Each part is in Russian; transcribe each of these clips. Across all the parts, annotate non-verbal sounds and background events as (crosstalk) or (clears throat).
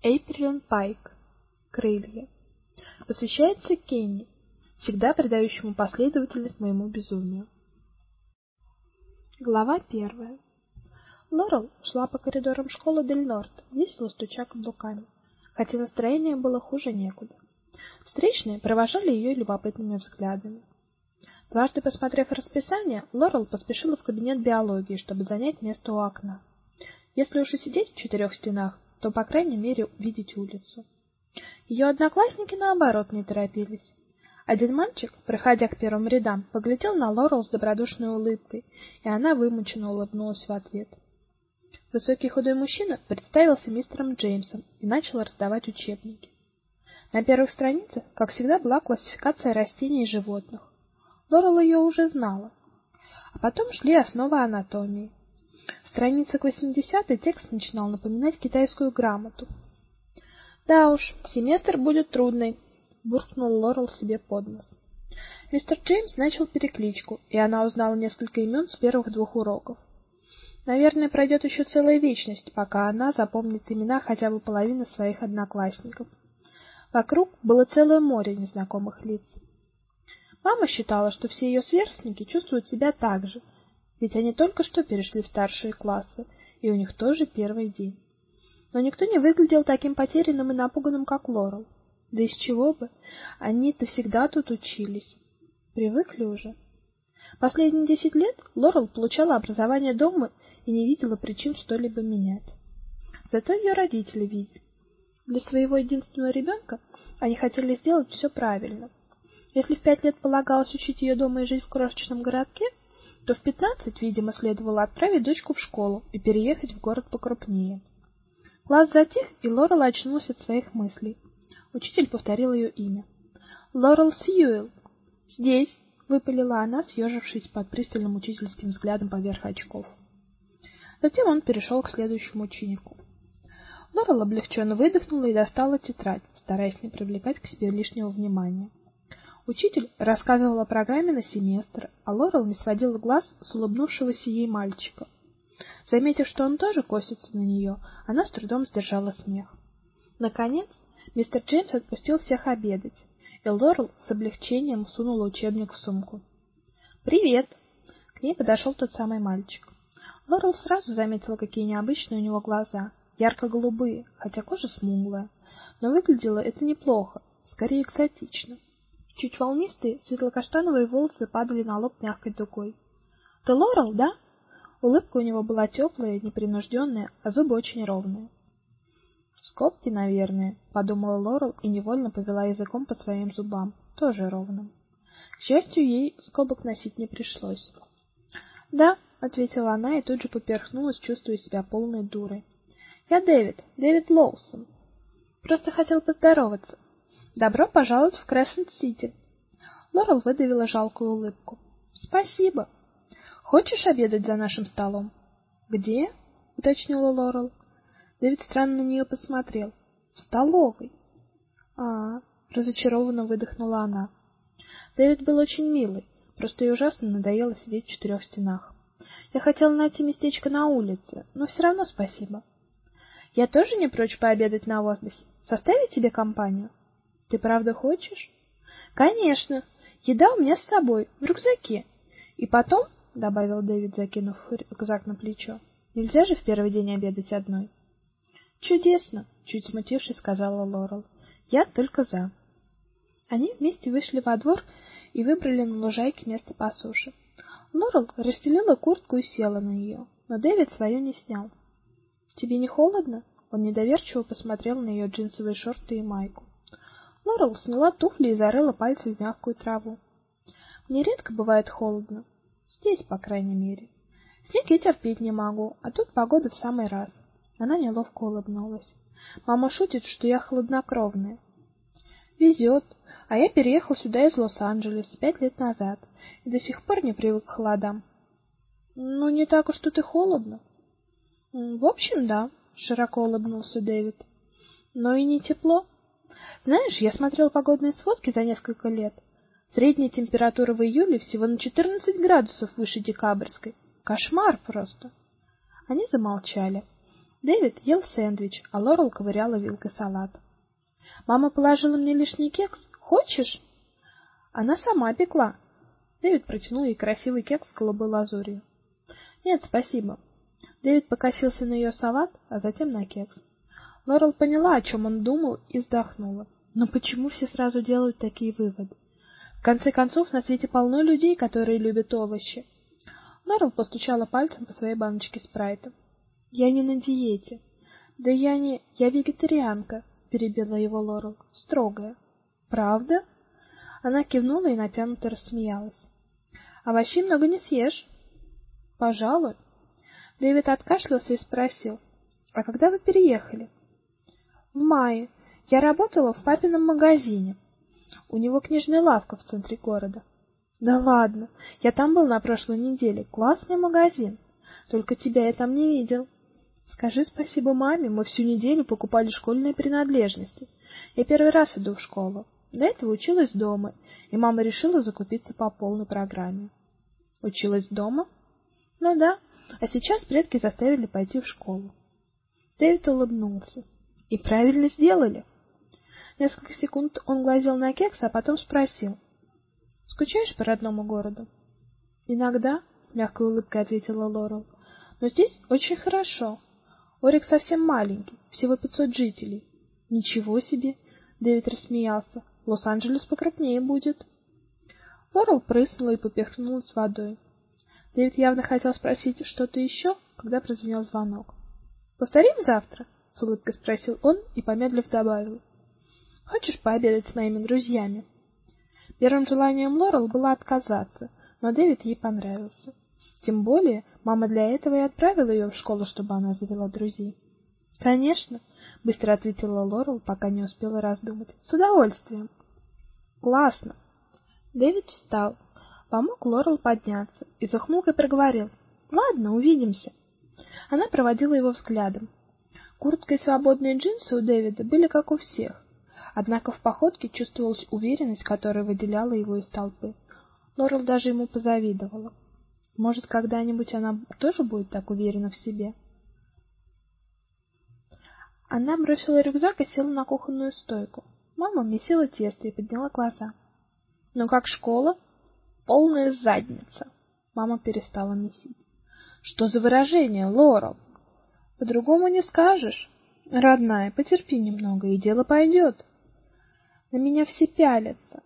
Эйприлен Пайк. Крылья. Посвящается Кенни, всегда придающему последовательность моему безумию. Глава первая. Лорел шла по коридорам школы Дель Норд, весело стуча каблуками, хотя настроение было хуже некуда. Встречные провожали ее любопытными взглядами. Дважды посмотрев расписание, Лорел поспешила в кабинет биологии, чтобы занять место у окна. Если уж и сидеть в четырех стенах, то, по крайней мере, видеть улицу. Ее одноклассники, наоборот, не торопились. Один мальчик, проходя к первым рядам, поглядел на Лорел с добродушной улыбкой, и она вымученно улыбнулась в ответ. Высокий худой мужчина представился мистером Джеймсом и начал раздавать учебники. На первых страницах, как всегда, была классификация растений и животных. Лорел ее уже знала. А потом шли основы анатомии. Страница к 80 текст начинал напоминать китайскую грамоту. Да уж, семестр будет трудный, буркнул Лорел себе под нос. Мистер Джеймс начал перекличку, и она узнала несколько имен с первых двух уроков. Наверное, пройдет еще целая вечность, пока она запомнит имена хотя бы половины своих одноклассников. Вокруг было целое море незнакомых лиц. Мама считала, что все ее сверстники чувствуют себя так же, ведь они только что перешли в старшие классы, и у них тоже первый день. Но никто не выглядел таким потерянным и напуганным, как Лорел. Да из чего бы? Они-то всегда тут учились. Привыкли уже. Последние десять лет Лорел получала образование дома и не видела причин что-либо менять. Зато ее родители видели. Для своего единственного ребенка они хотели сделать все правильно. Если в пять лет полагалось учить ее дома и жить в крошечном городке, то в пятнадцать, видимо, следовало отправить дочку в школу и переехать в город покрупнее. Класс затих, и Лорел очнулась от своих мыслей. Учитель повторил ее имя. Лорел Сьюэлл. Здесь, выпалила она, съежившись под пристальным учительским взглядом поверх очков. Затем он перешел к следующему ученику. Лорел облегченно выдохнула и достала тетрадь, стараясь не привлекать к себе лишнего внимания. Учитель рассказывал о программе на семестр, а Лорел не сводила глаз с улыбнувшегося ей мальчика. Заметив, что он тоже косится на нее, она с трудом сдержала смех. Наконец, мистер Джеймс отпустил всех обедать, и Лорел с облегчением сунула учебник в сумку. "Привет", к ней подошел тот самый мальчик. Лорел сразу заметила, какие необычные у него глаза, ярко-голубые, хотя кожа смуглая, но выглядело это неплохо, скорее экзотично. Чуть волнистые светло-каштановые волосы падали на лоб мягкой дугой. "Ты Лорел, да?" Улыбка у него была теплая, непринужденная, а зубы очень ровные. Скобки, наверное, подумала Лорел и невольно повела языком по своим зубам, тоже ровным. К счастью, ей скобок носить не пришлось. "Да", ответила она и тут же поперхнулась, чувствуя себя полной дурой. "Я Дэвид, Дэвид Лоусон. Просто хотел поздороваться. Добро пожаловать в Крессент-Сити. Лорел выдавила жалкую улыбку. Спасибо. Хочешь обедать за нашим столом? Где? уточнила Лорел. Дэвид странно на нее посмотрел. В столовой. А, разочарованно выдохнула она. Дэвид был очень милый, просто ей ужасно надоело сидеть в четырех стенах. Я хотела найти местечко на улице, но все равно спасибо. Я тоже не прочь пообедать на воздухе. Составить тебе компанию? Ты правда хочешь? Конечно. Еда у меня с собой, в рюкзаке. И потом, добавил Дэвид, закинув рюкзак на плечо. Нельзя же в первый день обедать одной. Чудесно, чуть смутившись, сказала Лорел. Я только за. Они вместе вышли во двор и выбрали на лужайке место по суше. Лорел расстелила куртку и села на нее, но Дэвид свою не снял. Тебе не холодно? Он недоверчиво посмотрел на ее джинсовые шорты и майку. Лорел сняла туфли и зарыла пальцы в мягкую траву. Мне редко бывает холодно. Здесь, по крайней мере. Снег я терпеть не могу, а тут погода в самый раз. Она неловко улыбнулась. Мама шутит, что я хладнокровная. Везет. А я переехал сюда из Лос-Анджелеса пять лет назад и до сих пор не привык к холодам. Ну, не так уж тут и холодно. В общем, да, широко улыбнулся Дэвид. Но и не тепло. Знаешь, я смотрел погодные сводки за несколько лет. Средняя температура в июле всего на 14 градусов выше декабрьской. Кошмар просто. Они замолчали. Дэвид ел сэндвич, а Лорел ковыряла вилкой салат. Мама положила мне лишний кекс. Хочешь? Она сама пекла. Дэвид протянул ей красивый кекс с голубой лазурью. Нет, спасибо. Дэвид покосился на ее салат, а затем на кекс. Лорел поняла, о чем он думал, и вздохнула. Но почему все сразу делают такие выводы? В конце концов, на свете полно людей, которые любят овощи. Лорел постучала пальцем по своей баночке спрайта. Я не на диете. Да я не, я вегетарианка, перебила его Лорел. Строгая. Правда? Она кивнула и натянуто рассмеялась. Овощей много не съешь. Пожалуй. Дэвид откашлялся и спросил: "А когда вы переехали?" "В мае. Я работала в папином магазине. У него книжная лавка в центре города". "Да ладно. Я там был на прошлой неделе. Классный магазин. Только тебя я там не видел". Скажи спасибо маме, мы всю неделю покупали школьные принадлежности. Я первый раз иду в школу. До этого училась дома, и мама решила закупиться по полной программе. Училась дома? Ну да, а сейчас предки заставили пойти в школу. Дэвид улыбнулся. И правильно сделали. Несколько секунд он глазел на кекс, а потом спросил: "Скучаешь по родному городу?" "Иногда", с мягкой улыбкой ответила Лорел. "Но здесь очень хорошо. Орик совсем маленький, всего 500 жителей. Ничего себе, Дэвид рассмеялся. Лос-Анджелес покрупнее будет. Лорел прыснула и поперхнулась водой. Дэвид явно хотел спросить что-то еще, когда прозвенел звонок. Повторим завтра? С улыбкой спросил он и помедлив добавил: Хочешь пообедать с моими друзьями? Первым желанием Лорел было отказаться, но Дэвид ей понравился. Тем более, мама для этого и отправила ее в школу, чтобы она завела друзей. Конечно, быстро ответила Лорел, пока не успела раздумать. С удовольствием. Классно. Дэвид встал, помог Лорел подняться и с ухмылкой проговорил: "Ладно, увидимся". Она проводила его взглядом. Куртка и свободные джинсы у Дэвида были как у всех, однако в походке чувствовалась уверенность, которая выделяла его из толпы. Лорел даже ему позавидовала. Может, когда-нибудь она тоже будет так уверена в себе. Она бросила рюкзак и села на кухонную стойку. Мама месила тесто и подняла глаза. "Ну как школа?" "Полная задница". Мама перестала месить. "Что за выражение, Лорел? По-другому не скажешь. Родная, потерпи немного, и дело пойдет. На меня все пялятся,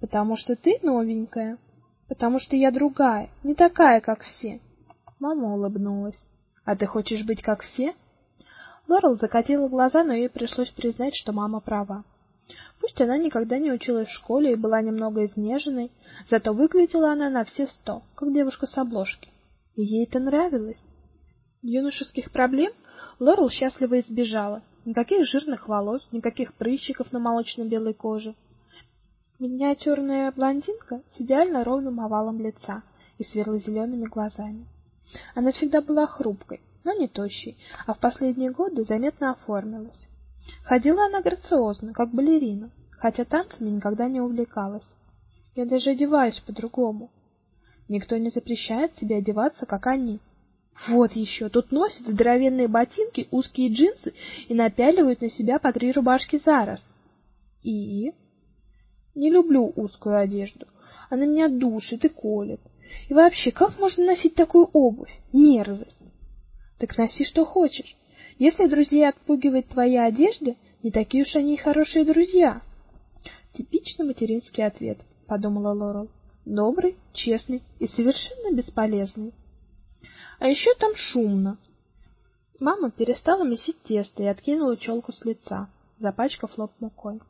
потому что ты новенькая потому что я другая, не такая, как все. Мама улыбнулась. А ты хочешь быть как все? Лорел закатила глаза, но ей пришлось признать, что мама права. Пусть она никогда не училась в школе и была немного изнеженной, зато выглядела она на все сто, как девушка с обложки. И ей это нравилось. Юношеских проблем Лорел счастливо избежала. Никаких жирных волос, никаких прыщиков на молочно-белой коже. Миниатюрная блондинка с идеально ровным овалом лица и светло-зелеными глазами. Она всегда была хрупкой, но не тощей, а в последние годы заметно оформилась. Ходила она грациозно, как балерина, хотя танцами никогда не увлекалась. Я даже одеваюсь по-другому. Никто не запрещает тебе одеваться, как они. Вот еще, тут носят здоровенные ботинки, узкие джинсы и напяливают на себя по три рубашки за раз. И не люблю узкую одежду. Она меня душит и колет. И вообще, как можно носить такую обувь? Мерзость. Так носи что хочешь. Если друзей отпугивает твоя одежда, не такие уж они и хорошие друзья. Типичный материнский ответ, подумала Лорел. Добрый, честный и совершенно бесполезный. А еще там шумно. Мама перестала месить тесто и откинула челку с лица, запачкав лоб мукой.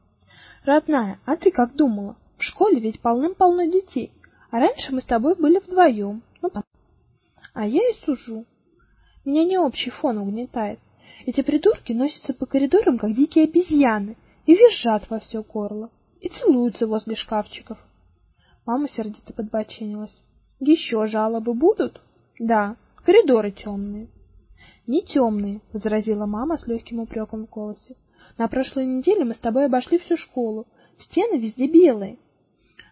Родная, а ты как думала? В школе ведь полным-полно детей. А раньше мы с тобой были вдвоем. Ну, а я и сужу. Меня не общий фон угнетает. Эти придурки носятся по коридорам, как дикие обезьяны, и визжат во все горло, и целуются возле шкафчиков. Мама сердито подбоченилась. Еще жалобы будут? Да, коридоры темные. Не темные, возразила мама с легким упреком в голосе. На прошлой неделе мы с тобой обошли всю школу. Стены везде белые.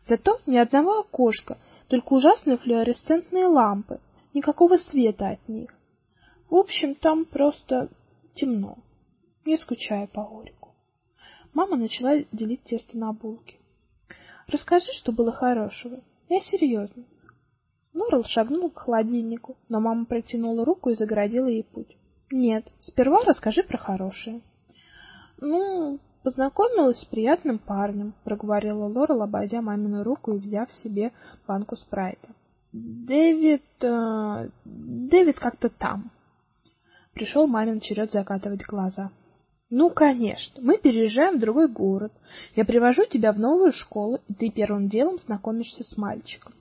Зато ни одного окошка, только ужасные флуоресцентные лампы. Никакого света от них. В общем, там просто темно. Я скучаю по Орику. Мама начала делить тесто на булки. Расскажи, что было хорошего. Я серьезно. Лорел шагнул к холодильнику, но мама протянула руку и загородила ей путь. Нет, сперва расскажи про хорошее. Ну, познакомилась с приятным парнем, проговорила Лорел, обойдя мамину руку и взяв себе банку спрайта. Дэвид, э, Дэвид как-то там. Пришел мамин черед закатывать глаза. Ну, конечно. Мы переезжаем в другой город. Я привожу тебя в новую школу, и ты первым делом знакомишься с мальчиком.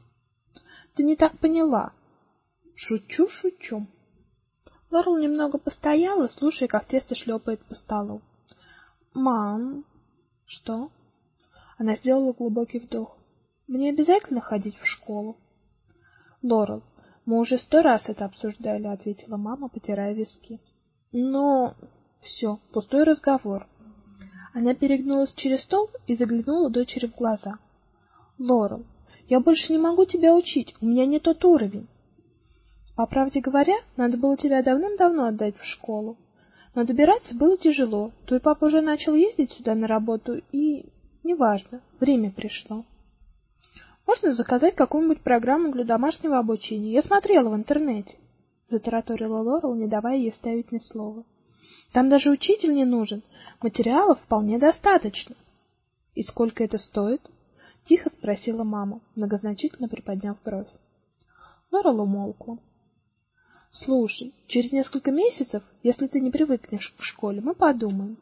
Ты не так поняла. Шучу, шучу. Лорел немного постояла, слушая, как тесто шлепает по столу. Мам, что? Она сделала глубокий вдох. Мне обязательно ходить в школу. Лорел, мы уже сто раз это обсуждали, ответила мама, потирая виски. Но все, пустой разговор. Она перегнулась через стол и заглянула дочери в глаза. Лорел, я больше не могу тебя учить, у меня не тот уровень. По правде говоря, надо было тебя давным-давно отдать в школу. Но добираться было тяжело. Твой папа уже начал ездить сюда на работу, и неважно, время пришло. Можно заказать какую-нибудь программу для домашнего обучения. Я смотрела в интернете, затараторила Лорел, не давая ей ставить ни слова. Там даже учитель не нужен. Материалов вполне достаточно. И сколько это стоит? Тихо спросила мама, многозначительно приподняв бровь. Лорел умолкла. Слушай, через несколько месяцев, если ты не привыкнешь к школе, мы подумаем.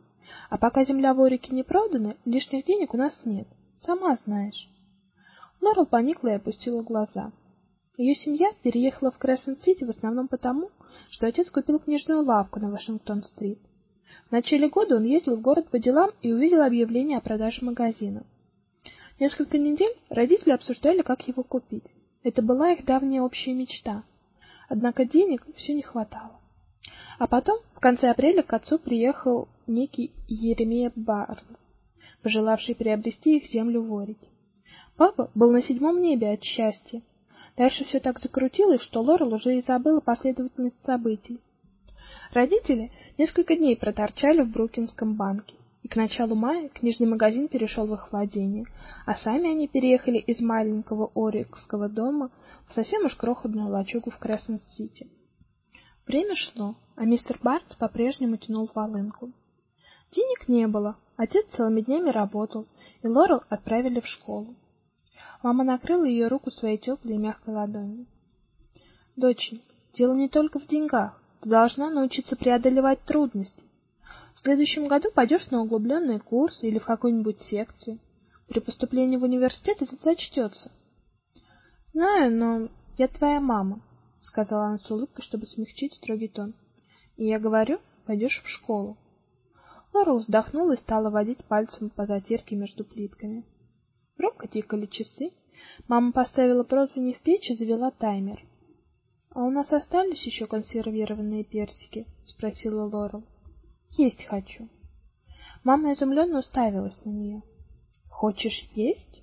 А пока земля в Орике не продана, лишних денег у нас нет. Сама знаешь. Лорел поникла и опустила глаза. Ее семья переехала в Крессент-Сити в основном потому, что отец купил книжную лавку на Вашингтон-стрит. В начале года он ездил в город по делам и увидел объявление о продаже магазина. Несколько недель родители обсуждали, как его купить. Это была их давняя общая мечта. Однако денег все не хватало. А потом, в конце апреля, к отцу приехал некий Еремея Барнс, пожелавший приобрести их землю в Орике. Папа был на седьмом небе от счастья. Дальше все так закрутилось, что Лорел уже и забыла последовательность событий. Родители несколько дней проторчали в Брукинском банке и к началу мая книжный магазин перешел в их владение, а сами они переехали из маленького Орикского дома в совсем уж крохотную лачугу в Крессент-Сити. Время шло, а мистер Барнс по-прежнему тянул волынку. Денег не было, отец целыми днями работал, и Лорел отправили в школу. Мама накрыла ее руку своей теплой и мягкой ладонью. Доченька, дело не только в деньгах. Ты должна научиться преодолевать трудности. Следующем году пойдешь на углубленные курсы или в какую-нибудь секцию. При поступлении в университет это зачтется. — Знаю, но я твоя мама, — сказала она с улыбкой, чтобы смягчить строгий тон. — И я говорю, пойдешь в школу. Лора вздохнула и стала водить пальцем по затирке между плитками. Громко тикали часы. Мама поставила противень в печь и завела таймер. — А у нас остались еще консервированные персики? — спросила Лорел. Есть хочу. Мама изумленно уставилась на нее. Хочешь есть?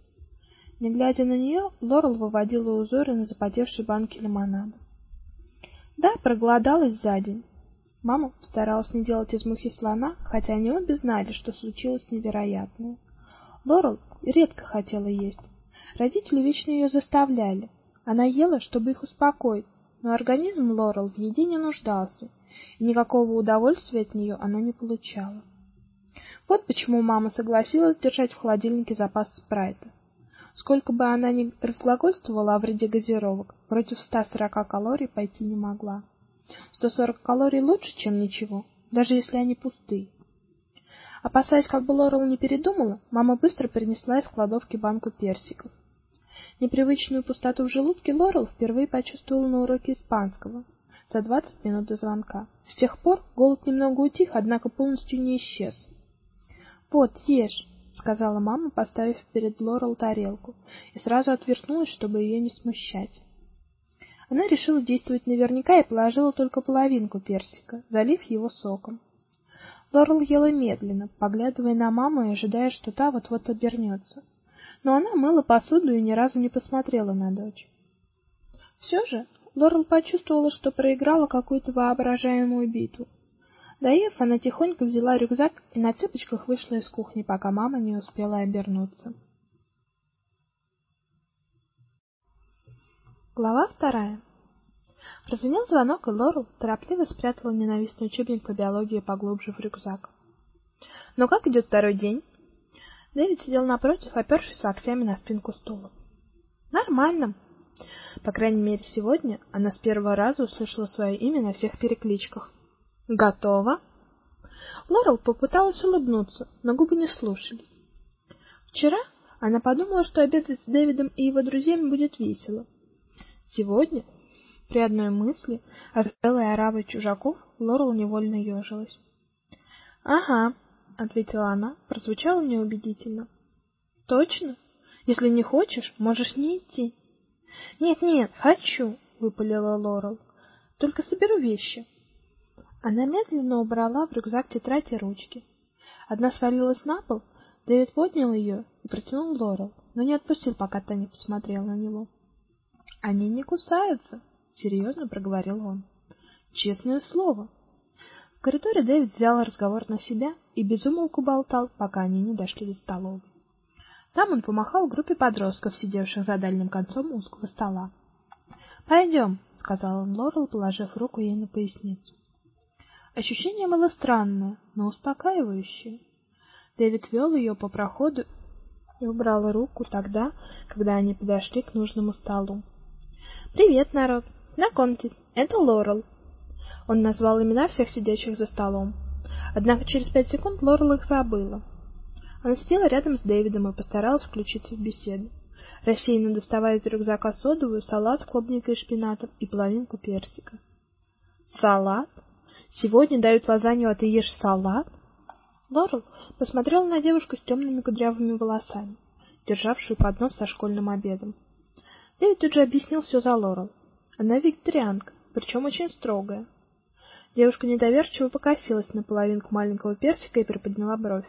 Не глядя на нее, Лорел выводила узоры на запотевшей банке лимонада. Да, проголодалась за день. Мама старалась не делать из мухи слона, хотя они обе знали, что случилось невероятное. Лорел редко хотела есть. Родители вечно ее заставляли. Она ела, чтобы их успокоить, но организм Лорел в еде не нуждался, и никакого удовольствия от нее она не получала. Вот почему мама согласилась держать в холодильнике запас спрайта. Сколько бы она ни разглагольствовала о вреде газировок, против 140 калорий пойти не могла. 140 калорий лучше, чем ничего, даже если они пустые. Опасаясь, как бы Лорел не передумала, мама быстро перенесла из кладовки банку персиков. Непривычную пустоту в желудке Лорел впервые почувствовала на уроке испанского, за 20 минут до звонка. С тех пор голод немного утих, однако полностью не исчез. "Вот, ешь", сказала мама, поставив перед Лорел тарелку, и сразу отвернулась, чтобы ее не смущать. Она решила действовать наверняка и положила только половинку персика, залив его соком. Лорел ела медленно, поглядывая на маму и ожидая, что та вот-вот обернется. Но она мыла посуду и ни разу не посмотрела на дочь. Все же Лорел почувствовала, что проиграла какую-то воображаемую битву. Доев, она тихонько взяла рюкзак и на цыпочках вышла из кухни, пока мама не успела обернуться. Глава вторая. Прозвенел звонок, и Лорел торопливо спрятала ненавистный учебник по биологии поглубже в рюкзак. "Ну как идет второй день?" Дэвид сидел напротив, опершись локтями на спинку стула. "Нормально. По крайней мере, сегодня она с первого раза услышала свое имя на всех перекличках. Готова? Лорел попыталась улыбнуться, но губы не слушались. Вчера она подумала, что обедать с Дэвидом и его друзьями будет весело. Сегодня, при одной мысли о целой ораве чужаков, Лорел невольно ежилась. "Ага", ответила она, прозвучало неубедительно. "Точно? Если не хочешь, можешь не идти". "Нет, нет, хочу", выпалила Лорел. "Только соберу вещи". Она медленно убрала в рюкзак тетрадь и ручки. Одна свалилась на пол, Дэвид поднял ее и протянул Лорел, но не отпустил, пока та не посмотрела на него. Они не кусаются, серьезно проговорил он. Честное слово. В коридоре Дэвид взял разговор на себя и безумолку болтал, пока они не дошли до столовой. Там он помахал группе подростков, сидевших за дальним концом узкого стола. «Пойдем», — сказал он Лорел, положив руку ей на поясницу. Ощущение было странное, но успокаивающее. Дэвид вел ее по проходу и убрал руку тогда, когда они подошли к нужному столу. Привет, народ. Знакомьтесь, это Лорел. Он назвал имена всех сидящих за столом. Однако через пять секунд Лорел их забыла. Она сидела рядом с Дэвидом и постаралась включиться в беседу, рассеянно доставая из рюкзака содовую, салат с клубникой и шпинатом и половинку персика. Салат? Сегодня дают лазанью, а ты ешь салат? Лорел посмотрела на девушку с темными кудрявыми волосами, державшую поднос со школьным обедом. Дэвид тут же объяснил все за Лорел. Она вегетарианка, причем очень строгая. Девушка недоверчиво покосилась на половинку маленького персика и приподняла бровь.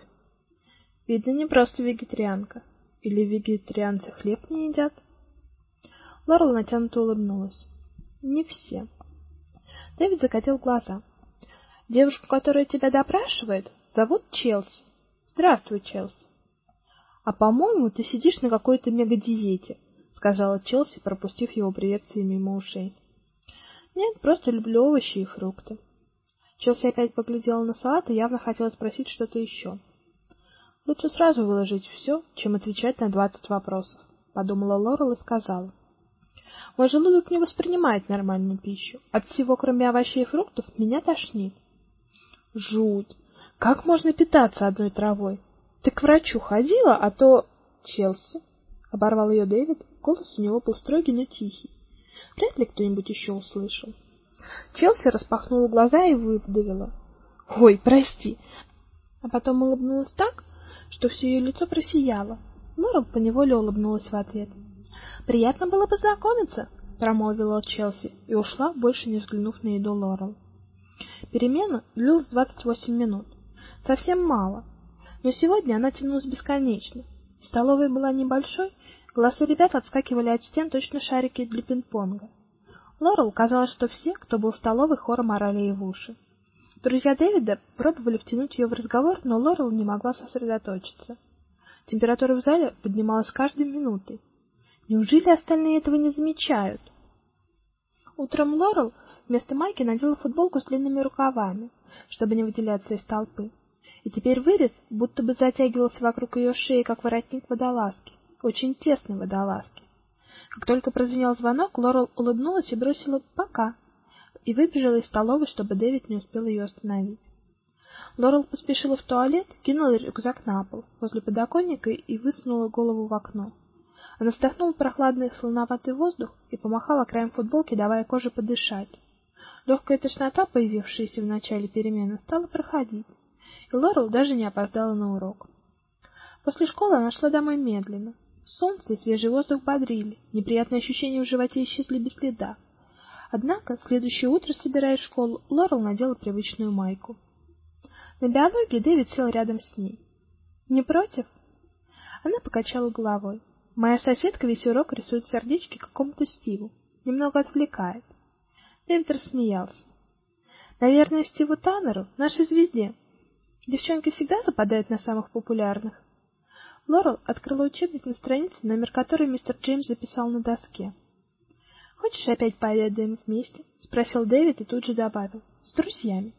Видно, не просто вегетарианка. Или вегетарианцы хлеб не едят? Лорел натянуто улыбнулась. Не все. Дэвид закатил глаза. Девушку, которая тебя допрашивает, зовут Челси. Здравствуй, Челси. А по-моему, ты сидишь на какой-то мегадиете, сказала Челси, пропустив его приветствие мимо ушей. Нет, просто люблю овощи и фрукты. Челси опять поглядела на салат и явно хотела спросить что-то еще. Лучше сразу выложить все, чем отвечать на двадцать вопросов, подумала Лорел и сказала: Мой желудок не воспринимает нормальную пищу. От всего, кроме овощей и фруктов, меня тошнит. Жуть. Как можно питаться одной травой? Ты к врачу ходила, а то Челси оборвал ее Дэвид, голос у него был строгий, но тихий. Вряд ли кто-нибудь еще услышал. Челси распахнула глаза и выдавила: "Ой, прости". А потом улыбнулась так, что все ее лицо просияло. Лора поневоле улыбнулась в ответ. "Приятно было познакомиться", промолвила Челси и ушла, больше не взглянув на еду Лорел. Перемена длилась 28 минут. Совсем мало. Но сегодня она тянулась бесконечно. Столовая была небольшой, голоса ребят отскакивали от стен точно шарики для пинг-понга. Лорел казалось, что все, кто был в столовой, хором орали ей в уши. Друзья Дэвида пробовали втянуть ее в разговор, но Лорел не могла сосредоточиться. Температура в зале поднималась с каждой минутой. Неужели остальные этого не замечают? Утром Лорел Вместо майки надела футболку с длинными рукавами, чтобы не выделяться из толпы. И теперь вырез будто бы затягивался вокруг ее шеи, как воротник водолазки, очень тесной водолазки. Как только прозвенел звонок, Лорел улыбнулась и бросила «пока» и выбежала из столовой, чтобы Дэвид не успел ее остановить. Лорел поспешила в туалет, кинула рюкзак на пол возле подоконника и высунула голову в окно. Она вдохнула прохладный солоноватый воздух и помахала краем футболки, давая коже подышать. Легкая тошнота, появившаяся в начале перемены, стала проходить, и Лорел даже не опоздала на урок. После школы она шла домой медленно. Солнце и свежий воздух бодрили, неприятные ощущения в животе исчезли без следа. Однако, следующее утро, собираясь в школу, Лорел надела привычную майку. На биологии Дэвид сел рядом с ней. "Не против?" Она покачала головой. "Моя соседка весь урок рисует сердечки какому-то Стиву. Немного отвлекает. Дэвид рассмеялся. Наверное, Стиву Таннеру, нашей звезде. Девчонки всегда западают на самых популярных. Лорел открыла учебник на странице, номер которой мистер Джеймс записал на доске. Хочешь опять пообедаем вместе? спросил Дэвид и тут же добавил: с друзьями.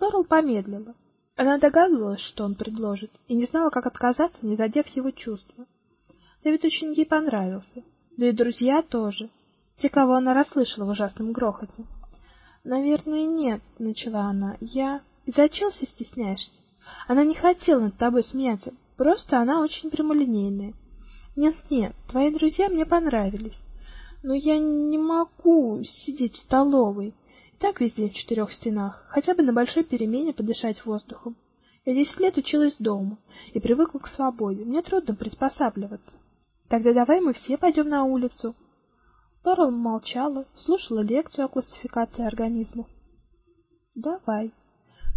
Лорел помедлила. Она догадывалась, что он предложит, и не знала, как отказаться, не задев его чувства. Дэвид очень ей понравился, да и друзья тоже, те, кого она расслышала в ужасном грохоте. Наверное, нет, начала она. Я из-за Челси стесняешься. Она не хотела над тобой смеяться, просто она очень прямолинейная. Нет, нет, твои друзья мне понравились. Но я не могу сидеть в столовой. И так везде в четырех стенах, хотя бы на большой перемене подышать воздухом. Я десять лет училась дома и привыкла к свободе. Мне трудно приспосабливаться. Тогда давай мы все пойдем на улицу. Лорел молчала, слушала лекцию о классификации организмов. "Давай",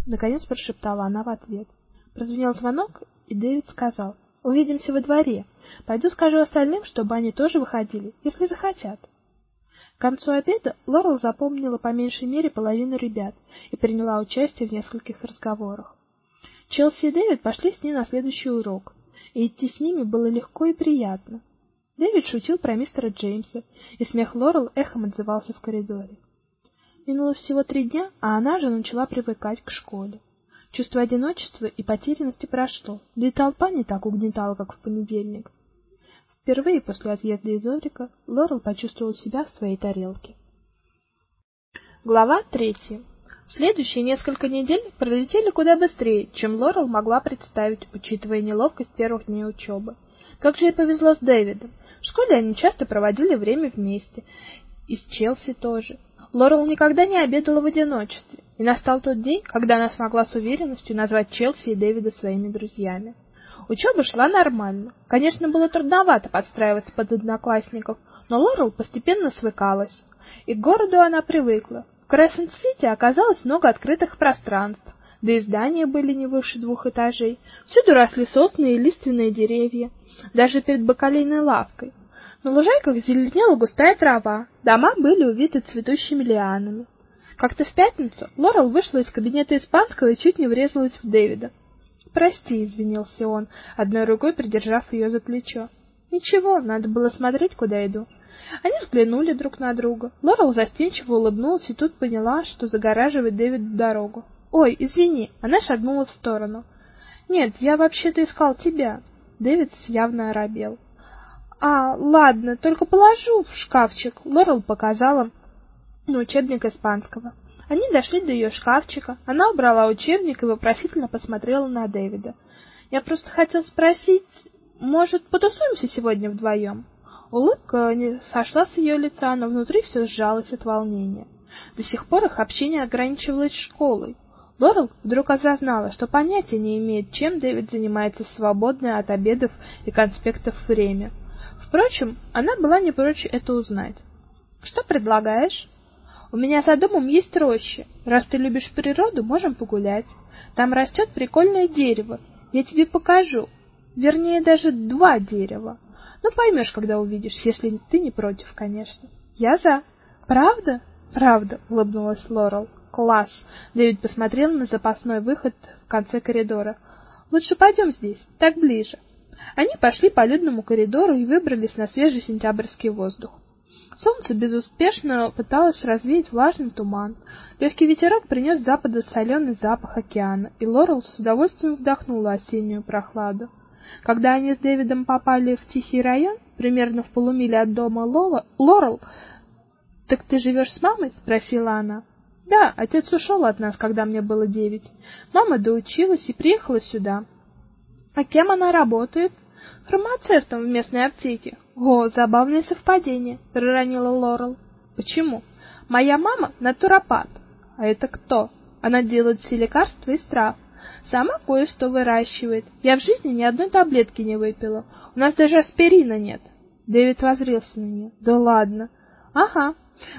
наконец прошептала она в ответ. Прозвенел звонок, и Дэвид сказал: "Увидимся во дворе. Пойду скажу остальным, чтобы они тоже выходили, если захотят". К концу обеда Лорел запомнила по меньшей мере половину ребят и приняла участие в нескольких разговорах. Челси и Дэвид пошли с ней на следующий урок, и идти с ними было легко и приятно. Дэвид шутил про мистера Джеймса, и смех Лорел эхом отзывался в коридоре. Минуло всего три дня, а она же начала привыкать к школе. Чувство одиночества и потерянности прошло, да и толпа не так угнетала, как в понедельник. Впервые после отъезда из Орика Лорел почувствовала себя в своей тарелке. Глава третья. Следующие несколько недель пролетели куда быстрее, чем Лорел могла представить, учитывая неловкость первых дней учебы. Как же ей повезло с Дэвидом. В школе они часто проводили время вместе, и с Челси тоже. Лорел никогда не обедала в одиночестве, и настал тот день, когда она смогла с уверенностью назвать Челси и Дэвида своими друзьями. Учеба шла нормально. Конечно, было трудновато подстраиваться под одноклассников, но Лорел постепенно свыкалась, и к городу она привыкла. В Крессент-Сити оказалось много открытых пространств, да и здания были не выше двух этажей. Всюду росли сосны и лиственные деревья даже перед бакалейной лавкой. На лужайках зеленела густая трава, дома были увиты цветущими лианами. Как-то в пятницу Лорел вышла из кабинета испанского и чуть не врезалась в Дэвида. "Прости", извинился он, одной рукой придержав ее за плечо. "Ничего, надо было смотреть, куда иду". Они взглянули друг на друга. Лорел застенчиво улыбнулась и тут поняла, что загораживает Дэвиду дорогу. "Ой, извини", она шагнула в сторону. "Нет, я вообще-то искал тебя". Дэвид явно оробел. А, ладно, только положу в шкафчик. Лорел показала на учебник испанского. Они дошли до ее шкафчика. Она убрала учебник и вопросительно посмотрела на Дэвида. Я просто хотел спросить, может, потусуемся сегодня вдвоем?» Улыбка не сошла с ее лица, но внутри все сжалось от волнения. До сих пор их общение ограничивалось школой. Лорел вдруг осознала, что понятия не имеет, чем Дэвид занимается в свободное от обедов и конспектов время. Впрочем, она была не прочь это узнать. Что предлагаешь? У меня за домом есть роща. Раз ты любишь природу, можем погулять. Там растет прикольное дерево. Я тебе покажу. Вернее, даже два дерева. Ну поймешь, когда увидишь, если ты не против, конечно. Я за. Правда? Правда, улыбнулась Лорел. Класс. Дэвид посмотрел на запасной выход в конце коридора. Лучше пойдем здесь, так ближе. Они пошли по людному коридору и выбрались на свежий сентябрьский воздух. Солнце безуспешно пыталось развеять влажный туман. Легкий ветерок принес с запада соленый запах океана, и Лорел с удовольствием вдохнула осеннюю прохладу. Когда они с Дэвидом попали в тихий район, примерно в полумиле от дома Лола, Лорел, "Так ты живешь с мамой?" спросила она. Да, отец ушел от нас, когда мне было девять. Мама доучилась и приехала сюда. А кем она работает? Фармацевтом в местной аптеке. О, забавное совпадение, проронила Лорел. Почему? Моя мама натуропат. А это кто? Она делает все лекарства из трав. Сама кое-что выращивает. Я в жизни ни одной таблетки не выпила. У нас даже аспирина нет. Дэвид воззрился на нее. Да ладно. Ага.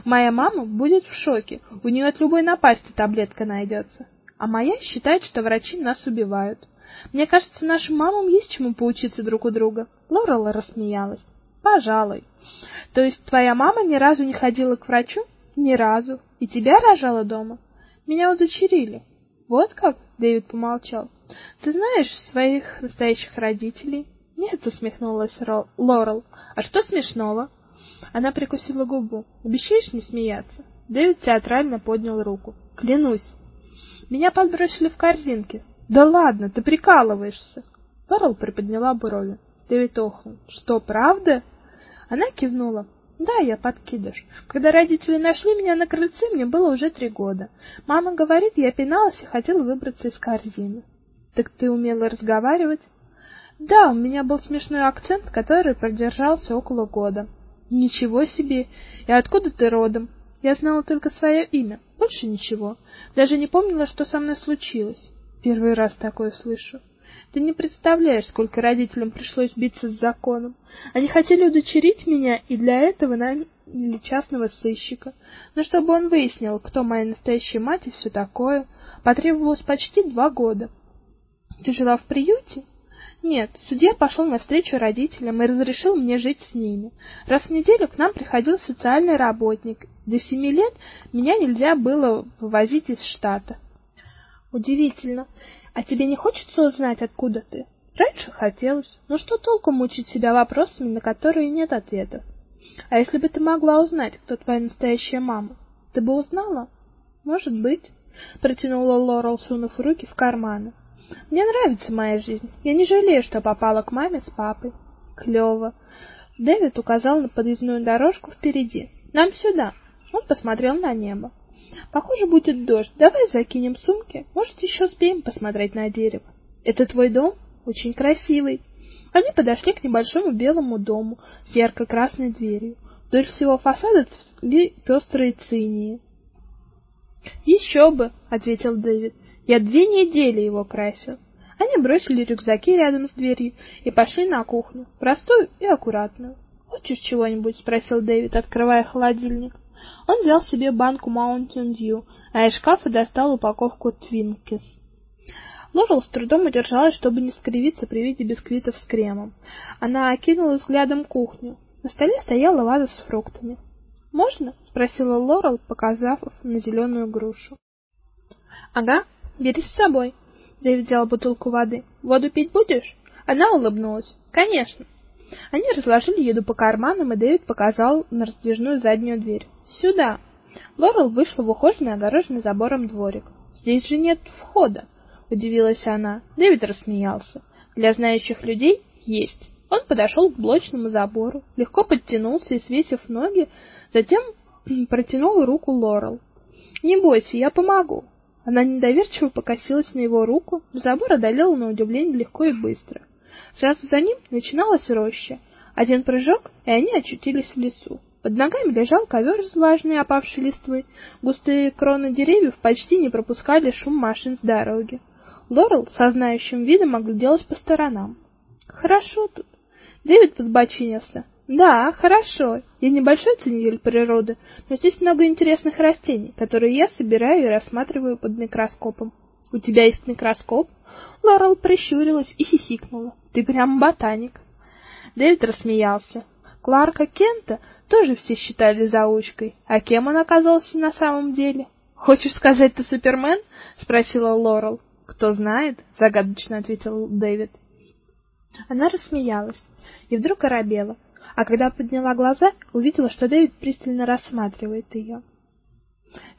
Моя мама будет в шоке. У нее от любой напасти таблетка найдется. А моя считает, что врачи нас убивают. Мне кажется, нашим мамам есть чему поучиться друг у друга. Лорел рассмеялась. Пожалуй. То есть твоя мама ни разу не ходила к врачу? Ни разу. И тебя рожала дома? Меня удочерили. Вот как? Дэвид помолчал. Ты знаешь своих настоящих родителей? Нет, усмехнулась Лорел. А что смешного? Она прикусила губу. Обещаешь не смеяться? Дэвид театрально поднял руку. Клянусь. Меня подбросили в корзинке. Да ладно, ты прикалываешься. Лорел приподняла брови. Дэвид охнул. Что, правда? Она кивнула. Да, я подкидыш. Когда родители нашли меня на крыльце, мне было уже три года. Мама говорит, я пиналась и хотела выбраться из корзины. Так ты умела разговаривать? Да, у меня был смешной акцент, который продержался около года. Ничего себе. И откуда ты родом? Я знала только свое имя, больше ничего. Даже не помнила, что со мной случилось. Первый раз такое слышу. Ты не представляешь, сколько родителям пришлось биться с законом. Они хотели удочерить меня, и для этого наняли частного сыщика. Но чтобы он выяснил, кто моя настоящая мать и все такое, потребовалось почти два года. Ты жила в приюте? Нет, судья пошел навстречу родителям и разрешил мне жить с ними. Раз в неделю к нам приходил социальный работник. До семи лет меня нельзя было вывозить из штата. Удивительно. А тебе не хочется узнать, откуда ты? Раньше хотелось, но что толку мучить себя вопросами, на которые нет ответов? А если бы ты могла узнать, кто твоя настоящая мама, ты бы узнала? Может быть, протянула Лорел, сунув руки в карманы. Мне нравится моя жизнь. Я не жалею, что попала к маме с папой. Клево. Дэвид указал на подъездную дорожку впереди. Нам сюда. Он посмотрел на небо. Похоже, будет дождь. Давай закинем сумки. Может, еще успеем посмотреть на дерево. Это твой дом? Очень красивый. Они подошли к небольшому белому дому с ярко-красной дверью. Вдоль всего фасада цвели пестрые цинии. «Еще бы, ответил Дэвид. Я две недели его красил. Они бросили рюкзаки рядом с дверью и пошли на кухню, простую и аккуратную. "Хочешь чего-нибудь?" спросил Дэвид, открывая холодильник. Он взял себе банку Mountain Dew, а из шкафа достал упаковку Twinkies. Лорел с трудом удержалась, чтобы не скривиться при виде бисквитов с кремом. Она окинула взглядом кухню. На столе стояла ваза с фруктами. "Можно?" спросила Лорел, показав на зеленую грушу. "Ага, бери с собой". Дэвид взял бутылку воды. "Воду пить будешь?" Она улыбнулась. "Конечно". Они разложили еду по карманам, и Дэвид показал на раздвижную заднюю дверь. Сюда. Лорел вышла в ухоженный, огороженный забором дворик. Здесь же нет входа, удивилась она. Дэвид рассмеялся. Для знающих людей есть. Он подошел к блочному забору, легко подтянулся и, свесив ноги, затем (clears throat) протянул руку Лорел. "Не бойся, я помогу". Она недоверчиво покосилась на его руку, забор одолел на удивление легко и быстро. Сразу за ним начиналась роща. Один прыжок, и они очутились в лесу. Под ногами лежал ковер из влажной опавшей листвы. Густые кроны деревьев почти не пропускали шум машин с дороги. Лорел со знающим видом огляделась по сторонам. Хорошо тут. Дэвид подбочинился. Да, хорошо. Я небольшой ценитель природы, но здесь много интересных растений, которые я собираю и рассматриваю под микроскопом. У тебя есть микроскоп? Лорел прищурилась и хихикнула. Ты прям ботаник. Дэвид рассмеялся. Кларка Кента тоже все считали заучкой. А кем он оказался на самом деле? Хочешь сказать, ты Супермен? спросила Лорел. Кто знает, загадочно ответил Дэвид. Она рассмеялась и вдруг оробела, а когда подняла глаза, увидела, что Дэвид пристально рассматривает ее.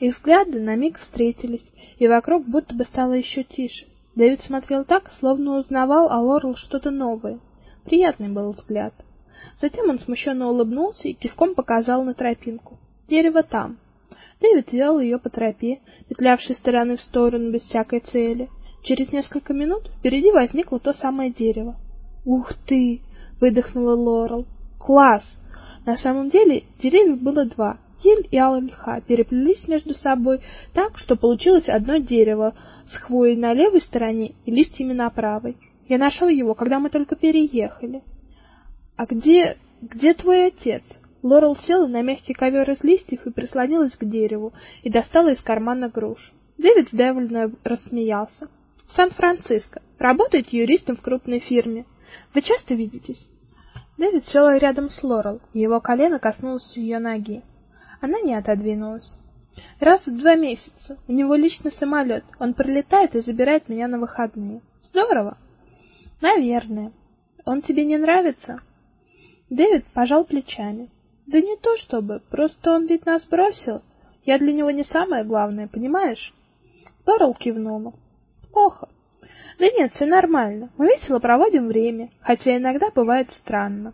Их взгляды на миг встретились, и вокруг будто бы стало еще тише. Дэвид смотрел так, словно узнавал о Лорел что-то новое. Приятный был взгляд. Затем он смущенно улыбнулся и кивком показал на тропинку. Дерево там. Дэвид вел ее по тропе, петлявшей стороны в сторону без всякой цели. Через несколько минут впереди возникло то самое дерево. "Ух ты!" выдохнула Лорел. "Класс!" На самом деле, деревьев было два. Ель и ольха переплелись между собой так, что получилось одно дерево с хвоей на левой стороне и листьями на правой. Я нашел его, когда мы только переехали. А где где твой отец? Лорел села на мягкий ковер из листьев и прислонилась к дереву и достала из кармана грушу. Дэвид сдавленно рассмеялся. В Сан-Франциско. Работает юристом в крупной фирме. Вы часто видитесь? Дэвид сел рядом с Лорел, и его колено коснулось ее ноги. Она не отодвинулась. Раз в два месяца. У него личный самолет. Он прилетает и забирает меня на выходные. Здорово. Наверное. Он тебе не нравится? Дэвид пожал плечами. Да не то чтобы, просто он ведь нас бросил. Я для него не самое главное, понимаешь? Лорел кивнула. Плохо. Да нет, все нормально. Мы весело проводим время, хотя иногда бывает странно.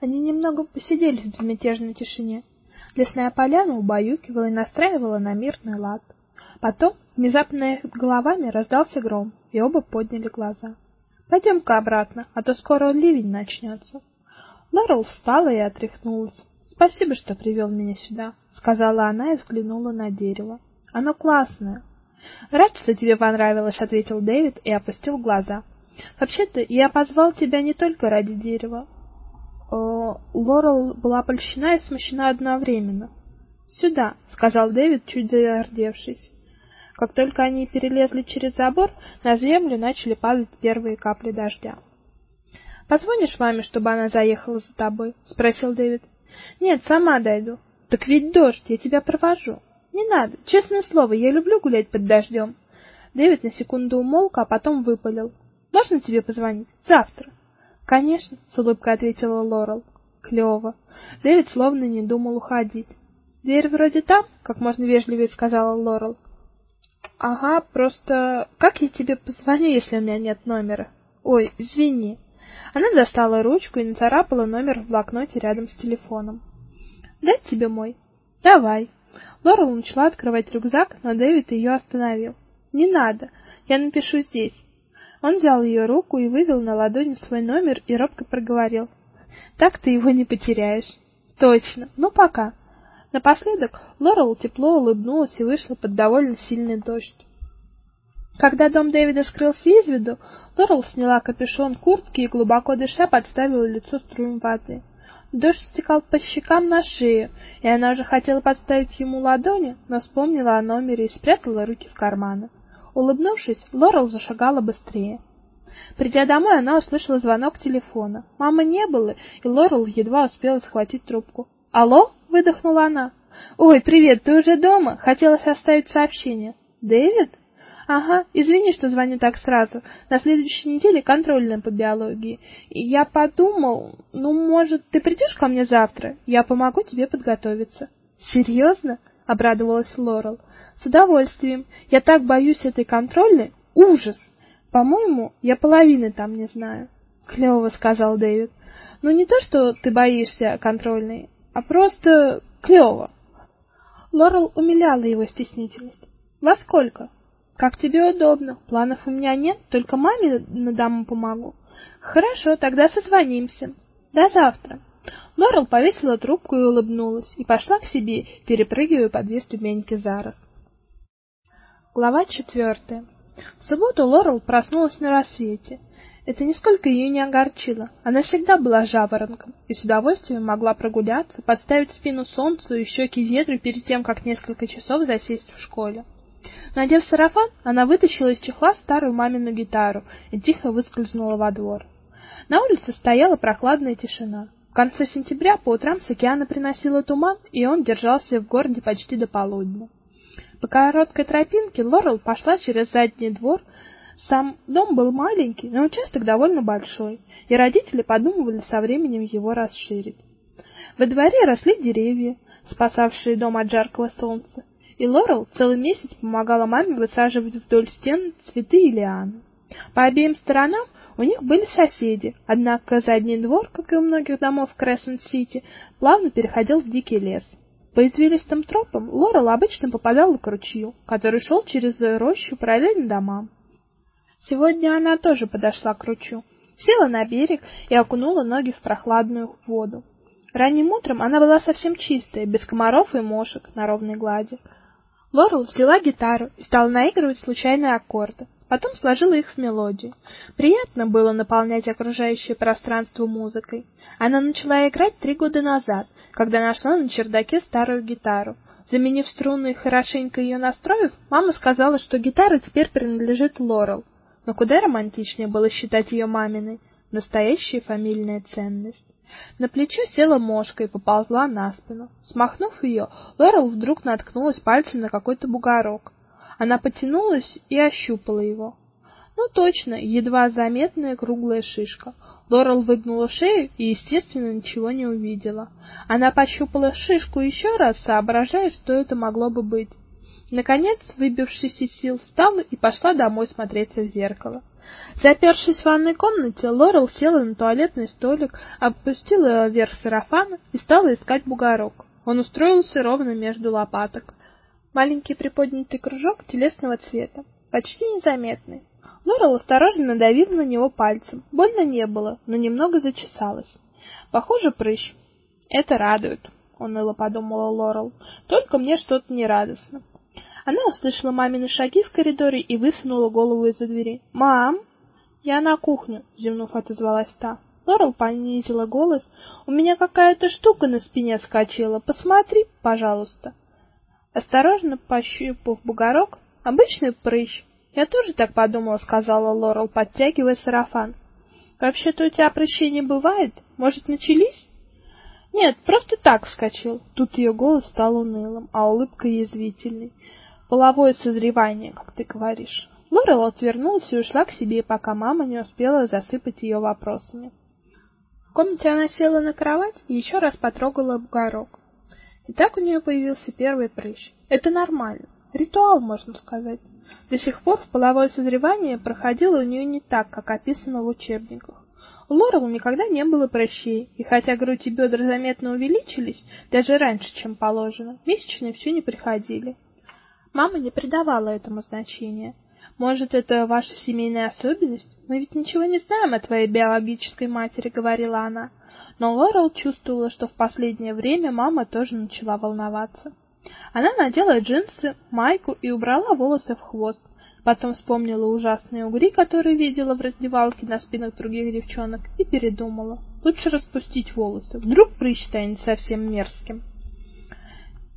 Они немного посидели в безмятежной тишине. Лесная поляна убаюкивала и настраивала на мирный лад. Потом внезапно их головами раздался гром, и оба подняли глаза. Пойдем-ка обратно, а то скоро ливень начнется. Лорел встала и отряхнулась. Спасибо, что привел меня сюда, сказала она и взглянула на дерево. Оно классное. Рад, что тебе понравилось, ответил Дэвид и опустил глаза. Вообще-то я позвал тебя не только ради дерева. О, Лорел была польщена и смущена одновременно. "Сюда", сказал Дэвид, чуть зардевшись. Как только они перелезли через забор, на землю начали падать первые капли дождя. "Позвонишь маме, чтобы она заехала за тобой?" спросил Дэвид. "Нет, сама дойду". "Так ведь дождь, я тебя провожу". "Не надо, честное слово, я люблю гулять под дождем». Дэвид на секунду умолк, а потом выпалил: "Можно тебе позвонить завтра?" "Конечно", с улыбкой ответила Лорел. Клево. Дэвид словно не думал уходить. "Дверь вроде там", как можно вежливее сказала Лорел. Ага, просто как я тебе позвоню, если у меня нет номера? Ой, извини. Она достала ручку и нацарапала номер в блокноте рядом с телефоном. Дать тебе мой? Давай. Лорел начала открывать рюкзак, но Дэвид ее остановил. Не надо, я напишу здесь. Он взял ее руку и вывел на ладони свой номер и робко проговорил: "Так ты его не потеряешь". Точно. Ну пока. Напоследок Лорел тепло улыбнулась и вышла под довольно сильный дождь. Когда дом Дэвида скрылся из виду, Лорел сняла капюшон куртки и глубоко дыша подставила лицо струям воды. Дождь стекал по щекам на шею, и она уже хотела подставить ему ладони, но вспомнила о номере и спрятала руки в карманы. Улыбнувшись, Лорел зашагала быстрее. Придя домой, она услышала звонок телефона. Мамы не было, и Лорел едва успела схватить трубку. "Алло?" выдохнула она. "Ой, привет, ты уже дома? Хотелось оставить сообщение". "Дэвид?" Ага, извини, что звоню так сразу. На следующей неделе контрольная по биологии. И я подумал, ну, может, ты придешь ко мне завтра? Я помогу тебе подготовиться. Серьезно? Обрадовалась Лорел. С удовольствием. Я так боюсь этой контрольной. Ужас. По-моему, я половины там не знаю. Клево, сказал Дэвид. Ну не то, что ты боишься контрольной, а просто клево. Лорел умиляла его стеснительность. Во сколько? Как тебе удобно. Планов у меня нет, только маме на дому помогу. Хорошо, тогда созвонимся. До завтра. Лорел повесила трубку и улыбнулась, и пошла к себе, перепрыгивая по две ступеньки за раз. Глава четвертая. В субботу Лорел проснулась на рассвете. Это нисколько ее не огорчило. Она всегда была жаворонком и с удовольствием могла прогуляться, подставить спину солнцу и щеки ветру перед тем, как несколько часов засесть в школе. Надев сарафан, она вытащила из чехла старую мамину гитару и тихо выскользнула во двор. На улице стояла прохладная тишина. Конце сентября по утрам с океана приносило туман, и он держался в городе почти до полудня. По короткой тропинке Лорел пошла через задний двор. Сам дом был маленький, но участок довольно большой, и родители подумывали со временем его расширить. Во дворе росли деревья, спасавшие дом от жаркого солнца, и Лорел целый месяц помогала маме высаживать вдоль стен цветы и лианы. По обеим сторонам у них были соседи, однако задний двор, как и у многих домов Крессент-Сити, плавно переходил в дикий лес. По извилистым тропам Лорел обычно попадала к ручью, который шел через рощу параллельно домам. Сегодня она тоже подошла к ручью, села на берег и окунула ноги в прохладную воду. Ранним утром она была совсем чистая, без комаров и мошек на ровной глади. Лорел взяла гитару и стала наигрывать случайные аккорды. Потом сложила их в мелодию. Приятно было наполнять окружающее пространство музыкой. Она начала играть три года назад, когда нашла на чердаке старую гитару. Заменив струны и хорошенько ее настроив, мама сказала, что гитара теперь принадлежит Лорел. Но куда романтичнее было считать ее маминой, настоящая фамильная ценность. На плечо села мошка и поползла на спину. Смахнув ее, Лорел вдруг наткнулась пальцем на какой-то бугорок. Она потянулась и ощупала его. Ну точно, едва заметная круглая шишка. Лорел выгнула шею и, естественно, ничего не увидела. Она пощупала шишку еще раз, соображая, что это могло бы быть. Наконец, выбившись из сил, встала и пошла домой смотреться в зеркало. Запершись в ванной комнате, Лорел села на туалетный столик, опустила вверх сарафан и стала искать бугорок. Он устроился ровно между лопаток. Маленький приподнятый кружок телесного цвета, почти незаметный. Лорел осторожно надавила на него пальцем. Больно не было, но немного зачесалось. Похоже, прыщ. Это радует, уныло подумала Лорел. Только мне что-то нерадостно. Она услышала мамины шаги в коридоре и высунула голову из-за двери. "Мам, я на кухню", зевнув, отозвалась та. Лорел понизила голос. "У меня какая-то штука на спине скачила. Посмотри, пожалуйста". Осторожно пощупав бугорок, обычный прыщ. Я тоже так подумала, сказала Лорел, подтягивая сарафан. Вообще-то у тебя прыщи не бывает? Может, начались? Нет, просто так вскочил. Тут ее голос стал унылым, а улыбка язвительной половое созревание, как ты говоришь. Лорел отвернулась и ушла к себе, пока мама не успела засыпать ее вопросами. В комнате она села на кровать и еще раз потрогала бугорок. И так у нее появился первый прыщ. Это нормально. Ритуал, можно сказать. До сих пор половое созревание проходило у нее не так, как описано в учебниках. У Лорел никогда не было прыщей, и хотя грудь и бедра заметно увеличились, даже раньше, чем положено, месячные все не приходили. Мама не придавала этому значения. Может, это ваша семейная особенность? Мы ведь ничего не знаем о твоей биологической матери, говорила она. Но Лорел чувствовала, что в последнее время мама тоже начала волноваться. Она надела джинсы, майку и убрала волосы в хвост. Потом вспомнила ужасные угри, которые видела в раздевалке на спинах других девчонок, и передумала. Лучше распустить волосы. Вдруг прыщ станет совсем мерзким.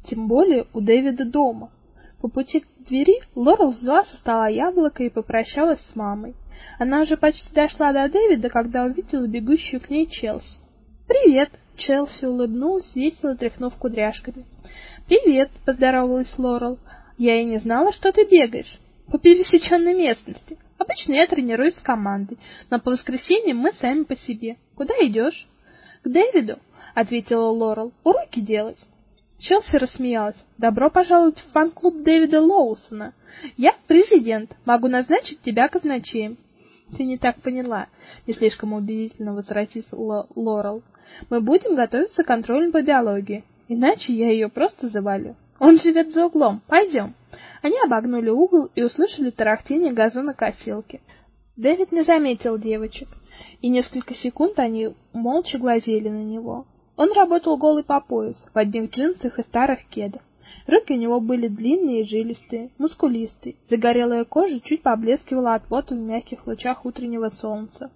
Тем более у Дэвида дома. По пути к двери Лорел взяла со стола яблоко и попрощалась с мамой. Она уже почти дошла до Дэвида, когда увидела бегущую к ней Челси. "Привет", Челси улыбнулась, весело тряхнув кудряшками. "Привет", поздоровалась Лорел. "Я и не знала, что ты бегаешь по пересеченной местности. Обычно я тренируюсь с командой, но по воскресеньям мы сами по себе. Куда идешь?» «К Дэвиду", ответила Лорел. "Уроки делать". Челси рассмеялась. Добро пожаловать в фан-клуб Дэвида Лоусона. Я президент, могу назначить тебя казначеем. Ты не так поняла, не слишком убедительно возразила Лорел. Мы будем готовиться к контролю по биологии, иначе я ее просто завалю. Он живет за углом. Пойдем. Они обогнули угол и услышали тарахтение газонокосилки. Дэвид не заметил девочек, и несколько секунд они молча глазели на него. Он работал голый по пояс, в одних джинсах и старых кедах. Руки у него были длинные и жилистые, мускулистые. Загорелая кожа чуть поблескивала от пота в мягких лучах утреннего солнца.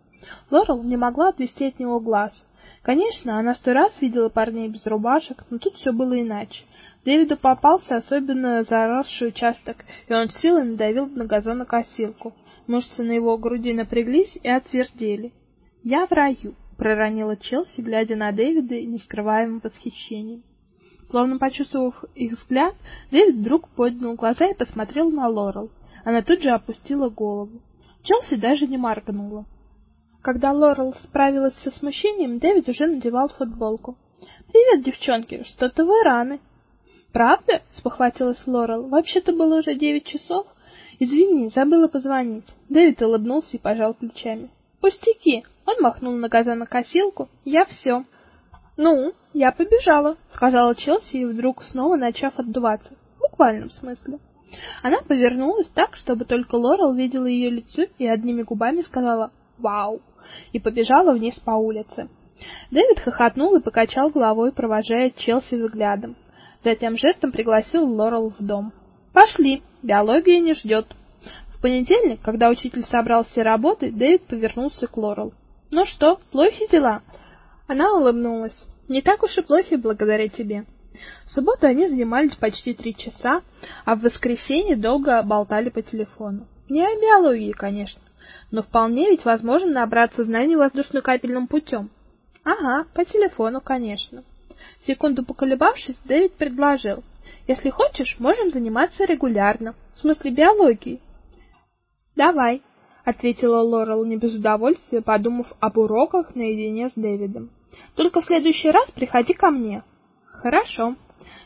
Лорел не могла отвести от него глаз. Конечно, она сто раз видела парней без рубашек, но тут все было иначе. Дэвиду попался особенно заросший участок, и он силой надавил на газонокосилку. Мышцы на его груди напряглись и отвердели. "Я в раю", проронила Челси, глядя на Дэвида и нескрываемым восхищением. Словно почувствовав их взгляд, Дэвид вдруг поднял глаза и посмотрел на Лорел. Она тут же опустила голову. Челси даже не моргнула. Когда Лорел справилась со смущением, Дэвид уже надевал футболку. "Привет, девчонки, что-то вы раны". "Правда?" спохватилась Лорел. "Вообще-то было уже девять часов. Извини, забыла позвонить". Дэвид улыбнулся и пожал плечами. "Пустяки", он махнул на газонокосилку. Я все. Ну, я побежала, сказала Челси, и вдруг снова начав отдуваться. В буквальном смысле. Она повернулась так, чтобы только Лорел видела ее лицо, и одними губами сказала: "Вау!" и побежала вниз по улице. Дэвид хохотнул и покачал головой, провожая Челси взглядом. Затем жестом пригласил Лорел в дом. Пошли, биология не ждет». В понедельник, когда учитель собрал все работы, Дэвид повернулся к Лорел. Ну что, плохи дела? Она улыбнулась. Не так уж и плохи, благодаря тебе. В субботу они занимались почти три часа, а в воскресенье долго болтали по телефону. Не о биологии, конечно, но вполне ведь возможно набраться знаний воздушно-капельным путем. Ага, по телефону, конечно. Секунду поколебавшись, Дэвид предложил: "Если хочешь, можем заниматься регулярно, в смысле биологии". "Давай", ответила Лорел не без удовольствия, подумав об уроках наедине с Дэвидом. "Только в следующий раз приходи ко мне". "Хорошо".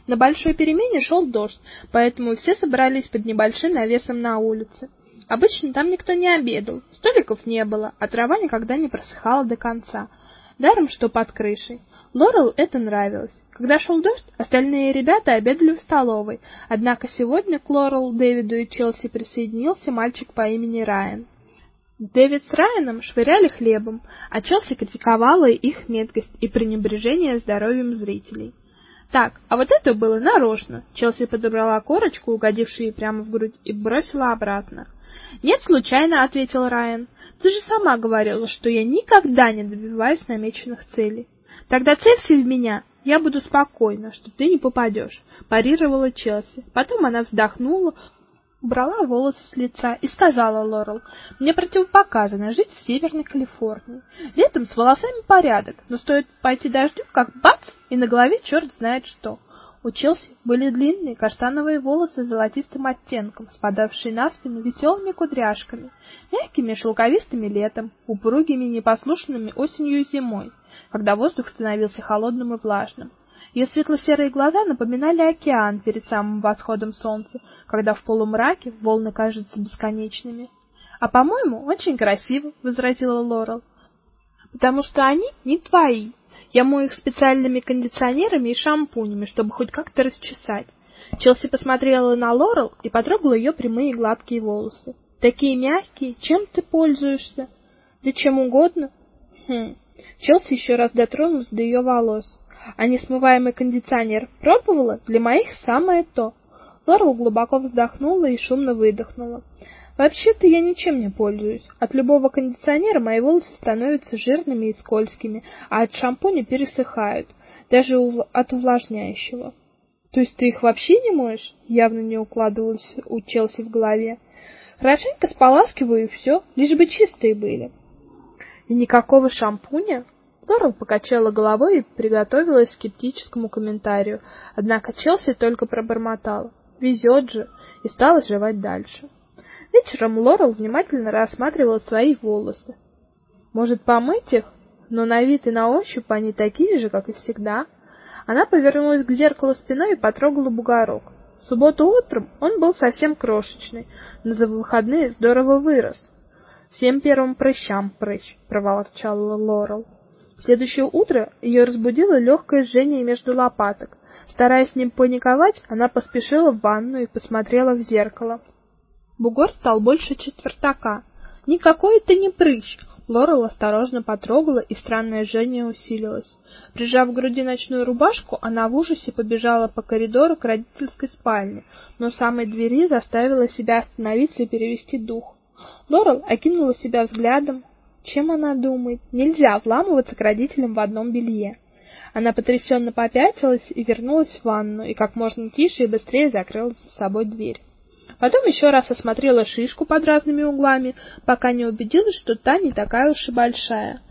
На большой перемене шел дождь, поэтому все собрались под небольшим навесом на улице. Обычно там никто не обедал, столиков не было, а трава никогда не просыхала до конца. Даром, что под крышей. Лорел это нравилось. Когда шел дождь, остальные ребята обедали в столовой, однако сегодня к Лорел, Дэвиду и Челси присоединился мальчик по имени Райан. Дэвид с Райаном швыряли хлебом, а Челси критиковала их меткость и пренебрежение здоровьем зрителей. Так, а вот это было нарочно. Челси подобрала корочку, угодившую ей прямо в грудь, и бросила обратно. "Нет, случайно", ответил Райан. "Ты же сама говорила, что я никогда не добиваюсь намеченных целей". Тогда целься в меня. Я буду спокойна, что ты не попадешь», — парировала Челси. Потом она вздохнула, убрала волосы с лица и сказала Лорел: "Мне противопоказано жить в Северной Калифорнии. Летом с волосами порядок, но стоит пойти дождю, как бац, и на голове черт знает что". У Челси были длинные каштановые волосы с золотистым оттенком, спадавшие на спину веселыми кудряшками, мягкими шелковистыми летом, упругими непослушными осенью и зимой, когда воздух становился холодным и влажным. Ее светло-серые глаза напоминали океан перед самым восходом солнца, когда в полумраке волны кажутся бесконечными. А по-моему, очень красиво, возразила Лорел. Потому что они не твои. Я мою их специальными кондиционерами и шампунями, чтобы хоть как-то расчесать. Челси посмотрела на Лорел и потрогала ее прямые гладкие волосы. Такие мягкие, чем ты пользуешься? Да чем угодно. Хм. Челси еще раз дотронулась до ее волос. А несмываемый кондиционер пробовала? Для моих самое то. Лорел глубоко вздохнула и шумно выдохнула. Вообще-то я ничем не пользуюсь. От любого кондиционера мои волосы становятся жирными и скользкими, а от шампуня пересыхают, даже от увлажняющего. То есть ты их вообще не моешь? Явно не укладывалось у Челси в голове. Хорошенько споласкиваю и все, лишь бы чистые были. И никакого шампуня? Лорел покачала головой и приготовилась к скептическому комментарию, однако Челси только пробормотала: "Везет же" и стала жевать дальше. Вечером Лорел внимательно рассматривала свои волосы. Может, помыть их? Но на вид и на ощупь они такие же, как и всегда. Она повернулась к зеркалу спиной и потрогала бугорок. В субботу утром он был совсем крошечный, но за выходные здорово вырос. Всем первым прыщам прыщ, проворчала Лорел. Следующее утро ее разбудило легкое жжение между лопаток. Стараясь не паниковать, она поспешила в ванную и посмотрела в зеркало. Бугор стал больше четвертака. Никакой это не прыщ. Лорел осторожно потрогала, и странное жжение усилилось. Прижав к груди ночную рубашку, она в ужасе побежала по коридору к родительской спальне, но у самой двери заставила себя остановиться и перевести дух. Лорел окинула себя взглядом. Чем она думает? Нельзя вламываться к родителям в одном белье. Она потрясенно попятилась и вернулась в ванну, и как можно тише и быстрее закрыла за собой дверь. Потом еще раз осмотрела шишку под разными углами, пока не убедилась, что та не такая уж и большая.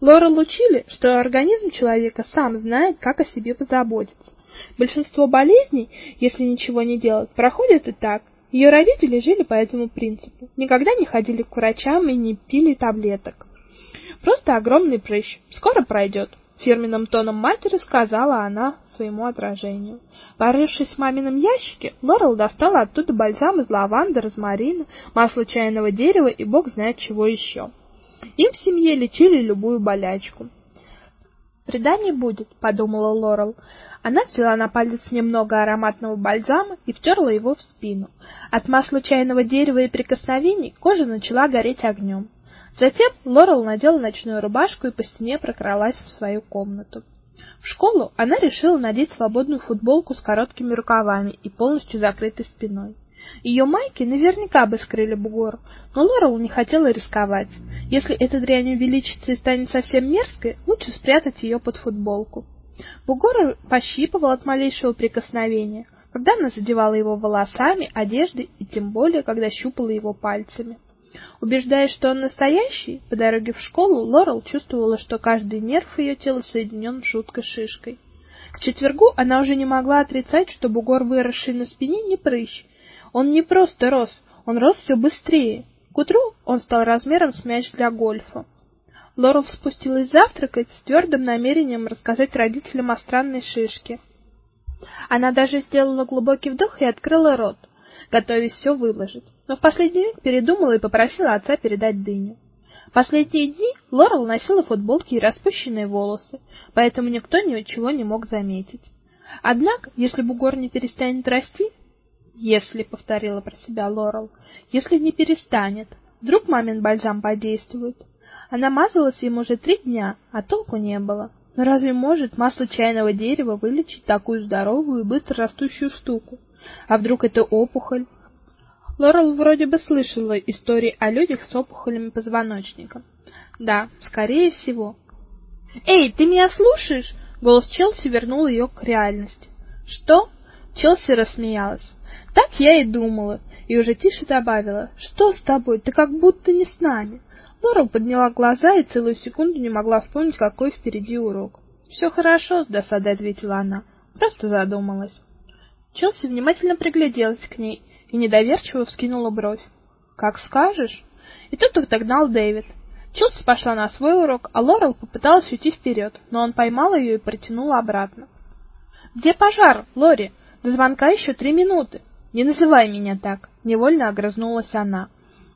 Лорел учили, что организм человека сам знает, как о себе позаботиться. Большинство болезней, если ничего не делать, проходят и так. Ее родители жили по этому принципу. Никогда не ходили к врачам и не пили таблеток. Просто огромный прыщ. Скоро пройдет фирменным тоном матери сказала она своему отражению. Порывшись в мамином ящике, Лорел достала оттуда бальзам из лаванды, розмарина, масло чайного дерева и бог знает чего еще. Им в семье лечили любую болячку. Вреда будет, подумала Лорел. Она взяла на палец немного ароматного бальзама и втерла его в спину. От масла чайного дерева и прикосновений кожа начала гореть огнем. Затем Лорел надела ночную рубашку и по стене прокралась в свою комнату. В школу она решила надеть свободную футболку с короткими рукавами и полностью закрытой спиной. Ее майки наверняка бы скрыли бугор, но Лорел не хотела рисковать. Если эта дрянь увеличится и станет совсем мерзкой, лучше спрятать ее под футболку. Бугор пощипывал от малейшего прикосновения, когда она задевала его волосами, одеждой и тем более, когда щупала его пальцами. Убеждаясь, что он настоящий, по дороге в школу Лорел чувствовала, что каждый нерв ее тела соединен жуткой шишкой. К четвергу она уже не могла отрицать, что бугор, выросший на спине, не прыщ. Он не просто рос, он рос все быстрее. К утру он стал размером с мяч для гольфа. Лорел спустилась завтракать с твердым намерением рассказать родителям о странной шишке. Она даже сделала глубокий вдох и открыла рот, готовясь все выложить, но в последний миг передумала и попросила отца передать дыню. Последние дни Лорел носила футболки и распущенные волосы, поэтому никто ничего не мог заметить. Однако, если бугор не перестанет расти, если, повторила про себя Лорел, если не перестанет, вдруг мамин бальзам подействует. Она мазалась им уже три дня, а толку не было. Но разве может масло чайного дерева вылечить такую здоровую и быстро растущую штуку? А вдруг это опухоль? Лорел вроде бы слышала истории о людях с опухолями позвоночника. Да, скорее всего. Эй, ты меня слушаешь? Голос Челси вернул ее к реальности. Что? Челси рассмеялась. Так я и думала, и уже тише добавила: "Что с тобой? Ты как будто не с нами". Лорел подняла глаза и целую секунду не могла вспомнить, какой впереди урок. «Все хорошо", с досадой ответила она. Просто задумалась. Челси внимательно пригляделась к ней и недоверчиво вскинула бровь. Как скажешь. И тут их догнал Дэвид. Чилси пошла на свой урок, а Лорел попыталась уйти вперед, но он поймал ее и протянул обратно. Где пожар, Лори? До звонка еще три минуты. Не называй меня так, невольно огрызнулась она.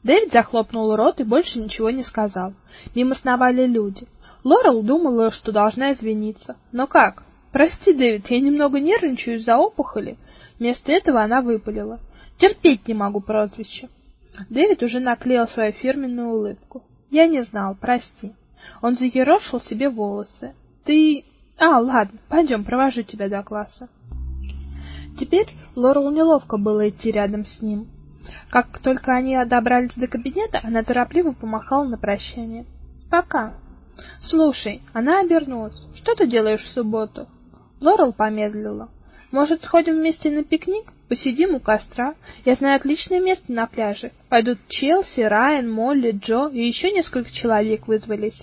Дэвид захлопнул рот и больше ничего не сказал. Мимо сновали люди. Лорел думала, что должна извиниться. Но как? Прости, Дэвид, я немного нервничаю из-за опухоли. Вместо этого она выпалила: Терпеть не могу прозвище. Дэвид уже наклеил свою фирменную улыбку. Я не знал, прости. Он заерошил себе волосы. Ты... А, ладно, пойдем, провожу тебя до класса. Теперь Лорел неловко было идти рядом с ним. Как только они добрались до кабинета, она торопливо помахала на прощание. Пока. Слушай, она обернулась. Что ты делаешь в субботу? Лорел помедлила. Может, сходим вместе на пикник? Посидим у костра. Я знаю отличное место на пляже. Пойдут Челси, Райан, Молли, Джо и еще несколько человек вызвались.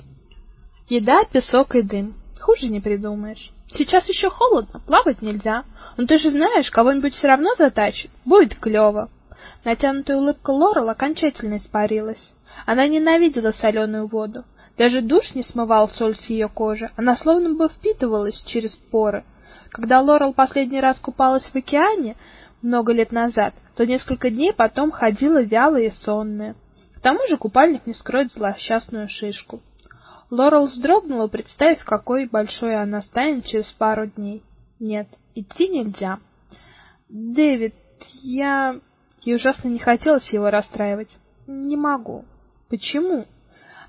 Еда, песок и дым. Хуже не придумаешь. Сейчас еще холодно, плавать нельзя. Но ты же знаешь, кого-нибудь все равно затащит. Будет клево. Натянутая улыбка Лорел окончательно испарилась. Она ненавидела соленую воду. Даже душ не смывал соль с ее кожи. Она словно бы впитывалась через поры. Когда Лорел последний раз купалась в океане, много лет назад, то несколько дней потом ходила вялая и сонная. К тому же купальник не скроет злосчастную шишку. Лорел вздрогнула, представив, какой большой она станет через пару дней. Нет, идти нельзя. Дэвид, я ей ужасно не хотелось его расстраивать. Не могу. Почему?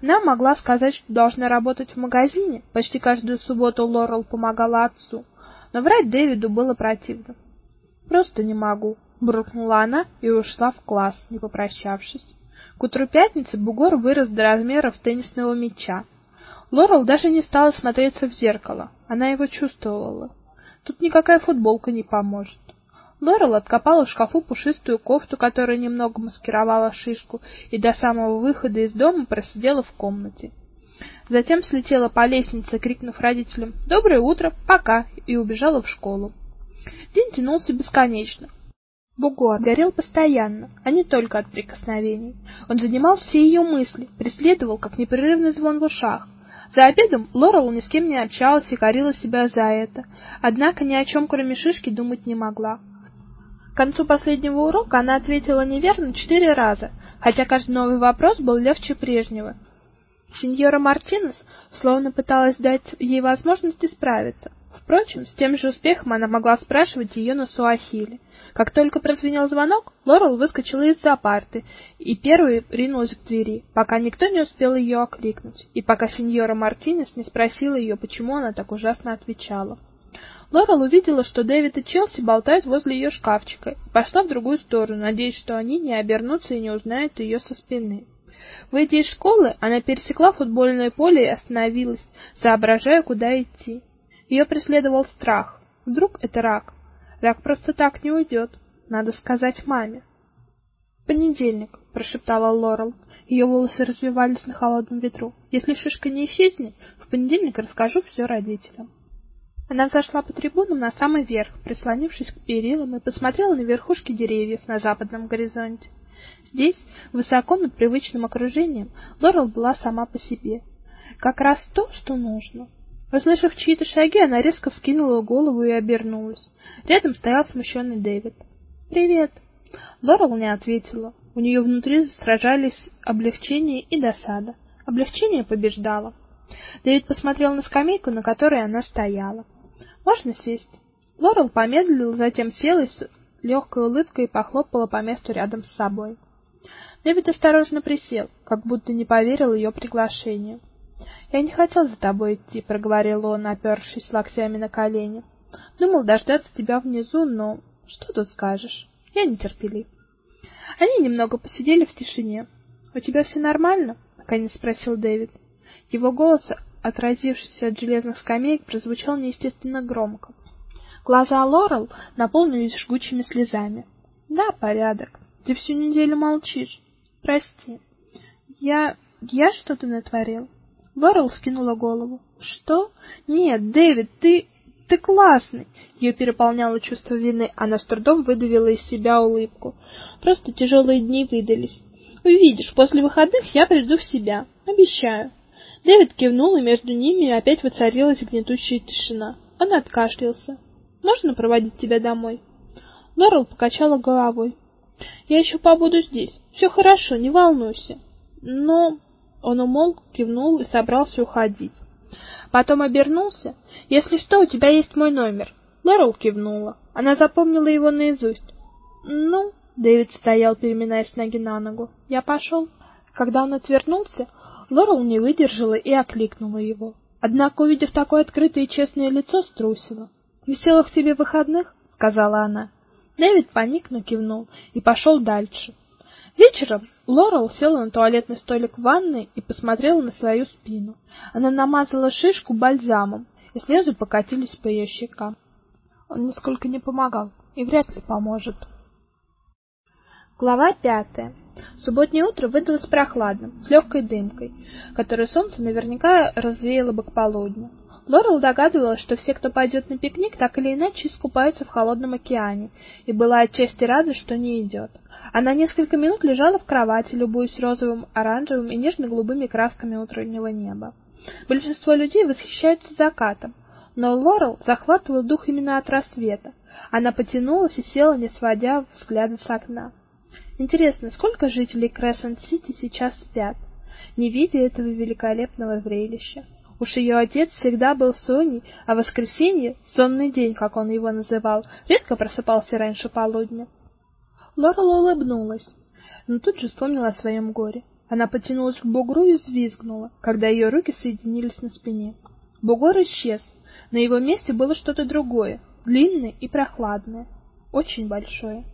Она могла сказать, что должна работать в магазине. Почти каждую субботу Лорел помогала отцу, но врать Дэвиду было противно. Просто не могу, буркнула она и ушла в класс, не попрощавшись. К утру пятницы бугор вырос до размеров теннисного мяча. Лорел даже не стала смотреться в зеркало. Она его чувствовала. Тут никакая футболка не поможет. Лорел откопала в шкафу пушистую кофту, которая немного маскировала шишку, и до самого выхода из дома просидела в комнате. Затем слетела по лестнице, крикнув родителям: "Доброе утро, пока!" и убежала в школу. День тянулся бесконечно. Бугор горел постоянно, а не только от прикосновений. Он занимал все ее мысли, преследовал, как непрерывный звон в ушах. За обедом Лорел ни с кем не общалась и корила себя за это, однако ни о чем, кроме шишки, думать не могла. К концу последнего урока она ответила неверно четыре раза, хотя каждый новый вопрос был легче прежнего. Сеньора Мартинес словно пыталась дать ей возможность исправиться. Впрочем, с тем же успехом она могла спрашивать ее на суахили. Как только прозвенел звонок, Лорел выскочила из-за и первой ринулась к двери, пока никто не успел ее окликнуть, и пока сеньора Мартинес не спросила ее, почему она так ужасно отвечала. Лорел увидела, что Дэвид и Челси болтают возле ее шкафчика, и пошла в другую сторону, надеясь, что они не обернутся и не узнают ее со спины. Выйдя из школы, она пересекла футбольное поле и остановилась, соображая, куда идти. Ее преследовал страх. Вдруг это рак? Рак просто так не уйдет. Надо сказать маме. Понедельник. прошептала Лорел. Ее волосы развивались на холодном ветру. Если шишка не исчезнет, в понедельник расскажу все родителям. Она взошла по трибунам на самый верх, прислонившись к перилам, и посмотрела на верхушки деревьев на западном горизонте. Здесь, высоко над привычным окружением, Лорел была сама по себе. Как раз то, что нужно. Услышав чьи-то шаги, она резко вскинула голову и обернулась. Рядом стоял смущенный Дэвид. "Привет". Лорел не ответила. У нее внутри сражались облегчение и досада. Облегчение побеждало. Дэвид посмотрел на скамейку, на которой она стояла. "Можно сесть?" Лорел помедлила, затем села и с легкой улыбкой похлопала по месту рядом с собой. Дэвид осторожно присел, как будто не поверил ее приглашению. Я не хотел за тобой идти, проговорил он, опершись локтями на колени. Думал дождаться тебя внизу, но что тут скажешь? Я нетерпелив. Они немного посидели в тишине. У тебя все нормально? наконец спросил Дэвид. Его голос, отразившийся от железных скамеек, прозвучал неестественно громко. Глаза Лорел наполнились жгучими слезами. Да, порядок. Ты всю неделю молчишь. Прости. Я я что-то натворил. Лорел скинула голову. Что? Нет, Дэвид, ты ты классный. Ее переполняло чувство вины, она с трудом выдавила из себя улыбку. Просто тяжелые дни выдались. Увидишь, после выходных я приду в себя, обещаю. Дэвид кивнул, и между ними опять воцарилась гнетущая тишина. Он откашлялся. Можно проводить тебя домой? Лорел покачала головой. Я еще побуду здесь. Все хорошо, не волнуйся. Но он умолк, кивнул и собрался уходить. Потом обернулся. Если что, у тебя есть мой номер. Лорел кивнула. Она запомнила его наизусть. Ну, Дэвид стоял, переминаясь ноги на ногу. Я пошел. Когда он отвернулся, Лорел не выдержала и окликнула его. Однако, увидев такое открытое и честное лицо, струсила. "Веселых тебе выходных", сказала она. Дэвид поникнув кивнул и пошел дальше. Вечером Лорел села на туалетный столик в ванной и посмотрела на свою спину. Она намазала шишку бальзамом, и слезы покатились по ее щекам. Он нисколько не помогал и вряд ли поможет. Глава пятая. Субботнее утро выдалось прохладным, с легкой дымкой, которую солнце наверняка развеяло бы к полудню. Лорел догадывалась, что все, кто пойдет на пикник, так или иначе искупаются в холодном океане, и была отчасти рада, что не идет. Она несколько минут лежала в кровати, любуясь розовым, оранжевым и нежно-голубыми красками утреннего неба. Большинство людей восхищаются закатом, но Лорел захватывал дух именно от рассвета. Она потянулась и села, не сводя взгляда с окна. Интересно, сколько жителей Крессент-Сити сейчас спят, не видя этого великолепного зрелища? Уж ее отец всегда был Соней, а воскресенье, сонный день, как он его называл, редко просыпался раньше полудня. Лорел улыбнулась, но тут же вспомнила о своем горе. Она потянулась к бугру и взвизгнула, когда ее руки соединились на спине. Бугор исчез. На его месте было что-то другое, длинное и прохладное, очень большое.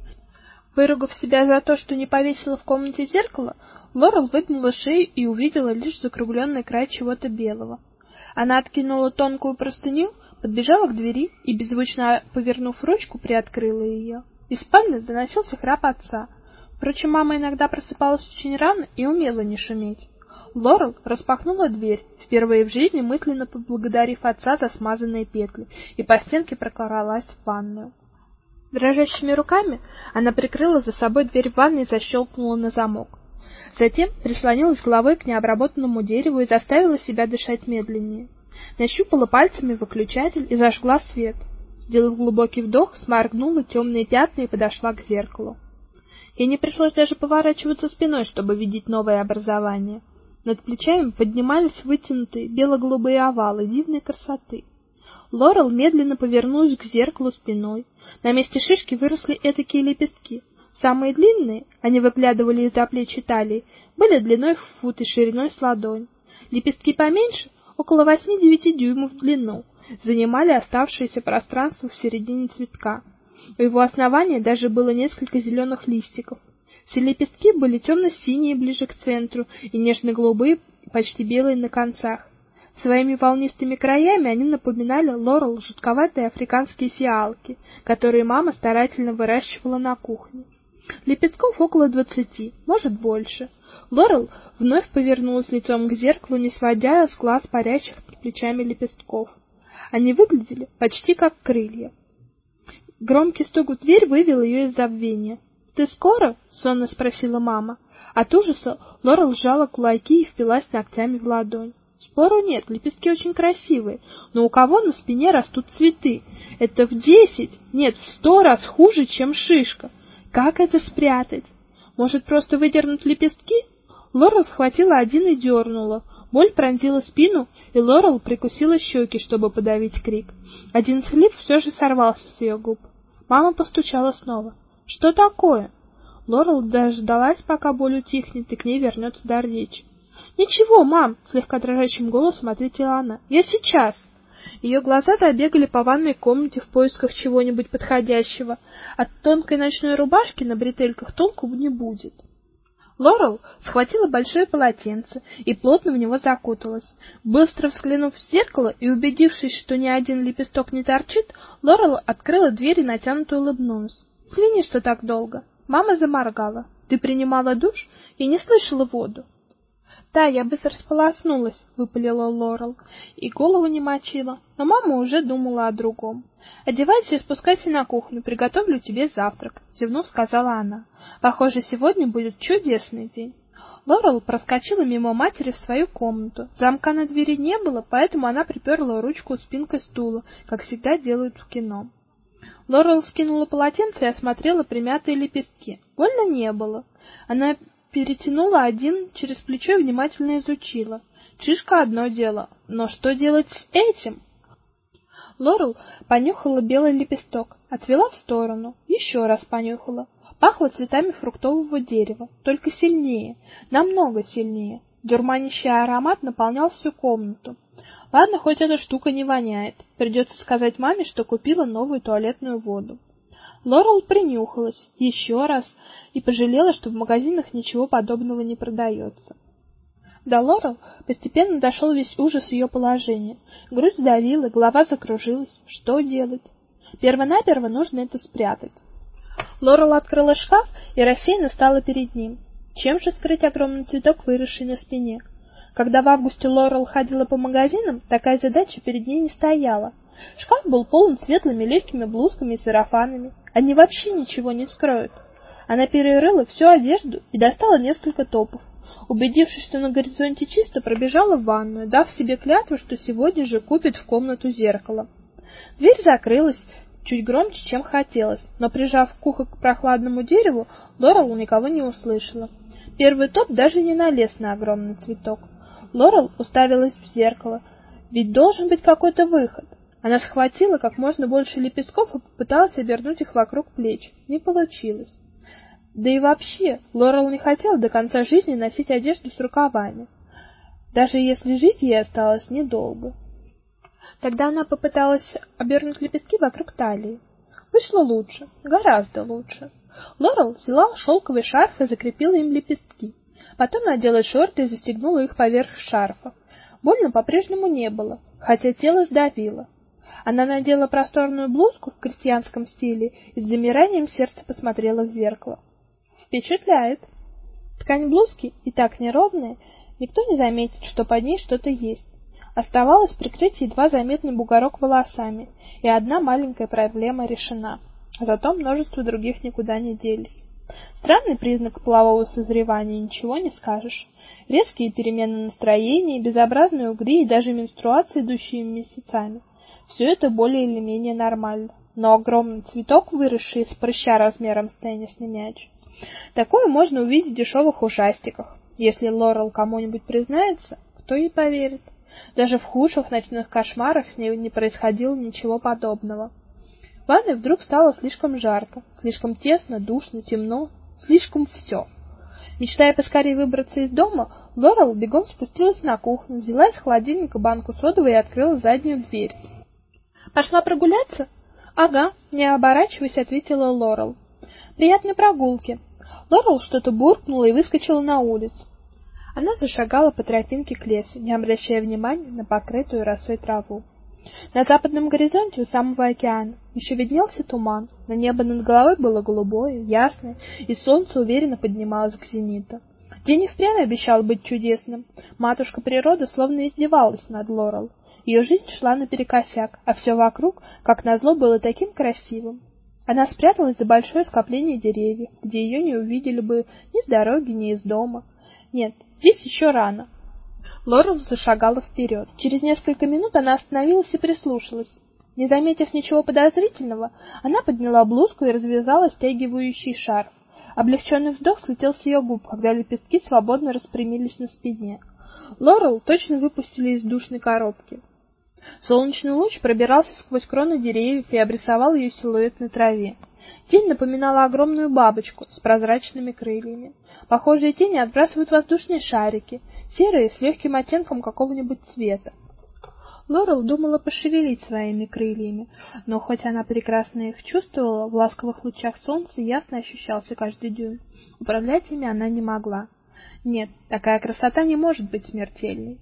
Выругав себя за то, что не повесила в комнате зеркало, Лорел выгнула шею и увидела лишь закругленный край чего-то белого. Она откинула тонкую простыню, подбежала к двери и беззвучно повернув ручку, приоткрыла ее. Из спальни доносился храп отца. Впрочем, мама иногда просыпалась очень рано и умела не шуметь. Лорел распахнула дверь, впервые в жизни мысленно поблагодарив отца за смазанные петли, и по стенке прокралась в ванную. Дрожащими руками она прикрыла за собой дверь в ванной и защелкнула на замок. Затем прислонилась головой к необработанному дереву и заставила себя дышать медленнее. Нащупала пальцами выключатель и зажгла свет. Сделав глубокий вдох, сморгнула темные пятна и подошла к зеркалу. Ей не пришлось даже поворачиваться спиной, чтобы видеть новое образование. Над плечами поднимались вытянутые бело-голубые овалы дивной красоты. Лорел медленно повернулась к зеркалу спиной. На месте шишки выросли этакие лепестки. Самые длинные, они выглядывали из-за плеч и талии, были длиной в фут и шириной с ладонь. Лепестки поменьше, около 8-9 дюймов в длину, занимали оставшееся пространство в середине цветка. У его основания даже было несколько зеленых листиков. Все лепестки были темно-синие ближе к центру и нежно-голубые, почти белые на концах. Своими волнистыми краями они напоминали лорел жутковатые африканские фиалки, которые мама старательно выращивала на кухне. Лепестков около двадцати, может, больше. Лорел вновь повернулась лицом к зеркалу, не сводя с глаз парящих под плечами лепестков. Они выглядели почти как крылья. Громкий стук в дверь вывел ее из забвения. "Ты скоро?" сонно спросила мама. От ужаса Лорел сжала кулаки и впилась ногтями в ладонь. Спору нет, лепестки очень красивые, но у кого на спине растут цветы? Это в десять, нет, в сто раз хуже, чем шишка. Как это спрятать? Может, просто выдернуть лепестки? Лорел схватила один и дернула. Боль пронзила спину, и Лорел прикусила щеки, чтобы подавить крик. Один слив все же сорвался с ее губ. Мама постучала снова. Что такое? Лорел дождалась, пока боль утихнет, и к ней вернется дар речи. Ничего, мам, слегка дрожащим голосом ответила она. Я сейчас. Ее глаза забегали по ванной комнате в поисках чего-нибудь подходящего. От тонкой ночной рубашки на бретельках толку не будет. Лорел схватила большое полотенце и плотно в него закуталась. Быстро взглянув в зеркало и убедившись, что ни один лепесток не торчит, Лорел открыла дверь и натянуто улыбнулась. "Извини, что так долго". Мама заморгала. "Ты принимала душ и не слышала воду?" Да, я быстро сполоснулась, выпалила Лорел, и голову не мочила, но мама уже думала о другом. Одевайся и спускайся на кухню, приготовлю тебе завтрак, зевнув, сказала она. Похоже, сегодня будет чудесный день. Лорел проскочила мимо матери в свою комнату. Замка на двери не было, поэтому она приперла ручку спинкой стула, как всегда делают в кино. Лорел скинула полотенце и осмотрела примятые лепестки. Больно не было. Она перетянула один через плечо и внимательно изучила. Чишка одно дело, но что делать с этим? Лорел понюхала белый лепесток, отвела в сторону, еще раз понюхала. Пахло цветами фруктового дерева, только сильнее, намного сильнее. Дурманящий аромат наполнял всю комнату. Ладно, хоть эта штука не воняет. Придется сказать маме, что купила новую туалетную воду. Лорел принюхалась еще раз и пожалела, что в магазинах ничего подобного не продается. До Лорел постепенно дошел весь ужас ее положения. Грудь сдавила, голова закружилась. Что делать? Первонаперво нужно это спрятать. Лорел открыла шкаф и рассеянно стала перед ним. Чем же скрыть огромный цветок, выросший на спине? Когда в августе Лорел ходила по магазинам, такая задача перед ней не стояла. Шкаф был полон светлыми легкими блузками и сарафанами. Они вообще ничего не скроют. Она перерыла всю одежду и достала несколько топов. Убедившись, что на горизонте чисто, пробежала в ванную, дав себе клятву, что сегодня же купит в комнату зеркало. Дверь закрылась чуть громче, чем хотелось, но прижав ухо к прохладному дереву, Лорел никого не услышала. Первый топ даже не налез на огромный цветок. Лорел уставилась в зеркало. Ведь должен быть какой-то выход. Она схватила как можно больше лепестков и попыталась обернуть их вокруг плеч. Не получилось. Да и вообще, Лорел не хотела до конца жизни носить одежду с рукавами, даже если жить ей осталось недолго. Тогда она попыталась обернуть лепестки вокруг талии. Вышло лучше, гораздо лучше. Лорел взяла шелковый шарф и закрепила им лепестки. Потом надела шорты и застегнула их поверх шарфа. Больно по-прежнему не было, хотя тело сдавило. Она надела просторную блузку в крестьянском стиле и с замиранием сердца посмотрела в зеркало. Впечатляет. Ткань блузки и так неровная, никто не заметит, что под ней что-то есть. Оставалось прикрыть едва заметный бугорок волосами, и одна маленькая проблема решена. Зато множество других никуда не делись. Странный признак полового созревания, ничего не скажешь. Резкие перемены настроения, безобразные угри и даже менструации, идущие месяцами. Все это более или менее нормально. Но огромный цветок, выросший из прыща размером с теннисный мяч, такое можно увидеть в дешевых ужастиках. Если Лорел кому-нибудь признается, кто ей поверит? Даже в худших ночных кошмарах с ней не происходило ничего подобного. В ванной вдруг стало слишком жарко, слишком тесно, душно, темно, слишком все. Мечтая поскорее выбраться из дома, Лорел бегом спустилась на кухню, взяла из холодильника банку содовой и открыла заднюю дверь. Пошла прогуляться? Ага, не оборачиваясь, ответила Лорел. Приятной прогулки. Лорел что-то буркнула и выскочила на улицу. Она зашагала по тропинке к лесу, не обращая внимания на покрытую росой траву. На западном горизонте у самого океана еще виднелся туман, но небо над головой было голубое, ясное, и солнце уверенно поднималось к зениту. День и впрямь обещал быть чудесным. Матушка природа словно издевалась над Лорел. Ее жизнь шла наперекосяк, а все вокруг, как назло, было таким красивым. Она спряталась за большое скопление деревьев, где ее не увидели бы ни с дороги, ни из дома. Нет, здесь еще рано. Лорел зашагала вперед. Через несколько минут она остановилась и прислушалась. Не заметив ничего подозрительного, она подняла блузку и развязала стягивающий шарф. Облегченный вздох слетел с ее губ, когда лепестки свободно распрямились на спине. Лорел точно выпустили из душной коробки. Солнечный луч пробирался сквозь кроны деревьев и обрисовал ее силуэт на траве. Тень напоминала огромную бабочку с прозрачными крыльями. Похожие тени отбрасывают воздушные шарики, серые с легким оттенком какого-нибудь цвета. Лорел думала пошевелить своими крыльями, но хоть она прекрасно их чувствовала, в ласковых лучах солнца ясно ощущался каждый дюйм. Управлять ими она не могла. Нет, такая красота не может быть смертельной.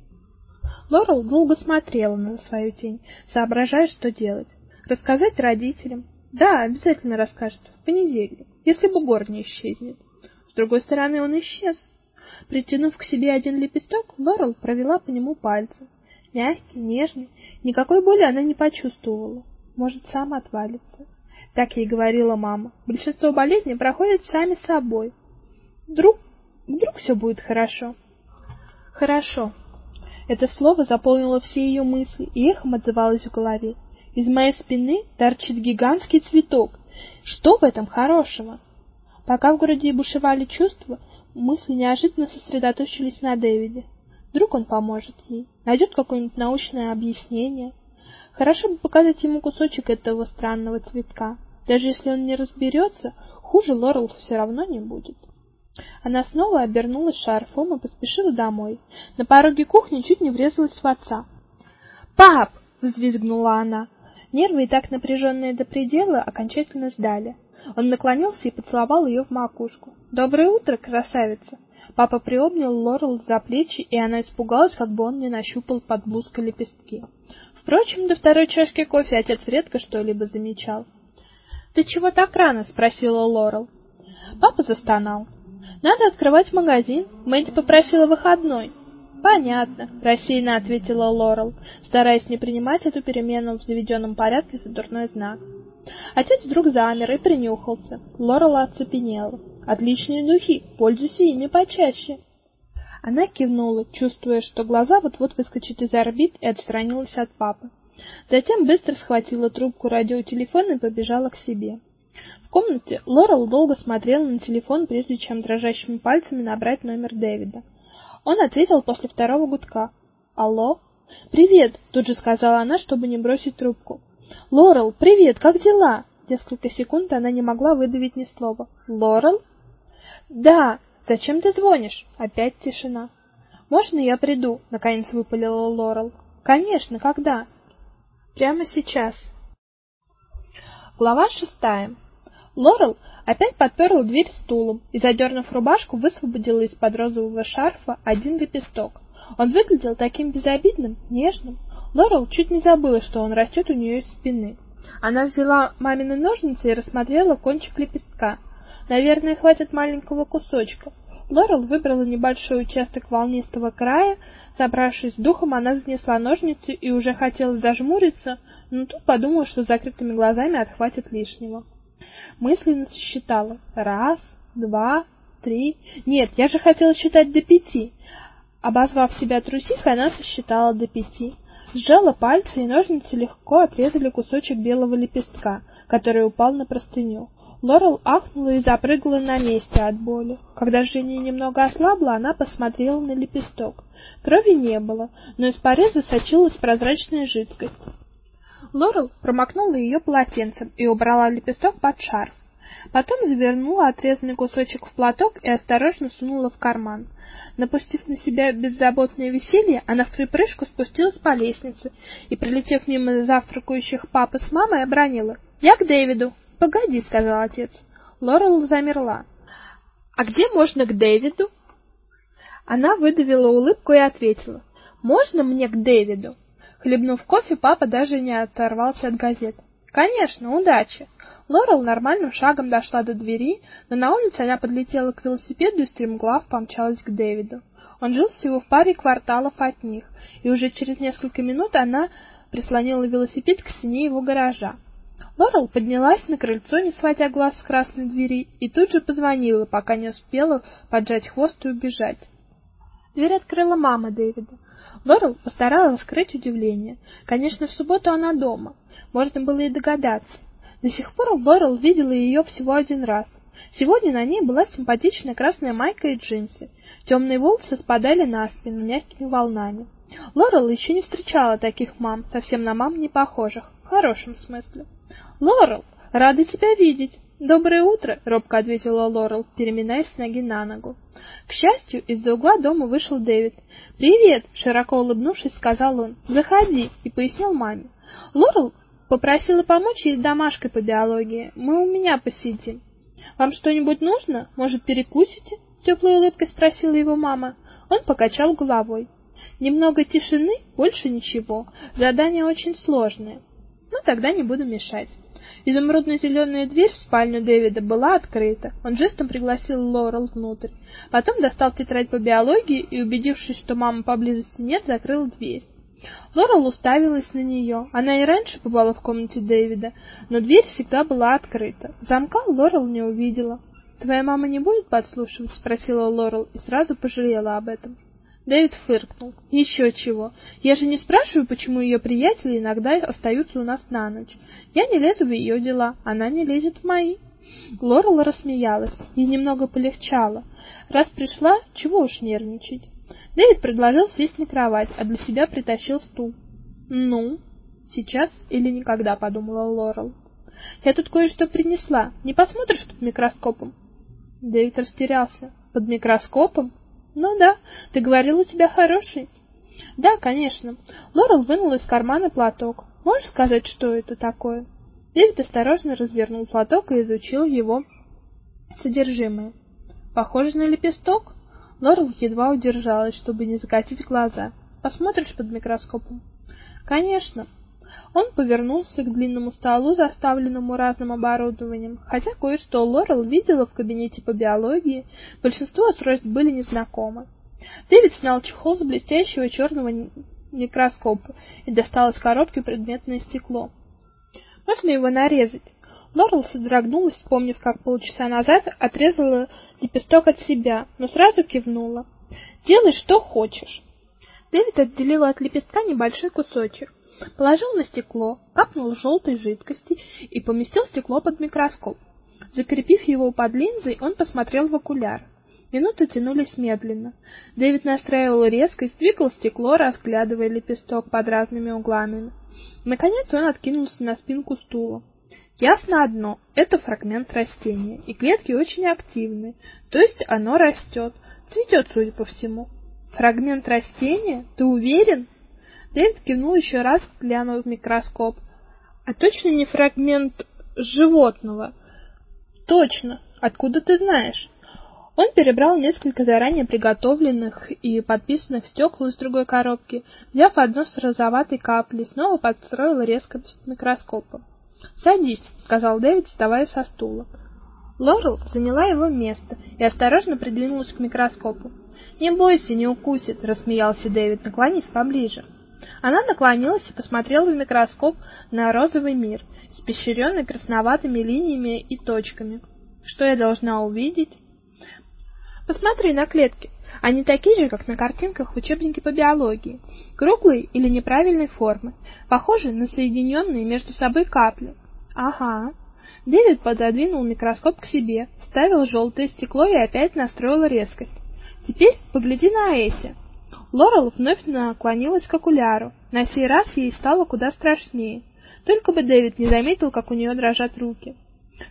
Лорел долго смотрела на свою тень, соображая, что делать. Рассказать родителям? Да, обязательно расскажет в понедельник, если бугор не исчезнет. С другой стороны, он исчез. Притянув к себе один лепесток, Лорел провела по нему пальцем мягкий, нежный, никакой боли она не почувствовала. Может, сам отвалится. Так ей говорила мама. Большинство болезней проходят сами собой. Вдруг, вдруг все будет хорошо. Хорошо. Это слово заполнило все ее мысли и эхом отзывалось в голове. Из моей спины торчит гигантский цветок. Что в этом хорошего? Пока в груди бушевали чувства, мысли неожиданно сосредоточились на Дэвиде. Вдруг он поможет ей, найдет какое-нибудь научное объяснение. Хорошо бы показать ему кусочек этого странного цветка. Даже если он не разберется, хуже Лорел все равно не будет. Она снова обернулась шарфом и поспешила домой. На пороге кухни чуть не врезалась в отца. "Пап!" взвизгнула она. Нервы, и так напряженные до предела, окончательно сдали. Он наклонился и поцеловал ее в макушку. "Доброе утро, красавица!" Папа приобнял Лорел за плечи, и она испугалась, как бы он не нащупал под блузкой лепестки. Впрочем, до второй чашки кофе отец редко что-либо замечал. "Ты чего так рано?" спросила Лорел. Папа застонал. "Надо открывать магазин. Мэдди попросила выходной". Понятно, рассеянно ответила Лорел, стараясь не принимать эту перемену в заведенном порядке за дурной знак. Отец вдруг замер и принюхался. Лорел оцепенела. Отличные духи, пользуйся ими почаще. Она кивнула, чувствуя, что глаза вот-вот выскочат из орбит, и отстранилась от папы. Затем быстро схватила трубку радиотелефона и побежала к себе. В комнате Лорел долго смотрела на телефон, прежде чем дрожащими пальцами набрать номер Дэвида. Он ответил после второго гудка. Алло? Привет, тут же сказала она, чтобы не бросить трубку. Лорел, привет, как дела? Несколько секунд она не могла выдавить ни слова. Лорел? Да, зачем ты звонишь? Опять тишина. Можно я приду? наконец выпалила Лорел. Конечно, когда? Прямо сейчас. Глава шестая. Лорел опять подперла дверь стулом и, задернув рубашку, высвободила из-под розового шарфа один лепесток. Он выглядел таким безобидным, нежным. Лорел чуть не забыла, что он растет у нее из спины. Она взяла мамины ножницы и рассмотрела кончик лепестка. Наверное, хватит маленького кусочка. Лорел выбрала небольшой участок волнистого края. Собравшись с духом, она занесла ножницы и уже хотела зажмуриться, но тут подумала, что с закрытыми глазами отхватит лишнего. Мысленно сосчитала: раз, два, три. Нет, я же хотела считать до пяти. Обозвав себя трусихой, она сосчитала до пяти. Сжала пальцы, и ножницы легко отрезали кусочек белого лепестка, который упал на простыню. Лорел ахнула и запрыгала на месте от боли. Когда жжение немного ослабло, она посмотрела на лепесток. Крови не было, но из пореза сочилась прозрачная жидкость. Лорел промокнула ее полотенцем и убрала лепесток под шарф. Потом завернула отрезанный кусочек в платок и осторожно сунула в карман. Напустив на себя беззаботное веселье, она в припрыжку спустилась по лестнице и, пролетев мимо завтракающих папы с мамой, обронила: "Я к Дэвиду". "Погоди", сказал отец. Лорел замерла. "А где можно к Дэвиду?" Она выдавила улыбку и ответила: "Можно мне к Дэвиду?" Хлебнув кофе, папа даже не оторвался от газет. Конечно, удачи. Лорел нормальным шагом дошла до двери, но на улице она подлетела к велосипеду и стремглав помчалась к Дэвиду. Он жил всего в паре кварталов от них, и уже через несколько минут она прислонила велосипед к стене его гаража. Лорел поднялась на крыльцо, не сводя глаз с красной двери, и тут же позвонила, пока не успела поджать хвост и убежать. Дверь открыла мама Дэвида. Лорел постаралась скрыть удивление. Конечно, в субботу она дома. Можно было и догадаться. До сих пор Лорел видела ее всего один раз. Сегодня на ней была симпатичная красная майка и джинсы. Темные волосы спадали на спину мягкими волнами. Лорел еще не встречала таких мам, совсем на мам не похожих, в хорошем смысле. "Лорел, рада тебя видеть. Доброе утро", робко ответила Лорел, переминаясь с ноги на ногу. К счастью, из-за угла дома вышел Дэвид. "Привет", широко улыбнувшись, сказал он. "Заходи", и пояснил маме. Лорел попросила помочь ей с домашкой по биологии. Мы у меня посидим. Вам что-нибудь нужно? Может, перекусите? с теплой улыбкой спросила его мама. Он покачал головой. Немного тишины, больше ничего. Задание очень сложное. Ну тогда не буду мешать. Изумрудно-зеленая дверь в спальню Дэвида была открыта. Он жестом пригласил Лорел внутрь. Потом достал тетрадь по биологии и, убедившись, что мамы поблизости нет, закрыл дверь. Лорел уставилась на нее. Она и раньше бывала в комнате Дэвида, но дверь всегда была открыта. Замка Лорел не увидела. "Твоя мама не будет подслушивать?" спросила Лорел и сразу пожалела об этом. Дэвид фыркнул. Еще чего? Я же не спрашиваю, почему ее приятели иногда остаются у нас на ночь. Я не лезу в ее дела, она не лезет в мои. Лорел рассмеялась. Ей немного полегчало. Раз пришла, чего уж нервничать. Дэвид предложил сесть на кровать, а для себя притащил стул. Ну, сейчас или никогда, подумала Лорел. Я тут кое-что принесла. Не посмотришь под микроскопом? Дэвид растерялся. Под микроскопом? Ну да, ты говорил, у тебя хороший. Да, конечно. Лорел вынула из кармана платок. Можешь сказать, что это такое? Дэвид осторожно развернул платок и изучил его содержимое. Похоже на лепесток. Лорел едва удержалась, чтобы не закатить глаза. Посмотришь под микроскопом? Конечно. Он повернулся к длинному столу, заставленному разным оборудованием. Хотя кое-что Лорел видела в кабинете по биологии, большинство устройств были незнакомы. Дэвид снял чехол с блестящего черного микроскопа и достал из коробки предметное стекло. Можно его нарезать? Лорел содрогнулась, вспомнив, как полчаса назад отрезала лепесток от себя, но сразу кивнула. "Делай, что хочешь". Дэвид отделил от лепестка небольшой кусочек. Положил на стекло, капнул желтой жидкости и поместил стекло под микроскоп. Закрепив его под линзой, он посмотрел в окуляр. Минуты тянулись медленно. Дэвид настраивал резкость, двигал стекло, разглядывая лепесток под разными углами. Наконец он откинулся на спинку стула. Ясно одно это фрагмент растения, и клетки очень активны, то есть оно растет, цветет, судя по всему. Фрагмент растения? Ты уверен? Дэвид кивнул еще раз, глянув в микроскоп. А точно не фрагмент животного? Точно. Откуда ты знаешь? Он перебрал несколько заранее приготовленных и подписанных стекол из другой коробки, взяв одно с розоватой каплей, снова подстроил резкость микроскопа. "Садись", сказал Дэвид, вставая со стула. Лорел заняла его место и осторожно придвинулась к микроскопу. "Не бойся, не укусит", рассмеялся Дэвид, наклонись поближе. Она наклонилась и посмотрела в микроскоп на розовый мир, испещренный красноватыми линиями и точками. Что я должна увидеть? Посмотри на клетки. Они такие же, как на картинках в учебнике по биологии. Круглые или неправильной формы, похожи на соединенные между собой капли. Ага. Дэвид пододвинул микроскоп к себе, вставил желтое стекло и опять настроил резкость. Теперь погляди на эти. Лорел вновь наклонилась к окуляру. На сей раз ей стало куда страшнее. Только бы Дэвид не заметил, как у нее дрожат руки.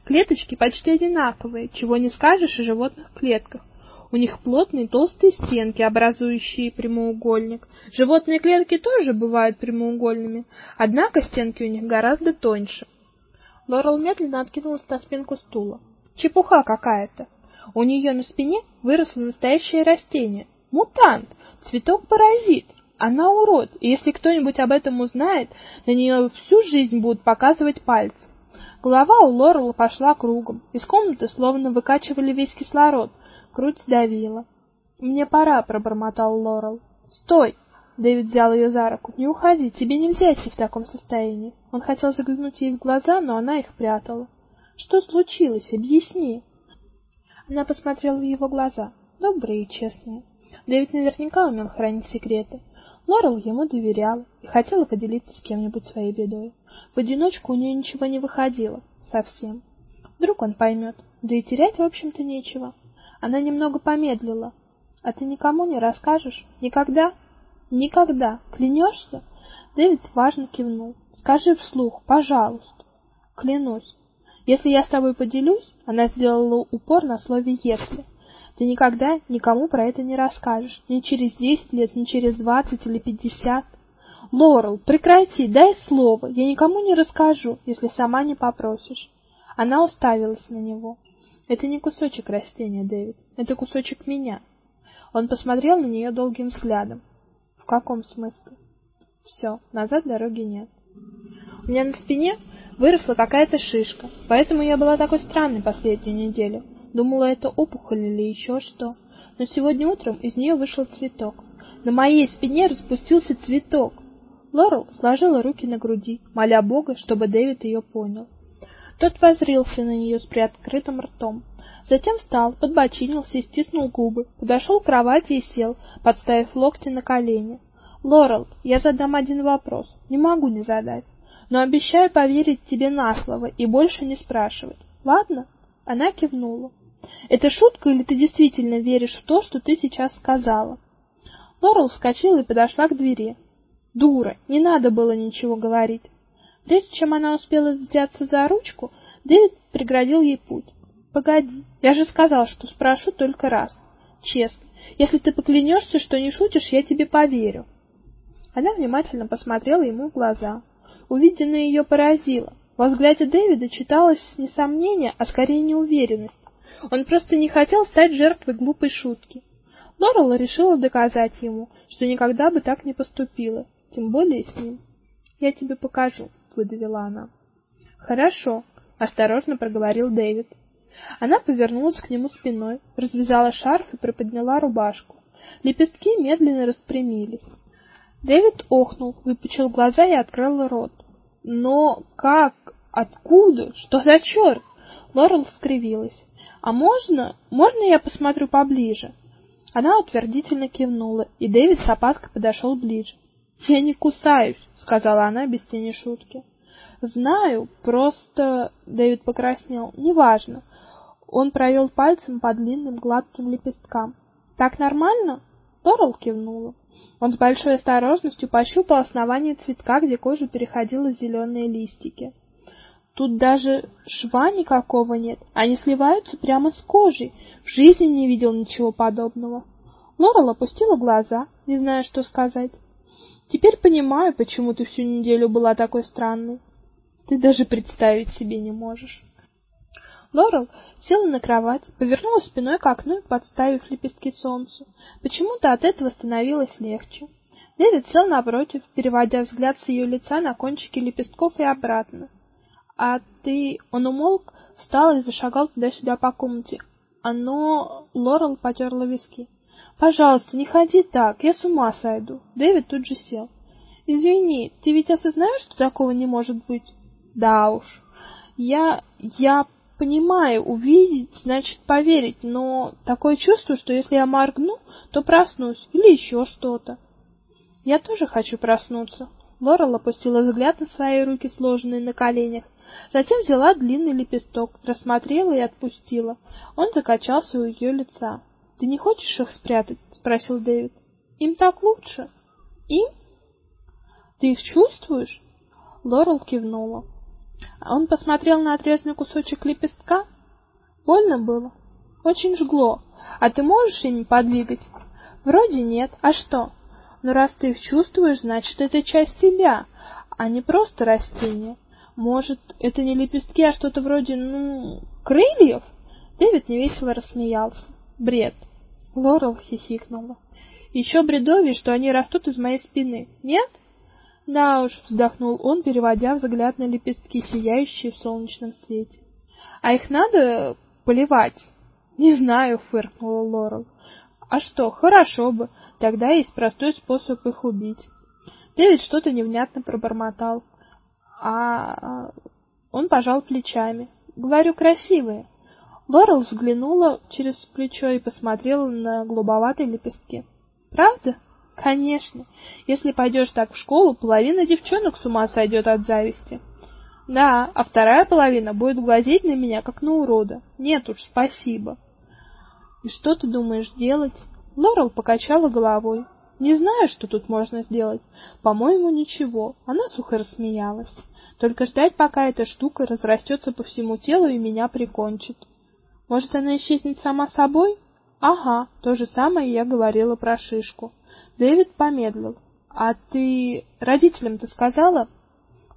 Клеточки почти одинаковые, чего не скажешь о животных клетках. У них плотные толстые стенки, образующие прямоугольник. Животные клетки тоже бывают прямоугольными, однако стенки у них гораздо тоньше. Лорел медленно откинулась на спинку стула. Чепуха какая-то. У нее на спине выросло настоящее растение. Мутант, цветок-паразит. Она урод, и если кто-нибудь об этом узнает, на нее всю жизнь будут показывать пальцем. Голова у Лорел пошла кругом. Из комнаты словно выкачивали весь кислород. Грудь давила. "Мне пора", пробормотал Лорел. "Стой!" Дэвид взял ее за руку. "Не уходи, тебе нельзя идти в таком состоянии". Он хотел заглянуть ей в глаза, но она их прятала. "Что случилось? Объясни". Она посмотрела в его глаза, добрые и честные. Дэвид наверняка умел хранить секреты. Лорел ему доверяла и хотела поделиться с кем-нибудь своей бедой. В одиночку у нее ничего не выходило, совсем. Вдруг он поймет, да и терять, в общем-то, нечего. Она немного помедлила. А ты никому не расскажешь? Никогда? Никогда. Клянешься? Дэвид важно кивнул. Скажи вслух, пожалуйста. Клянусь. Если я с тобой поделюсь, она сделала упор на слове если. Ты никогда никому про это не расскажешь, ни через десять лет, ни через двадцать или пятьдесят. Лорел, прекрати, дай слово. Я никому не расскажу, если сама не попросишь. Она уставилась на него. Это не кусочек растения, Дэвид. Это кусочек меня. Он посмотрел на нее долгим взглядом. В каком смысле? Все, назад дороги нет. У меня на спине выросла какая-то шишка, поэтому я была такой странной последнюю неделю. Думала, это опухоль или еще что. Но сегодня утром из нее вышел цветок. На моей спине распустился цветок. Лорел сложила руки на груди, моля Бога, чтобы Дэвид ее понял. Тот воззрился на нее с приоткрытым ртом. Затем встал, подбочинился и стиснул губы, подошел к кровати и сел, подставив локти на колени. Лорел, я задам один вопрос. Не могу не задать, но обещаю поверить тебе на слово и больше не спрашивать. Ладно? Она кивнула. Это шутка или ты действительно веришь в то, что ты сейчас сказала? Лорел вскочила и подошла к двери. Дура, не надо было ничего говорить. Прежде чем она успела взяться за ручку, Дэвид преградил ей путь. Погоди, я же сказал, что спрошу только раз. Честно. Если ты поклянешься, что не шутишь, я тебе поверю. Она внимательно посмотрела ему в глаза. Увиденное ее поразило. Во взгляде Дэвида читалось не сомнение, а скорее неуверенность. Он просто не хотел стать жертвой глупой шутки. Лорел решила доказать ему, что никогда бы так не поступила, тем более с ним. "Я тебе покажу", выдавила она. "Хорошо", осторожно проговорил Дэвид. Она повернулась к нему спиной, развязала шарф и приподняла рубашку. Лепестки медленно распрямились. Дэвид охнул, выпучил глаза и открыл рот. "Но как? Откуда? Что за черт?» Лорел скривилась. А можно, можно я посмотрю поближе? Она утвердительно кивнула, и Дэвид с опаской подошел ближе. "Я не кусаюсь", сказала она без тени шутки. "Знаю, просто Дэвид покраснел. Неважно. Он провел пальцем по длинным гладким лепесткам. "Так нормально?" Торл кивнула. Он с большой осторожностью пощупал основание цветка, где кожа переходила в зеленые листики. Тут даже шва никакого нет, они сливаются прямо с кожей. В жизни не видел ничего подобного. Лорел опустила глаза, не зная, что сказать. Теперь понимаю, почему ты всю неделю была такой странной. Ты даже представить себе не можешь. Лорел села на кровать, повернулась спиной к окну и подставив лепестки солнцу. Почему-то от этого становилось легче. Дэвид сел напротив, переводя взгляд с ее лица на кончики лепестков и обратно. А ты, он умолк, встал и зашагал туда-сюда по комнате. Оно Лорел потерла виски. Пожалуйста, не ходи так, я с ума сойду. Дэвид тут же сел. Извини, ты ведь осознаешь, что такого не может быть? Да уж. Я я понимаю, увидеть значит поверить, но такое чувство, что если я моргну, то проснусь или еще что-то. Я тоже хочу проснуться. Лорел опустила взгляд на свои руки, сложенные на коленях, Затем взяла длинный лепесток, рассмотрела и отпустила. Он закачался у ее лица. "Ты не хочешь их спрятать?" спросил Дэвид. "Им так лучше". "Им? Ты их чувствуешь?" Лорел кивнула. Он посмотрел на отрезанный кусочек лепестка. Больно было, очень жгло. А ты можешь ими подвигать? Вроде нет. А что? Но раз ты их чувствуешь, значит, это часть тебя, а не просто растение. Может, это не лепестки, а что-то вроде, ну, крыльев? Дэвид невесело рассмеялся. Бред. Лорел хихикнула. Еще бредовее, что они растут из моей спины. Нет? Да уж, вздохнул он, переводя взгляд на лепестки, сияющие в солнечном свете. А их надо поливать? Не знаю, фыркнула Лорел. А что, хорошо бы. Тогда есть простой способ их убить. Дэвид что-то невнятно пробормотал. А он пожал плечами. Говорю, красивые. Лорел взглянула через плечо и посмотрела на голубоватые лепестки. Правда? Конечно. Если пойдешь так в школу, половина девчонок с ума сойдет от зависти. Да, а вторая половина будет глазеть на меня как на урода. Нет уж, спасибо. И что ты думаешь делать? Лорел покачала головой. Не знаю, что тут можно сделать. По-моему, ничего. Она сухо рассмеялась. Только ждать, пока эта штука разрастется по всему телу и меня прикончит. Может, она исчезнет сама собой? Ага, то же самое я говорила про шишку. Дэвид помедлил. А ты родителям-то сказала?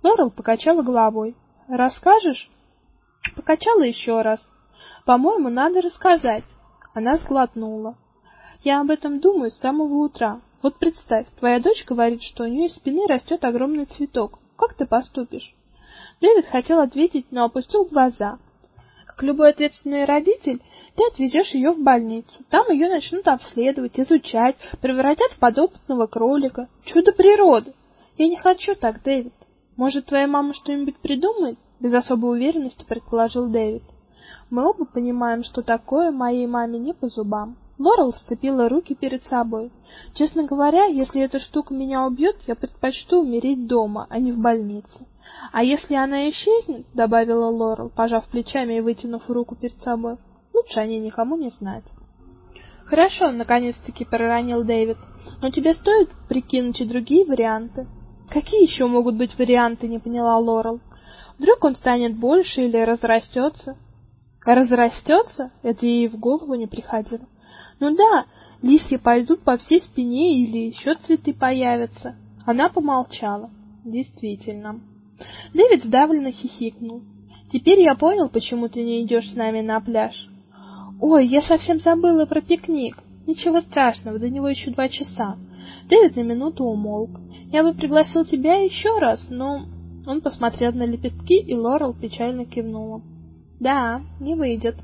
Лорел покачала головой. Расскажешь? Покачала еще раз. По-моему, надо рассказать. Она сглотнула. Я об этом думаю с самого утра. Вот представь, твоя дочь говорит, что у нее из спины растет огромный цветок. Как ты поступишь? Дэвид хотел ответить, но опустил глаза. Как любой ответственный родитель, ты отвезешь ее в больницу. Там ее начнут обследовать, изучать, превратят в подопытного кролика. Чудо природы. Я не хочу так, Дэвид. Может, твоя мама что-нибудь придумает? Без особой уверенности предположил Дэвид. Мы оба понимаем, что такое моей маме не по зубам. Лорел сцепила руки перед собой. Честно говоря, если эта штука меня убьет, я предпочту умереть дома, а не в больнице. А если она исчезнет, добавила Лорел, пожав плечами и вытянув руку перед собой. Лучше о ней никому не знать. Хорошо, наконец-таки проронил Дэвид. Но тебе стоит прикинуть и другие варианты. Какие еще могут быть варианты, не поняла Лорел. Вдруг он станет больше или разрастется? Разрастется? Это ей в голову не приходило. Ну да, листья пойдут по всей спине или еще цветы появятся. Она помолчала. Действительно. Дэвид сдавленно хихикнул. Теперь я понял, почему ты не идешь с нами на пляж. Ой, я совсем забыла про пикник. Ничего страшного, до него еще два часа. Дэвид на минуту умолк. Я бы пригласил тебя еще раз, но он посмотрел на лепестки, и Лорел печально кивнула. Да, не выйдет.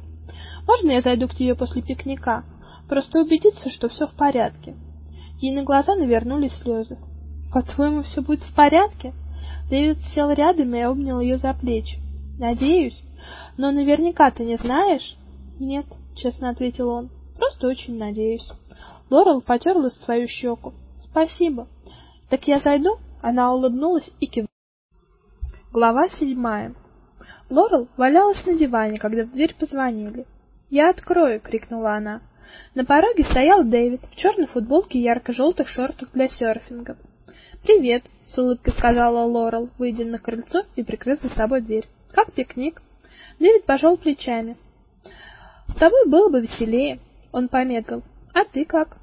Можно я зайду к тебе после пикника? Просто убедиться, что все в порядке. Ей на глаза навернулись слезы. По-твоему, все будет в порядке? Дэвид сел рядом и обнял ее за плечи. Надеюсь, но наверняка ты не знаешь? Нет, честно ответил он. Просто очень надеюсь. Лорел потерла свою щеку. Спасибо. Так я зайду? Она улыбнулась и кивнула. Глава седьмая. Лорел валялась на диване, когда в дверь позвонили. "Я открою", крикнула она. На пороге стоял Дэвид в черной футболке и ярко желтых шортах для серфинга. "Привет", с улыбкой сказала Лорел, выйдя на крыльцо и прикрыв за собой дверь. "Как пикник?" Дэвид пожал плечами. "С тобой было бы веселее", он помедлил. "А ты как?"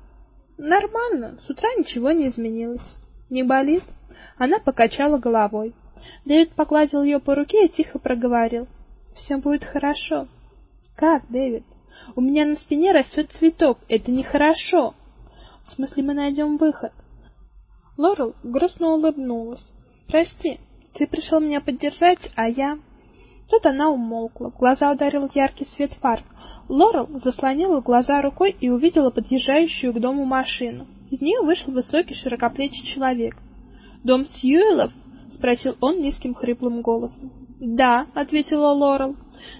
"Нормально, с утра ничего не изменилось. Не болит?" Она покачала головой. Дэвид погладил ее по руке и тихо проговорил: «Все будет хорошо". "Как, Дэвид?" У меня на спине растет цветок. Это нехорошо. В смысле, мы найдем выход. Лорел грустно улыбнулась. Прости, ты пришел меня поддержать, а я Тут она умолкла. В глаза ударил яркий свет фар. Лорел заслонила глаза рукой и увидела подъезжающую к дому машину. Из нее вышел высокий широкоплечий человек. "Дом Сьюэлов?" спросил он низким хриплым голосом. "Да", ответила Лорел.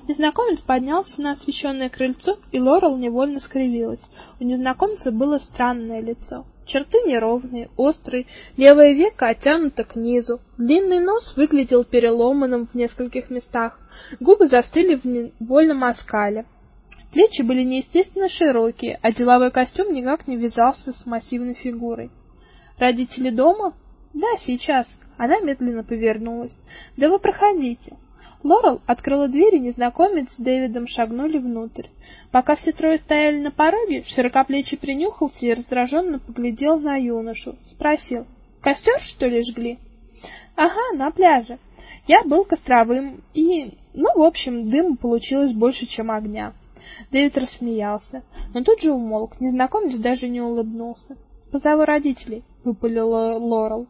Незнакомец поднялся на освещенное крыльцо, и Лорел невольно скривилась. У незнакомца было странное лицо. Черты неровные, острые, левое веко оттянуто к низу, длинный нос выглядел переломанным в нескольких местах, губы застыли в невольном оскале. Плечи были неестественно широкие, а деловой костюм никак не вязался с массивной фигурой. Родители дома? Да, сейчас. Она медленно повернулась. Да вы проходите. Лорел открыла дверь, и незнакомец с Дэвидом шагнули внутрь. Пока все трое стояли на пороге, широкоплечий принюхался и раздраженно поглядел на юношу, спросил: "Костер, что ли, жгли?" "Ага, на пляже. Я был костровым, и, ну, в общем, дыма получилось больше, чем огня". Дэвид рассмеялся, но тут же умолк. Незнакомец даже не улыбнулся. позову родителей, выпалила Лорел.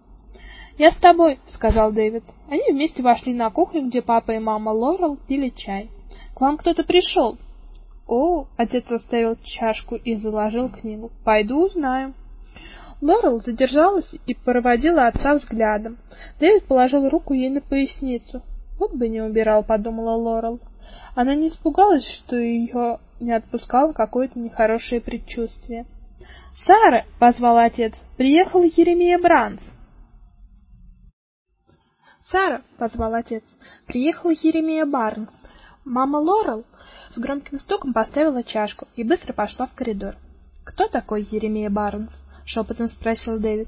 Я с тобой, сказал Дэвид. Они вместе вошли на кухню, где папа и мама Лорел пили чай. К вам кто-то пришел. О, отец оставил чашку и заложил книгу. Пойду узнаю. Лорел задержалась и проводила отца взглядом. Дэвид положил руку ей на поясницу. Вот бы не убирал, подумала Лорел. Она не испугалась, что ее не отпускало какое-то нехорошее предчувствие. "Сара", позвал отец. "Приехал Еремия Бранс". "Сара", позвал отец. "Приехал Еремия Барнс". Мама Лорел с громким стуком поставила чашку и быстро пошла в коридор. "Кто такой Еремия Барнс?" шепотом спросил Дэвид.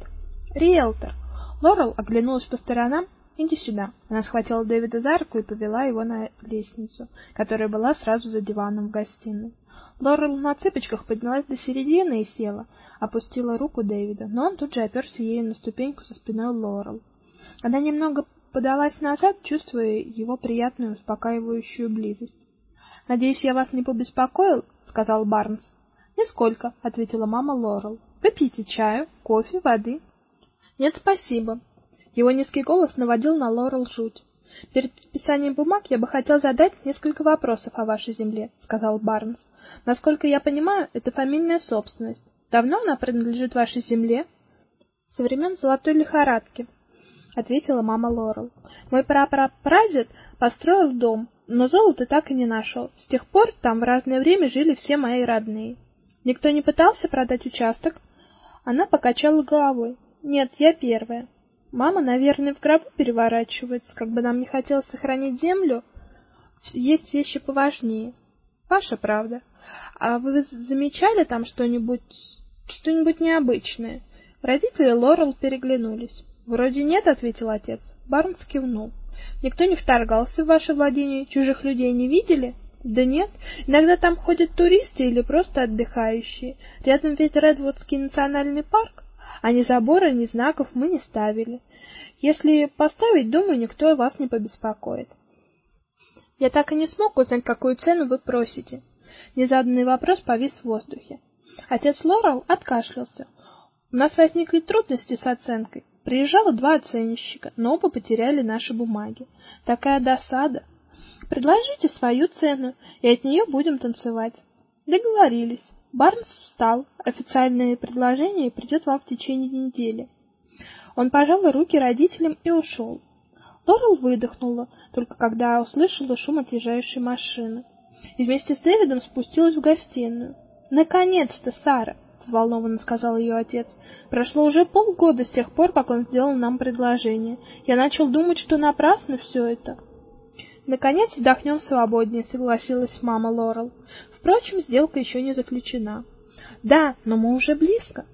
"Риэлтор". Лорел оглянулась по сторонам. "Иди сюда". Она схватила Дэвида за руку и повела его на лестницу, которая была сразу за диваном в гостиной. Лорел на цыпочках поднялась до середины и села, опустила руку Дэвида, но он тут же оперся ею на ступеньку за спиной Лорел. Она немного подалась назад, чувствуя его приятную успокаивающую близость. "Надеюсь, я вас не побеспокоил", сказал Барнс. "Нисколько", ответила мама Лорел. "Выпейте чаю, кофе, воды". "Нет, спасибо". Его низкий голос наводил на Лорел жуть. Перед подписанием бумаг я бы хотел задать несколько вопросов о вашей земле, сказал Барнс. Насколько я понимаю, это фамильная собственность. Давно она принадлежит вашей земле? Со времен золотой лихорадки, ответила мама Лорел. Мой прапрапрадед построил дом, но золота так и не нашел. С тех пор там в разное время жили все мои родные. Никто не пытался продать участок? Она покачала головой. Нет, я первая. Мама, наверное, в гробу переворачивается, как бы нам не хотелось сохранить землю. Есть вещи поважнее. Ваша правда. А вы замечали там что-нибудь, что-нибудь необычное? Родители Лорел переглянулись. Вроде нет, ответил отец. Барнс кивнул. Никто не вторгался в ваше владение, чужих людей не видели? Да нет, иногда там ходят туристы или просто отдыхающие. Рядом ведь Редвудский национальный парк, а ни забора, ни знаков мы не ставили. Если поставить, думаю, никто вас не побеспокоит. Я так и не смог узнать, какую цену вы просите. Незаданный вопрос повис в воздухе. Отец Лорел откашлялся. У нас возникли трудности с оценкой. Приезжало два оценщика, но оба потеряли наши бумаги. Такая досада. Предложите свою цену, и от нее будем танцевать. Договорились. Барнс встал. Официальное предложение придет вам в течение недели. Он пожал руки родителям и ушел. Лорел выдохнула, только когда услышала шум отъезжающей машины, и вместе с Дэвидом спустилась в гостиную. "Наконец-то, Сара", взволнованно сказал ее отец. "Прошло уже полгода с тех пор, как он сделал нам предложение. Я начал думать, что напрасно все это". Наконец вздохнем свободнее, согласилась мама Лорел. Впрочем, сделка еще не заключена. Да, но мы уже близко.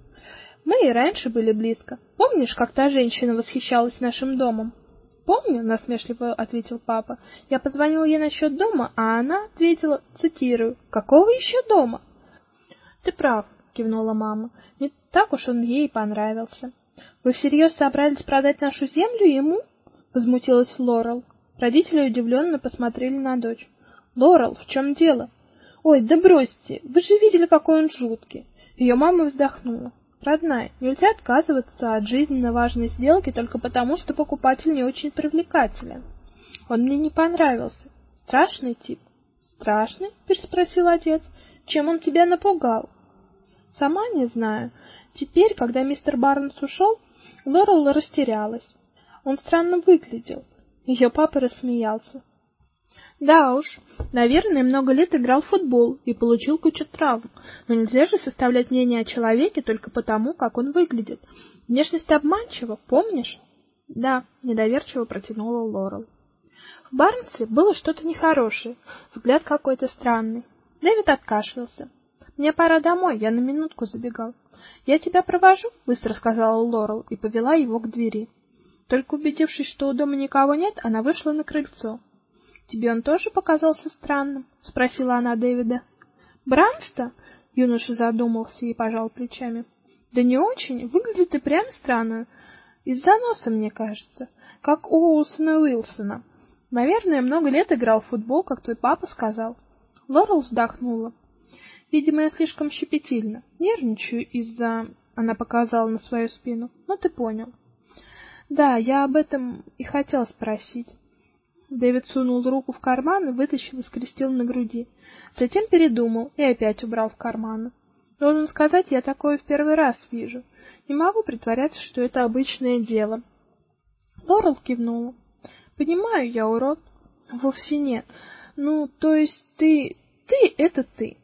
Мы и раньше были близко. Помнишь, как та женщина восхищалась нашим домом? Помню, насмешливо ответил папа. Я позвонил ей насчет дома, а она ответила, цитирую: "Какого еще дома?" Ты прав, кивнула мама. Не так уж он ей понравился. Вы всерьез собрались продать нашу землю ему? возмутилась Лорел. Родители удивленно посмотрели на дочь. Лорел, в чем дело? Ой, да бросьте, вы же видели, какой он жуткий. Ее мама вздохнула. Родная, нельзя отказываться от жизненно важной сделки только потому, что покупатель не очень привлекателен. Он мне не понравился. Страшный тип. Страшный? переспросил отец. Чем он тебя напугал? Сама не знаю. Теперь, когда мистер Барнс ушел, Лорел растерялась. Он странно выглядел. Ее папа рассмеялся. Да уж, наверное, много лет играл в футбол и получил кучу травм. Но нельзя же составлять мнение о человеке только потому, как он выглядит. Внешность обманчива, помнишь? Да, недоверчиво протянула Лорел. В Барнсе было что-то нехорошее, взгляд какой-то странный. Дэвид откашлялся. Мне пора домой, я на минутку забегал. Я тебя провожу, быстро сказала Лорел и повела его к двери. Только убедившись, что у дома никого нет, она вышла на крыльцо. Тебе он тоже показался странным? спросила она Дэвида. Бранста? Юноша задумался и пожал плечами. Да не очень, выглядит и прям странно. Из-за носа, мне кажется, как у Уилсона Уилсона. Наверное, много лет играл в футбол, как твой папа сказал. Лорел вздохнула. Видимо, я слишком щепетильна. Нервничаю из-за... Она показала на свою спину. "Ну ты понял". "Да, я об этом и хотел спросить". Дэвид сунул руку в карман и вытащил и скрестил на груди. Затем передумал и опять убрал в карман. Должен сказать, я такое в первый раз вижу. Не могу притворяться, что это обычное дело. Лорел кивнула. Понимаю, я урод. Вовсе нет. Ну, то есть ты ты это ты.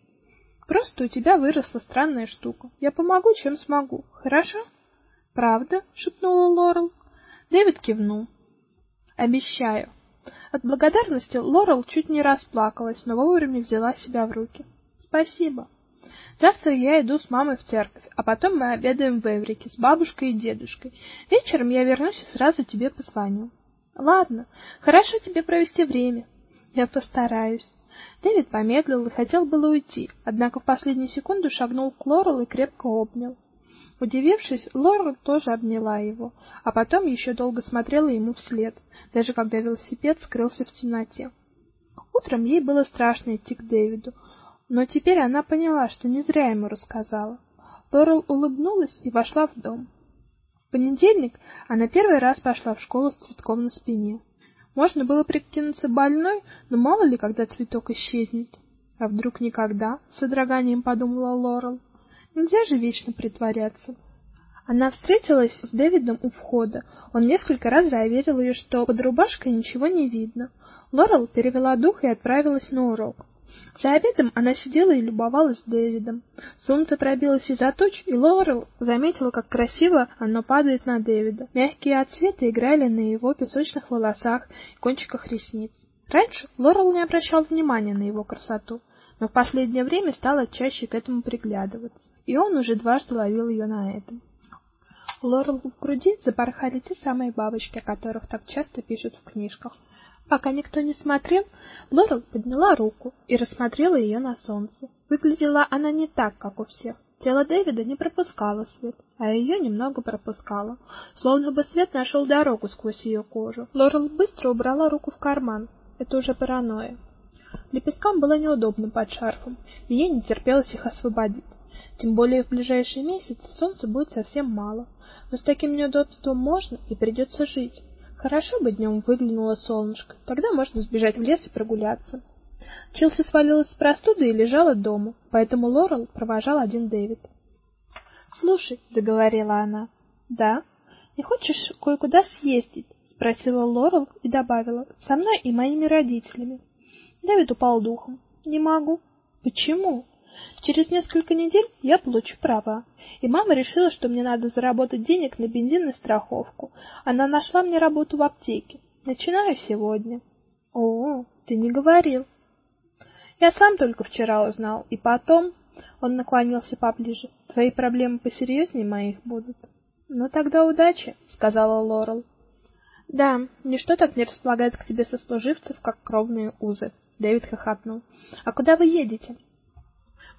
Просто у тебя выросла странная штука. Я помогу, чем смогу. Хорошо? Правда? шепнула Лорел. Дэвид кивнул. Обещаю. От благодарности Лорел чуть не расплакалась, но вовремя взяла себя в руки. Спасибо. Завтра я иду с мамой в церковь, а потом мы обедаем в Эврике с бабушкой и дедушкой. Вечером я вернусь и сразу тебе позвоню. Ладно, хорошо тебе провести время. Я постараюсь. Дэвид помедлил и хотел было уйти, однако в последнюю секунду шагнул к Лорел и крепко обнял. Удивившись, Лорел тоже обняла его, а потом еще долго смотрела ему вслед, даже когда велосипед скрылся в темноте. Утром ей было страшно идти к Дэвиду, но теперь она поняла, что не зря ему рассказала. Лорел улыбнулась и вошла в дом. В понедельник она первый раз пошла в школу с цветком на спине. Можно было прикинуться больной, но мало ли когда цветок исчезнет. А вдруг никогда, с содроганием подумала Лорел. Нельзя же вечно притворяться. Она встретилась с Дэвидом у входа. Он несколько раз заверил ее, что под рубашкой ничего не видно. Лорел перевела дух и отправилась на урок. За обедом она сидела и любовалась Дэвидом. Солнце пробилось из-за туч, и Лорел заметила, как красиво оно падает на Дэвида. Мягкие отсветы играли на его песочных волосах и кончиках ресниц. Раньше Лорел не обращал внимания на его красоту, но в последнее время стала чаще к этому приглядываться, и он уже дважды ловил ее на этом. Лорел в груди запорхали те самые бабочки, о которых так часто пишут в книжках. Пока никто не смотрел, Лорел подняла руку и рассмотрела ее на солнце. Выглядела она не так, как у всех. Тело Дэвида не пропускало свет, а ее немного пропускало, словно бы свет нашел дорогу сквозь ее кожу. Лорел быстро убрала руку в карман. Это уже паранойя. Лепесткам было неудобно под шарфом, и ей не терпелось их освободить. Тем более в ближайшие месяцы солнца будет совсем мало. Но с таким неудобством можно и придется жить. Хорошо бы днем выглянуло солнышко, тогда можно сбежать в лес и прогуляться. Чилси свалилась с простуды и лежала дома, поэтому Лорел провожал один Дэвид. "Слушай", заговорила она. "Да. Не хочешь кое-куда съездить?" спросила Лорел и добавила: "Со мной и моими родителями". Дэвид упал духом. "Не могу". "Почему?" Через несколько недель я получу права. И мама решила, что мне надо заработать денег на бензин и страховку. Она нашла мне работу в аптеке. Начинаю сегодня. О, ты не говорил. Я сам только вчера узнал, и потом он наклонился поближе. Твои проблемы посерьезнее моих будут. Ну тогда удачи, сказала Лорел. Да, ничто так не располагает к тебе сослуживцев, как кровные узы. Дэвид хохотнул. А куда вы едете?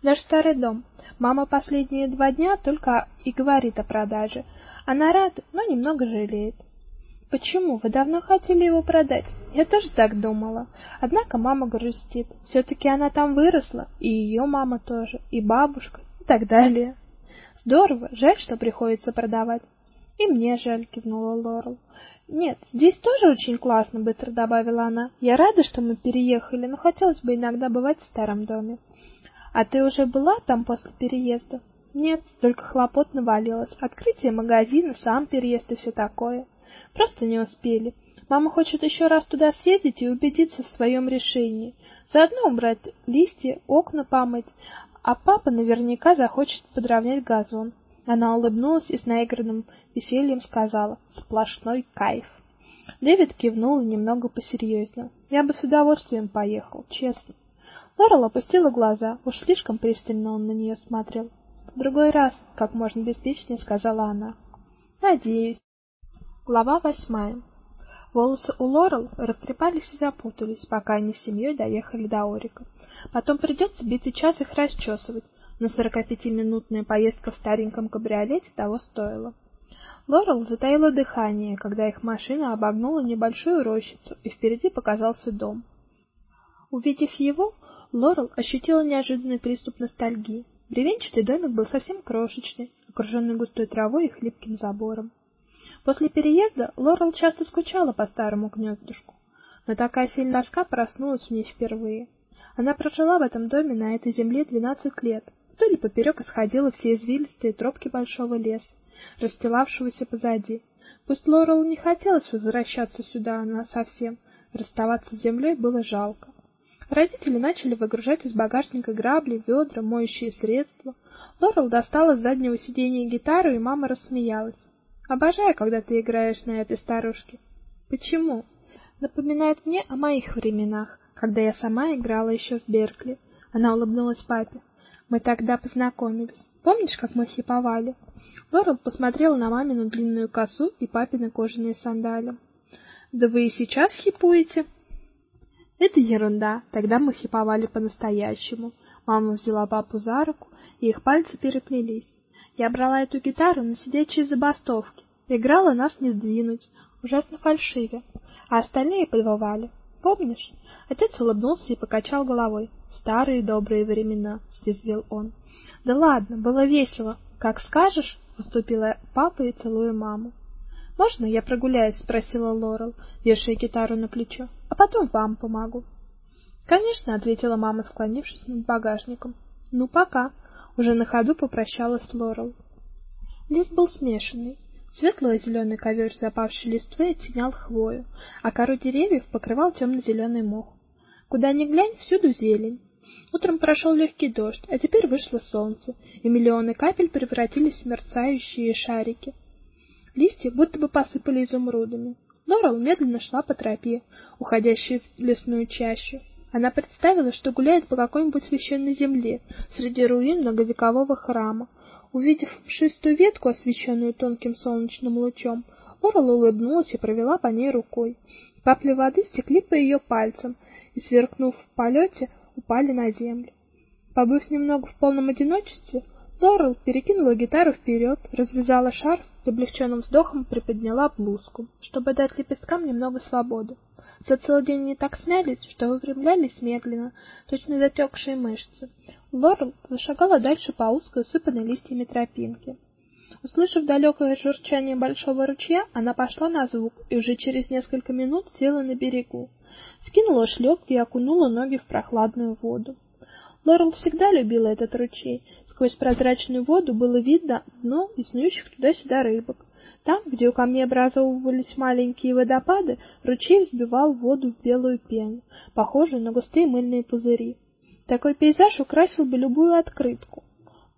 Наш старый дом. Мама последние два дня только и говорит о продаже. Она рада, но немного жалеет. Почему? Вы давно хотели его продать? Я тоже так думала. Однако мама грустит. все таки она там выросла, и ее мама тоже, и бабушка, и так далее. Здорово, жаль, что приходится продавать. И мне жаль, кивнула Лорел. Нет, здесь тоже очень классно, быстро добавила она. Я рада, что мы переехали, но хотелось бы иногда бывать в старом доме. А ты уже была там после переезда? Нет, только хлопот навалилось. Открытие магазина, сам переезд и все такое. Просто не успели. Мама хочет еще раз туда съездить и убедиться в своем решении. Заодно убрать листья, окна помыть, а папа наверняка захочет подровнять газон. Она улыбнулась и с наигранным весельем сказала: "Сплошной кайф". Дэвид кивнул немного посерьезнел. "Я бы с удовольствием поехал, честно. Лорел опустила глаза, уж слишком пристально он на нее смотрел. "В другой раз", как можно беспечнее сказала она. "Надеюсь". Глава восьмая. Волосы у Лорел растрепались и запутались, пока они с семьей доехали до Орика. Потом придется битый час их расчесывать, но 45-минутная поездка в стареньком кабриолете того стоила. Лорел затаила дыхание, когда их машина обогнула небольшую рощицу, и впереди показался дом. Увидев его, Лорел ощутила неожиданный приступ ностальгии. Бревенчатый домик был совсем крошечный, окруженный густой травой и хлипким забором. После переезда Лорел часто скучала по старому гнездышку, но такая сильная тоска проснулась в ней впервые. Она прожила в этом доме на этой земле двенадцать лет, вдоль и поперек исходила все извилистые тропки большого леса, расстилавшегося позади. Пусть Лорел не хотелось возвращаться сюда она совсем, расставаться с землей было жалко. Родители начали выгружать из багажника грабли, ведра, моющие средства. Лорел достала с заднего сиденья гитару, и мама рассмеялась. Обожаю, когда ты играешь на этой старушке. Почему? Напоминает мне о моих временах, когда я сама играла еще в Беркли. Она улыбнулась папе. Мы тогда познакомились. Помнишь, как мы хиповали? Лорел посмотрела на мамину длинную косу и папины кожаные сандали. Да вы и сейчас хипуете? Это ерунда. Тогда мы хиповали по-настоящему. Мама взяла папу за руку, и их пальцы переплелись. Я брала эту гитару на сидячие забастовки. Играла нас не сдвинуть, ужасно фальшиве, а остальные подвывали. Помнишь? Отец улыбнулся и покачал головой. Старые добрые времена, съязвил он. Да ладно, было весело. Как скажешь, уступила папа и целуя маму. Можно я прогуляюсь, спросила Лорел, вешая гитару на плечо. Потом вам помогу. Конечно, ответила мама, склонившись над багажником. Ну пока. Уже на ходу попрощалась Лорел. Лес был смешанный. Светло-зеленый ковер запавшей листвы оттенял хвою, а кору деревьев покрывал темно-зеленый мох. Куда ни глянь, всюду зелень. Утром прошел легкий дождь, а теперь вышло солнце, и миллионы капель превратились в мерцающие шарики. Листья будто бы посыпали изумрудами. Лорел медленно шла по тропе, уходящей в лесную чащу. Она представила, что гуляет по какой-нибудь священной земле, среди руин многовекового храма. Увидев шестую ветку, освещенную тонким солнечным лучом, Лорел улыбнулась и провела по ней рукой. Капли воды стекли по ее пальцам и, сверкнув в полете, упали на землю. Побыв немного в полном одиночестве, Лорел перекинула гитару вперед, развязала шарф, с облегченным вздохом приподняла блузку, чтобы дать лепесткам немного свободы. За целый день они так смялись, что выпрямлялись медленно, точно затекшие мышцы. Лорел зашагала дальше по узкой, усыпанной листьями тропинке. Услышав далекое журчание большого ручья, она пошла на звук и уже через несколько минут села на берегу. Скинула шлепки и окунула ноги в прохладную воду. Лорел всегда любила этот ручей. Сквозь прозрачную воду было видно дно и снующих туда-сюда рыбок. Там, где у камней образовывались маленькие водопады, ручей взбивал воду в белую пену, похожую на густые мыльные пузыри. Такой пейзаж украсил бы любую открытку.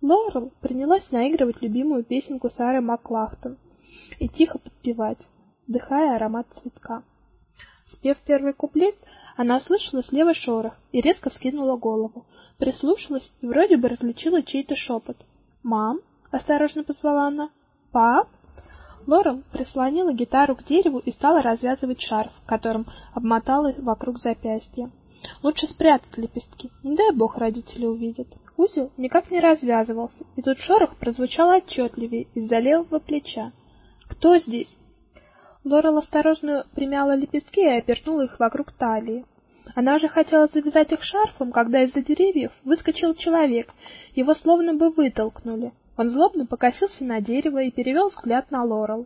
Лорел принялась наигрывать любимую песенку Сары Маклахтон и тихо подпевать, вдыхая аромат цветка. Спев первый куплет, она слышала слева шорох и резко вскинула голову. Прислушалась и вроде бы различила чей-то шепот. "Мам?" осторожно позвала она. "Пап?" Лорел прислонила гитару к дереву и стала развязывать шарф, которым обмотала вокруг запястья. Лучше спрятать лепестки. Не дай бог родители увидят. Узел никак не развязывался, и тут шорох прозвучал отчетливее из-за левого плеча. Кто здесь? Лорел осторожно примяла лепестки и обернула их вокруг талии. Она уже хотела завязать их шарфом, когда из-за деревьев выскочил человек. Его словно бы вытолкнули. Он злобно покосился на дерево и перевел взгляд на Лорел.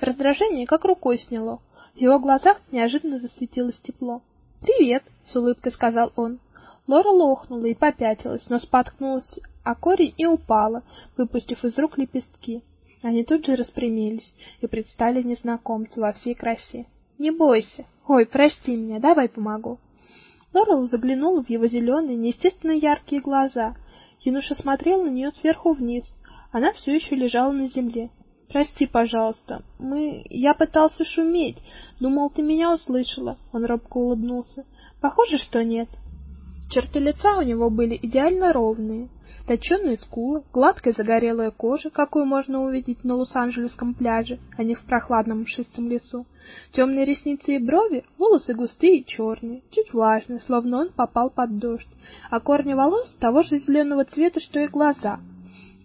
Раздражение как рукой сняло. В его глазах неожиданно засветилось тепло. "Привет", с улыбкой сказал он. Лорел охнула и попятилась, но споткнулась о корень и упала, выпустив из рук лепестки. Они тут же распрямились и предстали незнакомцу во всей красе. "Не бойся. Ой, прости меня, давай помогу". Лорел заглянула в его зеленые, неестественно яркие глаза. Юноша смотрел на нее сверху вниз, она все еще лежала на земле. Прости, пожалуйста. Мы я пытался шуметь, думал, ты меня услышала. Он робко улыбнулся. Похоже, что нет. Черты лица у него были идеально ровные. Точёные скулы, гладкая загорелая кожа, какую можно увидеть на Лос-Анджелесском пляже, а не в прохладном мшистом лесу. Темные ресницы и брови, волосы густые и черные, чуть влажные, словно он попал под дождь, а корни волос того же зеленого цвета, что и глаза,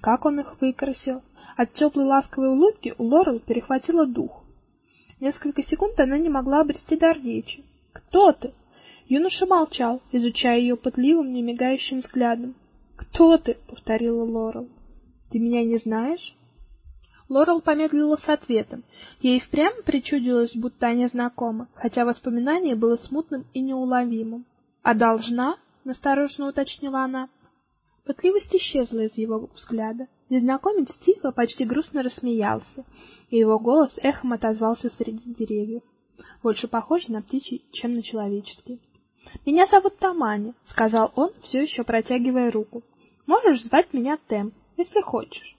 как он их выкрасил! От теплой ласковой улыбки у Лорел перехватило дух. Несколько секунд она не могла обрести дар речи. "Кто ты?" Юноша молчал, изучая ее пытливым, немигающим взглядом. "Кто ты?" повторила Лорел. "Ты меня не знаешь?" Лорел помедлила с ответом. Ей впрямь причудилось, будто они знакомы, хотя воспоминание было смутным и неуловимым. "А должна?" настороженно уточнила она. Пытливость исчезла из его взгляда. Незнакомец тихо, почти грустно рассмеялся, и его голос эхом отозвался среди деревьев, больше похожий на птичий, чем на человеческий. "Меня зовут Тамани", сказал он, все еще протягивая руку. "Можешь звать меня Тем, если хочешь".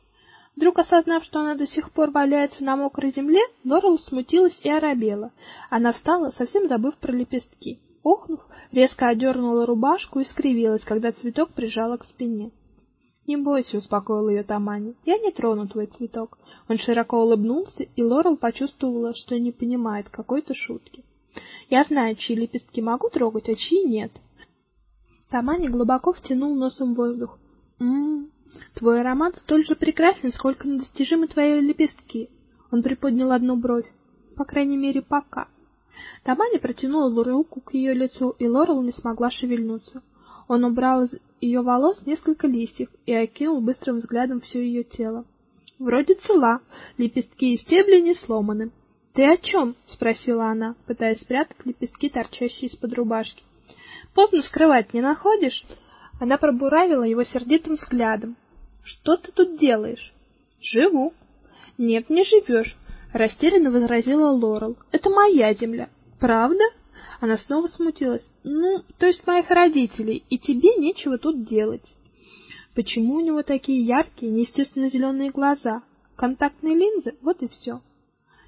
Вдруг осознав, что она до сих пор валяется на мокрой земле, Лорел смутилась и оробела. Она встала, совсем забыв про лепестки. Охнув, резко одернула рубашку и скривилась, когда цветок прижала к спине. "Не бойся", успокоил ее Тамани. "Я не трону твой цветок". Он широко улыбнулся, и Лорел почувствовала, что не понимает какой-то шутки. "Я знаю, чьи лепестки могу трогать, а чьи нет". Тамани глубоко втянул носом воздух. "М, Твой аромат столь же прекрасен, сколько недостижимы твои лепестки. Он приподнял одну бровь. По крайней мере, пока. Тамани протянула руку к ее лицу, и Лорел не смогла шевельнуться. Он убрал из ее волос несколько листьев и окинул быстрым взглядом все ее тело. Вроде цела, лепестки и стебли не сломаны. Ты о чем? спросила она, пытаясь спрятать лепестки, торчащие из-под рубашки. Поздно скрывать не находишь? Она пробуравила его сердитым взглядом. Что ты тут делаешь? Живу. Нет, не живешь, растерянно возразила Лорел. Это моя земля. Правда? Она снова смутилась. Ну, то есть моих родителей, и тебе нечего тут делать. Почему у него такие яркие, неестественно зеленые глаза? Контактные линзы? Вот и все.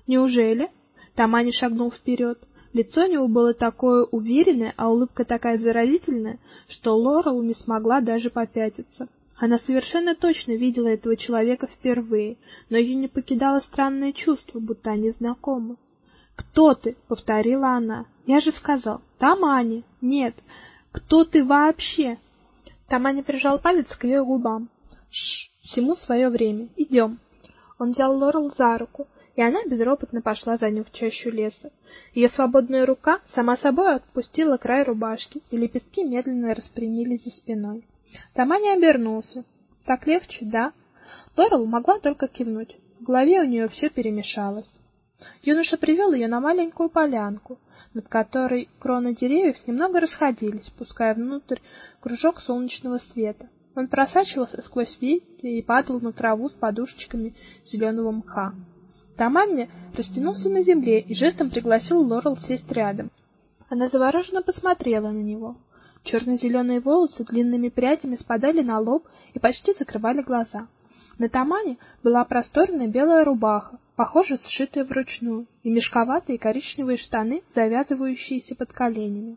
Неужели? Тамани шагнул вперед. Лицо него было такое уверенное, а улыбка такая заразительная, что Лорел не смогла даже попятиться. Она совершенно точно видела этого человека впервые, но ее не покидало странное чувство, будто они знакомы. "Кто ты?" повторила она. "Я же сказал, Тамани. Нет. Кто ты вообще?" Тамани прижал палец к ее губам. "Шш, всему свое время. Идем». Он взял Лорел за руку и она безропотно пошла за ним в чащу леса. Ее свободная рука сама собой отпустила край рубашки, и лепестки медленно распрямились за спиной. Тома не обернулся. Так легче, да? Лорел могла только кивнуть. В голове у нее все перемешалось. Юноша привел ее на маленькую полянку, над которой кроны деревьев немного расходились, пуская внутрь кружок солнечного света. Он просачивался сквозь ветви и падал на траву с подушечками зеленого мха. Таманни растянулся на земле и жестом пригласил Лорел сесть рядом. Она завороженно посмотрела на него. черно зеленые волосы длинными прядями спадали на лоб и почти закрывали глаза. На Тамане была просторная белая рубаха, похоже, сшитая вручную, и мешковатые коричневые штаны, завязывающиеся под коленями.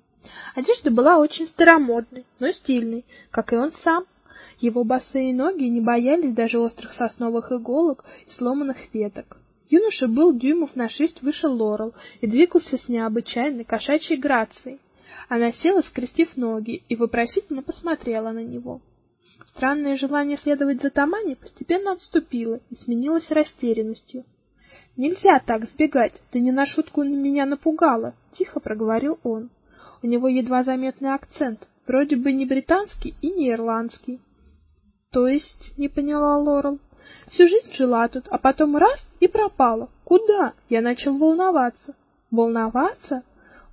Одежда была очень старомодной, но стильной, как и он сам. Его босые ноги не боялись даже острых сосновых иголок и сломанных веток. Юноша был дюймов на шесть выше Лорел и двигался с необычайной кошачьей грацией. Она села, скрестив ноги, и вопросительно посмотрела на него. Странное желание следовать за Тамани постепенно отступило и сменилось растерянностью. Нельзя так сбегать, ты не на шутку меня напугала, тихо проговорил он. У него едва заметный акцент, вроде бы не британский и не ирландский. То есть, не поняла Лорел. Всю жизнь жила тут, а потом раз и пропала. Куда? Я начал волноваться. Волноваться?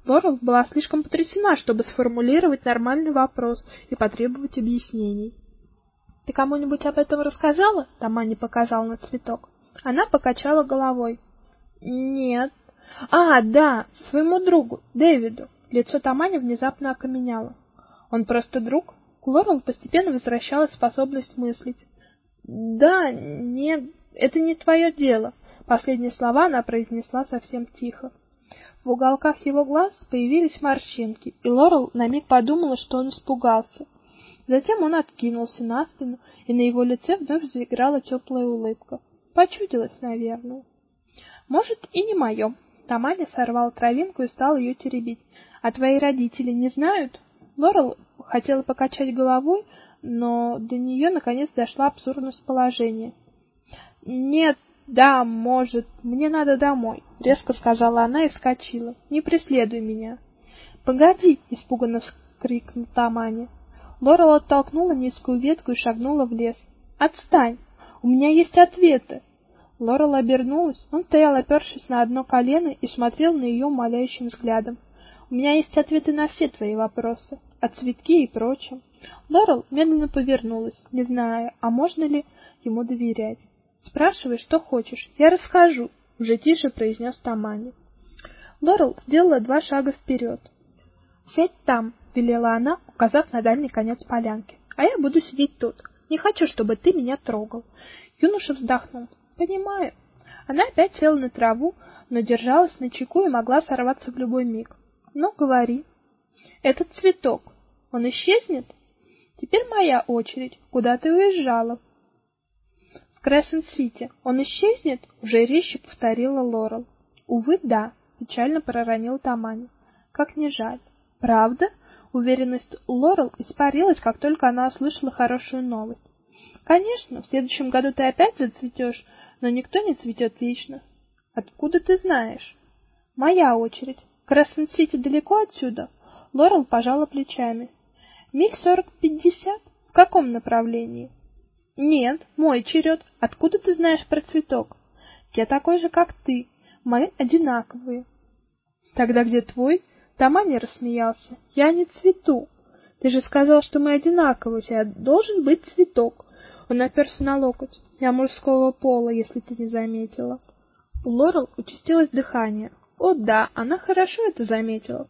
Лорел была слишком потрясена, чтобы сформулировать нормальный вопрос и потребовать объяснений. Ты кому-нибудь об этом рассказала? Тома не показал на цветок. Она покачала головой. Нет. А, да, своему другу, Дэвиду. Лицо Тамани внезапно окаменело. Он просто друг? К Лорел постепенно возвращалась способность мыслить. Да, нет, это не твое дело. Последние слова она произнесла совсем тихо. В уголках его глаз появились морщинки, и Лорел на миг подумала, что он испугался. Затем он откинулся на спину, и на его лице вновь заиграла теплая улыбка. Почудилась, наверное. Может, и не мое. Таманя сорвал травинку и стал ее теребить. А твои родители не знают? Лорел хотела покачать головой, но до нее наконец дошла абсурдность положения. Нет, да, может, мне надо домой, резко сказала она и вскочила. Не преследуй меня. Погоди, испуганно вскрикнул Тамани. Лорел оттолкнула низкую ветку и шагнула в лес. Отстань. У меня есть ответы. Лорел обернулась. Он стоял, опершись на одно колено, и смотрел на ее умоляющим взглядом. У меня есть ответы на все твои вопросы, о цветке и прочем. Лорел медленно повернулась, не зная, а можно ли ему доверять. Спрашивай, что хочешь, я расскажу, уже тише произнес Тамани. Лорел сделала два шага вперед. "Сядь там", велела она, указав на дальний конец полянки. "А я буду сидеть тут. Не хочу, чтобы ты меня трогал". Юноша вздохнул. "Понимаю". Она опять села на траву, но держалась на чеку и могла сорваться в любой миг. "Ну, говори. Этот цветок, он исчезнет? Теперь моя очередь. Куда ты уезжала?" В Крессент-Сити. Он исчезнет? уже резче повторила Лорел. Увы, да печально проронил Тамани. Как не жаль. Правда? Уверенность Лорел испарилась, как только она услышала хорошую новость. Конечно, в следующем году ты опять зацветешь, но никто не цветет вечно. Откуда ты знаешь? Моя очередь. Крессент-Сити далеко отсюда. Лорел пожала плечами. Миль сорок-пятьдесят? В каком направлении? Нет, мой черед. Откуда ты знаешь про цветок? Я такой же, как ты. Мы одинаковые. Тогда где твой? Тамани рассмеялся. Я не цвету. Ты же сказал, что мы одинаковые, у тебя должен быть цветок. Он оперся на локоть. Я мужского пола, если ты не заметила. У Лорел участилось дыхание. О, да, она хорошо это заметила.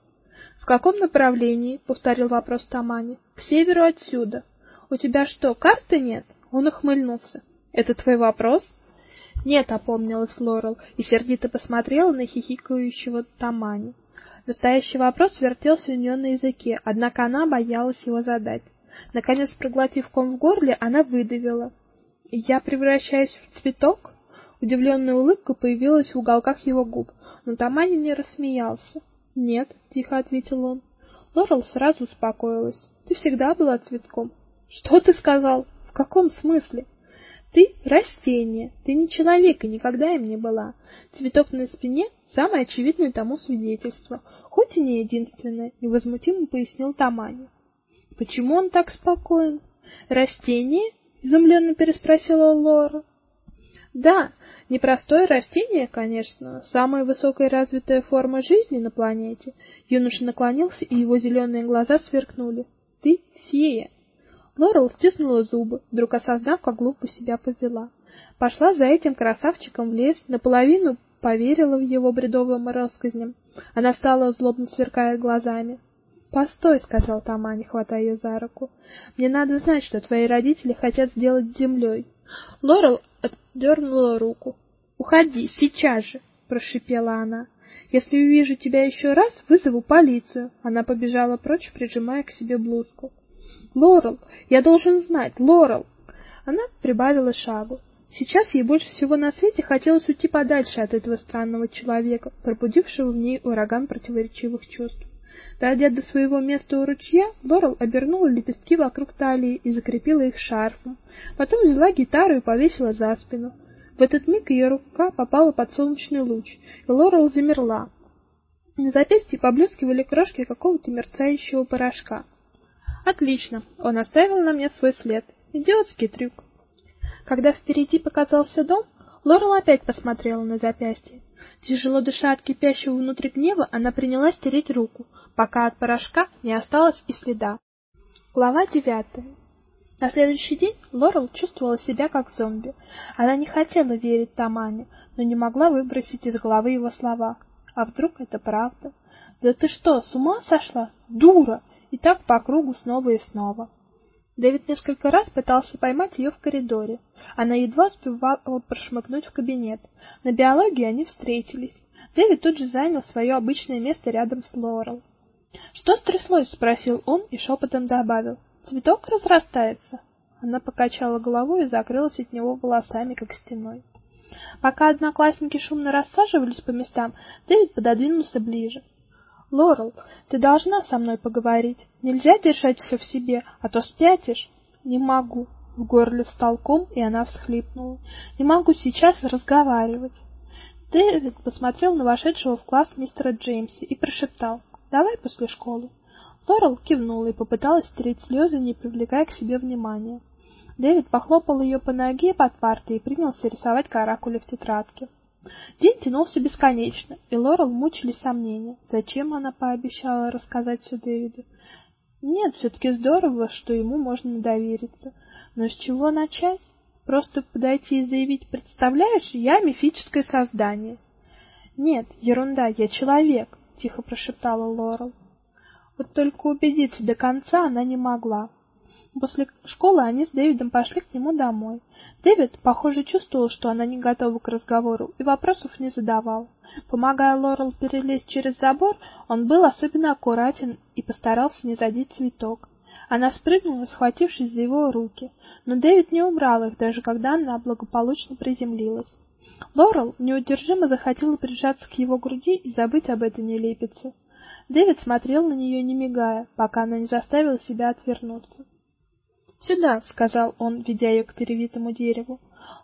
В каком направлении? повторил вопрос Тамани. К северу отсюда. У тебя что, карты нет? Он ухмыльнулся. Это твой вопрос? Нет, опомнилась Лорел и сердито посмотрела на хихикающего Тамани. Настоящий вопрос вертелся у нее на языке, однако она боялась его задать. Наконец, проглотив ком в горле, она выдавила: "Я превращаюсь в цветок?" Удивленная улыбка появилась в уголках его губ, но Тамани не рассмеялся. "Нет", тихо ответил он. Лорел сразу успокоилась. "Ты всегда была цветком". "Что ты сказал? В каком смысле?" Ты растение, ты не человек и никогда им не была. Цветок на спине самое очевидное тому свидетельство, хоть и не единственное, невозмутимо пояснил Тамани. Почему он так спокоен? Растение? изумленно переспросила Лора. Да, непростое растение, конечно, самая высокая развитая форма жизни на планете. Юноша наклонился, и его зеленые глаза сверкнули. Ты фея. Лорел стиснула зубы, вдруг осознав, как глупо себя повела. Пошла за этим красавчиком в лес, наполовину поверила в его бредовым рассказням. Она стала злобно сверкая глазами. "Постой", сказал Тамани, хватая ее за руку. "Мне надо знать, что твои родители хотят сделать с землей». Лорел отдернула руку. "Уходи сейчас же", прошипела она. "Если увижу тебя еще раз, вызову полицию". Она побежала прочь, прижимая к себе блузку. Лорел, я должен знать, Лорел. Она прибавила шагу. Сейчас ей больше всего на свете хотелось уйти подальше от этого странного человека, пробудившего в ней ураган противоречивых чувств. Дойдя до своего места у ручья, Лорел обернула лепестки вокруг талии и закрепила их шарфом. Потом взяла гитару и повесила за спину. В этот миг ее рука попала под солнечный луч, и Лорел замерла. На запястье поблескивали крошки какого-то мерцающего порошка. Отлично. Он оставил на мне свой след. Идиотский трюк. Когда впереди показался дом, Лорел опять посмотрела на запястье. Тяжело дыша от кипящего внутри гнева, она принялась тереть руку, пока от порошка не осталось и следа. Глава девятая. На следующий день Лорел чувствовала себя как зомби. Она не хотела верить Тамане, но не могла выбросить из головы его слова. А вдруг это правда? Да ты что, с ума сошла? Дура! и так по кругу снова и снова. Дэвид несколько раз пытался поймать ее в коридоре. Она едва успевала прошмыгнуть в кабинет. На биологии они встретились. Дэвид тут же занял свое обычное место рядом с Лорел. "Что стряслось?" спросил он и шепотом добавил: "Цветок разрастается". Она покачала головой и закрылась от него волосами, как стеной. Пока одноклассники шумно рассаживались по местам, Дэвид пододвинулся ближе. Лорел, ты должна со мной поговорить. Нельзя держать все в себе, а то спятишь. Не могу. В горле встал ком, и она всхлипнула. Не могу сейчас разговаривать. Дэвид посмотрел на вошедшего в класс мистера Джеймса и прошептал: "Давай после школы". Лорел кивнула и попыталась стереть слезы, не привлекая к себе внимания. Дэвид похлопал ее по ноге под партой и принялся рисовать каракули в тетрадке. День тянулся бесконечно, и Лорел мучили сомнения. Зачем она пообещала рассказать все Дэвиду? Нет, все таки здорово, что ему можно довериться. Но с чего начать? Просто подойти и заявить: "Представляешь, я мифическое создание". Нет, ерунда, я человек, тихо прошептала Лорел. Вот только убедиться до конца она не могла. После школы они с Дэвидом пошли к нему домой. Дэвид, похоже, чувствовал, что она не готова к разговору, и вопросов не задавал. Помогая Лорел перелезть через забор, он был особенно аккуратен и постарался не задеть цветок. Она спрыгнула, схватившись за его руки, но Дэвид не убрал их, даже когда она благополучно приземлилась. Лорел неудержимо захотела прижаться к его груди и забыть об этой нелепице. Дэвид смотрел на нее не мигая, пока она не заставила себя отвернуться. "Сюда", сказал он, ведя ее к перевитому дереву.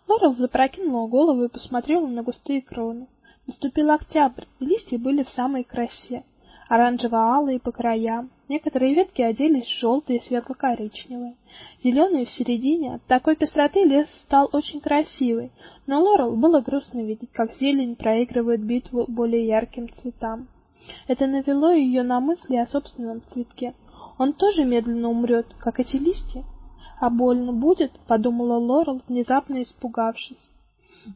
Лорел запрокинула голову и посмотрела на густые кроны. Наступил октябрь, и листья были в самой красе, оранжево-алые по краям. Некоторые ветки оделись в желтые и светло-коричневые, зеленые в середине. От такой пестроты лес стал очень красивый, но Лорел было грустно видеть, как зелень проигрывает битву более ярким цветам. Это навело ее на мысли о собственном цветке. Он тоже медленно умрет, как эти листья. А больно будет, подумала Лорел, внезапно испугавшись.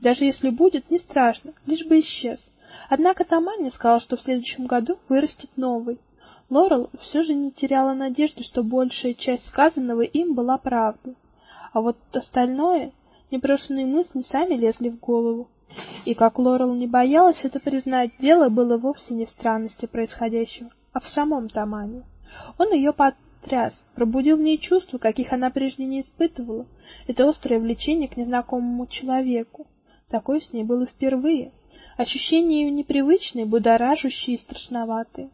Даже если будет, не страшно, лишь бы исчез. Однако Тамани сказал, что в следующем году вырастет новый. Лорел все же не теряла надежды, что большая часть сказанного им была правдой. А вот остальное, непрошенные мысли сами лезли в голову. И как Лорел не боялась это признать, дело было вовсе не в странности происходящего, а в самом Тамане. Он ее под тряс, пробудил в ней чувства, каких она прежде не испытывала. Это острое влечение к незнакомому человеку. Такое с ней было впервые. Ощущения непривычные, будоражащие и страшноватые.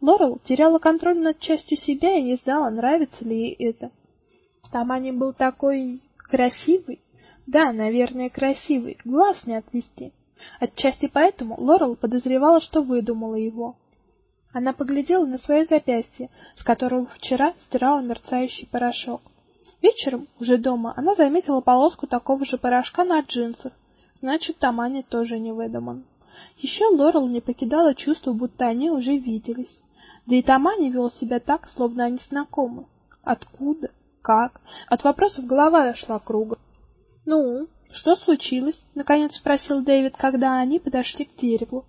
Лорел теряла контроль над частью себя и не знала, нравится ли ей это. Тамани был такой красивый. Да, наверное, красивый. Глаз не отвести. Отчасти поэтому Лорел подозревала, что выдумала его. Она поглядела на свое запястье, с которого вчера стирала мерцающий порошок. Вечером, уже дома, она заметила полоску такого же порошка на джинсах. Значит, Тамани тоже не выдуман. Еще Лорел не покидало чувство, будто они уже виделись. Да и Тамани вел себя так, словно они знакомы. Откуда? Как? От вопросов голова дошла кругом. Ну, что случилось? наконец спросил Дэвид, когда они подошли к дереву.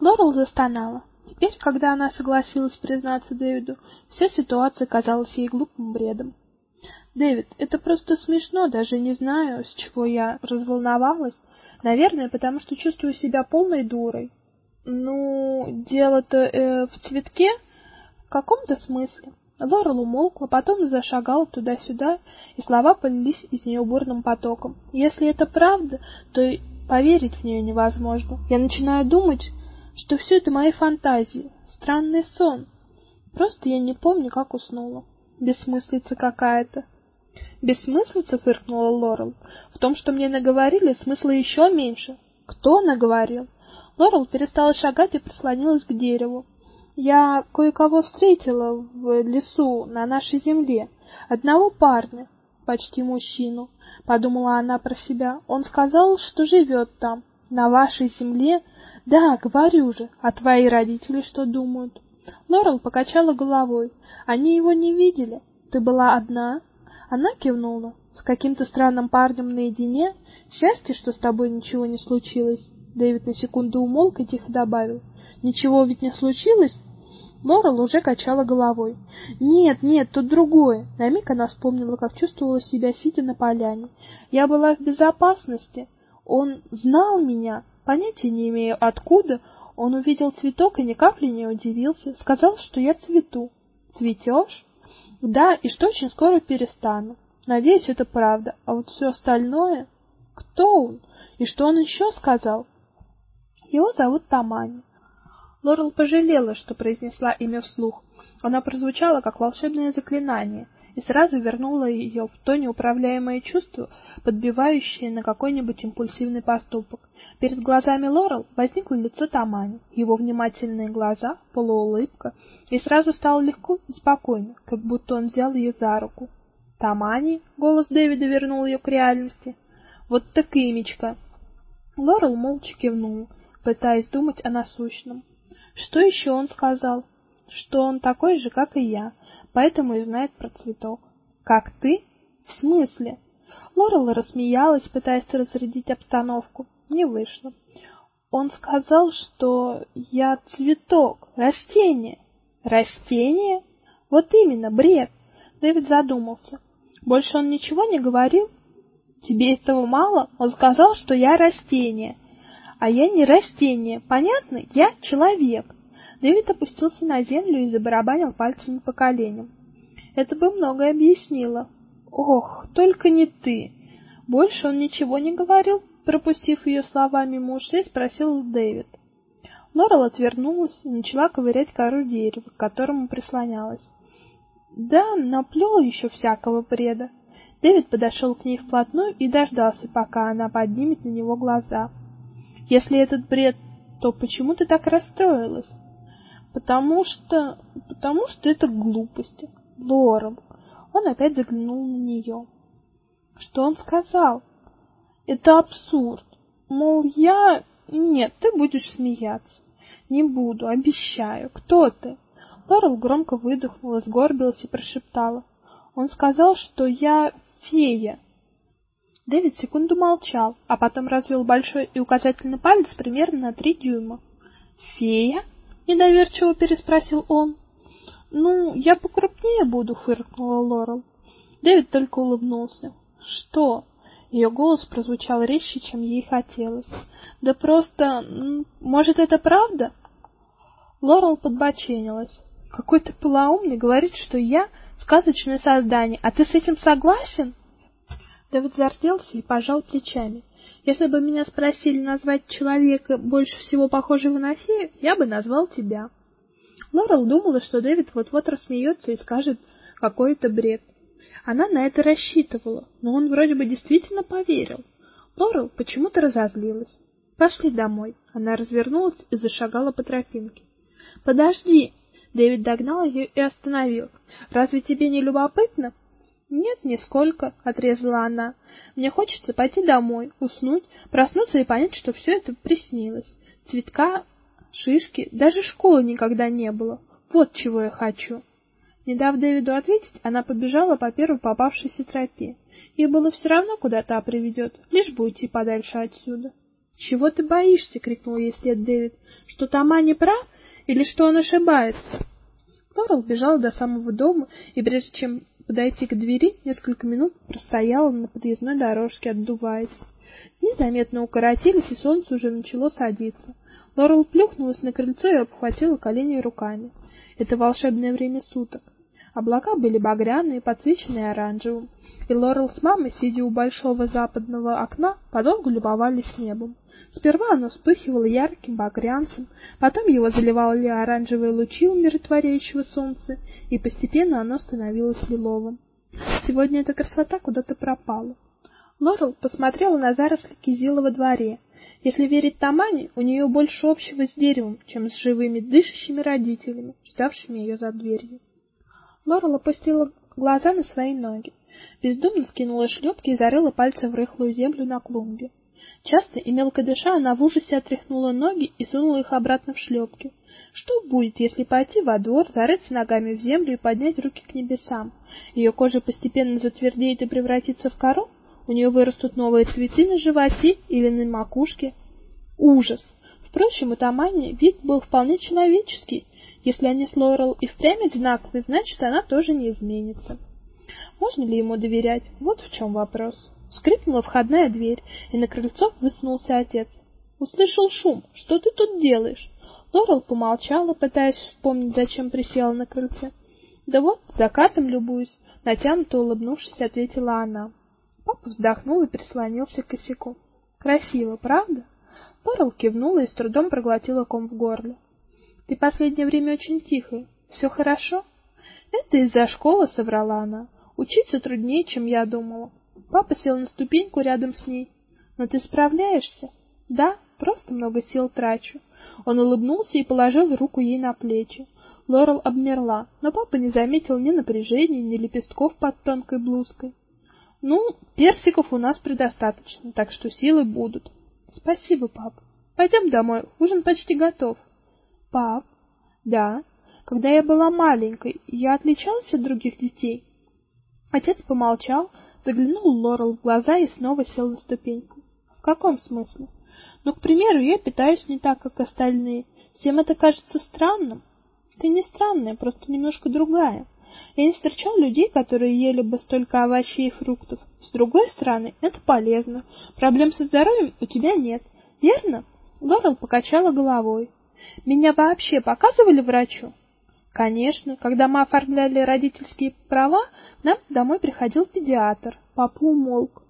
Лорел застонала. Теперь, когда она согласилась признаться Дэвиду, вся ситуация казалась ей глупым бредом. Дэвид, это просто смешно, даже не знаю, с чего я разволновалась. Наверное, потому что чувствую себя полной дурой. Ну, дело-то э, в цветке в каком-то смысле. Лорел умолкла, потом зашагала туда-сюда, и слова полились из нее бурным потоком. Если это правда, то поверить в нее невозможно. Я начинаю думать, что все это мои фантазии, странный сон. Просто я не помню, как уснула. Бессмыслица какая-то. Бессмыслица, фыркнула Лорел. В том, что мне наговорили, смысла еще меньше. Кто наговорил? Лорел перестала шагать и прислонилась к дереву. Я кое-кого встретила в лесу на нашей земле. Одного парня, почти мужчину, подумала она про себя. Он сказал, что живет там, на вашей земле, да, говорю же. А твои родители что думают? Лорел покачала головой. Они его не видели. Ты была одна? Она кивнула. С каким-то странным парнем наедине? Счастье, что с тобой ничего не случилось. Дэвид на секунду умолк и тихо добавил: "Ничего ведь не случилось?" Лорел уже качала головой. "Нет, нет, тут другое". На миг она вспомнила, как чувствовала себя сидя на поляне. "Я была в безопасности. Он знал меня, Понятия не имею откуда, он увидел цветок и ни капли не удивился, сказал, что я цвету. Цветешь? Да, и что очень скоро перестану. Надеюсь, это правда. А вот все остальное... Кто он? И что он еще сказал? Его зовут Тамани. Лорел пожалела, что произнесла имя вслух. Оно прозвучало как волшебное заклинание, и сразу вернуло ее в то неуправляемое чувство, подбивающее на какой-нибудь импульсивный поступок. Перед глазами Лорел возникло лицо Тамани, его внимательные глаза, полуулыбка, и сразу стало легко и спокойно, как будто он взял ее за руку. Тамани, голос Дэвида вернул ее к реальности. Вот так имечко. Лорел молча кивнул, пытаясь думать о насущном. Что еще он сказал? Что он такой же, как и я, поэтому и знает про цветок. Как ты? В смысле? Лорел рассмеялась, пытаясь разрядить обстановку. Не вышло. Он сказал, что я цветок, растение. Растение? Вот именно, бред. Дэвид задумался. Больше он ничего не говорил? Тебе этого мало? Он сказал, что я растение. А я не растение, понятно? Я человек. Дэвид опустился на землю и забарабанил пальцами по коленям. Это бы многое объяснило. Ох, только не ты. Больше он ничего не говорил, пропустив ее слова мимо ушей, спросил Дэвид. Лорел отвернулась и начала ковырять кору дерева, к которому прислонялась. Да, наплел еще всякого бреда. Дэвид подошел к ней вплотную и дождался, пока она поднимет на него глаза. Если этот бред, то почему ты так расстроилась? Потому что, потому что это глупости. Лорел. Он опять заглянул на нее. Что он сказал? Это абсурд. Мол, я... Нет, ты будешь смеяться. Не буду, обещаю. Кто ты? Лорел громко выдохнула, сгорбилась и прошептала: "Он сказал, что я фея". Дэвид секунду молчал, а потом развел большой и указательный палец примерно на три дюйма. "Фея?" Недоверчиво переспросил он. "Ну, я покрупнее буду", фыркнула Лорел. Дэвид только улыбнулся. "Что?" Ее голос прозвучал резче, чем ей хотелось. "Да просто, может, это правда?" Лорел подбоченилась. Какой ты полоумный, говорит, что я сказочное создание. А ты с этим согласен? Дэвид зарделся и пожал плечами. Если бы меня спросили назвать человека больше всего похожего на фею, я бы назвал тебя. Лорел думала, что Дэвид вот-вот рассмеется и скажет какой это бред. Она на это рассчитывала, но он вроде бы действительно поверил. Лорел почему-то разозлилась. Пошли домой. Она развернулась и зашагала по тропинке. Подожди, Дэвид догнал ее и остановил. Разве тебе не любопытно? Нет, нисколько, отрезала она. Мне хочется пойти домой, уснуть, проснуться и понять, что все это приснилось. Цветка, шишки, даже школы никогда не было. Вот чего я хочу. Не дав Дэвиду ответить, она побежала по первой попавшейся тропе. Ей было все равно, куда та приведет, лишь бы уйти подальше отсюда. "Чего ты боишься?" крикнул ей вслед Дэвид. "Что Тома не прав или что он ошибается? Лорел бежала до самого дома, и прежде чем подойти к двери, несколько минут простояла на подъездной дорожке, отдуваясь. Дни заметно укоротились, и солнце уже начало садиться. Лорел плюхнулась на крыльцо и обхватила колени руками. Это волшебное время суток. Облака были багряные, подсвеченные оранжевым, и Лорел с мамой, сидя у большого западного окна, подолгу любовались небом. Сперва оно вспыхивало ярким багрянцем, потом его заливали оранжевые лучи умиротворяющего солнца, и постепенно оно становилось лиловым. Сегодня эта красота куда-то пропала. Лорел посмотрела на заросли кизила во дворе. Если верить Тамане, у нее больше общего с деревом, чем с живыми дышащими родителями, ждавшими ее за дверью. Лорел опустила глаза на свои ноги, бездумно скинула шлепки и зарыла пальцы в рыхлую землю на клумбе. Часто и мелко дыша, она в ужасе отряхнула ноги и сунула их обратно в шлепки. Что будет, если пойти во двор, зарыться ногами в землю и поднять руки к небесам? Ее кожа постепенно затвердеет и превратится в кору? У нее вырастут новые цветы на животе или на макушке? Ужас! Впрочем, у Тамани вид был вполне человеческий. Если они с Лорел и впрямь одинаковые, значит, она тоже не изменится. Можно ли ему доверять? Вот в чем вопрос. Скрипнула входная дверь, и на крыльцо высунулся отец. Услышал шум. Что ты тут делаешь? Лорел помолчала, пытаясь вспомнить, зачем присела на крыльце. Да вот, закатом любуюсь, натянуто улыбнувшись, ответила она. Папа вздохнул и прислонился к косяку. Красиво, правда? Лорел кивнула и с трудом проглотила ком в горле. Ты последнее время очень тихая. Все хорошо? Это из-за школы, соврала она. Учиться труднее, чем я думала. Папа сел на ступеньку рядом с ней. "Но ты справляешься?" "Да, просто много сил трачу". Он улыбнулся и положил руку ей на плечи. Лорел обмерла, но папа не заметил ни напряжения, ни лепестков под тонкой блузкой. Ну, персиков у нас предостаточно, так что силы будут. Спасибо, пап. Пойдем домой, ужин почти готов. Пап? Да. Когда я была маленькой, я отличалась от других детей. Отец помолчал, заглянул Лорел в глаза и снова сел на ступеньку. В каком смысле? Ну, к примеру, я питаюсь не так, как остальные. Всем это кажется странным. Ты не странная, просто немножко другая. Я не встречал людей, которые ели бы столько овощей и фруктов. С другой стороны, это полезно. Проблем со здоровьем у тебя нет. Верно? Лорел покачала головой. Меня вообще показывали врачу? Конечно, когда мы оформляли родительские права, нам домой приходил педиатр. Папа умолк.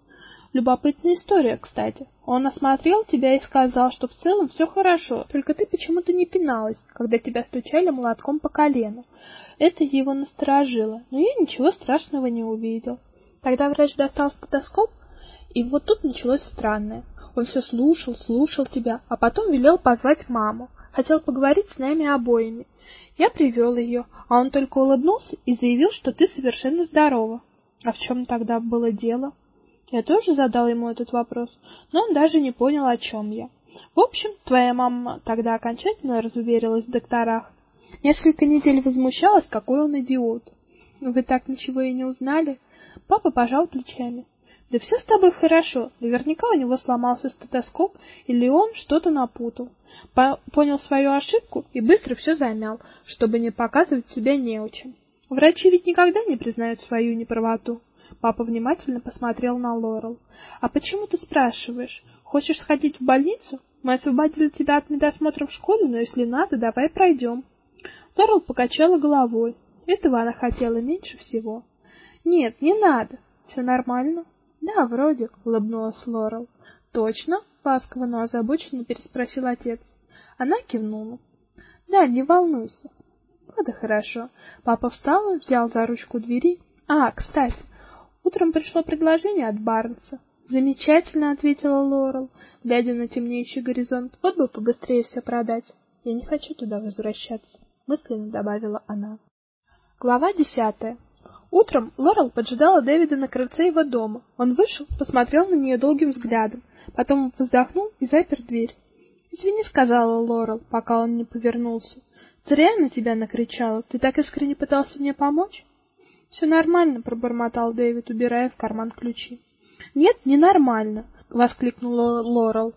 Любопытная история, кстати. Он осмотрел тебя и сказал, что в целом все хорошо, только ты почему-то не пиналась, когда тебя стучали молотком по колену. Это его насторожило, но я ничего страшного не увидел. Тогда врач достал стетоскоп, и вот тут началось странное. Он все слушал, слушал тебя, а потом велел позвать маму. Хотел поговорить с нами обоими. Я привел ее, а он только улыбнулся и заявил, что ты совершенно здорова. А в чем тогда было дело? Я тоже задал ему этот вопрос, но он даже не понял, о чем я. В общем, твоя мама тогда окончательно разуверилась в докторах. Несколько недель возмущалась, какой он идиот. Вы так ничего и не узнали? Папа пожал плечами. Да все с тобой хорошо. Наверняка у него сломался стетоскоп или он что-то напутал. По понял свою ошибку и быстро все замял, чтобы не показывать себя неучим. Врачи ведь никогда не признают свою неправоту. Папа внимательно посмотрел на Лорел. А почему ты спрашиваешь? Хочешь сходить в больницу? Мы освободили тебя от медосмотра в школе, но если надо, давай пройдем. Лорел покачала головой. Этого она хотела меньше всего. Нет, не надо. Все нормально. Да, вроде, улыбнулась Лорел. Точно? ласково, но озабоченно переспросил отец. Она кивнула. Да, не волнуйся. Вот и хорошо. Папа встал, взял за ручку двери. А, кстати, Утром пришло предложение от Барнса. Замечательно, ответила Лорел, глядя на темнеющий горизонт. Вот бы побыстрее все продать. Я не хочу туда возвращаться, мысленно добавила она. Глава десятая. Утром Лорел поджидала Дэвида на крыльце его дома. Он вышел, посмотрел на нее долгим взглядом, потом вздохнул и запер дверь. "Извини", сказала Лорел, пока он не повернулся. "Зря я на тебя накричала. Ты так искренне пытался мне помочь?" Все нормально, пробормотал Дэвид, убирая в карман ключи. Нет, не нормально, воскликнула Лорел,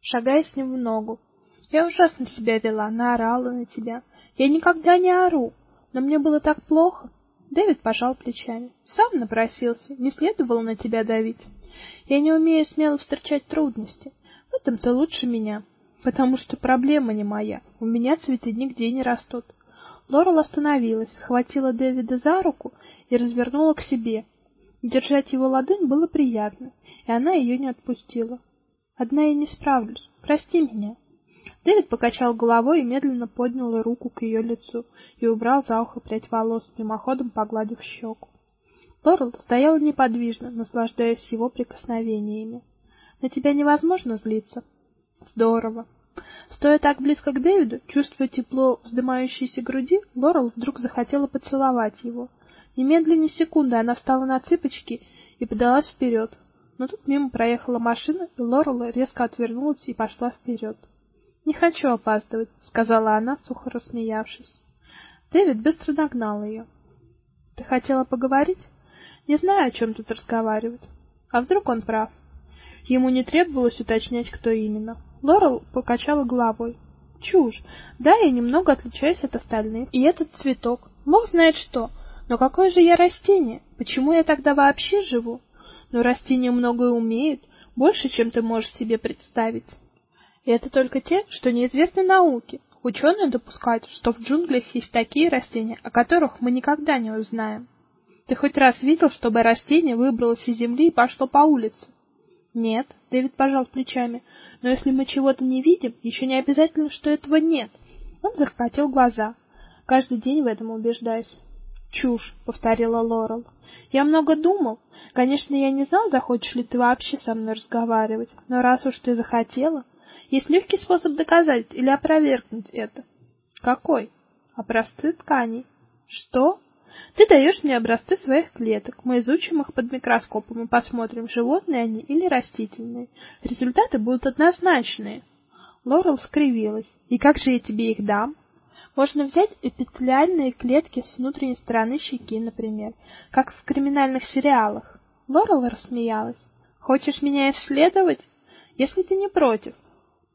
шагая с ним в ногу. Я ужасно себя вела, наорала на тебя. Я никогда не ору, но мне было так плохо. Дэвид пожал плечами. Сам напросился, не следовало на тебя давить. Я не умею смело встречать трудности. В этом ты лучше меня, потому что проблема не моя. У меня цветы нигде не растут. Лорел остановилась, схватила Дэвида за руку и развернула к себе. Держать его ладонь было приятно, и она ее не отпустила. Одна я не справлюсь. Прости меня. Дэвид покачал головой и медленно поднял руку к ее лицу и убрал за ухо прядь волос, мимоходом погладив щеку. Лорел стояла неподвижно, наслаждаясь его прикосновениями. На тебя невозможно злиться. Здорово. Стоя так близко к Дэвиду, чувствуя тепло вздымающейся груди, Лорел вдруг захотела поцеловать его. Немедленно секунды она встала на цыпочки и подалась вперед. Но тут мимо проехала машина, и Лорел резко отвернулась и пошла вперед. "Не хочу опаздывать", сказала она, сухо рассмеявшись. Дэвид быстро нагнал ее. "Ты хотела поговорить?" "Не знаю, о чем тут разговаривать. А вдруг он прав?" Ему не требовалось уточнять, кто именно. Лорел покачала головой. Чушь. Да, я немного отличаюсь от остальных. И этот цветок. Бог знает что. Но какое же я растение? Почему я тогда вообще живу? Но растения многое умеют, больше, чем ты можешь себе представить. И это только те, что неизвестны науке. Ученые допускают, что в джунглях есть такие растения, о которых мы никогда не узнаем. Ты хоть раз видел, чтобы растение выбралось из земли и пошло по улице? Нет, Дэвид пожал плечами. Но если мы чего-то не видим, еще не обязательно, что этого нет. Он закатил глаза. Каждый день в этом убеждаюсь. Чушь, повторила Лорел. Я много думал. Конечно, я не знал, захочешь ли ты вообще со мной разговаривать, но раз уж ты захотела, есть легкий способ доказать или опровергнуть это. Какой? Образцы тканей. Что? Ты даешь мне образцы своих клеток. Мы изучим их под микроскопом и посмотрим, животные они или растительные. Результаты будут однозначные. Лорел скривилась. И как же я тебе их дам? Можно взять эпителиальные клетки с внутренней стороны щеки, например, как в криминальных сериалах. Лорел рассмеялась. Хочешь меня исследовать? Если ты не против.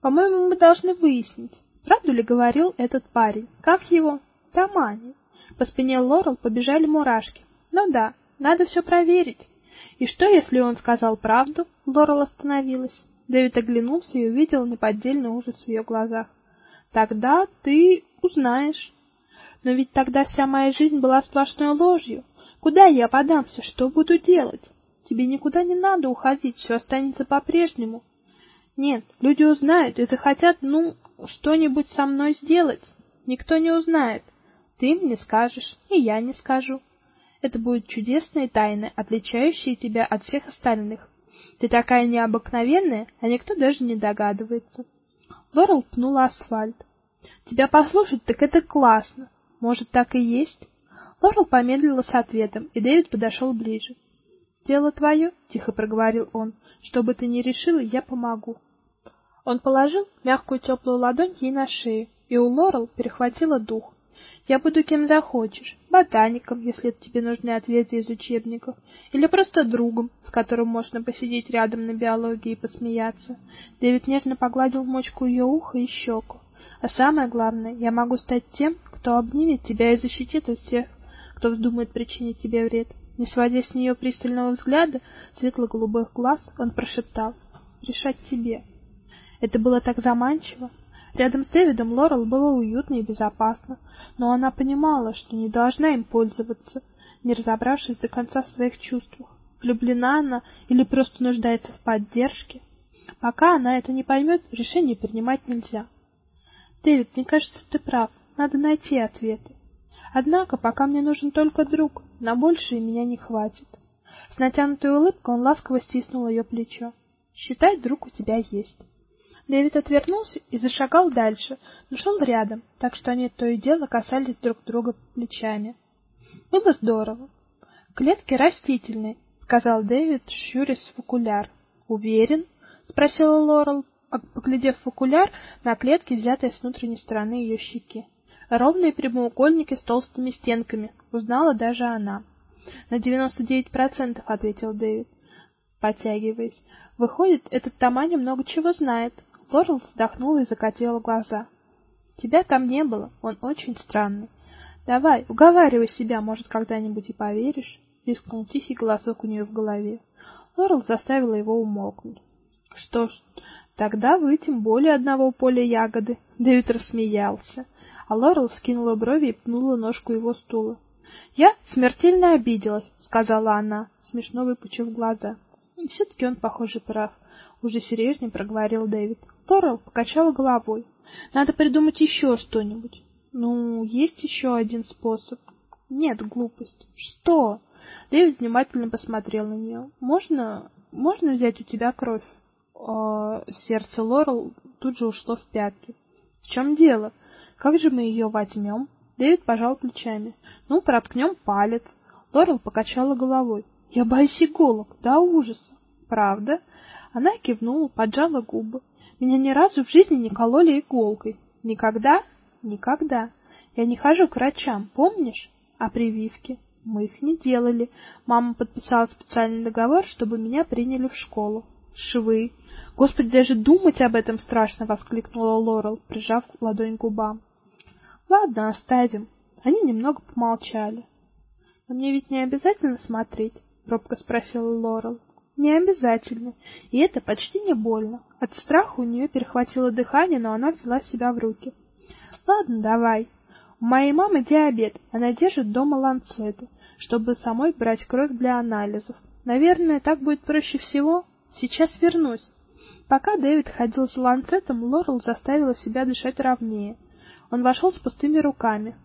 По-моему, мы должны выяснить, правду ли говорил этот парень. Как его? Тамани. По спине Лорел побежали мурашки. Ну да, надо все проверить. И что, если он сказал правду? Лорел остановилась. Дэвид оглянулся и увидел неподдельный ужас в ее глазах. Тогда ты узнаешь. Но ведь тогда вся моя жизнь была сплошной ложью. Куда я подамся, что буду делать? Тебе никуда не надо уходить, все останется по-прежнему. Нет, люди узнают и захотят, ну, что-нибудь со мной сделать. Никто не узнает. Ты мне скажешь, и я не скажу. Это будет чудесные тайны, отличающие тебя от всех остальных. Ты такая необыкновенная, а никто даже не догадывается. Лорел пнула асфальт. Тебя послушать, так это классно. Может, так и есть? Лорел помедлила с ответом, и Дэвид подошел ближе. "Дело твое», — тихо проговорил он. "Что бы ты ни решила, я помогу". Он положил мягкую теплую ладонь ей на шею, и у Лорел перехватило дух. Я буду кем захочешь, ботаником, если тебе нужны ответы из учебников, или просто другом, с которым можно посидеть рядом на биологии и посмеяться. Дэвид нежно погладил мочку ее уха и щеку. А самое главное, я могу стать тем, кто обнимет тебя и защитит от всех, кто вздумает причинить тебе вред. Не сводя с нее пристального взгляда светло-голубых глаз, он прошептал: "Решать тебе". Это было так заманчиво. Рядом с Дэвидом Лорел было уютно и безопасно, но она понимала, что не должна им пользоваться, не разобравшись до конца в своих чувствах. Влюблена она или просто нуждается в поддержке? Пока она это не поймет, решение принимать нельзя. Дэвид, мне кажется, ты прав. Надо найти ответы. Однако, пока мне нужен только друг, на большее меня не хватит. С натянутой улыбкой он ласково стиснул ее плечо. Считай, друг у тебя есть. Дэвид отвернулся и зашагал дальше, но шел рядом, так что они то и дело касались друг друга плечами. Было здорово. Клетки растительные, сказал Дэвид, щурясь в окуляр. Уверен? спросила Лорел, поглядев в окуляр на клетки, взятые с внутренней стороны ее щеки. Ровные прямоугольники с толстыми стенками, узнала даже она. На 99%, ответил Дэвид, потягиваясь. Выходит, этот Таманя много чего знает. Лорел вздохнула и закатила глаза. Тебя там не было, он очень странный. Давай, уговаривай себя, может, когда-нибудь и поверишь, рискнул тихий голосок у нее в голове. Лорел заставила его умолкнуть. Что ж, тогда вы тем более одного поля ягоды. Дэвид рассмеялся, а Лорел скинула брови и пнула ножку его стула. Я смертельно обиделась, сказала она, смешно выпучив глаза. И все таки он, похоже, прав, уже серьезнее проговорил Дэвид. Торрелл покачала головой. Надо придумать еще что-нибудь. Ну, есть еще один способ. Нет, глупость. Что? Дэвид внимательно посмотрел на нее. Можно, можно взять у тебя кровь? А, сердце Лорел тут же ушло в пятки. В чем дело? Как же мы ее возьмем? Дэвид пожал плечами. Ну, проткнем палец. Лорел покачала головой. Я боюсь иголок, до ужаса. Правда? Она кивнула, поджала губы. Меня ни разу в жизни не кололи иголкой. Никогда? Никогда. Я не хожу к врачам, помнишь? А прививки? Мы их не делали. Мама подписала специальный договор, чтобы меня приняли в школу. Швы. Господи, даже думать об этом страшно, воскликнула Лорел, прижав ладонь к губам. Ладно, оставим. Они немного помолчали. Мне ведь не обязательно смотреть, робко спросила Лорел. Не обязательно, и это почти не больно. От страха у нее перехватило дыхание, но она взяла себя в руки. Ладно, давай. У моей мамы диабет, она держит дома ланцеты, чтобы самой брать кровь для анализов. Наверное, так будет проще всего. Сейчас вернусь. Пока Дэвид ходил за ланцетом, Лорел заставила себя дышать ровнее. Он вошел с пустыми руками.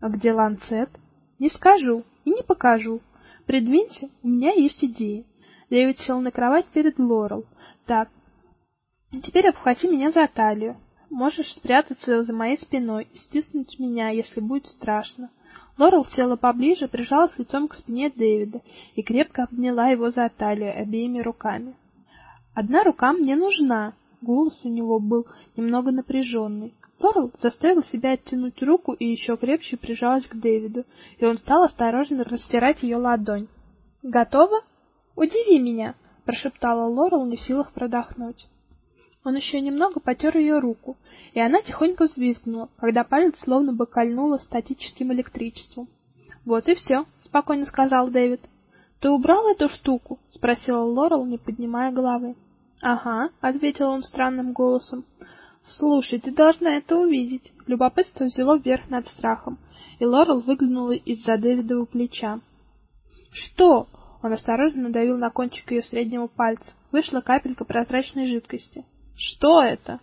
А где ланцет? Не скажу и не покажу. Придвинься, у меня есть идея. Дэвид сел на кровать перед Лорел. Так. Теперь обхвати меня за талию. Можешь спрятаться за моей спиной и стиснуть меня, если будет страшно. Лорел села поближе, прижалась лицом к спине Дэвида и крепко обняла его за талию обеими руками. Одна рука мне нужна. Голос у него был немного напряженный. Лорел заставила себя оттянуть руку и еще крепче прижалась к Дэвиду, и он стал осторожно растирать ее ладонь. Готова? Удиви меня, прошептала Лорел, не в силах продохнуть. Он еще немного потер ее руку, и она тихонько взвизгнула, когда палец словно бы кольнуло статическим электричеством. "Вот и все», — спокойно сказал Дэвид. "Ты убрал эту штуку?" спросила Лорел, не поднимая головы. "Ага", ответил он странным голосом. "Слушай, ты должна это увидеть". Любопытство взяло верх над страхом, и Лорел выглянула из-за Дэвидова плеча. "Что?" Он осторожно надавил на кончик ее среднего пальца. Вышла капелька прозрачной жидкости. Что это?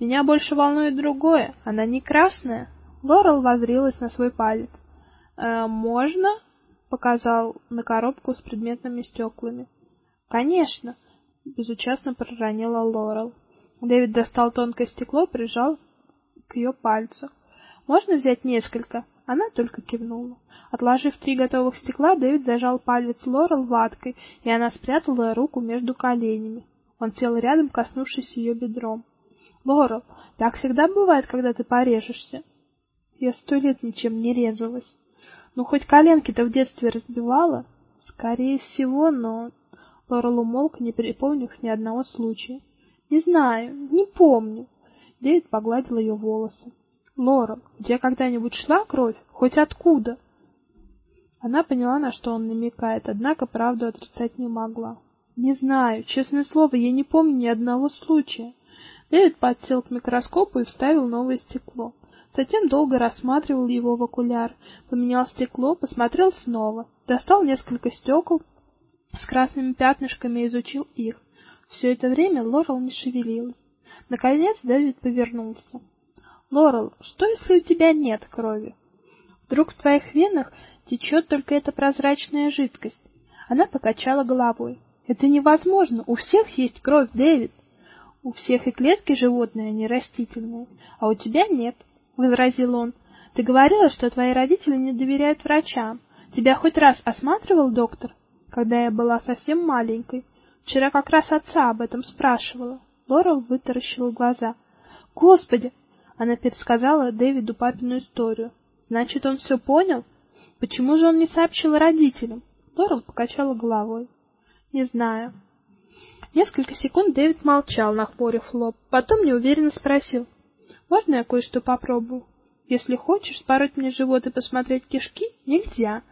Меня больше волнует другое. Она не красная. Лорел воззрилась на свой палец. Э, можно? показал на коробку с предметными стеклами. Конечно, безучастно проронила Лорел. Дэвид достал тонкое стекло, прижал к ее пальцу. Можно взять несколько? Она только кивнула. Отложив три готовых стекла, Дэвид зажал палец Лорел ваткой, и она спрятала руку между коленями. Он сел рядом, коснувшись ее бедром. "Лорел, так всегда бывает, когда ты порежешься?" Я сто лет ничем не резалась. Ну хоть коленки-то в детстве разбивала? Скорее всего, но Лорел умолк, не припомнив ни одного случая. Не знаю, не помню. Дэвид погладил ее волосы. У тебя когда-нибудь шла кровь? Хоть откуда? Она поняла, на что он намекает, однако правду отрицать не могла. Не знаю, честное слово, я не помню ни одного случая. Дэвид подсел к микроскопу и вставил новое стекло. Затем долго рассматривал его в окуляр, поменял стекло, посмотрел снова, достал несколько стекол с красными пятнышками и изучил их. Все это время Лорел не шевелилась. Наконец Дэвид повернулся. Лорел, что если у тебя нет крови? Вдруг в твоих венах течет только эта прозрачная жидкость? Она покачала головой. Это невозможно. У всех есть кровь, Дэвид. У всех и клетки животные, а не растительные, а у тебя нет, возразил он. Ты говорила, что твои родители не доверяют врачам. Тебя хоть раз осматривал доктор, когда я была совсем маленькой? Вчера как раз отца об этом спрашивала. Лорел вытаращила глаза. Господи, она пересказала Дэвиду папину историю. Значит, он все понял? Почему же он не сообщил родителям? Лорел покачала головой. Не знаю. Несколько секунд Дэвид молчал, нахмурив лоб, потом неуверенно спросил: "Можно я кое-что попробую? Если хочешь спороть мне живот и посмотреть кишки, нельзя".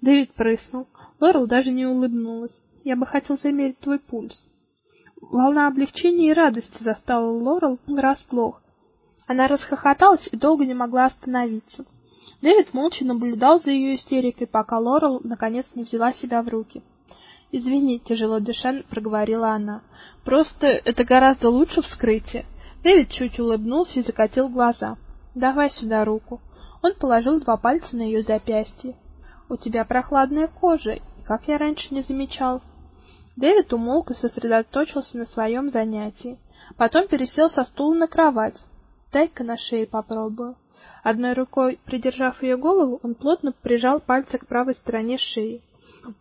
Дэвид прыснул. Лорел даже не улыбнулась. "Я бы хотел замерить твой пульс". Волна облегчения и радости застала Лорел врасплох. Она расхохоталась и долго не могла остановиться. Дэвид молча наблюдал за ее истерикой, пока Лорел наконец не взяла себя в руки. Извини, тяжело дыша, проговорила она. Просто это гораздо лучше вскрытие. Дэвид чуть улыбнулся и закатил глаза. Давай сюда руку. Он положил два пальца на ее запястье. У тебя прохладная кожа, как я раньше не замечал. Дэвид умолк и сосредоточился на своем занятии. Потом пересел со стула на кровать. Дай-ка на шее попробую. Одной рукой придержав ее голову, он плотно прижал пальцы к правой стороне шеи.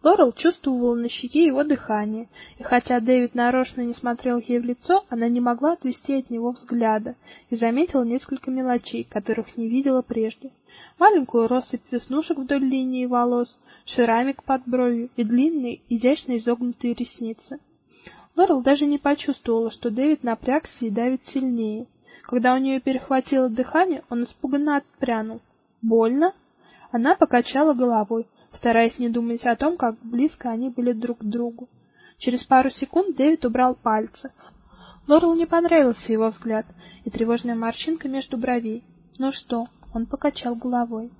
Лорел чувствовала на щеке его дыхание, и хотя Дэвид нарочно не смотрел ей в лицо, она не могла отвести от него взгляда и заметила несколько мелочей, которых не видела прежде. Маленькую россыпь веснушек вдоль линии волос, шрамик под бровью и длинные, изящно изогнутые ресницы. Лорел даже не почувствовала, что Дэвид напрягся и давит сильнее. Когда у нее перехватило дыхание, он испуганно отпрянул. Больно? Она покачала головой стараясь не думать о том, как близко они были друг к другу. Через пару секунд Дэвид убрал пальцы. Лорел не понравился его взгляд и тревожная морщинка между бровей. "Ну что?" он покачал головой.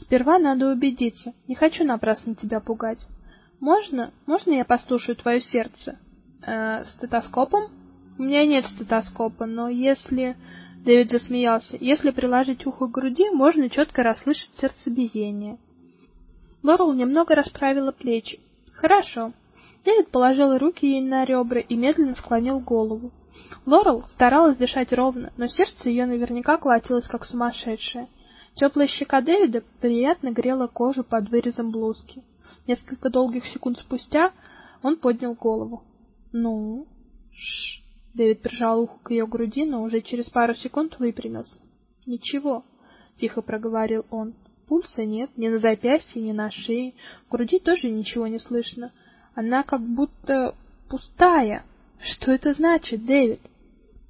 "Сперва надо убедиться. Не хочу напрасно тебя пугать. Можно? Можно я послушаю твое сердце? Э, стетоскопом? У меня нет стетоскопа, но если Дэвид засмеялся. Если приложить ухо к груди, можно четко расслышать сердцебиение. Лорел немного расправила плечи. Хорошо. Дэвид положил руки ей на ребра и медленно склонил голову. Лорел старалась дышать ровно, но сердце ее наверняка колотилось как сумасшедшее. Теплая щека Дэвида приятно грела кожу под вырезом блузки. Несколько долгих секунд спустя он поднял голову. "Ну?" Ш. Дэвид прижал ухо к ее груди, но уже через пару секунд выпрямился. "Ничего", тихо проговорил он. Пульса нет, ни на запястье, ни на шее, в груди тоже ничего не слышно. Она как будто пустая. Что это значит, Дэвид?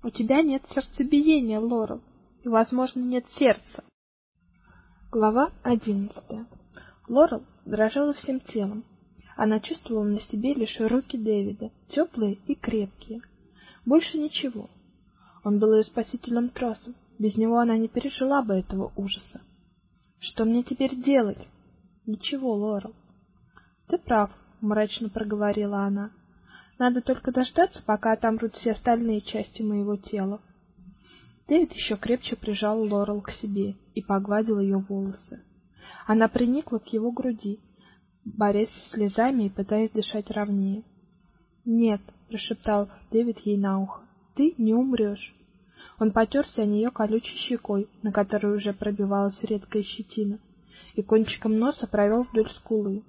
У тебя нет сердцебиения, Лорел, и, возможно, нет сердца. Глава одиннадцатая. Лорел дрожала всем телом. Она чувствовала на себе лишь руки Дэвида, теплые и крепкие. Больше ничего. Он был ее спасительным тросом. Без него она не пережила бы этого ужаса. Что мне теперь делать? Ничего, Лорел. Ты прав, мрачно проговорила она. Надо только дождаться, пока отомрут все остальные части моего тела. Дэвид еще крепче прижал Лорел к себе и погладил ее волосы. Она приникла к его груди, борясь с слезами и пытаясь дышать ровнее. "Нет", прошептал Дэвид ей на ухо. "Ты не умрешь». Он потерся о нее колючей щекой, на которой уже пробивалась редкая щетина, и кончиком носа провел вдоль скулы.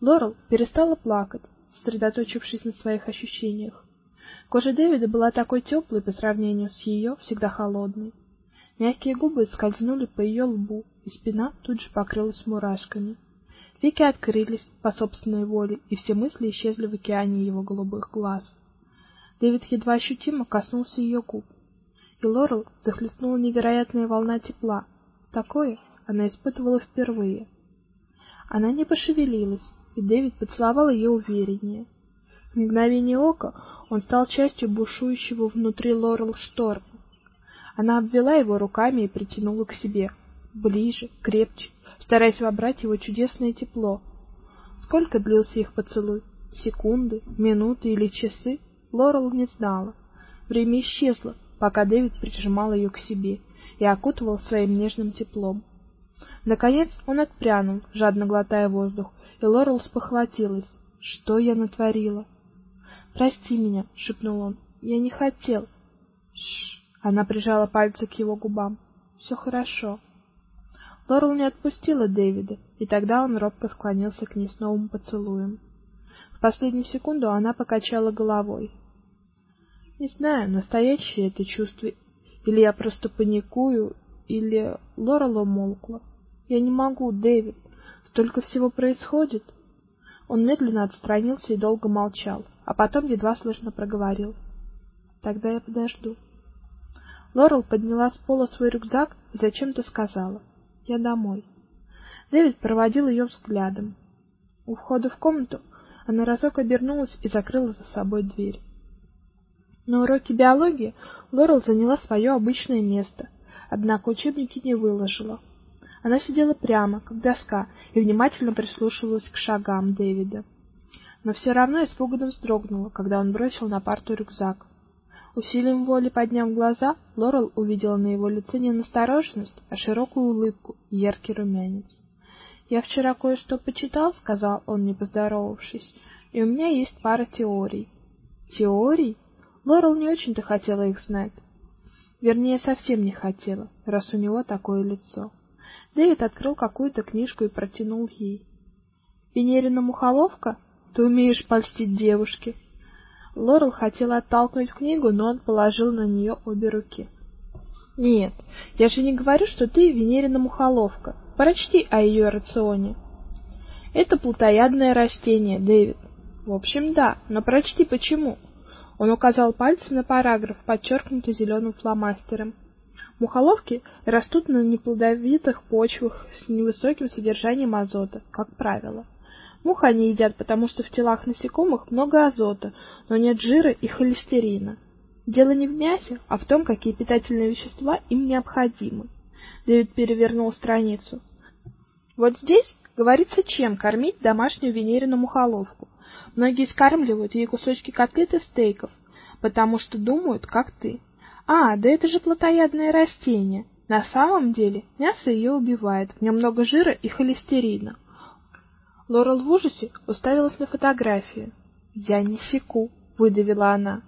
Лорел перестала плакать, сосредоточившись на своих ощущениях. Кожа Дэвида была такой теплой по сравнению с ее всегда холодной. Мягкие губы скользнули по ее лбу, и спина тут же покрылась мурашками. Веки открылись по собственной воле, и все мысли исчезли в океане его голубых глаз. Дэвид едва ощутимо коснулся ее губ, и Лорел захлестнула невероятная волна тепла. Такое она испытывала впервые. Она не пошевелилась, и Дэвид поцеловал ее увереннее. Мгновение ока он стал частью бушующего внутри Лорел шторма. Она обвела его руками и притянула к себе, ближе, крепче, стараясь вобрать его чудесное тепло. Сколько длился их поцелуй? Секунды, минуты или часы? Лорел не знала. Время исчезло, пока Дэвид прижимал ее к себе и окутывал своим нежным теплом. Наконец он отпрянул, жадно глотая воздух, и Лорел спохватилась. Что я натворила? Прости меня, шепнул он. Я не хотел. Шш. Она прижала пальцы к его губам. Все хорошо. Лорел не отпустила Дэвида, и тогда он робко склонился к ней с новым поцелуем. В последнюю секунду она покачала головой. Не знаю, настоящее это чувство или я просто паникую, или Лорел умолкла. Я не могу, Дэвид. Столько всего происходит. Он медленно отстранился и долго молчал, а потом едва слышно проговорил: "Тогда я подожду". Лорел подняла с пола свой рюкзак и зачем-то сказала: "Я домой". Дэвид проводил ее взглядом. У входа в комнату она разок обернулась и закрыла за собой дверь. На уроке биологии Лорел заняла свое обычное место, однако учебники не выложила. Она сидела прямо, как доска, и внимательно прислушивалась к шагам Дэвида. Но все равно испуганно вздрогнула, когда он бросил на парту рюкзак. Усилием воли подняв глаза, Лорел увидела на его лице не настороженность, а широкую улыбку и яркий румянец. "Я вчера кое-что почитал", сказал он, не поздоровавшись. "И у меня есть пара теорий". "Теорий?" Лорел не очень-то хотела их знать. Вернее, совсем не хотела, раз у него такое лицо. Дэвид открыл какую-то книжку и протянул ей. Венерина мухоловка? Ты умеешь польстить девушке. Лорел хотела оттолкнуть книгу, но он положил на нее обе руки. Нет, я же не говорю, что ты Венерина мухоловка. Прочти о ее рационе. Это плотоядное растение, Дэвид. В общем, да, но прочти почему. Он указал пальцем на параграф, подчеркнутый зеленым фломастером. Мухоловки растут на неплодовитых почвах с невысоким содержанием азота, как правило. Мух они едят, потому что в телах насекомых много азота, но нет жира и холестерина. Дело не в мясе, а в том, какие питательные вещества им необходимы. Дэвид перевернул страницу. Вот здесь говорится, чем кормить домашнюю венерину мухоловку. Многие скармливают ей кусочки котлет и стейков, потому что думают, как ты. А, да это же плотоядное растение. На самом деле, мясо ее убивает, в нем много жира и холестерина. Лорел в ужасе уставилась на фотографию. "Я не секу", выдавила она.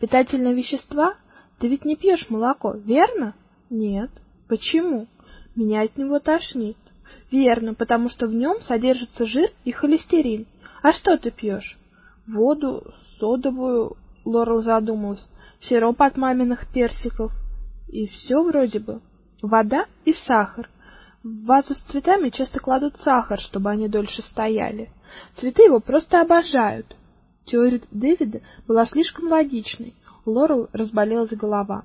Питательные вещества? Ты ведь не пьешь молоко, верно? Нет. Почему? Меня от него тошнит. Верно, потому что в нем содержится жир и холестерин. А что ты пьешь? Воду, содовую, Лорел задумалась, сироп от маминых персиков. И все вроде бы. Вода и сахар. В вазу с цветами часто кладут сахар, чтобы они дольше стояли. Цветы его просто обожают. Теория Дэвида была слишком логичной. Лорел разболелась голова.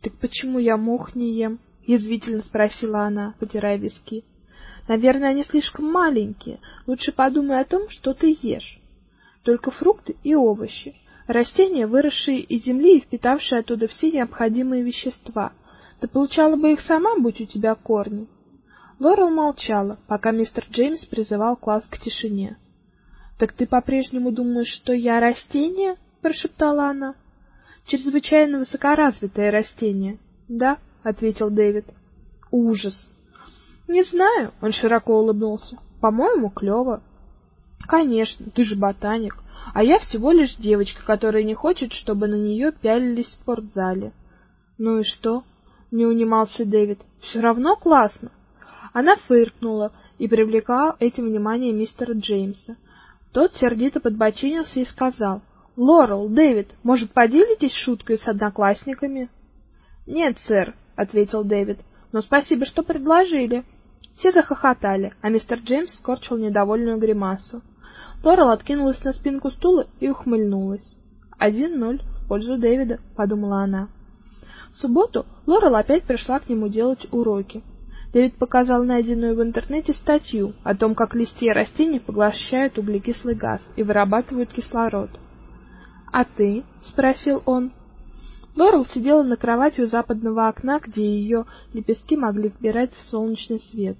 Так почему я мох не ем? язвительно спросила она, потирая виски. Наверное, они слишком маленькие. Лучше подумай о том, что ты ешь. Только фрукты и овощи, растения, выросшие из земли и впитавшие оттуда все необходимые вещества. Ты получала бы их сама, будь у тебя корни. Лорел молчала, пока мистер Джеймс призывал класс к тишине. Так ты по-прежнему думаешь, что я растение? прошептала она. Чрезвычайно высокоразвитое растение. Да, ответил Дэвид. Ужас. Не знаю, он широко улыбнулся. По-моему, клёво. Конечно, ты же ботаник, а я всего лишь девочка, которая не хочет, чтобы на нее пялились в спортзале. Ну и что? Не унимался Дэвид. Все равно классно. Она фыркнула и привлекла этим внимание мистера Джеймса. Тот сердито подбочинился и сказал: "Лорел, Дэвид, может, поделитесь шуткой с одноклассниками?" "Нет, сэр", ответил Дэвид. "Но спасибо, что предложили". Все захохотали, а мистер Джеймс скорчил недовольную гримасу. Лорел откинулась на спинку стула и ухмыльнулась. «Один ноль в пользу Дэвида», — подумала она. В субботу Лорел опять пришла к нему делать уроки. Дэвид показал найденную в интернете статью о том, как листья растений поглощают углекислый газ и вырабатывают кислород. "А ты?" спросил он. Лорел сидела на кровати у западного окна, где ее лепестки могли вбирать в солнечный свет.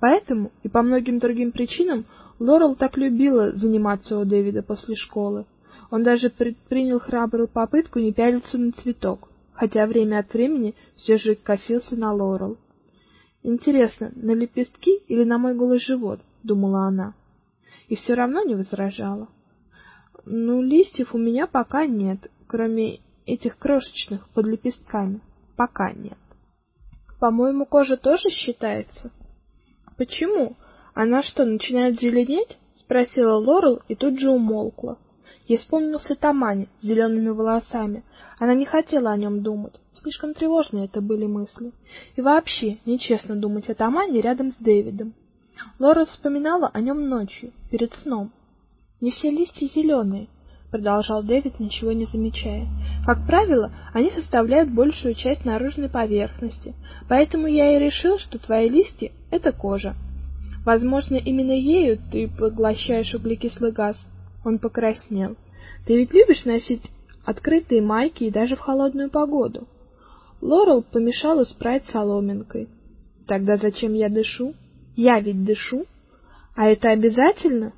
Поэтому и по многим другим причинам Лорел так любила заниматься у Дэвида после школы. Он даже предпринял храбрую попытку не пялиться на цветок, хотя время от времени все же косился на Лорел. Интересно, на лепестки или на мой голый живот, думала она. И все равно не возражала. Ну, листьев у меня пока нет, кроме этих крошечных под лепестками. Пока нет. По-моему, кожа тоже считается. Почему? Она что, начинает зеленеть? спросила Лорел и тут же умолкла. Ей вспомнился Тамани с зелеными волосами. Она не хотела о нем думать. Слишком тревожные это были мысли. И вообще, нечестно думать о Тамане рядом с Дэвидом. Лора вспоминала о нем ночью, перед сном. Не все листья зеленые, продолжал Дэвид, ничего не замечая. Как правило, они составляют большую часть наружной поверхности. Поэтому я и решил, что твои листья это кожа. Возможно, именно ею ты поглощаешь углекислый газ. Он покраснел. Ты ведь любишь носить открытые майки и даже в холодную погоду. Лорел помешала спрайт соломинкой. Тогда зачем я дышу? Я ведь дышу. А это обязательно?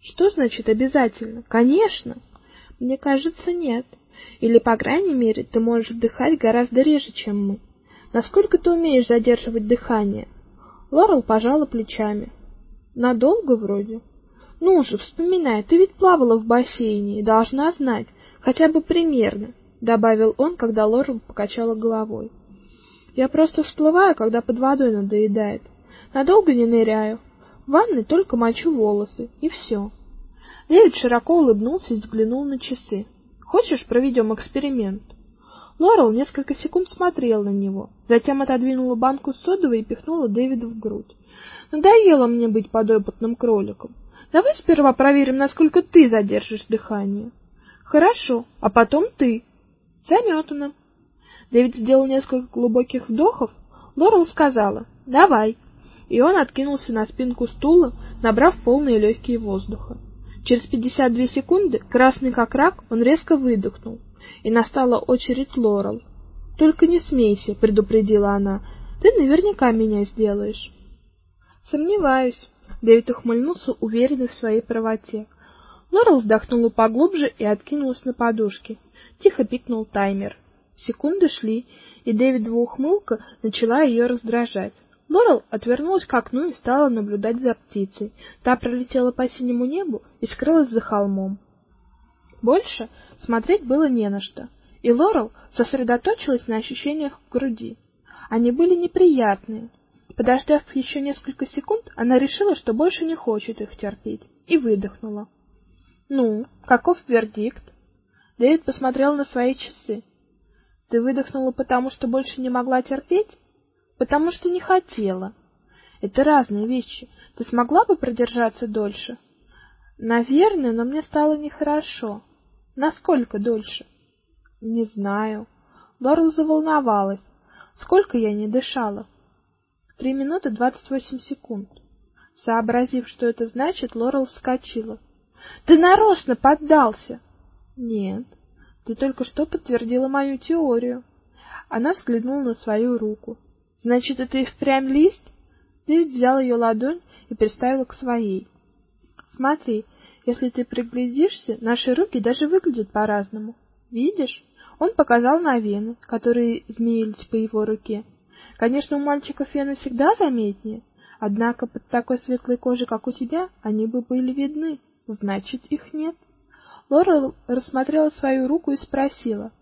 Что значит обязательно? Конечно. Мне кажется, нет. Или, по крайней мере, ты можешь вдыхать гораздо реже, чем мы. Насколько ты умеешь задерживать дыхание? Лорел пожала плечами. Надолго вроде. Ну же, вспоминай, ты ведь плавала в бассейне и должна знать, хотя бы примерно, добавил он, когда Лорел покачала головой. Я просто всплываю, когда под водой надоедает. Надолго не ныряю. В ванной только мочу волосы, и все. Дэвид широко улыбнулся и взглянул на часы. Хочешь, проведем эксперимент? Лорел несколько секунд смотрела на него, затем отодвинула банку с содовой и пихнула Дэвида в грудь. Надоело мне быть подопытным кроликом. Давай сперва проверим, насколько ты задержишь дыхание. Хорошо, а потом ты. Заметано. Дэвид сделал несколько глубоких вдохов. Лорел сказала: "Давай". И он откинулся на спинку стула, набрав полные легкие воздуха. Через 52 секунды, красный как рак, он резко выдохнул, и настала очередь Лорел. "Только не смейся", предупредила она. "Ты наверняка меня сделаешь". "Сомневаюсь", Дэвид ухмыльнулся, уверенный в своей правоте. Лорел вздохнула поглубже и откинулась на подушки. Тихо пикнул таймер. Секунды шли, и Дэвидова ухмылка начала ее раздражать. Лорел отвернулась к окну и стала наблюдать за птицей. Та пролетела по синему небу и скрылась за холмом. Больше смотреть было не на что, и Лорел сосредоточилась на ощущениях в груди. Они были неприятные. Подождав еще несколько секунд, она решила, что больше не хочет их терпеть, и выдохнула. Ну, каков вердикт? Дэвид посмотрел на свои часы. Ты выдохнула потому, что больше не могла терпеть? Потому что не хотела. Это разные вещи. Ты смогла бы продержаться дольше? Наверное, но мне стало нехорошо. Насколько дольше? Не знаю. Лорел заволновалась. Сколько я не дышала? Три минуты двадцать восемь секунд. Сообразив, что это значит, Лорел вскочила. Ты нарочно поддался. Нет. Ты только что подтвердила мою теорию. Она взглянула на свою руку. Значит, это и впрямь лист? Дэвид взял ее ладонь и приставил к своей. Смотри, если ты приглядишься, наши руки даже выглядят по-разному. Видишь? Он показал на вены, которые змеились по его руке. Конечно, у мальчиков вены всегда заметнее, однако под такой светлой кожей, как у тебя, они бы были видны. Значит, их нет. Лора рассмотрела свою руку и спросила: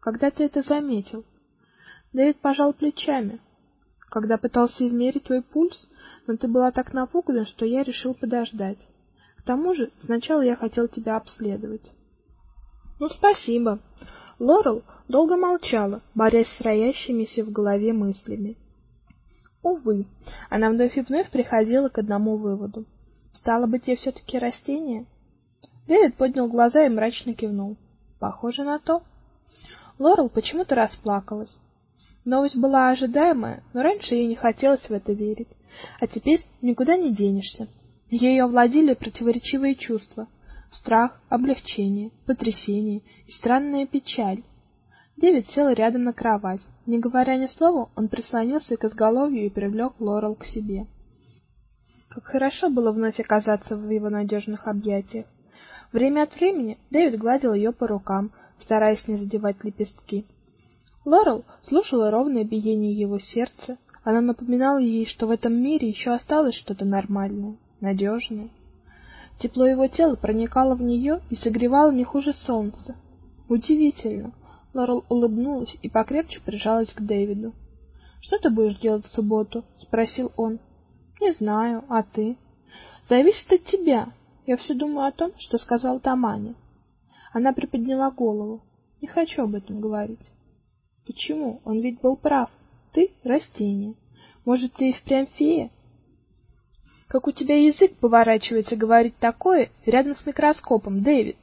"Когда ты это заметил?" Дэвид пожал плечами. "Когда пытался измерить твой пульс, но ты была так напугана, что я решил подождать. К тому же, сначала я хотел тебя обследовать". "Ну, спасибо". Лорел долго молчала, борясь с роящимися в голове мыслями. Увы, она вновь и вновь приходила к одному выводу. Стало быть, я все таки растение? Дэвид поднял глаза и мрачно кивнул. Похоже на то. Лорел почему-то расплакалась. Новость была ожидаемая, но раньше ей не хотелось в это верить. А теперь никуда не денешься. Ею овладели противоречивые чувства: страх, облегчение, потрясение и странная печаль. Дэвид сел рядом на кровать. Не говоря ни слова, он прислонился к изголовью и привлек Лорел к себе. Как хорошо было вновь оказаться в его надежных объятиях. Время от времени Дэвид гладил ее по рукам, стараясь не задевать лепестки. Лорел слушала ровное биение его сердца. Она напоминала ей, что в этом мире еще осталось что-то нормальное, надежное. Тепло его тела проникало в нее и согревало не хуже солнца. Удивительно. Лорел улыбнулась и покрепче прижалась к Дэвиду. Что ты будешь делать в субботу? спросил он. Не знаю, а ты? Зависит от тебя. Я все думаю о том, что сказал Тамане. Она приподняла голову. Не хочу об этом говорить. Почему? Он ведь был прав. Ты растение. Может, ты и впрямь фея? Как у тебя язык поворачивается говорить такое рядом с микроскопом, Дэвид?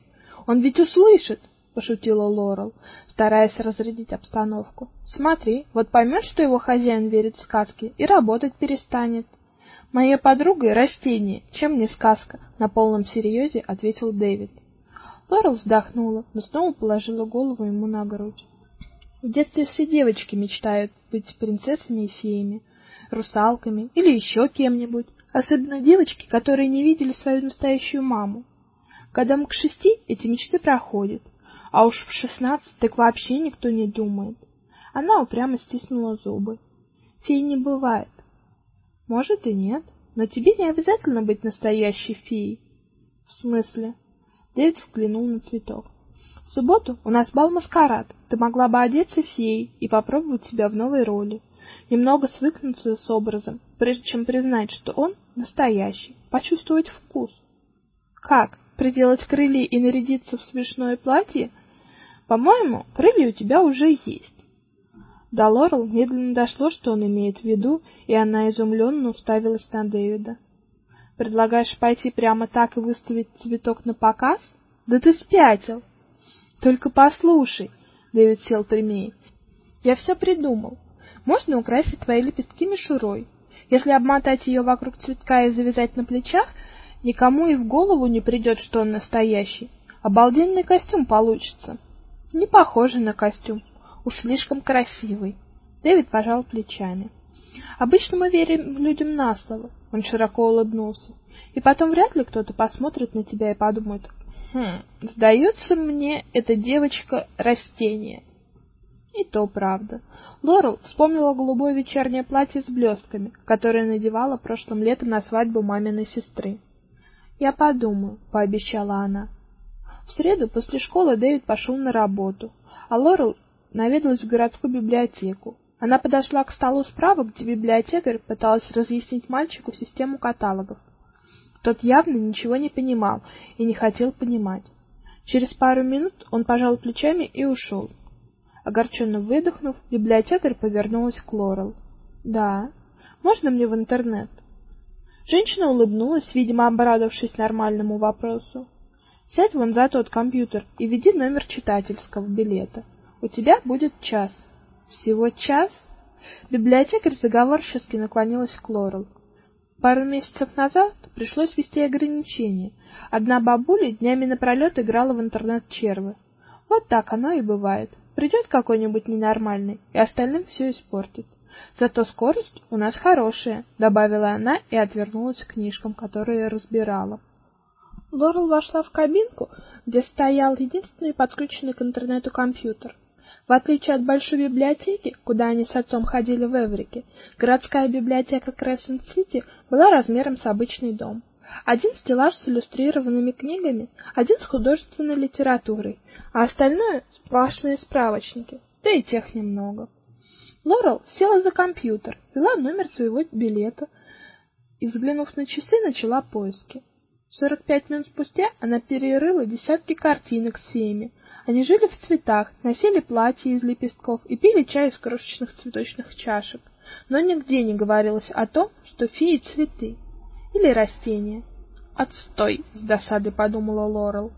Он ведь услышит, пошутила Лорел, стараясь разрядить обстановку. Смотри, вот поймет, что его хозяин верит в сказки и работать перестанет. Моя подруга растение, чем не сказка, на полном серьезе ответил Дэвид. Лорел вздохнула, но снова положила голову ему на грудь. В детстве все девочки мечтают быть принцессами и феями, русалками или еще кем-нибудь, особенно девочки, которые не видели свою настоящую маму. Годам к шести эти мечты проходят, а уж в шестнадцать так вообще никто не думает. Она упрямо стиснула зубы. Фей не бывает. Может и нет, но тебе не обязательно быть настоящей феей. В смысле? Дэвид взглянул на цветок. В субботу у нас бал-маскарад. Ты могла бы одеться феей и попробовать себя в новой роли. Немного свыкнуться с образом, прежде чем признать, что он настоящий, почувствовать вкус. Как? Приделать крылья и нарядиться в смешное платье? По-моему, крылья у тебя уже есть. До Лорел медленно дошло, что он имеет в виду, и она изумленно уставилась на Дэвида. Предлагаешь пойти прямо так и выставить цветок на показ? Да ты спятил. Только послушай, Дэвид сел прямее. Я все придумал. Можно украсить твои лепестки мишурой. Если обмотать ее вокруг цветка и завязать на плечах, никому и в голову не придет, что он настоящий. Обалденный костюм получится. Не похоже на костюм уж слишком красивый. Дэвид пожал плечами. Обычно мы верим людям на слово. Он широко улыбнулся. И потом вряд ли кто-то посмотрит на тебя и подумает: "Хм, сдается мне эта девочка растение". И то правда. Лорел вспомнила голубое вечернее платье с блестками, которое надевала прошлым летом на свадьбу маминой сестры. "Я подумаю", пообещала она. В среду после школы Дэвид пошел на работу, а Лорел наведалась в городскую библиотеку. Она подошла к столу справа, где библиотекарь пыталась разъяснить мальчику систему каталогов. Тот явно ничего не понимал и не хотел понимать. Через пару минут он пожал плечами и ушел. Огорченно выдохнув, библиотекарь повернулась к Лорел. "Да. Можно мне в интернет?" Женщина улыбнулась, видимо, обрадовавшись нормальному вопросу. Сядь вон за тот компьютер и введи номер читательского билета. У тебя будет час. Всего час? Библиотекарь заговорчески наклонилась к Лорел. Пару месяцев назад пришлось ввести ограничения. Одна бабуля днями напролет играла в интернет-червы. Вот так оно и бывает. Придет какой-нибудь ненормальный, и остальным все испортит. Зато скорость у нас хорошая, добавила она и отвернулась к книжкам, которые разбирала. Лорел вошла в кабинку, где стоял единственный подключенный к интернету компьютер. В отличие от большой библиотеки, куда они с отцом ходили в Эврике, городская библиотека Крессент-Сити была размером с обычный дом. Один стеллаж с иллюстрированными книгами, один с художественной литературой, а остальное сплошные справочники, да и тех немного. Лорел села за компьютер, ввела номер своего билета и, взглянув на часы, начала поиски. Сорок пять минут спустя она перерыла десятки картинок с феями. Они жили в цветах, носили платья из лепестков и пили чай из крошечных цветочных чашек. Но нигде не говорилось о том, что феи цветы или растения. Отстой, с досадой подумала Лорел.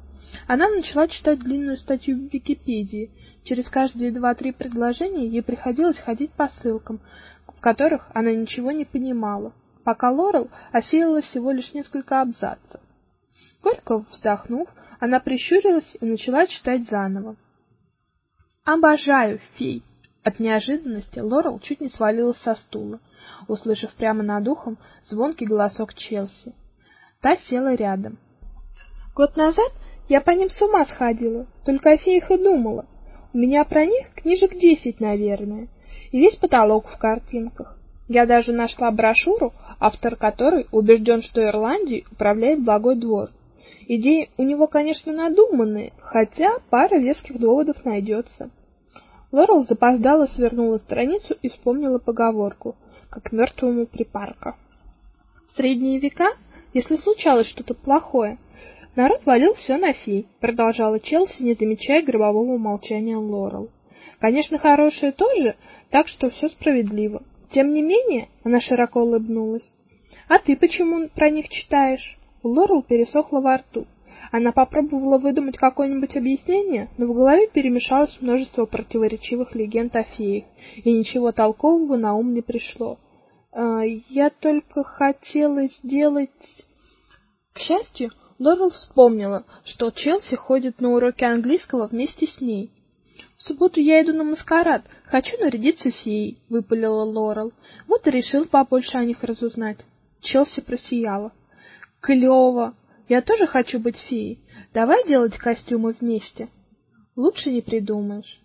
Она начала читать длинную статью в Википедии. Через каждые два-три предложения ей приходилось ходить по ссылкам, в которых она ничего не понимала пока Лорел осеяла всего лишь несколько абзацев. Горько вздохнув, она прищурилась и начала читать заново. Обожаю фей. От неожиданности Лорел чуть не свалилась со стула, услышав прямо над ухом звонкий голосок Челси. Та села рядом. Год назад я по ним с ума сходила, только о феях и думала. У меня про них книжек десять, наверное, и весь потолок в картинках. Я даже нашла брошюру, автор которой убежден, что Ирландией управляет благой двор. Идеи у него, конечно, надуманные, хотя пара веских доводов найдется. Лорел запоздала свернула страницу и вспомнила поговорку, как мертвому припарка. В средние века, если случалось что-то плохое, народ валил все на фей, продолжала Челси, не замечая гробового молчания Лорел. Конечно, хорошее тоже, так что все справедливо. Тем не менее, она широко улыбнулась. А ты почему про них читаешь? У Лорел пересохло во рту. Она попробовала выдумать какое-нибудь объяснение, но в голове перемешалось множество противоречивых легенд о феях, и ничего толкового на ум не пришло. «А, я только хотела сделать К счастью, Лорел вспомнила, что Челси ходит на уроки английского вместе с ней. В субботу я иду на маскарад. Хочу нарядиться феей, выпалила Лорел. Вот и решил побольше о них разузнать. Челси просияла. Клево. Я тоже хочу быть феей. Давай делать костюмы вместе. Лучше не придумаешь.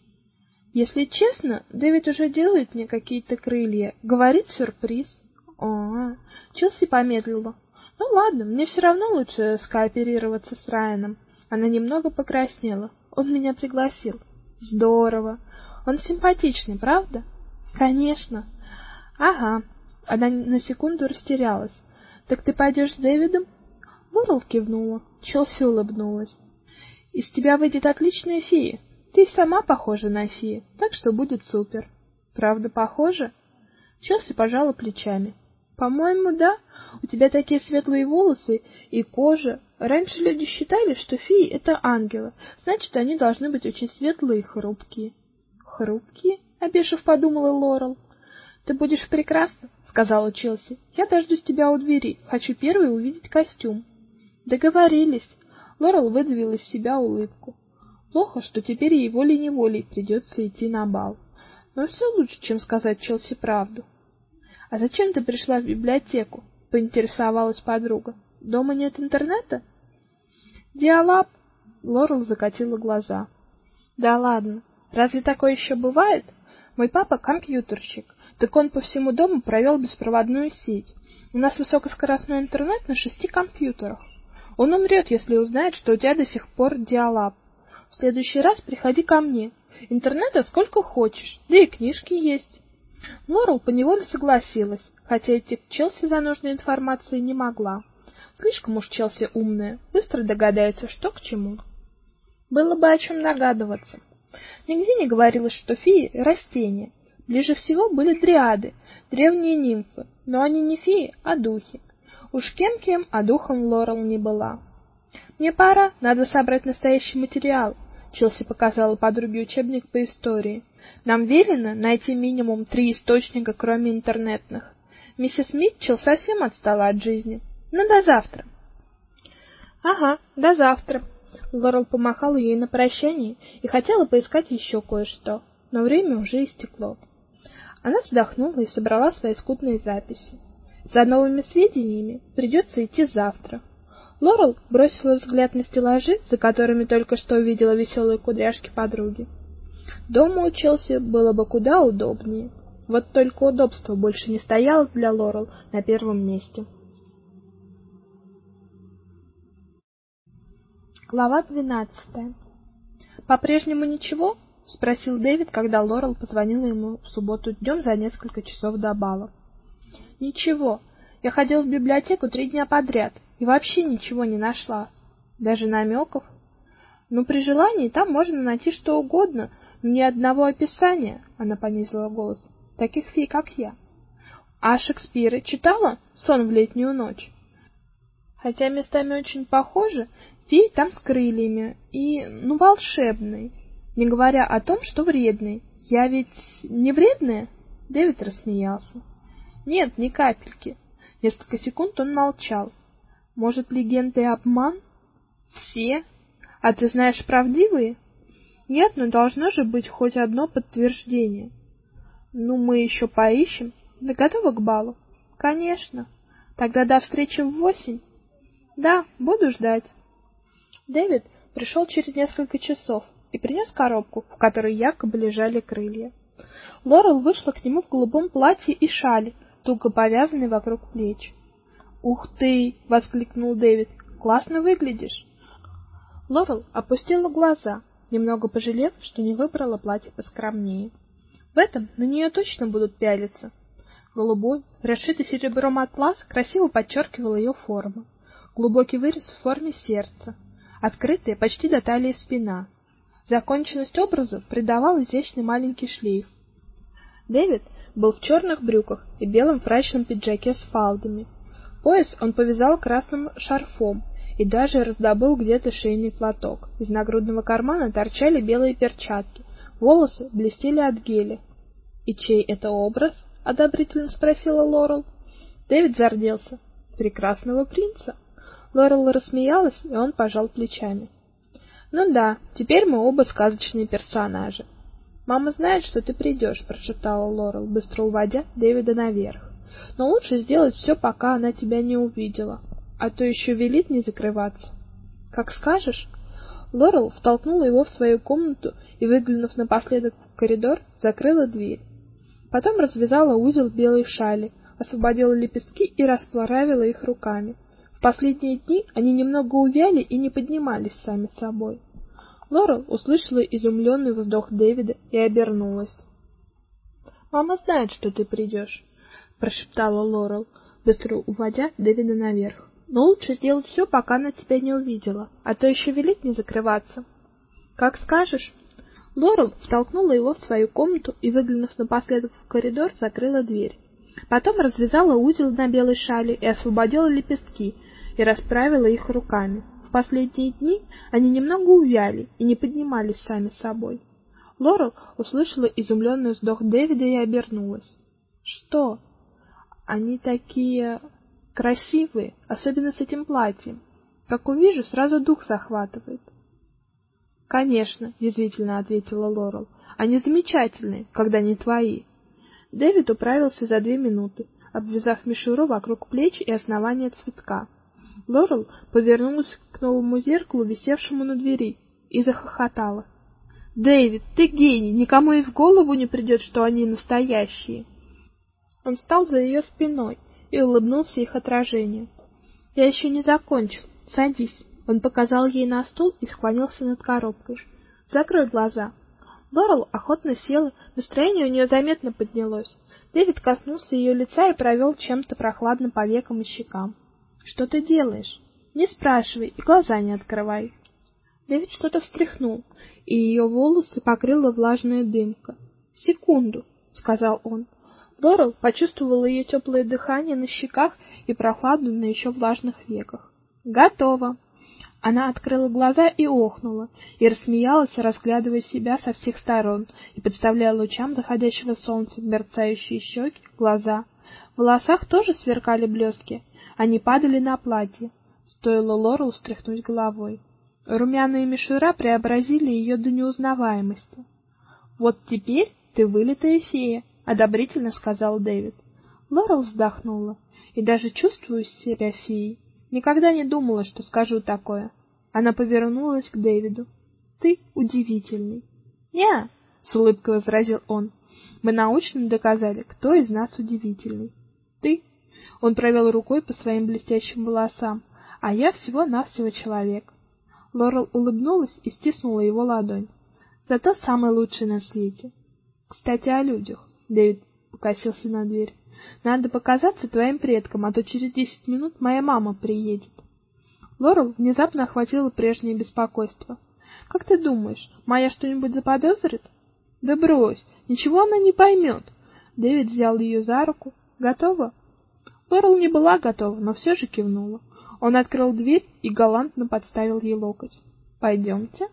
Если честно, Дэвид уже делает мне какие-то крылья, говорит сюрприз. А, Челси помедлила. Ну ладно, мне все равно лучше скооперироваться с Райаном. Она немного покраснела. Он меня пригласил. Здорово. Он симпатичный, правда? Конечно. Ага. Она на секунду растерялась. Так ты пойдешь с Дэвидом? Лорел кивнула. Челси улыбнулась. Из тебя выйдет отличная фея. Ты сама похожа на фею, так что будет супер. Правда, похожа? Челси пожала плечами. По-моему, да. У тебя такие светлые волосы и кожа. Раньше люди считали, что феи это ангелы. Значит, они должны быть очень светлые и хрупкие. Хрупкие? обешив подумала Лорел. Ты будешь прекрасна, сказала Челси. Я дождусь тебя у двери. Хочу первой увидеть костюм. Договорились. Лорел выдавила из себя улыбку. Плохо, что теперь ей волей-неволей придется идти на бал. Но все лучше, чем сказать Челси правду. А зачем ты пришла в библиотеку? поинтересовалась подруга. Дома нет интернета? Диалаб. Лорел закатила глаза. Да ладно. Разве такое еще бывает? Мой папа компьютерщик. Так он по всему дому провел беспроводную сеть. У нас высокоскоростной интернет на шести компьютерах. Он умрет, если узнает, что у тебя до сих пор диалаб. В следующий раз приходи ко мне. Интернета сколько хочешь, да и книжки есть. Лорел поневоле согласилась, хотя идти к Челси за нужной информацией не могла. Слишком уж Челси умная, быстро догадается, что к чему. Было бы о чем догадываться. Нигде не говорилось, что феи — растения. Ближе всего были дриады, древние нимфы, но они не феи, а духи. Уж кем-кем, а духом Лорел не была. «Мне пора, надо собрать настоящий материал», — Челси показала подруге учебник по истории. «Нам велено найти минимум три источника, кроме интернетных. Миссис Митчелл совсем отстала от жизни. Ну, до завтра». «Ага, до завтра», Лорел помахала ей на прощание и хотела поискать еще кое-что, но время уже истекло. Она вздохнула и собрала свои скудные записи. За новыми сведениями придется идти завтра. Лорел бросила взгляд на стеллажи, за которыми только что увидела веселые кудряшки подруги. Дома у Челси было бы куда удобнее. Вот только удобство больше не стояло для Лорел на первом месте. Глава двенадцатая. По-прежнему ничего? спросил Дэвид, когда Лорел позвонила ему в субботу днем за несколько часов до бала. Ничего. Я ходил в библиотеку три дня подряд и вообще ничего не нашла. Даже намеков. Ну, при желании там можно найти что угодно, но ни одного описания, она понизила голос. Таких фей, как я. А Шекспира читала Сон в летнюю ночь? Хотя местами очень похоже, Фей там с крыльями и, ну, волшебный. Не говоря о том, что вредный. Я ведь не вредная? Дэвид рассмеялся. Нет, ни капельки. Несколько секунд он молчал. Может, легенды обман? Все? А ты знаешь правдивые? Нет, но должно же быть хоть одно подтверждение. Ну, мы еще поищем. Ты готова к балу? Конечно. Тогда до встречи в восемь. Да, буду ждать. Дэвид пришел через несколько часов и принес коробку, в которой якобы лежали крылья. Лорел вышла к нему в голубом платье и шале, туго повязанной вокруг плеч. "Ух ты!" воскликнул Дэвид. "Классно выглядишь". Лорел опустила глаза, немного пожалев, что не выбрала платье поскромнее. В этом на нее точно будут пялиться. Голубой, расшитый серебром атлас красиво подчеркивал ее форму. Глубокий вырез в форме сердца, открытая почти до талии спина. Законченность образу придавал изящный маленький шлейф. Дэвид был в черных брюках и белом фрачном пиджаке с фалдами. Пояс он повязал красным шарфом и даже раздобыл где-то шейный платок. Из нагрудного кармана торчали белые перчатки, волосы блестели от геля. "И чей это образ?" одобрительно спросила Лорел. Дэвид зарделся. "Прекрасного принца". Лорел рассмеялась, и он пожал плечами. Ну да, теперь мы оба сказочные персонажи. Мама знает, что ты придешь», — прошептала Лорел, быстро уводя Дэвида наверх. Но лучше сделать все, пока она тебя не увидела, а то еще велит не закрываться. Как скажешь. Лорел втолкнула его в свою комнату и, выглянув напоследок в коридор, закрыла дверь. Потом развязала узел белой шали, освободила лепестки и расправила их руками последние дни они немного увяли и не поднимались сами собой. Лора услышала изумленный вздох Дэвида и обернулась. "Мама знает, что ты придешь», — прошептала Лорел, быстро уводя Дэвида наверх. "Но лучше сделать все, пока она тебя не увидела, а то еще велит не закрываться". "Как скажешь". Лорел втолкнула его в свою комнату и, выглянув напоследок в коридор, закрыла дверь. Потом развязала узел на белой шали и освободила лепестки, и расправила их руками. Последние дни они немного увяли и не поднимались сами собой. Лорел услышала изумленный вздох Дэвида и обернулась. Что? Они такие красивые, особенно с этим платьем. Как увижу, сразу дух захватывает. Конечно, язвительно ответила Лорел. Они замечательные, когда не твои. Дэвид управился за две минуты, обвязав мишуру вокруг плеч и основания цветка. Лорел повернулась к новому зеркалу, висевшему на двери, и захохотала. "Дэвид, ты гений, никому и в голову не придет, что они настоящие". Он встал за ее спиной и улыбнулся их отражению. "Я еще не закончил", садись. Он показал ей на стул и склонился над коробкой. Закрой глаза. Лорел охотно села, настроение у нее заметно поднялось. Дэвид коснулся ее лица и провел чем-то прохладным по векам и щекам. Что ты делаешь? Не спрашивай и глаза не открывай. Дэвид что-то встряхнул, и ее волосы покрыла влажная дымка. "Секунду", сказал он. Лорел почувствовала ее теплое дыхание на щеках и прохладу на еще влажных веках. "Готово". Она открыла глаза и охнула, и рассмеялась, разглядывая себя со всех сторон и подставляя лучам заходящего солнца мерцающие щеки, глаза. В волосах тоже сверкали блестки, они падали на платье. Стоило Лору устряхнуть головой. Румяная мишура преобразили ее до неузнаваемости. "Вот теперь ты вылитая фея", одобрительно сказал Дэвид. Лорел вздохнула. "И даже чувствую себя феей. Никогда не думала, что скажу такое. Она повернулась к Дэвиду. Ты удивительный. "Не", с улыбкой возразил он. "Мы научно доказали, кто из нас удивительный. Ты". Он провел рукой по своим блестящим волосам. "А я всего-навсего человек". Лорел улыбнулась и стиснула его ладонь. "Зато самый лучший на свете". "Кстати, о людях", Дэвид покосился на дверь. Надо показаться твоим предкам, а то через десять минут моя мама приедет. Лорел внезапно охватило прежнее беспокойство. Как ты думаешь, Майя что-нибудь заподозрит? Да брось, ничего она не поймет. Дэвид взял ее за руку. Готова? Лорел не была готова, но все же кивнула. Он открыл дверь и галантно подставил ей локоть. Пойдемте.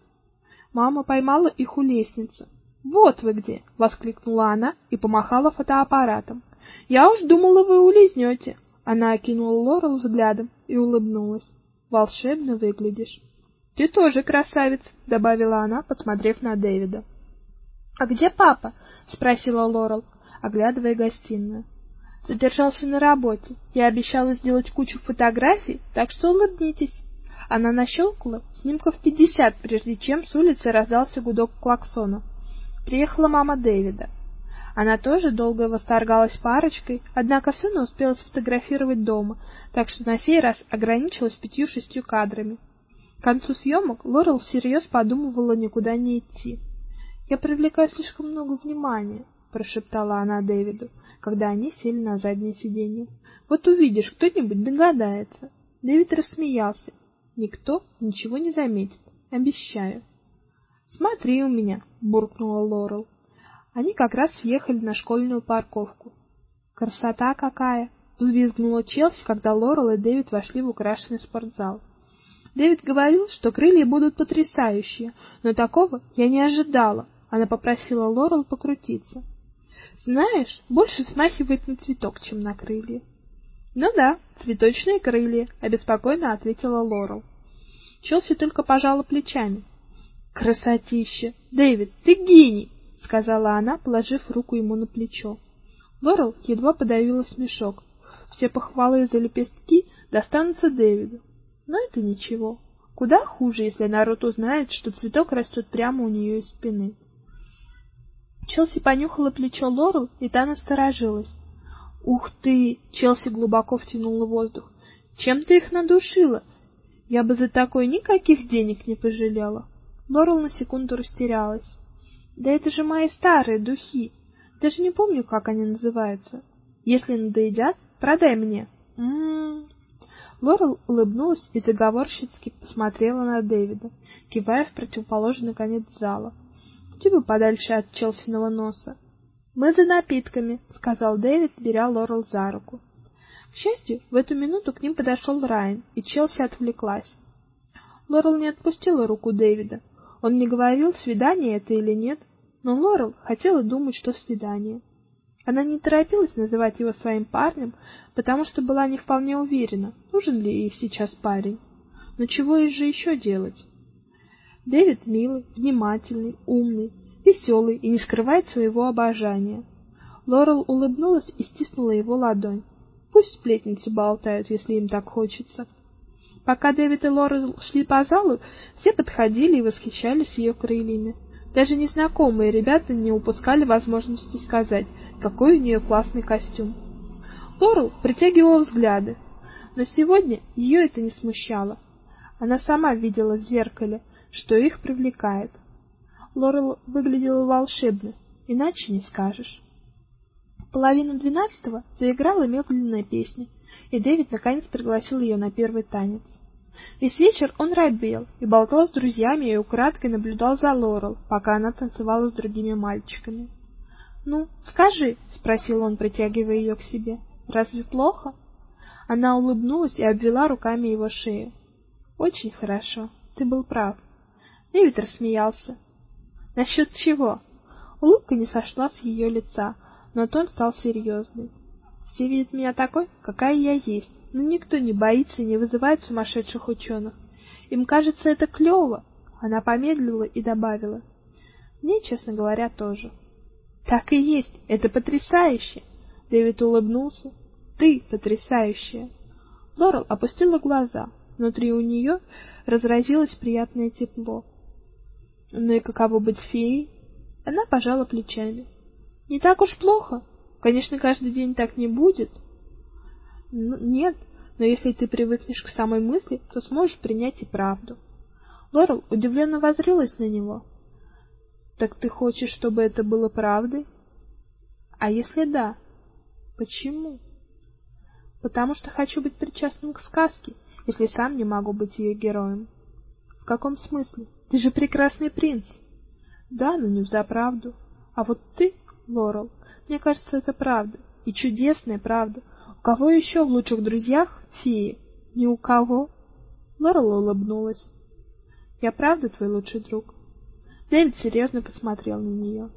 Мама поймала их у лестницы. Вот вы где, воскликнула она и помахала фотоаппаратом. Я уж думала, вы улизнете. Она окинула Лорел взглядом и улыбнулась. Волшебно выглядишь. Ты тоже красавец, добавила она, посмотрев на Дэвида. А где папа? спросила Лорел, оглядывая гостиную. Задержался на работе. Я обещала сделать кучу фотографий, так что улыбнитесь. Она нащелкала снимков пятьдесят, прежде чем с улицы раздался гудок клаксона. Приехала мама Дэвида. Она тоже долго восторгалась парочкой, однако сына успела сфотографировать дома, так что на сей раз ограничилась пятью-шестью кадрами. К концу съемок Лорел всерьез подумывала никуда не идти. "Я привлекаю слишком много внимания", прошептала она Дэвиду, когда они сели на заднее сиденье. "Вот увидишь, кто-нибудь догадается". Дэвид рассмеялся. "Никто ничего не заметит, обещаю". "Смотри у меня", буркнула Лорел. Они как раз въехали на школьную парковку. Красота какая, взвизгнула Челси, когда Лорел и Дэвид вошли в украшенный спортзал. Дэвид говорил, что крылья будут потрясающие, но такого я не ожидала. Она попросила Лорел покрутиться. Знаешь, больше смахивает на цветок, чем на крылья. Ну да, цветочные крылья, обеспокоенно ответила Лорел. Челси только пожала плечами. Красотища. Дэвид, ты гений сказала она, положив руку ему на плечо. Лорел едва подавила смешок. Все похвалы за лепестки достанутся Дэвиду. Но это ничего. Куда хуже, если народ узнает, что цветок растет прямо у нее из спины. Челси понюхала плечо Лорел, и та насторожилась. Ух ты, Челси глубоко втянула воздух. Чем ты их надушила? Я бы за такое никаких денег не пожалела. Лорел на секунду растерялась. Да это же мои старые духи. Даже не помню, как они называются. Если надоедят, продай мне. М-м. Лорел улыбнулась и заговорщицки посмотрела на Дэвида, кивая в противоположный конец зала. Уйди бы подальше от Челсиного носа. Мы за напитками, сказал Дэвид, беря Лорел за руку. К счастью, в эту минуту к ним подошел Райан, и Челси отвлеклась. Лорел не отпустила руку Дэвида, он не говорил, свидание это или нет, но Лорел хотела думать, что свидание. Она не торопилась называть его своим парнем, потому что была не вполне уверена, нужен ли ей сейчас парень. Но чего же еще делать? Дэвид милый, внимательный, умный, веселый и не скрывает своего обожания. Лорел улыбнулась и стиснула его ладонь. Пусть сплетницы болтают, если им так хочется. Пока Дэвид и Лора шли по залу, все подходили и восхищались ее крыльями. Даже незнакомые ребята не упускали возможности сказать, какой у нее классный костюм. Лорел притягивала взгляды, но сегодня ее это не смущало. Она сама видела в зеркале, что их привлекает. Лорел выглядела волшебно, иначе не скажешь. Половину двенадцатого заиграла медленная песня, и Дэвид наконец пригласил ее на первый танец. Весь вечер он робел и болтал с друзьями и украдкой наблюдал за Лорел, пока она танцевала с другими мальчиками. "Ну, скажи", спросил он, притягивая ее к себе. "Разве плохо?" Она улыбнулась и обвела руками его шею. "Очень хорошо. Ты был прав". Дэвид рассмеялся. "Насчет чего?" Улыбка не сошла с ее лица, но тон стал серьезный. Все видят меня такой, какая я есть, но никто не боится и не вызывает сумасшедших ученых. Им кажется это клёво. Она помедлила и добавила: "Мне, честно говоря, тоже". Так и есть. Это потрясающе. Дэвид улыбнулся. Ты потрясающая. Лорел опустила глаза. Внутри у нее разразилось приятное тепло. Ну и каково быть феей? Она пожала плечами. Не так уж плохо. Конечно, каждый день так не будет. Ну, нет, но если ты привыкнешь к самой мысли, то сможешь принять и правду. Лорел удивленно воззрелась на него. Так ты хочешь, чтобы это было правдой? А если да, почему? Потому что хочу быть причастным к сказке, если сам не могу быть ее героем. В каком смысле? Ты же прекрасный принц. Да, но не за правду. А вот ты, Лорел, мне кажется, это правда, и чудесная правда. У кого еще в лучших друзьях феи? Ни у кого. Лорел улыбнулась. Я правда твой лучший друг? Дэвид серьезно посмотрел на нее.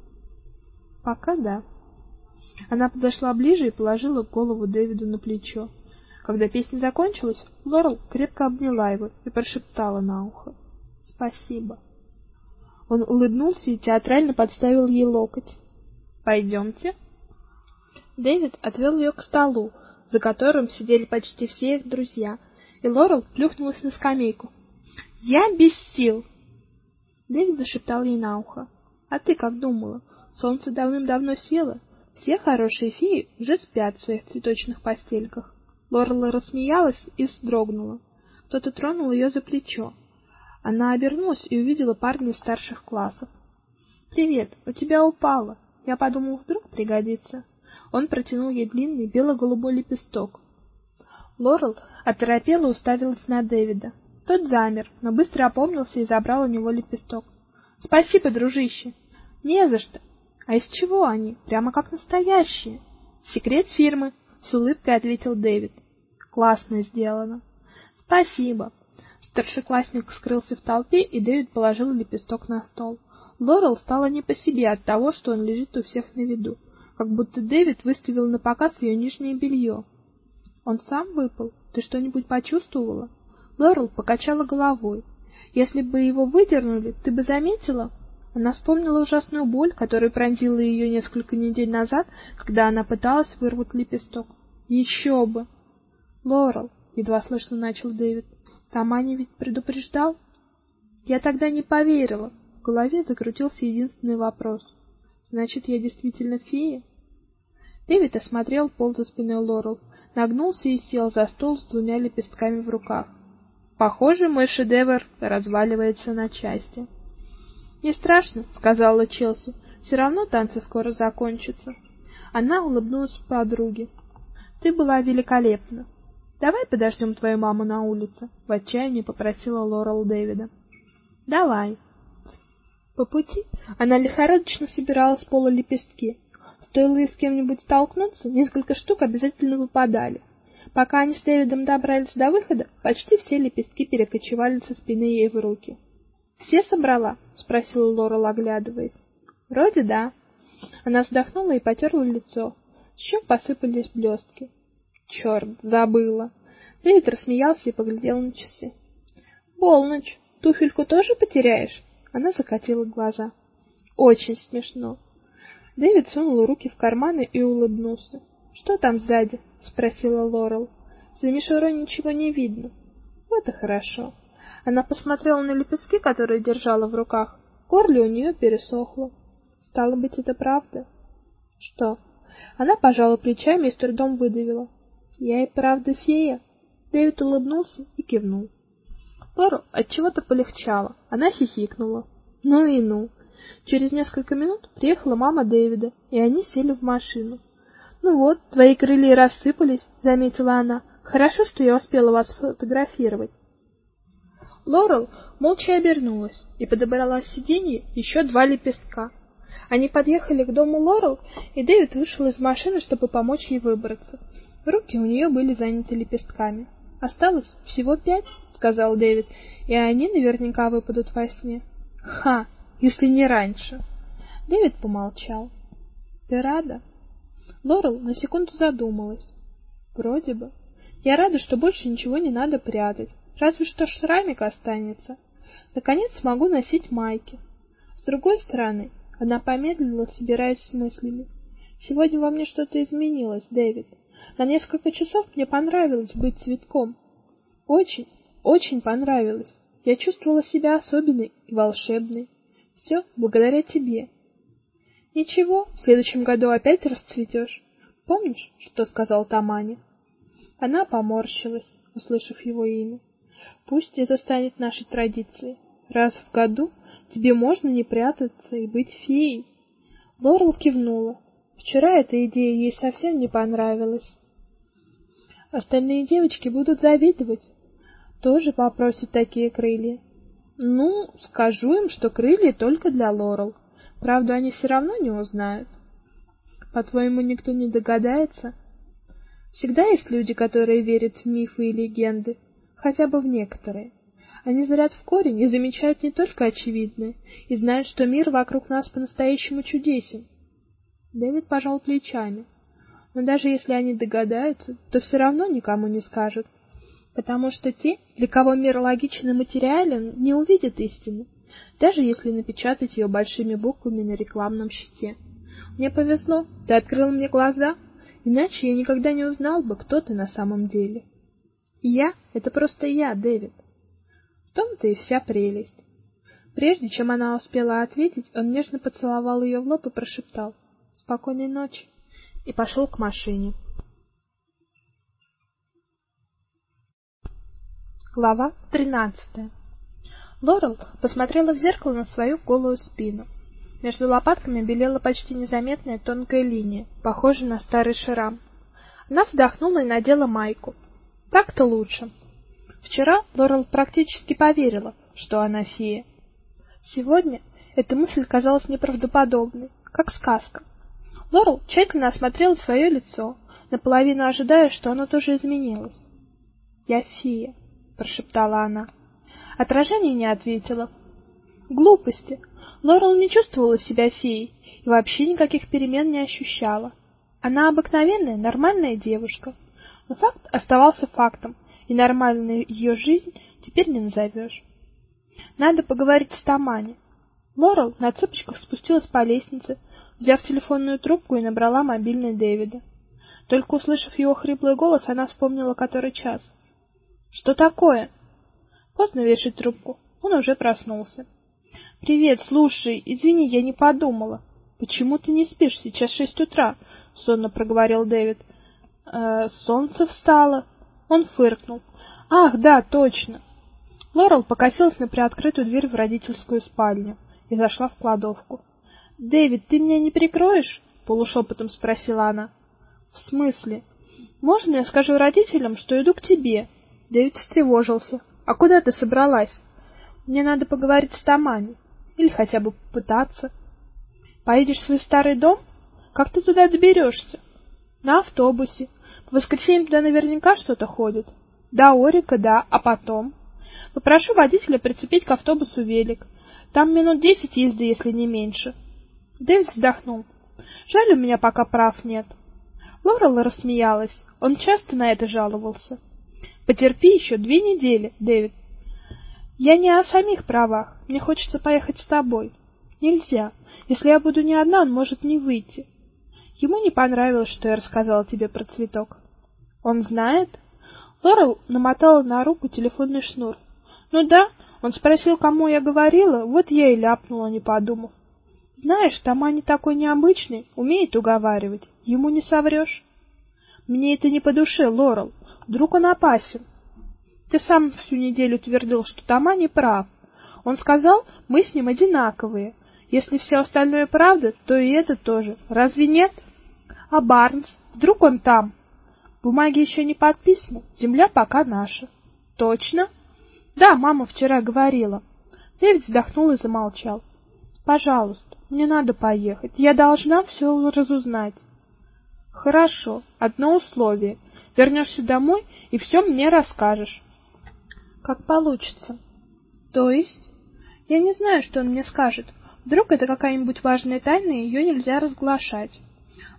Пока да. Она подошла ближе и положила голову Дэвиду на плечо. Когда песня закончилась, Лорел крепко обняла его и прошептала на ухо: "Спасибо". Он улыбнулся и театрально подставил ей локоть. «Пойдемте». Дэвид отвел ее к столу, за которым сидели почти все их друзья, и Лорел плюхнулась на скамейку. "Я без сил", Дэвид зашептал ей на ухо. А ты как думала? Солнце давным-давно село. Все хорошие феи уже спят в своих цветочных постельках. Лорла рассмеялась и вздрогнула. Кто-то тронул ее за плечо. Она обернулась и увидела парня из старших классов. Привет, у тебя упало. Я подумал, вдруг пригодится. Он протянул ей длинный бело-голубой лепесток. Лорел оторопела уставилась на Дэвида. Тот замер, но быстро опомнился и забрал у него лепесток. Спасибо, дружище. Не за что. А из чего они? Прямо как настоящие. Секрет фирмы, с улыбкой ответил Дэвид. Классно сделано. Спасибо. Старшеклассник скрылся в толпе, и Дэвид положил лепесток на стол. Лорел стала не по себе от того, что он лежит у всех на виду, как будто Дэвид выставил на показ ее нижнее белье. Он сам выпал. Ты что-нибудь почувствовала? Лорел покачала головой. Если бы его выдернули, ты бы заметила? Она вспомнила ужасную боль, которая пронзила ее несколько недель назад, когда она пыталась вырвать лепесток. Еще бы. Лорел, едва слышно начал Дэвид. Тамани ведь предупреждал. Я тогда не поверила. В голове закрутился единственный вопрос. Значит, я действительно фея? Дэвид осмотрел пол за спиной Лорел, нагнулся и сел за стол с двумя лепестками в руках. Похоже, мой шедевр разваливается на части. Не страшно, сказала Челси. Все равно танцы скоро закончатся. Она улыбнулась подруге. Ты была великолепна. Давай подождем твою маму на улице, в отчаянии попросила Лорел Дэвида. Давай. По пути она лихорадочно собирала с пола лепестки. Стоило ей с кем-нибудь столкнуться, несколько штук обязательно выпадали. Пока они с Дэвидом добрались до выхода, почти все лепестки перекочевали со спины ей в руки. "Все собрала?" спросила Лора, оглядываясь. "Вроде да". Она вздохнула и потерла лицо. С щек посыпались блестки. «Черт, забыла. Дэвид рассмеялся и поглядел на часы. "Полночь. Туфельку тоже потеряешь?" Она закатила глаза. "Очень смешно". Дэвид сунул руки в карманы и улыбнулся. Что там сзади? спросила Лорел. За мишурой ничего не видно. Вот и хорошо. Она посмотрела на лепестки, которые держала в руках. Горле у нее пересохло. Стало быть, это правда? Что? Она пожала плечами и с трудом выдавила: "Я и правда фея". Дэвид улыбнулся и кивнул. Лорел от чего-то полегчало. Она хихикнула. Ну и ну. Через несколько минут приехала мама Дэвида, и они сели в машину. Ну вот, твои крылья рассыпались, заметила она. Хорошо, что я успела вас фотографировать. Лорел молча обернулась и подобрала с сиденья еще два лепестка. Они подъехали к дому Лорел, и Дэвид вышел из машины, чтобы помочь ей выбраться. Руки у нее были заняты лепестками. Осталось всего пять, сказал Дэвид, и они наверняка выпадут во сне. Ха, если не раньше. Дэвид помолчал. Ты рада? Лорел на секунду задумалась. Вроде бы. Я рада, что больше ничего не надо прятать. Разве что шрамик останется. Наконец смогу носить майки. С другой стороны, она помедлила, собираясь с мыслями. Сегодня во мне что-то изменилось, Дэвид. На несколько часов мне понравилось быть цветком. Очень, очень понравилось. Я чувствовала себя особенной и волшебной. Все благодаря тебе. Ничего, в следующем году опять расцветешь. Помнишь, что сказал Тамане? Она поморщилась, услышав его имя. Пусть это станет нашей традицией. Раз в году тебе можно не прятаться и быть феей. Лорел кивнула. Вчера эта идея ей совсем не понравилась. Остальные девочки будут завидовать. Тоже попросят такие крылья. Ну, скажу им, что крылья только для Лорел. Правда, они все равно не узнают. По-твоему, никто не догадается? Всегда есть люди, которые верят в мифы и легенды, хотя бы в некоторые. Они заряд в корень и замечают не только очевидное, и знают, что мир вокруг нас по-настоящему чудесен. Дэвид пожал плечами. Но даже если они догадаются, то все равно никому не скажут, потому что те, для кого мир логичен и материален, не увидят истины, даже если напечатать ее большими буквами на рекламном щите. Мне повезло, ты открыл мне глаза, иначе я никогда не узнал бы, кто ты на самом деле. Я это просто я, Дэвид том-то и вся прелесть. Прежде чем она успела ответить, он нежно поцеловал ее в лоб и прошептал: "Спокойной ночи" и пошел к машине. Глава 13. Лорел посмотрела в зеркало на свою голую спину. Между лопатками белела почти незаметная тонкая линия, похожая на старый шрам. Она вздохнула и надела майку. Так-то лучше. Вчера Лорел практически поверила, что она фея. Сегодня эта мысль казалась неправдоподобной, как сказка. Лорел тщательно осмотрела свое лицо, наполовину ожидая, что оно тоже изменилось. "Я фея", прошептала она. Отражение не ответило. Глупости. Лорел не чувствовала себя феей и вообще никаких перемен не ощущала. Она обыкновенная, нормальная девушка. Но факт оставался фактом, и нормальную ее жизнь теперь не назовешь. Надо поговорить с Тамани. Лорел на цыпочках спустилась по лестнице, взяв телефонную трубку и набрала мобильный Дэвида. Только услышав его хриплый голос, она вспомнила, который час. Что такое? Поздно вешать трубку. Он уже проснулся. Привет, слушай, извини, я не подумала. Почему ты не спишь? Сейчас шесть утра, сонно проговорил Дэвид. Э, солнце встало, он фыркнул. Ах, да, точно. Лорел покосилась на приоткрытую дверь в родительскую спальню и зашла в кладовку. "Дэвид, ты меня не прикроешь?" полушепотом спросила она. "В смысле? Можно я скажу родителям, что иду к тебе?" Дэвид встревожился. "А куда ты собралась?" "Мне надо поговорить с Тамани или хотя бы попытаться. Поедешь в свой старый дом? Как ты туда доберешься?» "На автобусе. В воскресенье туда наверняка что-то ходит. До Орика, да, а потом? Попрошу водителя прицепить к автобусу велик. Там минут десять езды, если не меньше. Дэвид вздохнул. Жаль, у меня пока прав нет. Лорел рассмеялась. Он часто на это жаловался. Потерпи еще две недели, Дэвид. Я не о самих правах. Мне хочется поехать с тобой. Нельзя. Если я буду не одна, он может не выйти. Ему не понравилось, что я рассказала тебе про цветок. Он знает? Лорел намотала на руку телефонный шнур. Ну да, он спросил, кому я говорила, вот я и ляпнула, не подумав. Знаешь, Тома не такой необычный, умеет уговаривать. Ему не соврешь. Мне это не по душе, Лорел. Вдруг он опасен. Ты сам всю неделю твердил, что Тома не прав. Он сказал, мы с ним одинаковые. Если все остальное правда, то и это тоже. Разве нет? А Барнс? Вдруг он там? Бумаги еще не подписаны, земля пока наша. Точно? Да, мама вчера говорила. Дэвид вздохнул и замолчал. Пожалуйста, мне надо поехать. Я должна все разузнать. Хорошо, одно условие. Вернешься домой и все мне расскажешь. Как получится. То есть? Я не знаю, что он мне скажет. Вдруг это какая-нибудь важная тайна, и ее нельзя разглашать.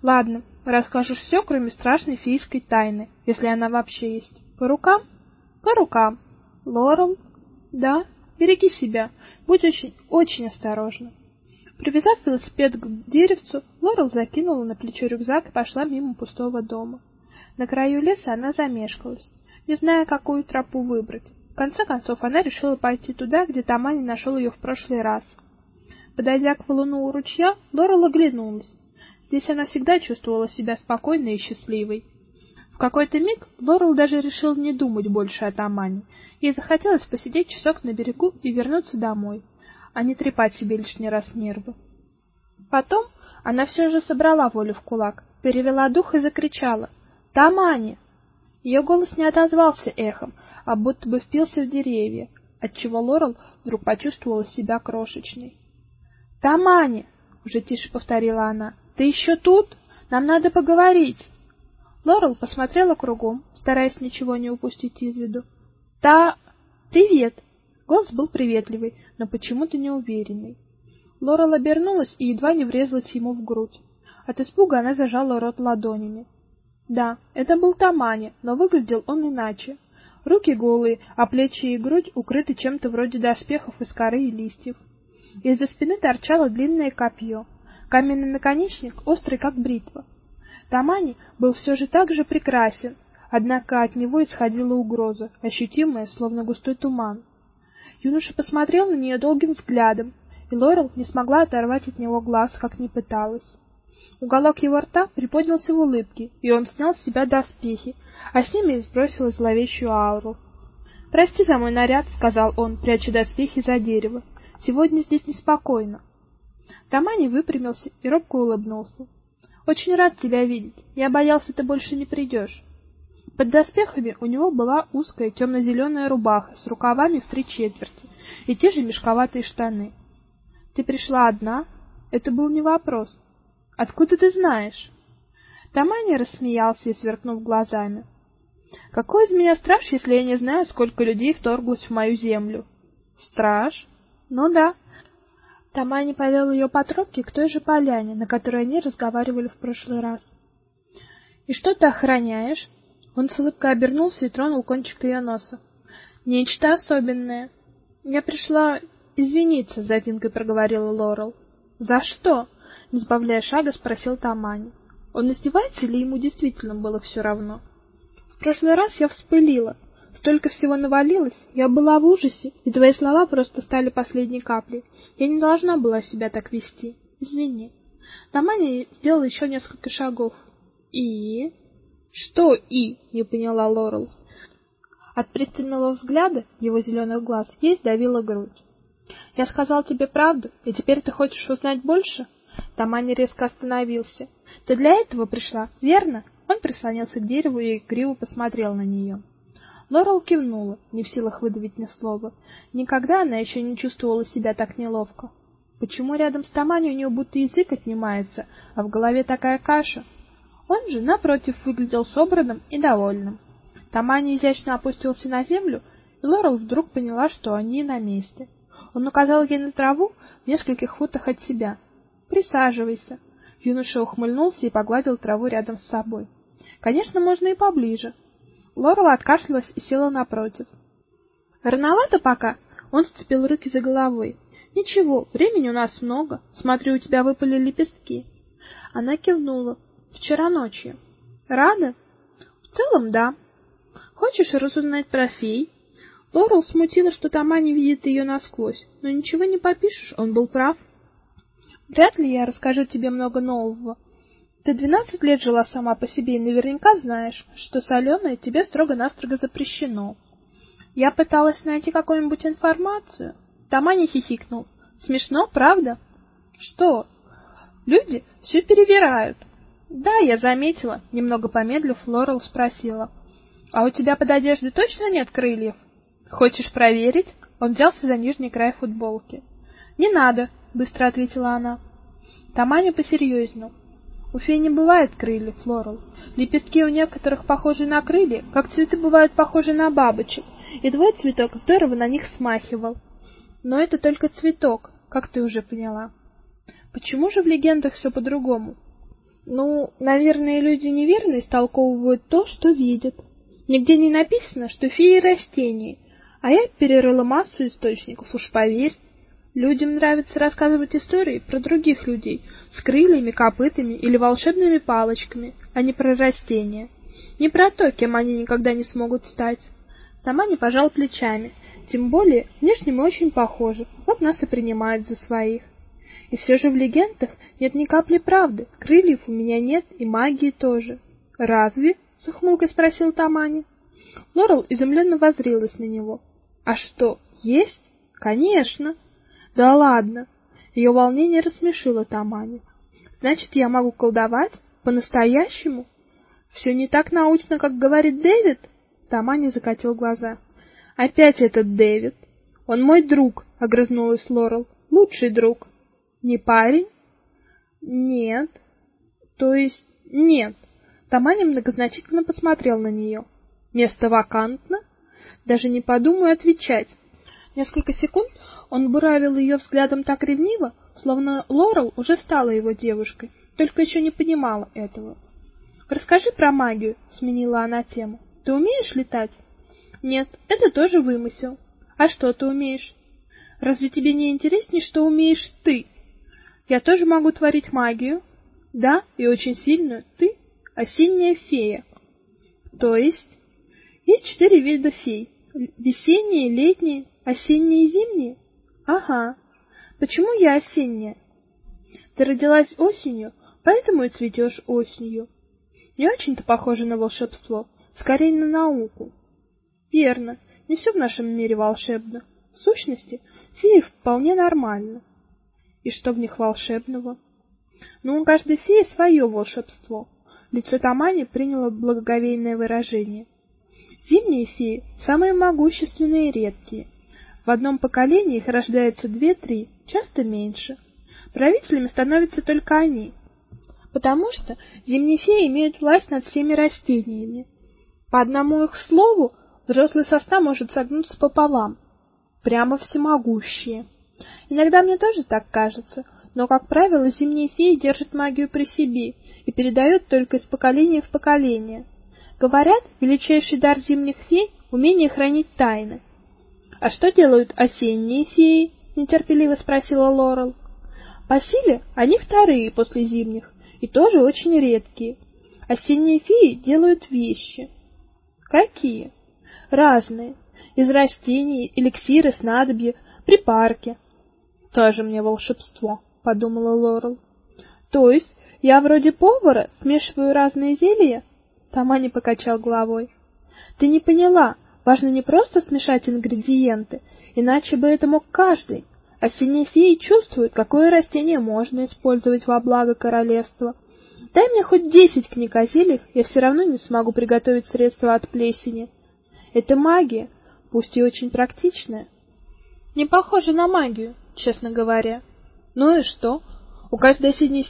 Ладно, расскажешь все, кроме страшной фейской тайны, если она вообще есть. По рукам? По рукам. Лорел? Да, береги себя. Будь очень, очень осторожна. Привязав велосипед к деревцу, Лорел закинула на плечо рюкзак и пошла мимо пустого дома. На краю леса она замешкалась, не зная, какую тропу выбрать. В конце концов, она решила пойти туда, где Тамани нашел ее в прошлый раз. Подойдя к валуну у ручья, Лорел оглянулась. Здесь она всегда чувствовала себя спокойной и счастливой. В какой-то миг Лорел даже решил не думать больше о Тамане. Ей захотелось посидеть часок на берегу и вернуться домой, а не трепать себе лишний раз нервы. Потом она все же собрала волю в кулак, перевела дух и закричала: "Тамане!" Ее голос не отозвался эхом, а будто бы впился в деревья, отчего Лорел вдруг почувствовала себя крошечной. "Тамане!" уже тише повторила она. Ты еще тут? Нам надо поговорить. Лорел посмотрела кругом, стараясь ничего не упустить из виду. "Та, привет". Голос был приветливый, но почему-то неуверенный. Лорел обернулась и едва не врезалась ему в грудь. От испуга она зажала рот ладонями. Да, это был Тамани, но выглядел он иначе. Руки голые, а плечи и грудь укрыты чем-то вроде доспехов из коры и листьев. Из-за спины торчало длинное копье. Каменный наконечник острый, как бритва. Тамани был все же так же прекрасен, однако от него исходила угроза, ощутимая, словно густой туман. Юноша посмотрел на нее долгим взглядом, и Лорел не смогла оторвать от него глаз, как ни пыталась. Уголок его рта приподнялся в улыбке, и он снял с себя доспехи, а с ними сбросил зловещую ауру. "Прости за мой наряд", сказал он, пряча доспехи за дерево. "Сегодня здесь неспокойно". Тамани выпрямился и робко улыбнулся. Очень рад тебя видеть. Я боялся, ты больше не придешь». Под доспехами у него была узкая темно зеленая рубаха с рукавами в три четверти и те же мешковатые штаны. Ты пришла одна? Это был не вопрос. Откуда ты знаешь? Тамани рассмеялся и сверкнув глазами. Какой из меня страж, если я не знаю, сколько людей вторглось в мою землю? Страж? Ну да. Тамани повел ее по тропке к той же поляне, на которой они разговаривали в прошлый раз. И что ты охраняешь? Он с улыбкой обернулся и тронул кончик ее носа. Нечто особенное. Я пришла извиниться, запинкой проговорила Лорел. За что? не сбавляя шага, спросил Тамани. Он издевается или ему действительно было все равно? В прошлый раз я вспылила. Столько всего навалилось, я была в ужасе, и твои слова просто стали последней каплей. Я не должна была себя так вести. Извини. Тамани сделала еще несколько шагов. И что и? не поняла Лорел. От пристального взгляда его зеленых глаз ей сдавила грудь. Я сказал тебе правду, и теперь ты хочешь узнать больше? Тамани резко остановился. Ты для этого пришла, верно? Он прислонился к дереву и криво посмотрел на нее. Лорел кивнула, не в силах выдавить ни слова. Никогда она еще не чувствовала себя так неловко. Почему рядом с Тамани у нее будто язык отнимается, а в голове такая каша? Он же, напротив, выглядел собранным и довольным. Тамани изящно опустился на землю, и Лорел вдруг поняла, что они на месте. Он указал ей на траву в нескольких футах от себя. "Присаживайся". Юноша ухмыльнулся и погладил траву рядом с собой. Конечно, можно и поближе. Лорел откашлялась и села напротив. Рановато пока. Он сцепил руки за головой. Ничего, времени у нас много. Смотрю, у тебя выпали лепестки. Она кивнула. Вчера ночью. Рада? В целом, да. Хочешь разузнать про фей? Лорел смутила, что Тома не видит ее насквозь, но ничего не попишешь, он был прав. Вряд ли я расскажу тебе много нового. Ты двенадцать лет жила сама по себе и наверняка знаешь, что соленое тебе строго-настрого запрещено. Я пыталась найти какую-нибудь информацию. Тамани хихикнул. Смешно, правда? Что? Люди все перевирают. Да, я заметила, немного помедлив, Лорел спросила: "А у тебя под одеждой точно нет крыльев? Хочешь проверить?" Он взялся за нижний край футболки. "Не надо", быстро ответила она. Тамани посерьезнел. У фей не бывает крыльев, Лорел. Лепестки у некоторых похожи на крылья, как цветы бывают похожи на бабочек, и твой цветок здорово на них смахивал. Но это только цветок, как ты уже поняла. Почему же в легендах все по-другому? Ну, наверное, люди неверно истолковывают то, что видят. Нигде не написано, что феи растения, а я перерыла массу источников, уж поверь. Людям нравится рассказывать истории про других людей с крыльями, копытами или волшебными палочками, а не про растения. Не про то, кем они никогда не смогут стать. Сама не пожал плечами. Тем более, внешне мы очень похожи. Вот нас и принимают за своих. И все же в легендах нет ни капли правды. Крыльев у меня нет, и магии тоже. Разве? с ухмылкой спросил Тамани. Лорел изумленно воззрилась на него. А что, есть? Конечно. Да ладно. Ее волнение рассмешило Тамани. Значит, я могу колдовать по-настоящему? Все не так научно, как говорит Дэвид? Тамани закатил глаза. Опять этот Дэвид. Он мой друг, огрызнулась Лорел. Лучший друг. Не парень? Нет. То есть нет. Тамани многозначительно посмотрел на нее. Место вакантно? Даже не подумаю отвечать. Несколько секунд он буравил ее взглядом так ревниво, словно Лорел уже стала его девушкой, только еще не понимала этого. Расскажи про магию, сменила она тему. Ты умеешь летать? Нет, это тоже вымысел. А что ты умеешь? Разве тебе не интереснее, что умеешь ты? Я тоже могу творить магию. Да, и очень сильную. Ты осенняя фея. То есть есть четыре вида фей: весенние, летние, осенние и зимние. Ага. Почему я осенняя? Ты родилась осенью, поэтому и цветешь осенью. Не очень-то похоже на волшебство, скорее на науку. Верно. Не все в нашем мире волшебно. В сущности, феи вполне нормально. И что в них волшебного? Ну, у каждой феи свое волшебство. Лицо Тамани приняло благоговейное выражение. Зимние феи самые могущественные и редкие. В одном поколении их рождается две-три, часто меньше. Правителями становятся только они, потому что зимние феи имеют власть над всеми растениями. По одному их слову, взрослый сосна может согнуться пополам. Прямо всемогущие. Иногда мне тоже так кажется, но, как правило, зимние феи держат магию при себе и передают только из поколения в поколение. Говорят, величайший дар зимних фей — умение хранить тайны. «А что делают осенние феи?» — нетерпеливо спросила Лорел. «По силе они вторые после зимних и тоже очень редкие. Осенние феи делают вещи». «Какие?» «Разные. Из растений, эликсиры, снадобья, припарки». «Тоже мне волшебство», — подумала Лорел. «То есть я вроде повара, смешиваю разные зелья?» Тома покачал головой. «Ты не поняла». Важно не просто смешать ингредиенты, иначе бы это мог каждый. А синие феи чувствуют, какое растение можно использовать во благо королевства. Дай мне хоть десять книг о зельях, я все равно не смогу приготовить средства от плесени. Это магия, пусть и очень практичная. Не похоже на магию, честно говоря. Ну и что? У каждой синей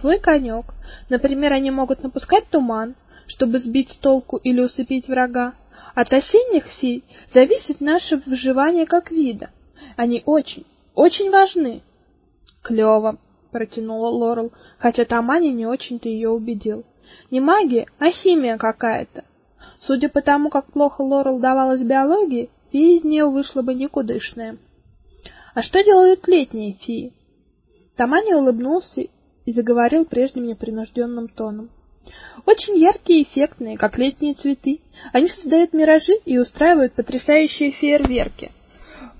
свой конек. Например, они могут напускать туман, чтобы сбить с толку или усыпить врага. От осенних фей зависит наше выживание как вида. Они очень, очень важны. Клево, протянула Лорел, хотя Тамани не очень-то ее убедил. Не магия, а химия какая-то. Судя по тому, как плохо Лорел давалась биологии, фея из нее вышла бы никудышная. А что делают летние феи? Тамани улыбнулся и заговорил прежним непринужденным тоном. Очень яркие и эффектные, как летние цветы. Они создают миражи и устраивают потрясающие фейерверки.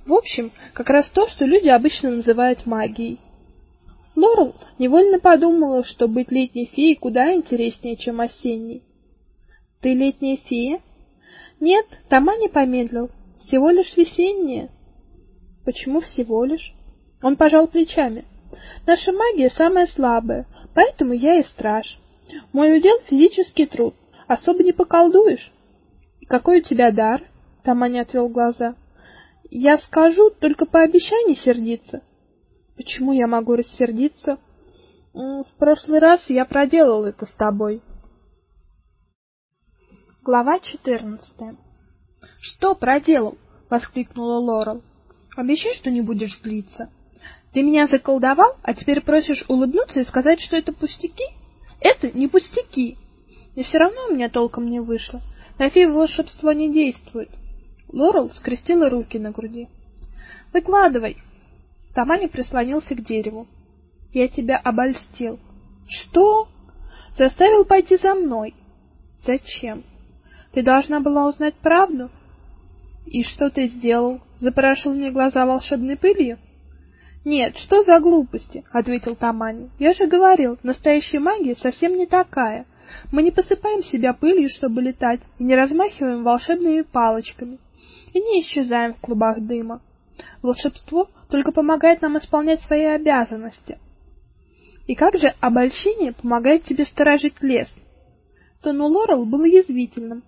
В общем, как раз то, что люди обычно называют магией. Лорел невольно подумала, что быть летней феей куда интереснее, чем осенней. Ты летняя фея? Нет, Тома не помедлил. Всего лишь весеннее. Почему всего лишь? Он пожал плечами. Наша магия самая слабая, поэтому я и страж. Мой удел физический труд, особо не поколдуешь. Какой у тебя дар? Таманя отвел глаза. Я скажу, только пообещай не сердиться. Почему я могу рассердиться? В прошлый раз я проделал это с тобой. Глава 14. Что проделал? воскликнула Лорел. Обещай, что не будешь злиться. Ты меня заколдовал, а теперь просишь улыбнуться и сказать, что это пустяки? Это не пустяки. И все равно у меня толком не вышло. На фей волшебство не действует. Лорел скрестила руки на груди. Выкладывай. Тамани прислонился к дереву. Я тебя обольстил. Что? Заставил пойти за мной. Зачем? Ты должна была узнать правду. И что ты сделал? Запорошил мне глаза волшебной пылью? Нет, что за глупости, ответил Тамани. Я же говорил, настоящая магия совсем не такая. Мы не посыпаем себя пылью, чтобы летать, и не размахиваем волшебными палочками, и не исчезаем в клубах дыма. Волшебство только помогает нам исполнять свои обязанности. И как же обольщение помогает тебе сторожить лес? Тон у Лорел был язвительным.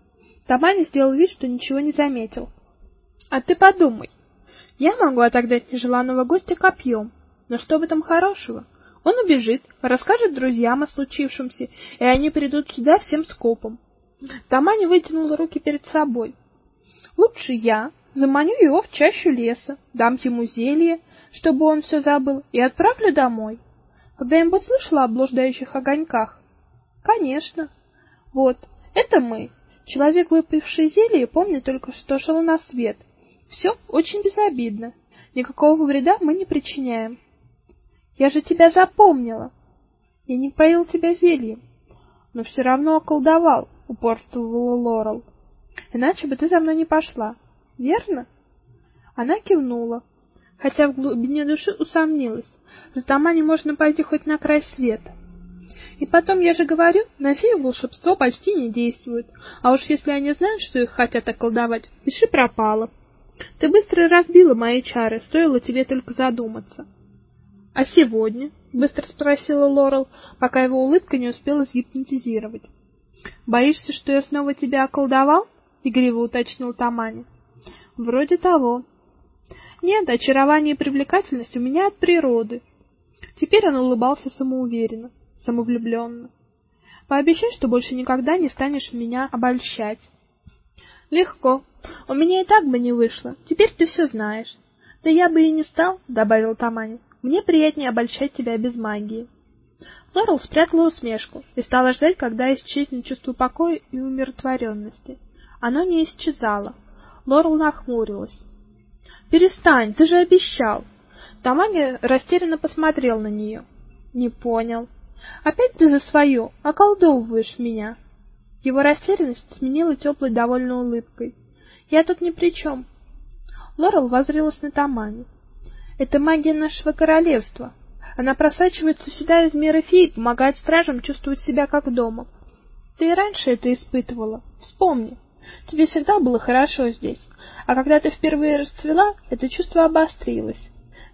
Тамани сделал вид, что ничего не заметил. А ты подумай. Я могу отогнать нежеланного гостя копьем, но что в этом хорошего? Он убежит, расскажет друзьям о случившемся, и они придут сюда всем скопом. Тамани вытянула руки перед собой. Лучше я заманю его в чащу леса, дам ему зелье, чтобы он все забыл, и отправлю домой. Когда-нибудь слышала о блуждающих огоньках? Конечно. Вот, это мы. Человек, выпивший зелье, помнит только, что шел на свет. Все очень безобидно. Никакого вреда мы не причиняем. Я же тебя запомнила. Я не поил тебя зельем, но все равно околдовал, упорствовала Лорел. Иначе бы ты за мной не пошла. Верно? Она кивнула, хотя в глубине души усомнилась. За домами можно пойти хоть на край света. И потом, я же говорю, на фею волшебство почти не действует. А уж если они знают, что их хотят околдовать, пиши пропало. Ты быстро разбила мои чары, стоило тебе только задуматься. А сегодня? быстро спросила Лорел, пока его улыбка не успела сгипнотизировать. Боишься, что я снова тебя околдовал? игриво уточнил Тамани. Вроде того. Нет, очарование и привлекательность у меня от природы. Теперь он улыбался самоуверенно, самовлюбленно. Пообещай, что больше никогда не станешь меня обольщать. Легко. У меня и так бы не вышло. Теперь ты все знаешь. Да я бы и не стал, добавил Тамани. Мне приятнее обольщать тебя без магии. Лорел спрятала усмешку и стала ждать, когда исчезнет чувство покоя и умиротворенности. Оно не исчезало. Лорел нахмурилась. Перестань, ты же обещал. Тамани растерянно посмотрел на нее. Не понял. Опять ты за свою околдовываешь меня. Его растерянность сменила теплой довольной улыбкой. Я тут ни при чем. Лорел воззрелась на Тамани. Это магия нашего королевства. Она просачивается сюда из мира фей и помогает стражам чувствовать себя как дома. Ты и раньше это испытывала. Вспомни. Тебе всегда было хорошо здесь. А когда ты впервые расцвела, это чувство обострилось.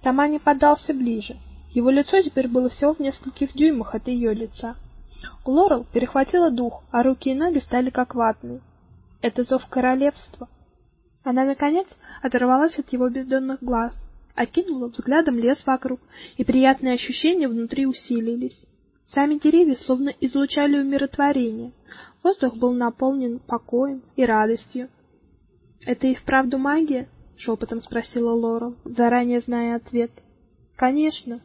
Тамани подался ближе. Его лицо теперь было всего в нескольких дюймах от ее лица. Лорел перехватило дух, а руки и ноги стали как ватные. Это зов королевства. Она наконец оторвалась от его бездонных глаз окинула взглядом лес вокруг, и приятные ощущения внутри усилились. Сами деревья словно излучали умиротворение. Воздух был наполнен покоем и радостью. Это и вправду магия? шепотом спросила Лора, заранее зная ответ. Конечно.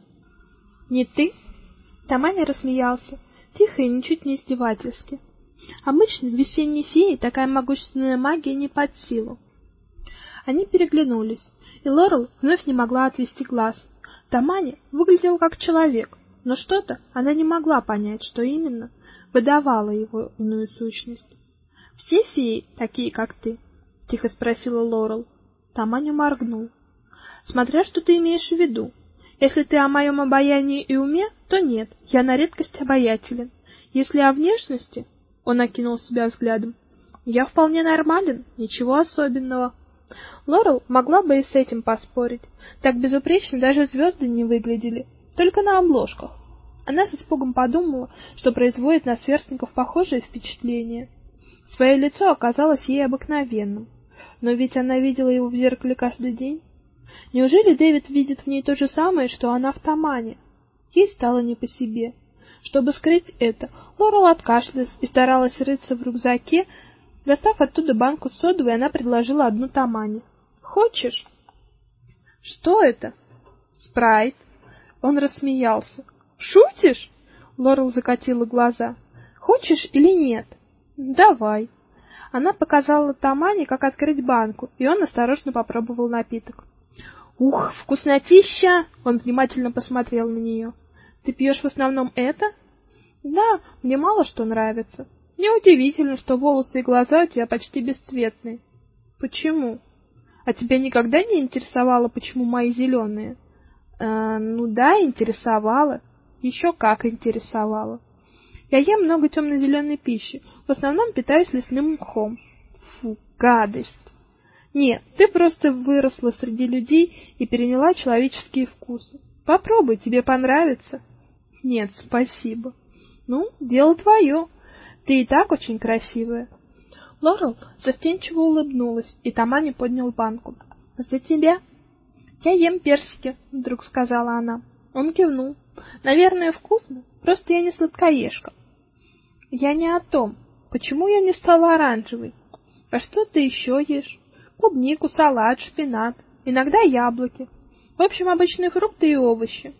Не ты? Таманя рассмеялся, тихо и ничуть не издевательски. Обычно весенней фее такая могущественная магия не под силу. Они переглянулись и Лорел вновь не могла отвести глаз. Тамани выглядел как человек, но что-то она не могла понять, что именно выдавало его иную сущность. Все феи такие, как ты? тихо спросила Лорел. Тамани моргнул. Смотря что ты имеешь в виду. Если ты о моем обаянии и уме, то нет, я на редкость обаятелен. Если о внешности, он окинул себя взглядом. Я вполне нормален, ничего особенного. Лорел могла бы и с этим поспорить. Так безупречно даже звезды не выглядели, только на обложках. Она с испугом подумала, что производит на сверстников похожее впечатление. Свое лицо оказалось ей обыкновенным, но ведь она видела его в зеркале каждый день. Неужели Дэвид видит в ней то же самое, что она в Тамане? Ей стало не по себе. Чтобы скрыть это, Лорел откашлялась и старалась рыться в рюкзаке. Достав оттуда банку содовой, она предложила одну Тамане. "Хочешь?" "Что это?" "Спрайт". Он рассмеялся. "Шутишь?" Лорел закатила глаза. "Хочешь или нет?" "Давай". Она показала Тамане, как открыть банку, и он осторожно попробовал напиток. Ух, вкуснотища! Он внимательно посмотрел на нее. Ты пьешь в основном это? Да, мне мало что нравится. Неудивительно, что волосы и глаза у тебя почти бесцветные. Почему? А тебя никогда не интересовало, почему мои зеленые? Э, ну да, интересовало. Еще как интересовало. Я ем много темно зеленой пищи. В основном питаюсь лесным мхом. Фу, гадость. Нет, ты просто выросла среди людей и переняла человеческие вкусы. Попробуй, тебе понравится. Нет, спасибо. Ну, дело твое. Ты и так очень красивая. Лорел застенчиво улыбнулась, и Тамани поднял банку. За тебя. Я ем персики, вдруг сказала она. Он кивнул. Наверное, вкусно, просто я не сладкоежка. Я не о том. Почему я не стала оранжевой? А что ты еще ешь? Клубнику, салат, шпинат, иногда яблоки. В общем, обычные фрукты и овощи.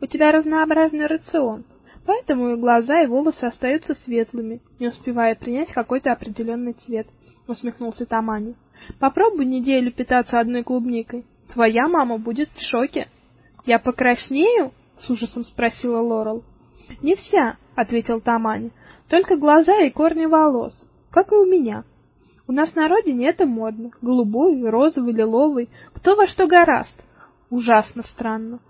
У тебя разнообразный рацион, поэтому и глаза, и волосы остаются светлыми, не успевая принять какой-то определенный цвет, усмехнулся Тамани. Попробуй неделю питаться одной клубникой. Твоя мама будет в шоке. Я покраснею? с ужасом спросила Лорел. Не вся, ответил Тамани. Только глаза и корни волос, как и у меня. У нас на родине это модно. Голубой, розовый, лиловый, кто во что гораст. Ужасно странно.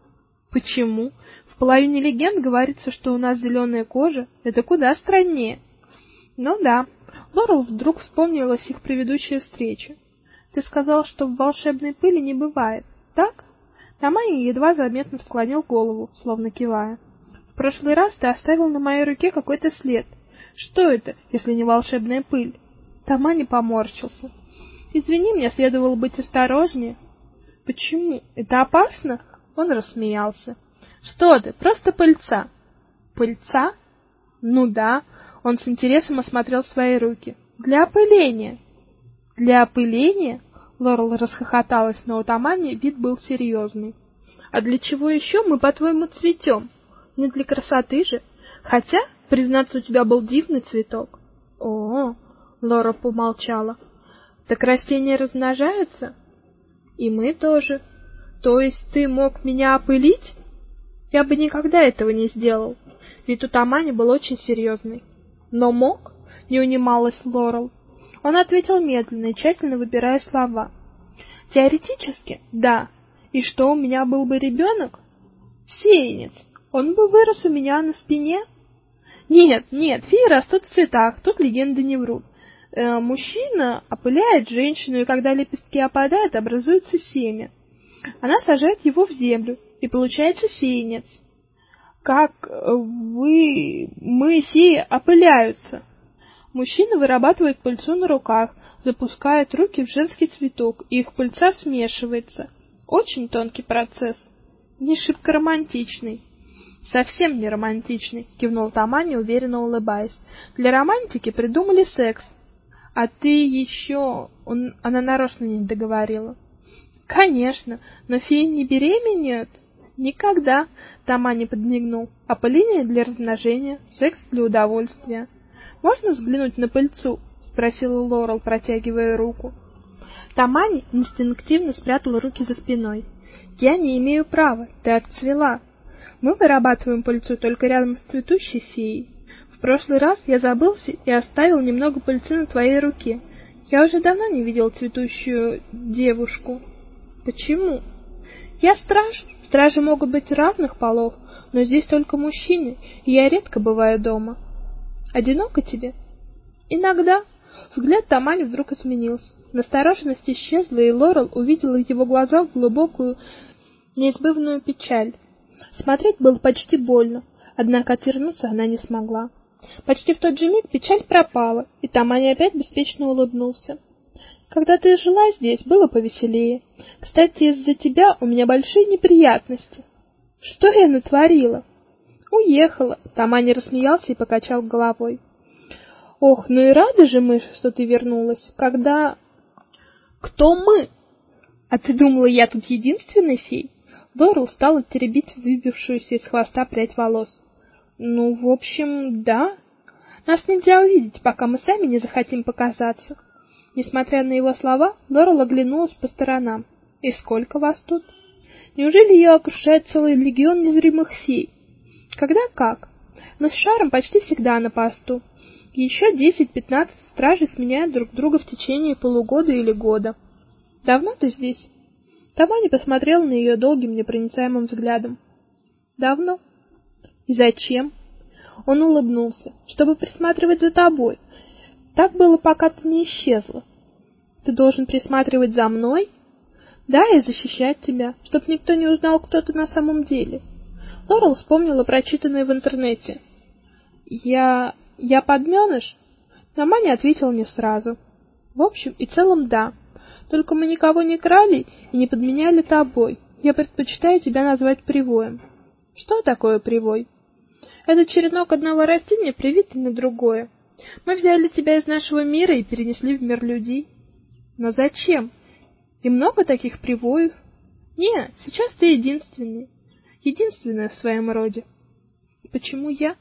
Почему? В половине легенд говорится, что у нас зеленая кожа. Это куда страннее. Ну да. Лорел вдруг вспомнилась их предыдущая встреча. Ты сказал, что в волшебной пыли не бывает. Так? Тамани едва заметно склонил голову, словно кивая. В прошлый раз ты оставил на моей руке какой-то след. Что это, если не волшебная пыль? Тома не поморщился. Извини, мне следовало быть осторожнее. Почему? Это опасно? Он рассмеялся. Что ты, просто пыльца. Пыльца? Ну да, он с интересом осмотрел свои руки. Для опыления. Для опыления? Лорел расхохоталась, но у Тамани вид был серьезный. А для чего еще мы, по-твоему, цветем? Не для красоты же. Хотя, признаться, у тебя был дивный цветок. О, Лора помолчала. Так растения размножаются? И мы тоже. То есть ты мог меня опылить? Я бы никогда этого не сделал. Ведь у Тамани был очень серьезный. Но мог? Не унималась Лорел. Он ответил медленно и тщательно выбирая слова. Теоретически, да. И что, у меня был бы ребенок? Сеянец. Он бы вырос у меня на спине? Нет, нет, феи растут в цветах, тут легенды не врут. Э, мужчина опыляет женщину, и когда лепестки опадают, образуется семя. Она сажает его в землю, и получается сеянец. Как э, вы, мы, сеи, опыляются. Мужчина вырабатывает пыльцу на руках, запускает руки в женский цветок, и их пыльца смешивается. Очень тонкий процесс, не шибко романтичный. Совсем не романтичный, кивнул Тамани, уверенно улыбаясь. Для романтики придумали секс, а ты еще... Он... Она нарочно не договорила. Конечно, но феи не беременеют. Никогда. Тома не подмигнул. А Полиния для размножения, секс для удовольствия. Можно взглянуть на пыльцу? спросила Лорел, протягивая руку. Тамани инстинктивно спрятала руки за спиной. Я не имею права, ты отцвела. Мы вырабатываем пыльцу только рядом с цветущей феей. В прошлый раз я забылся и оставил немного пыльцы на твоей руке. Я уже давно не видел цветущую девушку. Почему? Я страж. Стражи могут быть разных полов, но здесь только мужчины, и я редко бываю дома. Одиноко тебе? Иногда. Взгляд Тамани вдруг изменился. Настороженность исчезла, и Лорел увидела в его глазах глубокую, неизбывную печаль. Смотреть было почти больно, однако отвернуться она не смогла. Почти в тот же миг печаль пропала, и Тамани опять беспечно улыбнулся. Когда ты жила здесь, было повеселее. Кстати, из-за тебя у меня большие неприятности. Что я натворила? Уехала. Тамани рассмеялся и покачал головой. Ох, ну и рады же мы, что ты вернулась. Когда Кто мы? А ты думала, я тут единственная фей? Лорел стала теребить выбившуюся из хвоста прядь волос. Ну, в общем, да. Нас нельзя увидеть, пока мы сами не захотим показаться. Несмотря на его слова, Лорел оглянулась по сторонам. И сколько вас тут? Неужели ее окружает целый легион незримых фей? Когда как? Мы с Шаром почти всегда на посту. Еще 10-15 стражей сменяют друг друга в течение полугода или года. Давно ты здесь? Тамани посмотрел на ее долгим непроницаемым взглядом. Давно. Зачем? Он улыбнулся. Чтобы присматривать за тобой. Так было, пока ты не исчезла. Ты должен присматривать за мной? Да, и защищать тебя, чтоб никто не узнал, кто ты на самом деле. Лорел вспомнила прочитанное в интернете. Я... я подменыш? Тамани ответил не сразу. В общем и целом, да. Только мы никого не крали и не подменяли тобой. Я предпочитаю тебя назвать привоем. Что такое привой? Это черенок одного растения, привитый на другое. Мы взяли тебя из нашего мира и перенесли в мир людей. Но зачем? И много таких привоев? Не, сейчас ты единственный. Единственная в своем роде. Почему я?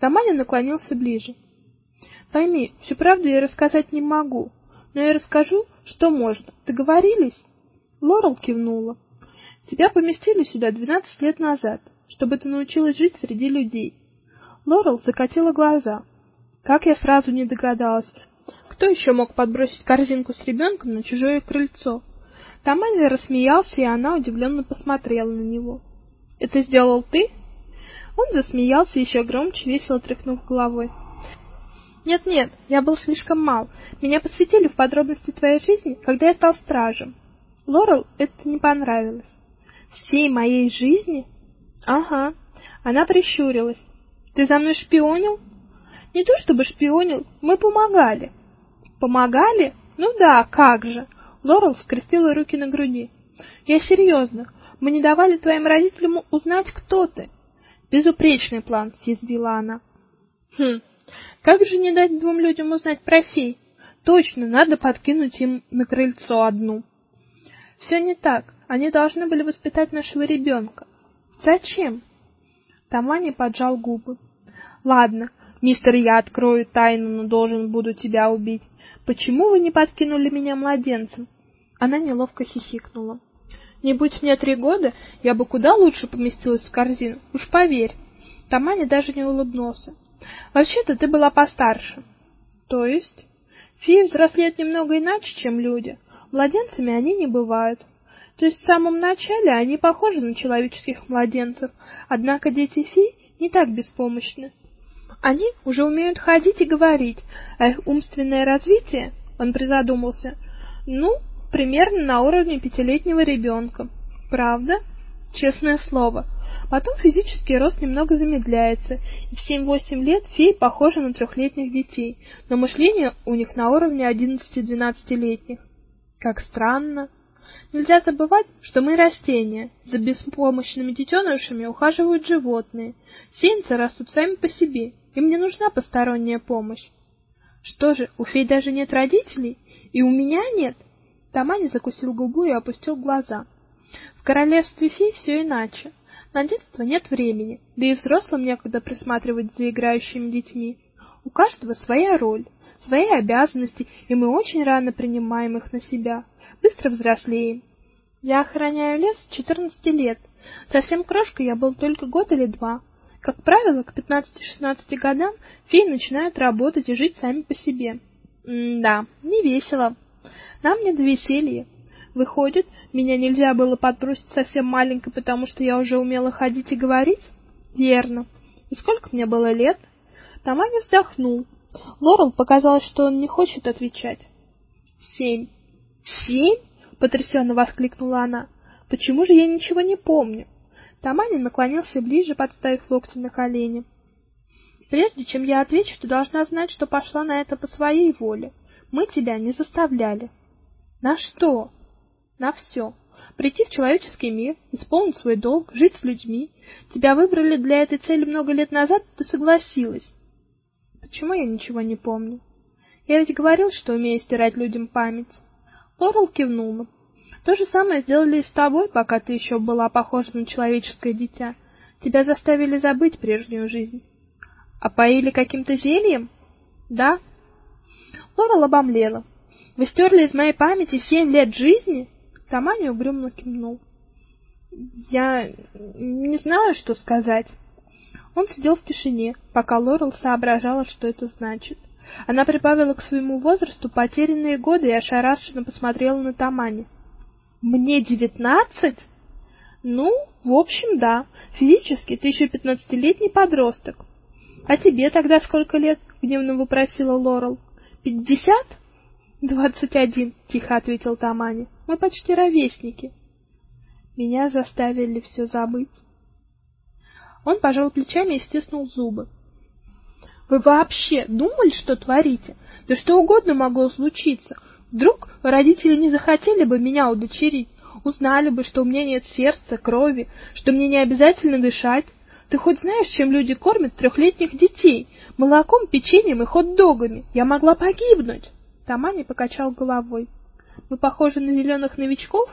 Таманя наклонился ближе. Пойми, всю правду я рассказать не могу, но я расскажу, что можно. Договорились? Лорел кивнула. Тебя поместили сюда двенадцать лет назад, чтобы ты научилась жить среди людей. Лорел закатила глаза. Как я сразу не догадалась. Кто еще мог подбросить корзинку с ребенком на чужое крыльцо? Тамани рассмеялся, и она удивленно посмотрела на него. Это сделал ты? Он засмеялся еще громче, весело тряхнув головой. Нет-нет, я был слишком мал. Меня посвятили в подробности твоей жизни, когда я стал стражем. Лорел это не понравилось. Всей моей жизни? Ага. Она прищурилась. Ты за мной шпионил? Не то чтобы шпионил, мы помогали. Помогали? Ну да, как же. Лорел скрестила руки на груди. Я серьезно. Мы не давали твоим родителям узнать, кто ты. Безупречный план, съязвила она. Хм. Как же не дать двум людям узнать про фей? Точно, надо подкинуть им на крыльцо одну. Все не так. Они должны были воспитать нашего ребенка. Зачем? Тамани поджал губы. Ладно, мистер, я открою тайну, но должен буду тебя убить. Почему вы не подкинули меня младенцем? Она неловко хихикнула. Не будь мне три года, я бы куда лучше поместилась в корзину, уж поверь. Тамани даже не улыбнулся. Вообще-то ты была постарше. То есть? Феи взрослеют немного иначе, чем люди. Младенцами они не бывают. То есть в самом начале они похожи на человеческих младенцев, однако дети фей не так беспомощны. Они уже умеют ходить и говорить, а их умственное развитие, он призадумался, ну, примерно на уровне пятилетнего ребенка. Правда? Честное слово. Потом физический рост немного замедляется, и в 7-8 лет феи похожи на трехлетних детей, но мышление у них на уровне 11-12-летних. Как странно. Нельзя забывать, что мы растения. За беспомощными детенышами ухаживают животные. Сеянцы растут сами по себе. Им не нужна посторонняя помощь. Что же, у фей даже нет родителей? И у меня нет? Тамани закусил губу и опустил глаза. В королевстве фей все иначе. На детство нет времени, да и взрослым некогда присматривать за играющими детьми. У каждого своя роль, свои обязанности, и мы очень рано принимаем их на себя, быстро взрослеем. Я охраняю лес с 14 лет. Совсем крошкой я был только год или два. Как правило, к 15-16 годам феи начинают работать и жить сами по себе. М-да, не весело. Нам не до веселья. Выходит, меня нельзя было подбросить совсем маленькой, потому что я уже умела ходить и говорить? Верно. И сколько мне было лет? Таманя вздохнул. Лорел показалось, что он не хочет отвечать. «Семь». «Семь?» — потрясенно воскликнула она. «Почему же я ничего не помню?» Тамани наклонился ближе, подставив локти на колени. «Прежде чем я отвечу, ты должна знать, что пошла на это по своей воле. Мы тебя не заставляли». «На что?» «На все. Прийти в человеческий мир, исполнить свой долг, жить с людьми. Тебя выбрали для этой цели много лет назад, ты согласилась. Почему я ничего не помню? Я ведь говорил, что умею стирать людям память. Лорел кивнула. То же самое сделали и с тобой, пока ты еще была похожа на человеческое дитя. Тебя заставили забыть прежнюю жизнь. А поили каким-то зельем? Да. Лорел обомлела. Вы стерли из моей памяти семь лет жизни? Тамани угрюмо кивнул. Я не знаю, что сказать. Он сидел в тишине, пока Лорел соображала, что это значит. Она прибавила к своему возрасту потерянные годы и ошарашенно посмотрела на Тамани. Мне девятнадцать? Ну, в общем, да. Физически ты еще пятнадцатилетний подросток. А тебе тогда сколько лет? гневно вопросила Лорел. Пятьдесят? Двадцать один, тихо ответил Тамани. Мы почти ровесники. Меня заставили все забыть. Он пожал плечами и стиснул зубы. Вы вообще думали, что творите? Да что угодно могло случиться. Вдруг родители не захотели бы меня удочерить, узнали бы, что у меня нет сердца, крови, что мне не обязательно дышать. Ты хоть знаешь, чем люди кормят трехлетних детей? Молоком, печеньем и хот-догами. Я могла погибнуть. Тамани покачал головой. Мы похожи на зеленых новичков?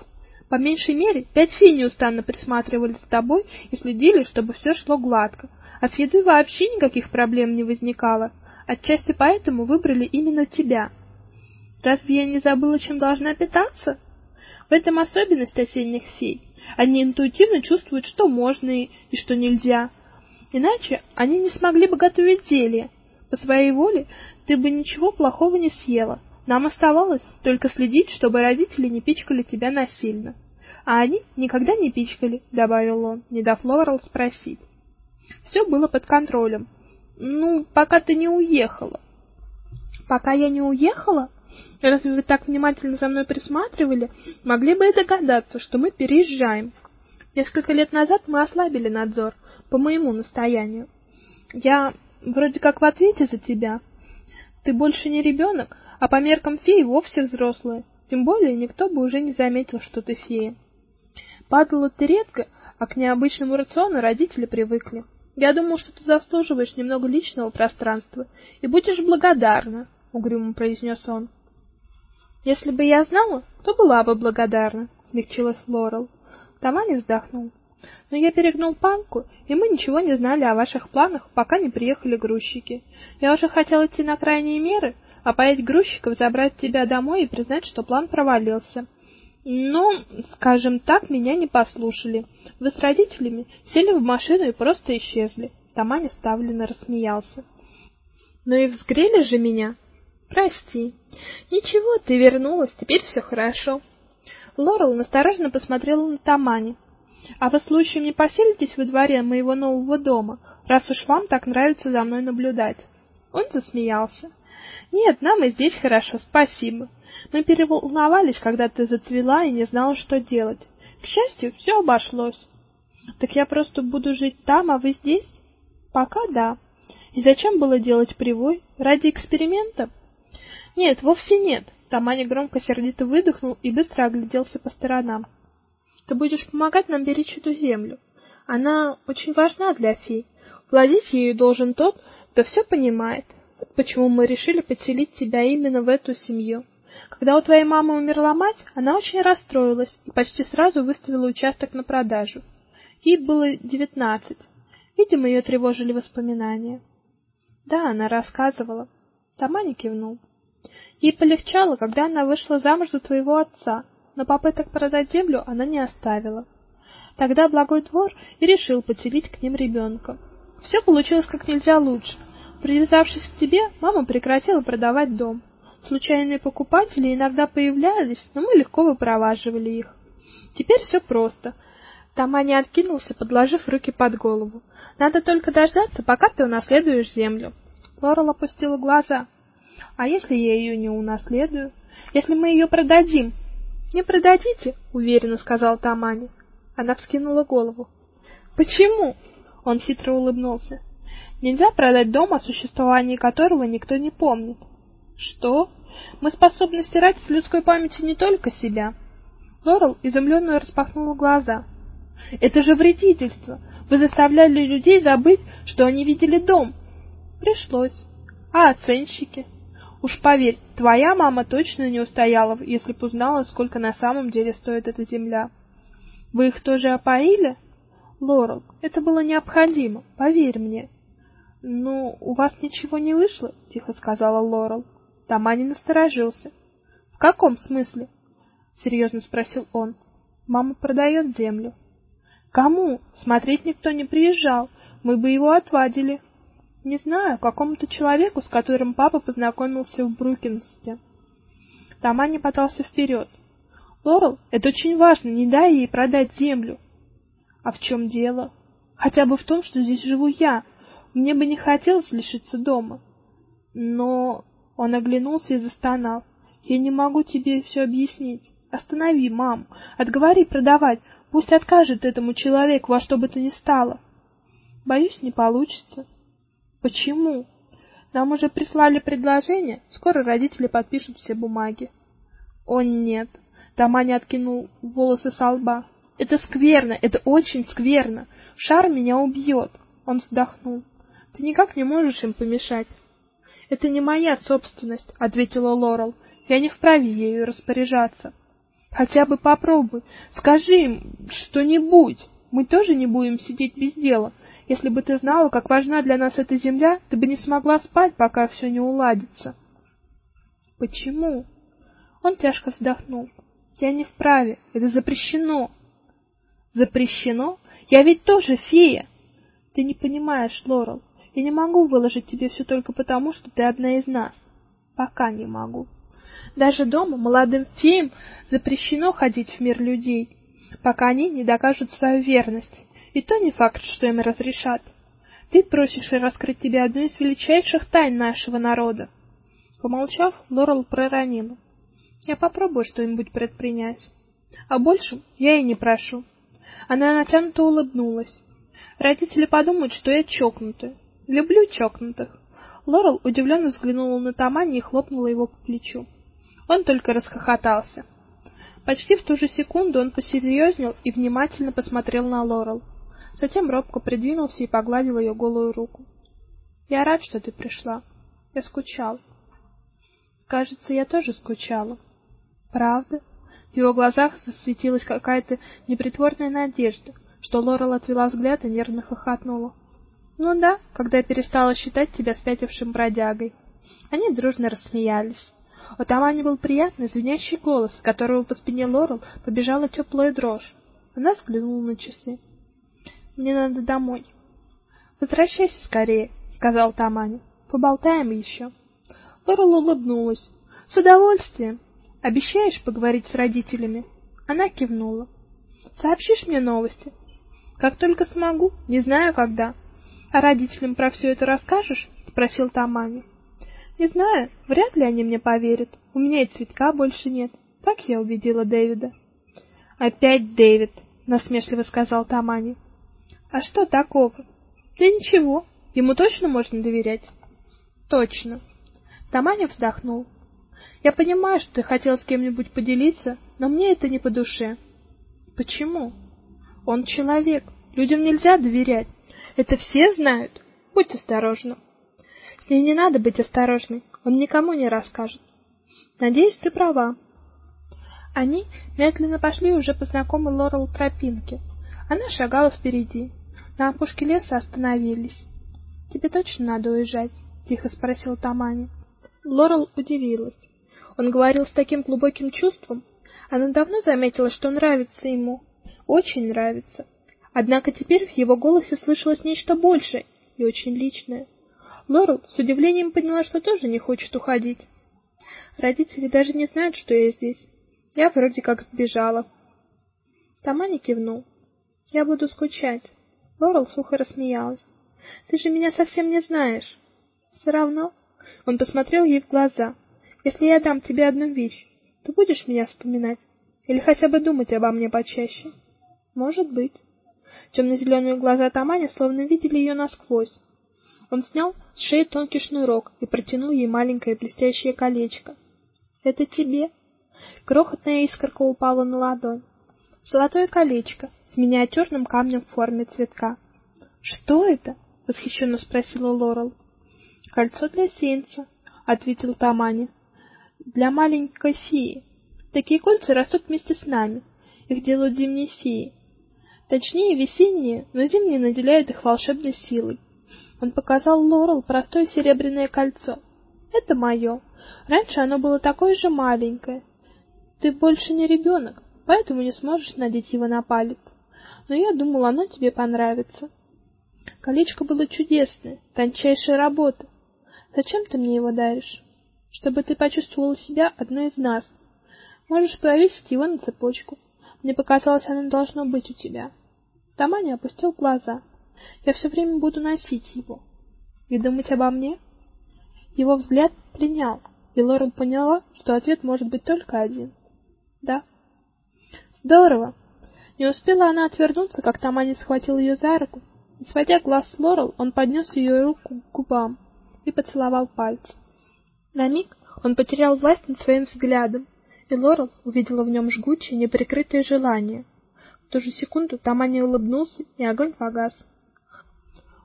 По меньшей мере, пять фей неустанно присматривали за тобой и следили, чтобы все шло гладко. А с едой вообще никаких проблем не возникало. Отчасти поэтому выбрали именно тебя. Разве я не забыла, чем должна питаться? В этом особенность осенних фей. Они интуитивно чувствуют, что можно и, и что нельзя. Иначе они не смогли бы готовить зелье. По своей воле ты бы ничего плохого не съела. Нам оставалось только следить, чтобы родители не пичкали тебя насильно. А они никогда не пичкали, добавил он, не дав Лорел спросить. Все было под контролем. Ну, пока ты не уехала. Пока я не уехала? Разве вы так внимательно за мной присматривали? Могли бы и догадаться, что мы переезжаем. Несколько лет назад мы ослабили надзор по моему настоянию. Я вроде как в ответе за тебя. Ты больше не ребенок, а по меркам феи вовсе взрослая. Тем более никто бы уже не заметил, что ты фея. Падала ты редко, а к необычному рациону родители привыкли. Я думал, что ты заслуживаешь немного личного пространства и будешь благодарна, угрюмо произнес он. Если бы я знала, то была бы благодарна, смягчилась Лорел. Тамани вздохнул. Но я перегнул панку, и мы ничего не знали о ваших планах, пока не приехали грузчики. Я уже хотел идти на крайние меры, опоить грузчиков, забрать тебя домой и признать, что план провалился. Но, скажем так, меня не послушали. Вы с родителями сели в машину и просто исчезли. Таманя ставленно рассмеялся. Ну и взгрели же меня. Прости. Ничего, ты вернулась, теперь все хорошо. Лорел настороженно посмотрела на Тамани. А вы случаем не поселитесь во дворе моего нового дома, раз уж вам так нравится за мной наблюдать? Он засмеялся. Нет, нам и здесь хорошо, спасибо. Мы переволновались, когда ты зацвела и не знала, что делать. К счастью, все обошлось. Так я просто буду жить там, а вы здесь? Пока да. И зачем было делать привой? Ради эксперимента? Нет, вовсе нет. Тамани громко сердито выдохнул и быстро огляделся по сторонам. Ты будешь помогать нам беречь эту землю. Она очень важна для фей. Владеть ею должен тот, кто все понимает. Почему мы решили подселить тебя именно в эту семью. Когда у твоей мамы умерла мать, она очень расстроилась и почти сразу выставила участок на продажу. Ей было девятнадцать. Видимо, ее тревожили воспоминания. Да, она рассказывала. Тамани кивнул. Ей полегчало, когда она вышла замуж за твоего отца, но попыток продать землю она не оставила. Тогда благой двор и решил поселить к ним ребенка. Все получилось как нельзя лучше. Привязавшись к тебе, мама прекратила продавать дом. Случайные покупатели иногда появлялись, но мы легко выпроваживали их. Теперь все просто. Тамани откинулся, подложив руки под голову. Надо только дождаться, пока ты унаследуешь землю. Лорел опустила глаза. А если я ее не унаследую? Если мы ее продадим? Не продадите, уверенно сказал Тамани. Она вскинула голову. Почему? Он хитро улыбнулся. Нельзя продать дом, о существовании которого никто не помнит. Что? Мы способны стирать с людской памяти не только себя. Лорел изумленно распахнула глаза. Это же вредительство. Вы заставляли людей забыть, что они видели дом. Пришлось. А оценщики? Уж поверь, твоя мама точно не устояла, если б узнала, сколько на самом деле стоит эта земля. Вы их тоже опоили? Лорел, это было необходимо, поверь мне. Ну, у вас ничего не вышло, тихо сказала Лорел. Тамани насторожился. В каком смысле? серьезно спросил он. Мама продает землю. Кому? Смотреть никто не приезжал. Мы бы его отвадили. Не знаю, какому-то человеку, с которым папа познакомился в Брукинсте. Тамани подался вперед. Лорел, это очень важно, не дай ей продать землю. А в чем дело? Хотя бы в том, что здесь живу я. Мне бы не хотелось лишиться дома. Но он оглянулся и застонал. Я не могу тебе все объяснить. Останови, мам. Отговори продавать. Пусть откажет этому человеку во что бы то ни стало. Боюсь, не получится. Почему? Нам уже прислали предложение, скоро родители подпишут все бумаги. О нет. Таманя откинул волосы с лба. Это скверно, это очень скверно. Шар меня убьет. Он вздохнул. Ты никак не можешь им помешать. Это не моя собственность, ответила Лорел. Я не вправе ею распоряжаться. Хотя бы попробуй, скажи им что-нибудь. Мы тоже не будем сидеть без дела. Если бы ты знала, как важна для нас эта земля, ты бы не смогла спать, пока все не уладится. Почему? Он тяжко вздохнул. Я не вправе, это запрещено. Запрещено? Я ведь тоже фея. Ты не понимаешь, Лорел. Я не могу выложить тебе все только потому, что ты одна из нас. Пока не могу. Даже дома молодым феям запрещено ходить в мир людей, пока они не докажут свою верность. И то не факт, что им разрешат. Ты просишь раскрыть тебе одну из величайших тайн нашего народа. Помолчав, Лорел проронила: "Я попробую что-нибудь предпринять. А больше я и не прошу". Она натянуто улыбнулась. Родители подумают, что я чокнутая. Люблю чокнутых. Лорел удивленно взглянула на Тамани и хлопнула его по плечу. Он только расхохотался. Почти в ту же секунду он посерьезнел и внимательно посмотрел на Лорел. Затем робко придвинулся и погладил ее голую руку. Я рад, что ты пришла. Я скучал. Кажется, я тоже скучала. Правда? В его глазах засветилась какая-то непритворная надежда, что Лорел отвела взгляд и нервно хохотнула. Ну да, когда я перестала считать тебя спятившим бродягой. Они дружно рассмеялись. У Тамани был приятный звенящий голос, от которого по спине Лорел побежала теплая дрожь. Она взглянула на часы. Мне надо домой. Возвращайся скорее, сказал Тамани. Поболтаем еще». Лорел улыбнулась. С удовольствием. Обещаешь поговорить с родителями? Она кивнула. Сообщишь мне новости? Как только смогу, не знаю когда. А родителям про все это расскажешь? спросил Тамани. Не знаю, вряд ли они мне поверят. У меня и цветка больше нет. Так я убедила Дэвида. Опять Дэвид, насмешливо сказал Тамани. А что такого? Да ничего. Ему точно можно доверять. Точно. Таманя вздохнул. Я понимаю, что ты хотел с кем-нибудь поделиться, но мне это не по душе. Почему? Он человек. Людям нельзя доверять. Это все знают. Будь осторожна. С ним не надо быть осторожной. Он никому не расскажет. Надеюсь, ты права. Они медленно пошли уже по знакомой Лорел тропинке. Она шагала впереди. На опушке леса остановились. Тебе точно надо уезжать? тихо спросил Тамани. Лорел удивилась. Он говорил с таким глубоким чувством. Она давно заметила, что нравится ему, очень нравится. Однако теперь в его голосе слышалось нечто большее и очень личное. Лорел с удивлением поняла, что тоже не хочет уходить. Родители даже не знают, что я здесь. Я вроде как сбежала. Тамани кивнул. Я буду скучать. Лорел сухо рассмеялась. Ты же меня совсем не знаешь. все равно. Он посмотрел ей в глаза. Если я дам тебе одну вещь, ты будешь меня вспоминать или хотя бы думать обо мне почаще? Может быть. Темно-зеленые глаза Тамани словно видели ее насквозь. Он снял с шеи тонкий шнурок и протянул ей маленькое блестящее колечко. Это тебе. Крохотная искорка упала на ладонь. Золотое колечко с миниатюрным камнем в форме цветка. Что это? восхищенно спросила Лорел. Кольцо для сеянца, ответил Тамани. Для маленькой феи. Такие кольца растут вместе с нами. Их делают зимние феи. Точнее, весенние, но зимние наделяют их волшебной силой. Он показал Лорел простое серебряное кольцо. Это мое. Раньше оно было такое же маленькое. Ты больше не ребенок, поэтому не сможешь надеть его на палец. Но я думал, оно тебе понравится. Колечко было чудесное, тончайшая работа. Зачем ты мне его даришь? Чтобы ты почувствовала себя одной из нас. Можешь повесить его на цепочку. Мне показалось, оно должно быть у тебя. Тамани опустил глаза. Я все время буду носить его. И думать обо мне? Его взгляд пленял, и Лорел поняла, что ответ может быть только один. Да. Здорово. Не успела она отвернуться, как Тамани схватил ее за руку. Не сводя глаз с Лорел, он поднес ее руку к губам и поцеловал пальцы. На миг он потерял власть над своим взглядом, и Лорел увидела в нем жгучее, неприкрытое желание. В ту же секунду Тамани улыбнулся, и огонь погас.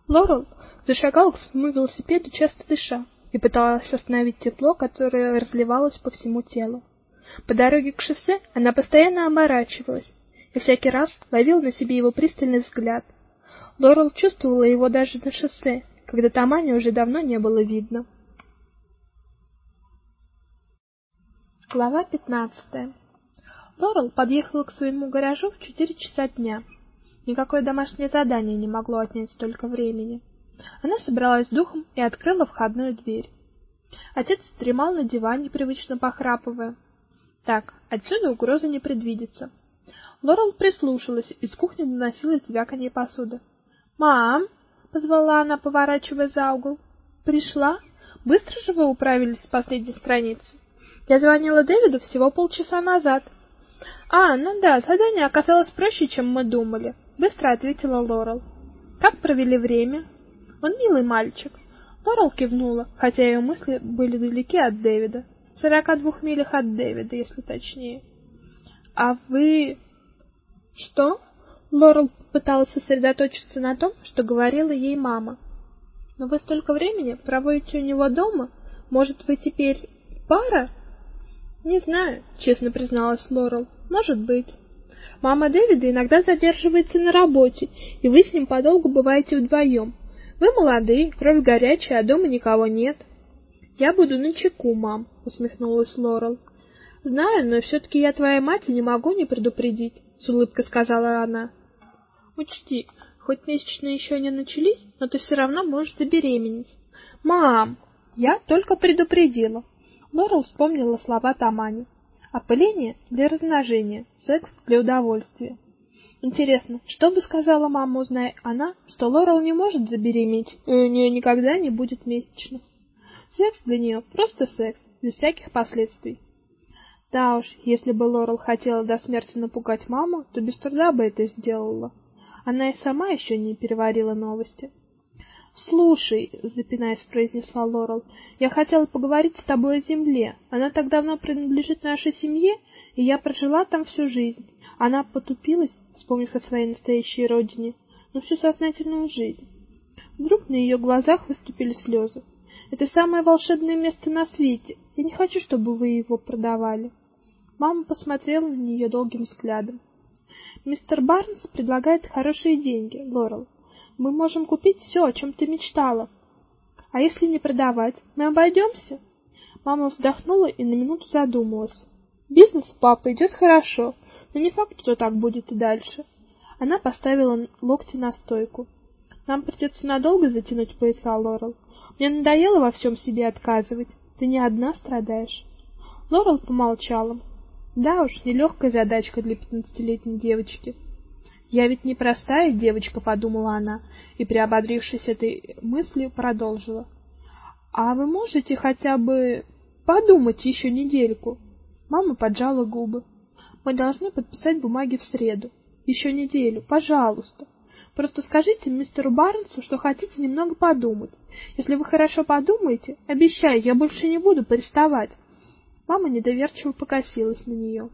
Лорел зашагала к своему велосипеду, часто дыша, и пыталась остановить тепло, которое разливалось по всему телу. По дороге к шоссе она постоянно оборачивалась и всякий раз ловила на себе его пристальный взгляд. Лорел чувствовала его даже на шоссе, когда Тамани уже давно не было видно. Глава 15. Лорел подъехала к своему гаражу в четыре часа дня. Никакое домашнее задание не могло отнять столько времени. Она собралась духом и открыла входную дверь. Отец дремал на диване, привычно похрапывая. Так, отсюда угрозы не предвидится. Лорел прислушалась, из кухни доносилось звяканье посуды. "Мам!" позвала она, поворачивая за угол. "Пришла? Быстро же вы управились с последней страницей. Я звонила Дэвиду всего полчаса назад". "А, ну да, задание оказалось проще, чем мы думали", быстро ответила Лорел. "Как провели время?" "Он милый мальчик". Лорел кивнула, хотя ее мысли были далеки от Дэвида. В сорока двух милях от Дэвида, если точнее. "А вы что?" Лорел пыталась сосредоточиться на том, что говорила ей мама. Но вы столько времени проводите у него дома? Может, вы теперь пара? Не знаю, честно призналась Лорел. Может быть. Мама Дэвида иногда задерживается на работе, и вы с ним подолгу бываете вдвоем. Вы молодые, кровь горячая, а дома никого нет. Я буду на чеку, мам, усмехнулась Лорел. Знаю, но все таки я твоя мать и не могу не предупредить, с улыбкой сказала она. Учти, хоть месячные еще не начались, но ты все равно можешь забеременеть. Мам, я только предупредила. Лора вспомнила слова Тамани. Опыление для размножения, секс для удовольствия. Интересно, что бы сказала мама, узная она, что Лорел не может забеременеть, и у нее никогда не будет месячных. Секс для нее просто секс, без всяких последствий. Да уж, если бы Лорел хотела до смерти напугать маму, то без труда бы это сделала. Она и сама еще не переварила новости. "Слушай", запинаясь, произнесла Лорел. "Я хотела поговорить с тобой о земле. Она так давно принадлежит нашей семье, и я прожила там всю жизнь". Она потупилась, вспомнив о своей настоящей родине, но всю сознательную жизнь. Вдруг на ее глазах выступили слезы. "Это самое волшебное место на свете. Я не хочу, чтобы вы его продавали". Мама посмотрела на нее долгим взглядом. Мистер Барнс предлагает хорошие деньги, Лорел. Мы можем купить все, о чем ты мечтала. А если не продавать, мы обойдемся?» Мама вздохнула и на минуту задумалась. Бизнес у папы идет хорошо, но не факт, что так будет и дальше. Она поставила локти на стойку. Нам придется надолго затянуть пояса, Лорел. Мне надоело во всем себе отказывать. Ты не одна страдаешь. Лорел помолчала. Да уж, нелегкая задачка для пятнадцатилетней девочки. Я ведь не простая девочка, подумала она, и приободрившись этой мыслью, продолжила. А вы можете хотя бы подумать еще недельку? Мама поджала губы. Мы должны подписать бумаги в среду. Еще неделю, пожалуйста. Просто скажите мистеру Барнсу, что хотите немного подумать. Если вы хорошо подумаете, обещаю, я больше не буду приставать. Мама недоверчиво покосилась на нее.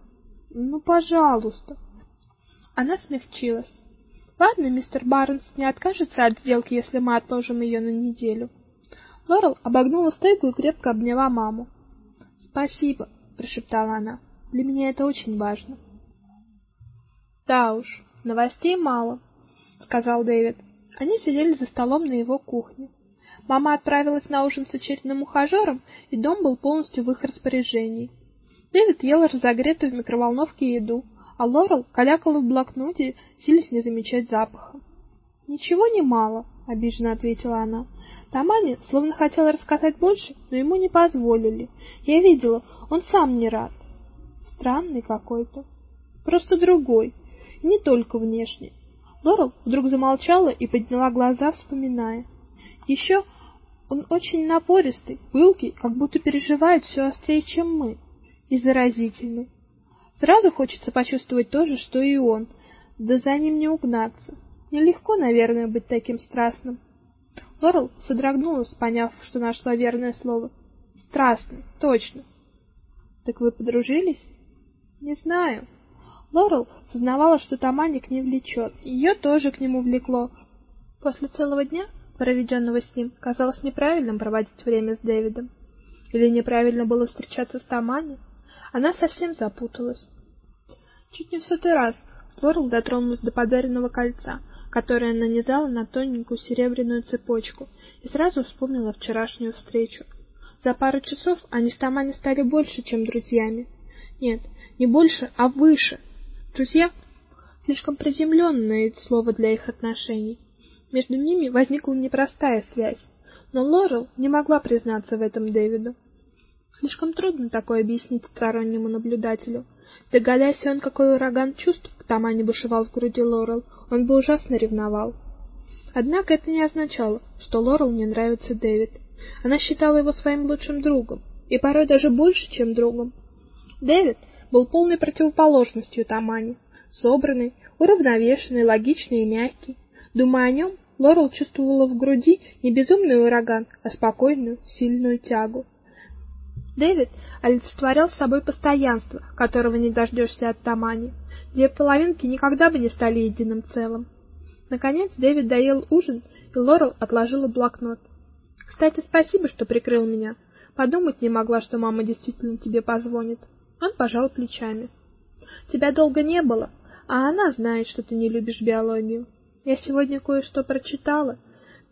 Ну, пожалуйста. Она смягчилась. Ладно, мистер Барнс не откажется от сделки, если мы отложим ее на неделю. Лорел обогнула стойку и крепко обняла маму. "Спасибо", прошептала она. "Для меня это очень важно". "Да уж, новостей мало", сказал Дэвид. Они сидели за столом на его кухне. Мама отправилась на ужин с очередным ухажером, и дом был полностью в их распоряжении. Дэвид ел разогретую в микроволновке еду, а Лорел калякала в блокноте, силясь не замечать запаха. Ничего не мало, обиженно ответила она. Тамани словно хотел рассказать больше, но ему не позволили. Я видела, он сам не рад. Странный какой-то. Просто другой, не только внешне. Лорел вдруг замолчала и подняла глаза, вспоминая. Еще он очень напористый, пылкий, как будто переживает все острее, чем мы, и заразительный. Сразу хочется почувствовать то же, что и он, да за ним не угнаться. Нелегко, наверное, быть таким страстным. Лорел содрогнулась, поняв, что нашла верное слово. Страстный, точно. Так вы подружились? Не знаю. Лорел сознавала, что Тамани к ней влечет, ее тоже к нему влекло. После целого дня, проведенного с ним, казалось неправильным проводить время с Дэвидом. Или неправильно было встречаться с Тамани? Она совсем запуталась. Чуть не в сотый раз Лорел дотронулась до подаренного кольца, которое нанизала на тоненькую серебряную цепочку, и сразу вспомнила вчерашнюю встречу. За пару часов они с Тамани стали больше, чем друзьями. Нет, не больше, а выше. Друзья слишком приземленное слово для их отношений. Между ними возникла непростая связь, но Лорел не могла признаться в этом Дэвиду. Слишком трудно такое объяснить стороннему наблюдателю. Догадайся он, какой ураган чувств к Тамане бушевал в груди Лорел, он бы ужасно ревновал. Однако это не означало, что Лорел не нравится Дэвид. Она считала его своим лучшим другом, и порой даже больше, чем другом. Дэвид был полной противоположностью Тамане, собранный, уравновешенный, логичный и мягкий. Думая о нем, Лорел чувствовала в груди не безумный ураган, а спокойную, сильную тягу. Дэвид олицетворял собой постоянство, которого не дождешься от Тамани. Две половинки никогда бы не стали единым целым. Наконец Дэвид доел ужин, и Лорел отложила блокнот. Кстати, спасибо, что прикрыл меня. Подумать не могла, что мама действительно тебе позвонит. Он пожал плечами. Тебя долго не было, а она знает, что ты не любишь биологию. Я сегодня кое-что прочитала.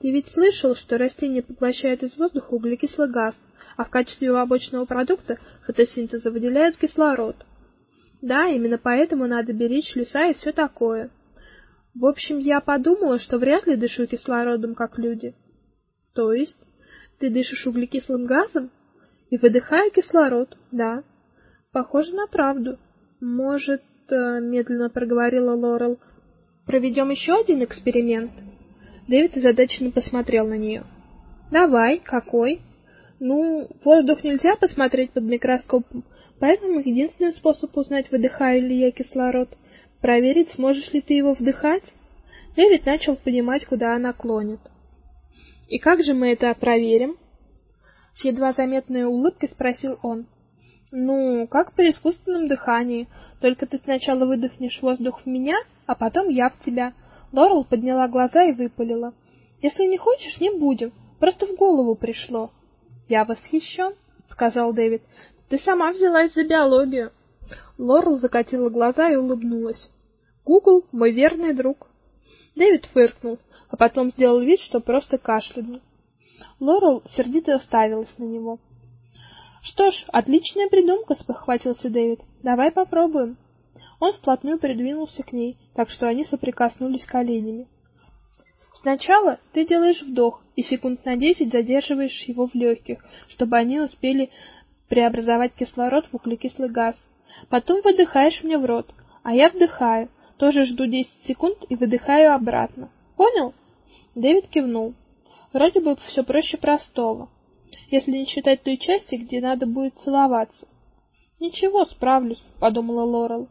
Ты ведь слышал, что растения поглощают из воздуха углекислый газ, а в качестве побочного продукта фотосинтеза выделяют кислород. Да, именно поэтому надо беречь леса и все такое. В общем, я подумала, что вряд ли дышу кислородом, как люди. То есть ты дышишь углекислым газом и выдыхая кислород? Да. Похоже на правду. Может, э, медленно проговорила Лорел, проведем еще один эксперимент? Дэвид озадаченно посмотрел на нее. Давай, какой? Ну, воздух нельзя посмотреть под микроскопом, поэтому единственный способ узнать, выдыхаю ли я кислород, проверить, сможешь ли ты его вдыхать. Дэвид начал понимать, куда она клонит. И как же мы это проверим? С едва заметной улыбкой спросил он. Ну, как при искусственном дыхании, только ты сначала выдохнешь воздух в меня, а потом я в тебя. Лорел подняла глаза и выпалила: "Если не хочешь, не будем. Просто в голову пришло". Я восхищен», — сказал Дэвид. Ты сама взялась за биологию. Лорел закатила глаза и улыбнулась. Гугл мой верный друг. Дэвид фыркнул, а потом сделал вид, что просто кашлянул. Лорел сердито уставилась на него. Что ж, отличная придумка, спохватился Дэвид. Давай попробуем. Он вплотную придвинулся к ней, так что они соприкоснулись коленями. Сначала ты делаешь вдох и секунд на десять задерживаешь его в легких, чтобы они успели преобразовать кислород в углекислый газ. Потом выдыхаешь мне в рот, а я вдыхаю. Тоже жду 10 секунд и выдыхаю обратно. Понял? Дэвид кивнул. Вроде бы все проще простого. если не считать той части, где надо будет целоваться. Ничего, справлюсь, подумала Лорел.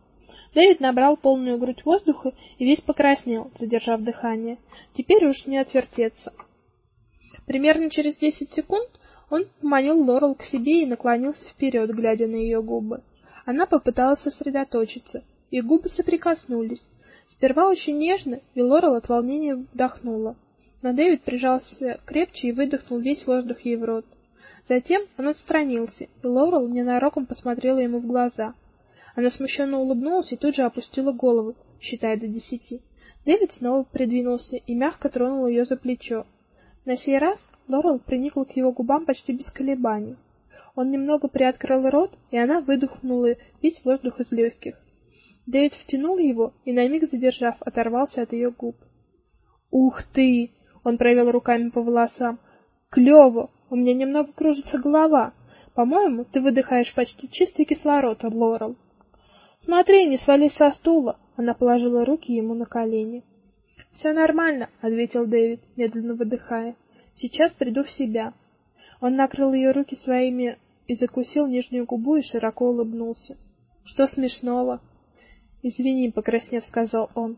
Дэвид набрал полную грудь воздуха и весь покраснел, задержав дыхание. Теперь уж не отвертеться. Примерно через десять секунд он поманил Лорел к себе и наклонился вперед, глядя на ее губы. Она попыталась сосредоточиться, и губы соприкоснулись. Сперва очень нежно, и Лорел от волнения вдохнула. Но Дэвид прижался крепче и выдохнул весь воздух ей в рот. Затем он отстранился, и Лорел ненароком посмотрела ему в глаза. Она смущенно улыбнулась и тут же опустила голову, считая до десяти. Дэвид снова придвинулся и мягко тронул ее за плечо. На сей раз Лорел приникла к его губам почти без колебаний. Он немного приоткрыл рот, и она выдохнула весь воздух из легких. Дэвид втянул его и на миг задержав, оторвался от ее губ. Ух ты, он провел руками по волосам. Клево. У меня немного кружится голова. По-моему, ты выдыхаешь почти чистый кислород, Лорел. Смотри, не свались со стула. Она положила руки ему на колени. «Все нормально, ответил Дэвид, медленно выдыхая. Сейчас приду в себя. Он накрыл ее руки своими и закусил нижнюю губу и широко улыбнулся. Что смешного? Извини, покраснев, сказал он.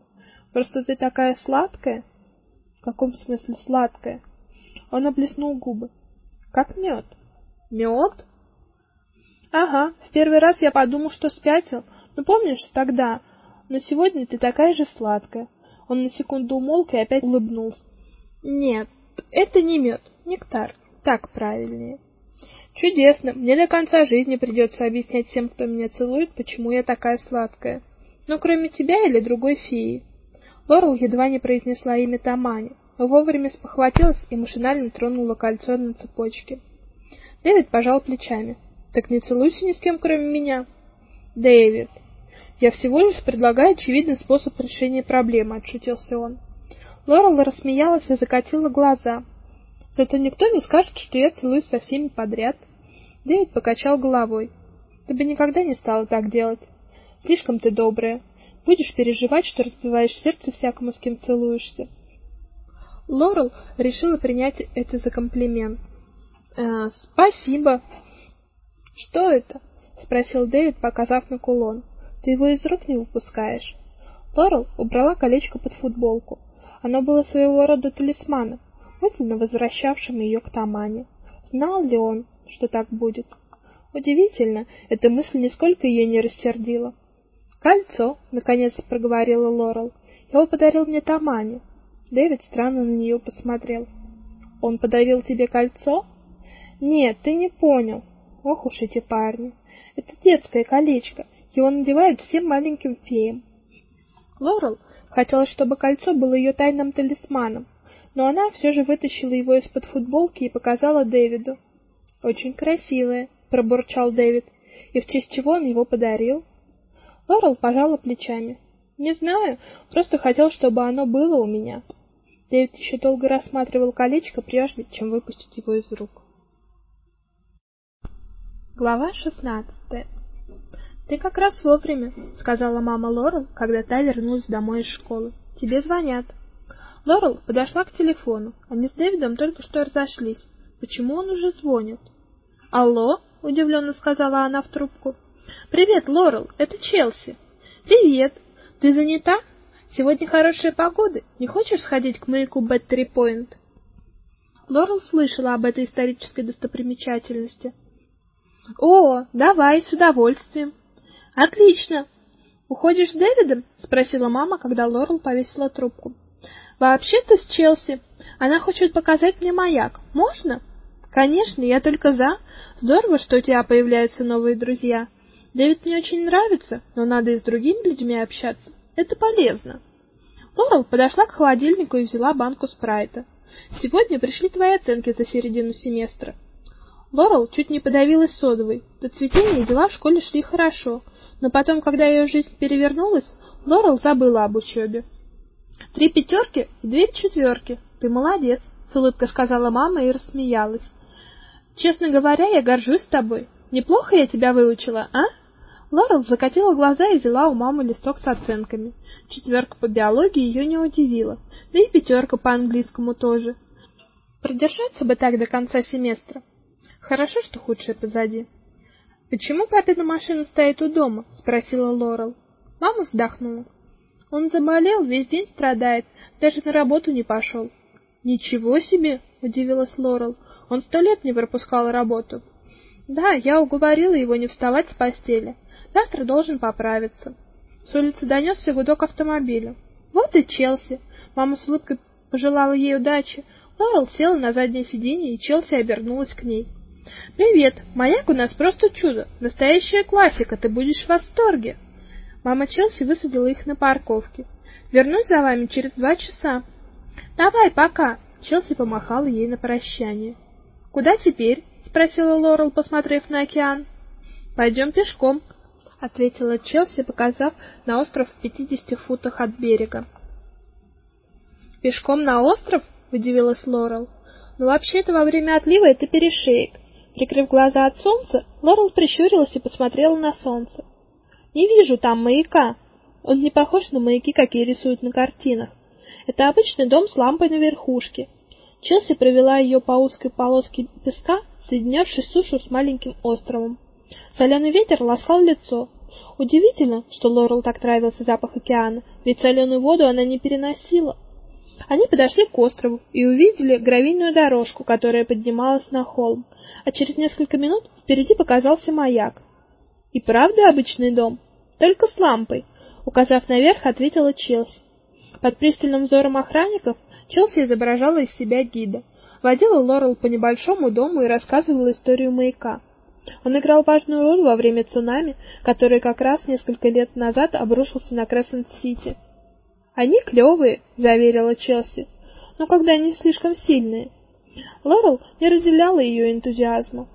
Просто ты такая сладкая. В каком смысле сладкая? Он облизнул губы. Как мед. Мед? Ага, в первый раз я подумал, что спятил. Ну помнишь, тогда. Но сегодня ты такая же сладкая. Он на секунду умолк и опять улыбнулся. Нет, это не мед, нектар. Так правильнее. Чудесно. Мне до конца жизни придется объяснять всем, кто меня целует, почему я такая сладкая. Ну, кроме тебя или другой феи. Лорел едва не произнесла имя Тамани, но вовремя спохватилась и машинально тронула кольцо на цепочке. Дэвид пожал плечами. Так не целуйся ни с кем, кроме меня. Дэвид, я всего лишь предлагаю очевидный способ решения проблемы, отшутился он. Лорел рассмеялась и закатила глаза. Зато никто не скажет, что я целуюсь со всеми подряд. Дэвид покачал головой. Ты бы никогда не стала так делать. Слишком ты добрая. Будешь переживать, что разбиваешь сердце всякому, с кем целуешься. Лорел решила принять это за комплимент. Э, спасибо. Что это? спросил Дэвид, показав на кулон. Ты его из рук не выпускаешь. Лорел убрала колечко под футболку. Оно было своего рода талисманом, мысленно возвращавшим ее к Тамане. Знал ли он, что так будет? Удивительно, эта мысль нисколько ее не рассердила. "Кольцо", наконец проговорила Лорел. "Его подарил мне Тамане". Дэвид странно на нее посмотрел. "Он подарил тебе кольцо?" "Нет, ты не понял. Ох уж эти парни. Это детское колечко. Его надевают всем маленьким феям". Лорел хотела, чтобы кольцо было ее тайным талисманом, но она все же вытащила его из-под футболки и показала Дэвиду. Очень красивое, пробурчал Дэвид. И в честь чего он его подарил? Лорел пожала плечами. Не знаю, просто хотел, чтобы оно было у меня. Дэвид еще долго рассматривал колечко, прежде чем выпустить его из рук. Глава шестнадцатая. Ты как раз вовремя, сказала мама Лорел, когда та вернулась домой из школы. Тебе звонят. Лорел подошла к телефону. Они с Дэвидом только что разошлись. Почему он уже звонит? Алло, удивленно сказала она в трубку. Привет, Лорел, это Челси. Привет. Ты занята? Сегодня хорошая погода. Не хочешь сходить к маяку Беттери-Пойнт? Лорел слышала об этой исторической достопримечательности. О, давай, с удовольствием. Отлично. Уходишь с Дэвидом? спросила мама, когда Лорел повесила трубку. Вообще-то с Челси. Она хочет показать мне маяк. Можно? Конечно, я только за. Здорово, что у тебя появляются новые друзья. Дэвид мне очень нравится, но надо и с другими людьми общаться. Это полезно. Лорел подошла к холодильнику и взяла банку спрайта. Сегодня пришли твои оценки за середину семестра. Лорел чуть не подавилась содовой. До цветения дела в школе шли хорошо, но потом, когда ее жизнь перевернулась, Лорел забыла об учебе. Три пятерки и две четверки. Ты молодец, с улыбкой сказала мама и рассмеялась. Честно говоря, я горжусь тобой. Неплохо я тебя выучила, а? Лорел закатила глаза и взяла у мамы листок с оценками. Четверка по биологии ее не удивила, да и пятерка по английскому тоже. Продержаться бы так до конца семестра. Хорошо, что худшее позади. Почему папина машина стоит у дома? спросила Лорел. Мама вздохнула. Он заболел, весь день страдает, даже на работу не пошел. Ничего себе, удивилась Лорел. Он сто лет не пропускал работу. Да, я уговорила его не вставать с постели. Завтра должен поправиться. С улицы донесся гудок автомобиля. Вот и Челси. Мама с улыбкой пожелала ей удачи. Лорел села на заднее сиденье, и Челси обернулась к ней. Привет. Маяк у нас просто чудо. Настоящая классика, ты будешь в восторге. Мама Челси высадила их на парковке. Вернусь за вами через два часа. Давай, пока. Челси помахала ей на прощание. Куда теперь? спросила Лорел, посмотрев на океан. Пойдем пешком, ответила Челси, показав на остров в пятидесяти футах от берега. Пешком на остров? удивилась Лорел. Но «Ну, вообще-то во время отлива это перешеек. Прикрыв глаза от солнца, Лорел прищурилась и посмотрела на солнце. Не вижу там маяка. Он не похож на маяки, какие рисуют на картинах. Это обычный дом с лампой на верхушке. Челси провела ее по узкой полоске песка, соединявшей сушу с маленьким островом. Соленый ветер ласкал лицо. Удивительно, что Лорел так нравился запах океана, ведь соленую воду она не переносила. Они подошли к острову и увидели гравийную дорожку, которая поднималась на холм, а через несколько минут впереди показался маяк. И правда обычный дом, только с лампой, указав наверх, ответила Челси. Под пристальным взором охранников Челси изображала из себя гида, водила Лорел по небольшому дому и рассказывала историю маяка. Он играл важную роль во время цунами, который как раз несколько лет назад обрушился на Крессент-Сити. Они клевые, заверила Челси. Но когда они слишком сильные. Лорел не разделяла ее энтузиазма.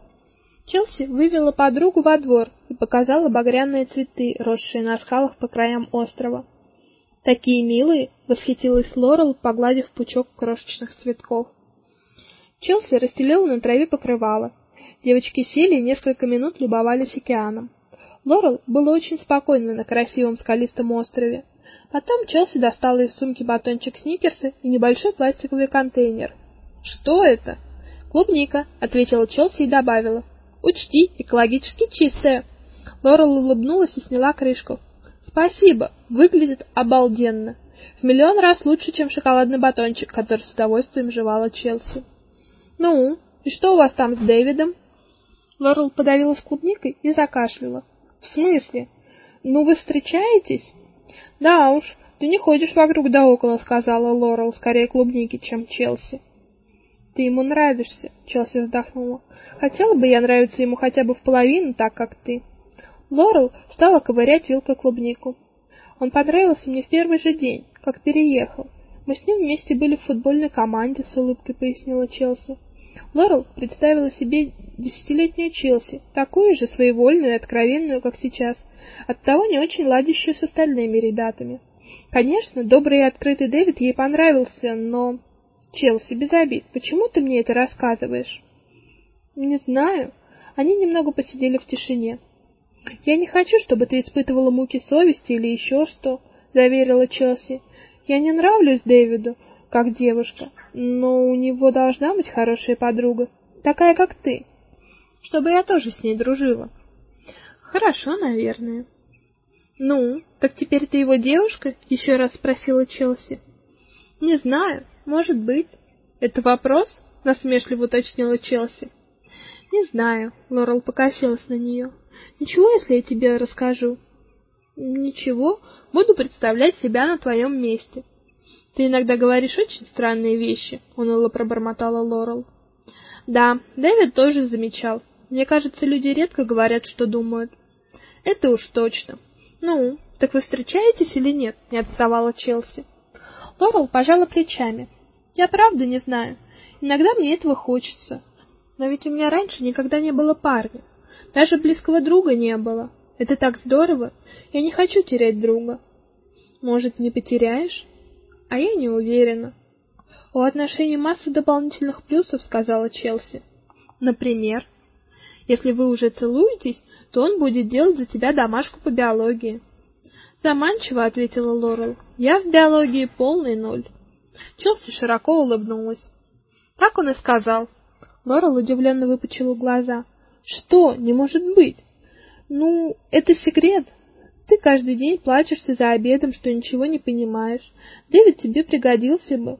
Челси вывела подругу во двор и показала багряные цветы, росшие на скалах по краям острова. Такие милые, восхитилась Лорел, погладив пучок крошечных цветков. Челси расстелила на траве покрывало. Девочки сели и несколько минут любовались океаном. Лорел было очень спокойно на красивом скалистом острове. Потом Челси достала из сумки батончик сникерса и небольшой пластиковый контейнер. Что это? Клубника, ответила Челси и добавила: Учти, экологически чистая. Лорел улыбнулась и сняла крышку. Спасибо, выглядит обалденно. В миллион раз лучше, чем шоколадный батончик, который с удовольствием жевала Челси. Ну, и что у вас там с Дэвидом? Лорел подавилась клубникой и закашляла. В смысле? Ну вы встречаетесь? Да уж, ты не ходишь вокруг да около, сказала Лорел, скорее клубники, чем Челси. Ты ему нравишься, Челси вздохнула. Хотела бы я нравиться ему хотя бы в половину, так как ты. Лорел стала ковырять вилкой клубнику. Он понравился мне в первый же день, как переехал. Мы с ним вместе были в футбольной команде, с улыбкой пояснила Челси. Лорел представила себе десятилетнюю Челси, такую же своевольную и откровенную, как сейчас, оттого не очень ладящую с остальными ребятами. Конечно, добрый и открытый Дэвид ей понравился, но Челси без обид. Почему ты мне это рассказываешь? Не знаю. Они немного посидели в тишине. Я не хочу, чтобы ты испытывала муки совести или еще что, заверила Челси. Я не нравлюсь Дэвиду как девушка, но у него должна быть хорошая подруга, такая как ты, чтобы я тоже с ней дружила. Хорошо, наверное. Ну, так теперь ты его девушка? еще раз спросила Челси. Не знаю, может быть. Это вопрос? насмешливо уточнила Челси. Не знаю, Лорел покосилась на нее. Ничего, если я тебе расскажу. Ничего, буду представлять себя на твоем месте. Ты иногда говоришь очень странные вещи, уныло пробормотала Лорел. Да, Дэвид тоже замечал. Мне кажется, люди редко говорят, что думают. Это уж точно. Ну, так вы встречаетесь или нет? не отставала Челси. Лорел пожала плечами. Я правда не знаю. Иногда мне этого хочется. Но ведь у меня раньше никогда не было парня. Даже близкого друга не было. Это так здорово. Я не хочу терять друга. Может, не потеряешь? А я не уверена. У отношений масса дополнительных плюсов, сказала Челси. Например, если вы уже целуетесь, то он будет делать за тебя домашку по биологии. Заманчиво ответила Лорел. Я в биологии полный ноль. Челси широко улыбнулась. Так он и сказал. Лорел удивленно выпучила глаза. Что? Не может быть. Ну, это секрет. Ты каждый день плачешься за обедом, что ничего не понимаешь. Дэвид тебе пригодился бы.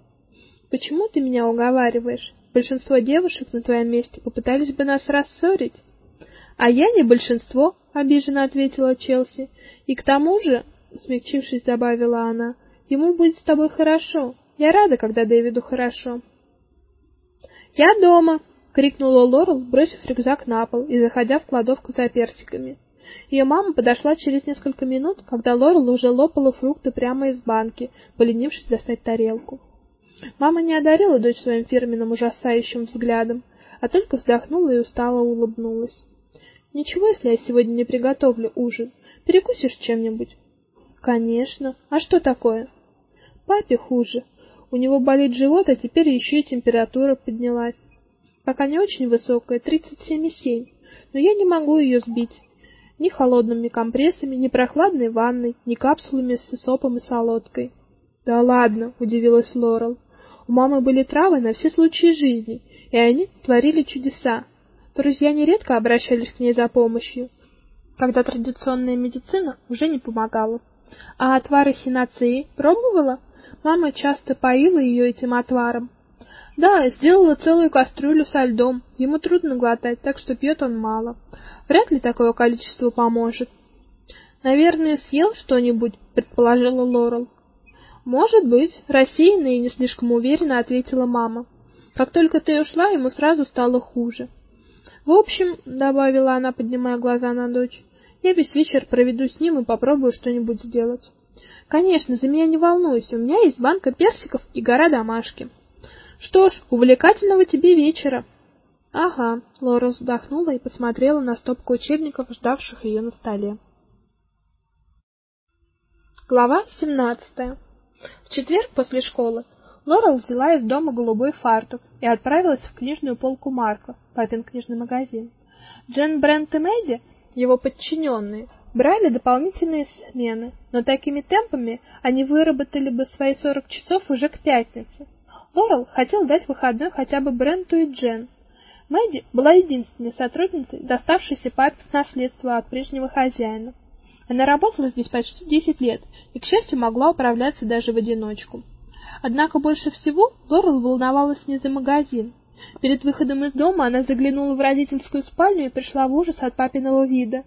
Почему ты меня уговариваешь? Большинство девушек на твоем месте попытались бы нас рассорить. А я не большинство, обиженно ответила Челси. И к тому же, смягчившись, добавила она: ему будет с тобой хорошо. Я рада, когда Дэвиду хорошо. Я дома, крикнула Лорел, бросив рюкзак на пол и заходя в кладовку за персиками. Ее мама подошла через несколько минут, когда Лорел уже лопала фрукты прямо из банки, поленившись достать тарелку. Мама не одарила дочь своим фирменным ужасающим взглядом, а только вздохнула и устало улыбнулась. Ничего, если я сегодня не приготовлю ужин. Перекусишь чем-нибудь? Конечно. А что такое? Папе хуже. У него болит живот, а теперь еще и температура поднялась. Пока не очень высокая, 37,7, но я не могу ее сбить ни холодными компрессами, ни прохладной ванной, ни капсулами с сопом и солодкой. Да ладно, удивилась Лорел. У мамы были травы на все случаи жизни, и они творили чудеса. Друзья нередко обращались к ней за помощью, когда традиционная медицина уже не помогала. А отвары хинацеи пробовала? Мама часто поила ее этим отваром. Да, сделала целую кастрюлю со льдом. Ему трудно глотать, так что пьет он мало. Вряд ли такое количество поможет. Наверное, съел что-нибудь, предположила Лорел. Может быть, рассеянно и не слишком уверенно ответила мама. Как только ты ушла, ему сразу стало хуже. В общем, добавила она, поднимая глаза на дочь. Я весь вечер проведу с ним и попробую что-нибудь сделать. Конечно, за меня не волнуйся, у меня есть банка персиков и гора домашки. Что ж, увлекательного тебе вечера. Ага, Лора вздохнула и посмотрела на стопку учебников, ждавших ее на столе. Глава 17. Четверг после школы Лора взяла из дома голубой фартук и отправилась в книжную полку Марка, папин книжный магазин. Джен Брент и Мэдди, его подчиненные, брали дополнительные смены, но такими темпами они выработали бы свои 40 часов уже к пятнице. Лорел хотел дать выходной хотя бы Бренту и Джен. Мэдди была единственной сотрудницей, доставшейся папе в наследство от прежнего хозяина. Она работала здесь почти 10 лет и, к счастью, могла управляться даже в одиночку. Однако больше всего Лорел волновалась не за магазин. Перед выходом из дома она заглянула в родительскую спальню и пришла в ужас от папиного вида.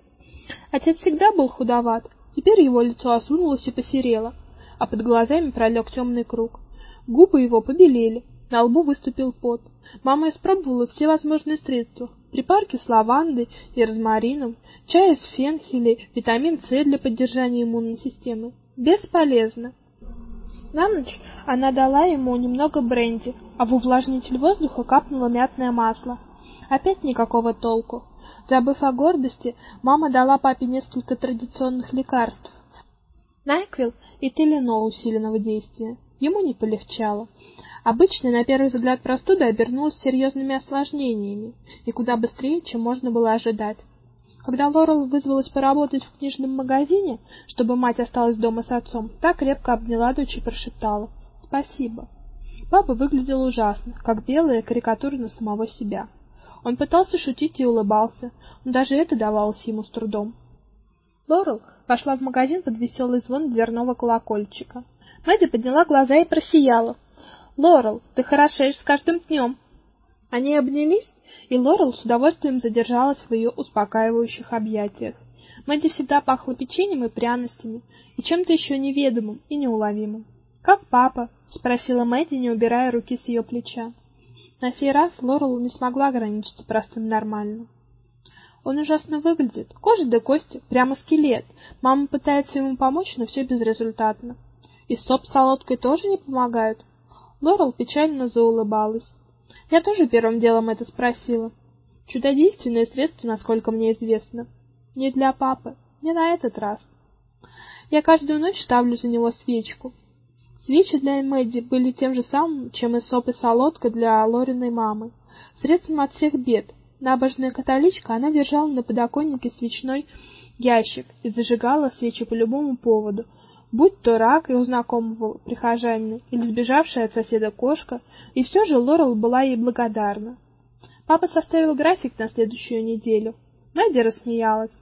Отец всегда был худоват, теперь его лицо осунулось и посерело, а под глазами пролег темный круг. Губы его побелели, на лбу выступил пот. Мама испробовала все возможные средства: припарки с лавандой и розмарином, чай из фенхеля, витамин С для поддержания иммунной системы. Бесполезно. На ночь она дала ему немного бренди, а в увлажнитель воздуха капнула мятное масло. Опять никакого толку. Забыв о гордости, мама дала папе несколько традиционных лекарств: Найквил и Теленол усиленного действия. Ему не полегчало. Обычно, на первый взгляд, простуда обернулась серьезными осложнениями, и куда быстрее, чем можно было ожидать. Когда Лорел вызвалась поработать в книжном магазине, чтобы мать осталась дома с отцом, та крепко обняла дочь и прошептала: "Спасибо". Папа выглядел ужасно, как белая карикатура на самого себя. Он пытался шутить и улыбался, но даже это давалось ему с трудом. Лорел пошла в магазин под веселый звон дверного колокольчика. Мэдди подняла глаза и просияла. "Лорел, ты хорошеешь с каждым днем!» Они обнялись, и Лорел с удовольствием задержалась в ее успокаивающих объятиях. Мэдди всегда пахла печеньем и пряностями, и чем-то еще неведомым и неуловимым. "Как папа?" спросила Мэдди, не убирая руки с ее плеча. На сей раз Лорел не смогла ограничиться простым нормальным. Он ужасно выглядит, кожа до кости, прямо скелет. Мама пытается ему помочь, но все безрезультатно. И соп с солодкой тоже не помогают. Лорел печально заулыбалась. Я тоже первым делом это спросила. Чудодейственное средство, насколько мне известно. Не для папы, не на этот раз. Я каждую ночь ставлю за него свечку. Свечи для Мэдди были тем же самым, чем и соп и солодка для Лориной мамы, средством от всех бед. Набожная католичка, она держала на подоконнике свечной ящик и зажигала свечи по любому поводу, будь то рак и у знакомого прихожанина или сбежавшая от соседа кошка, и все же Лорел была ей благодарна. Папа составил график на следующую неделю. Надя рассмеялась.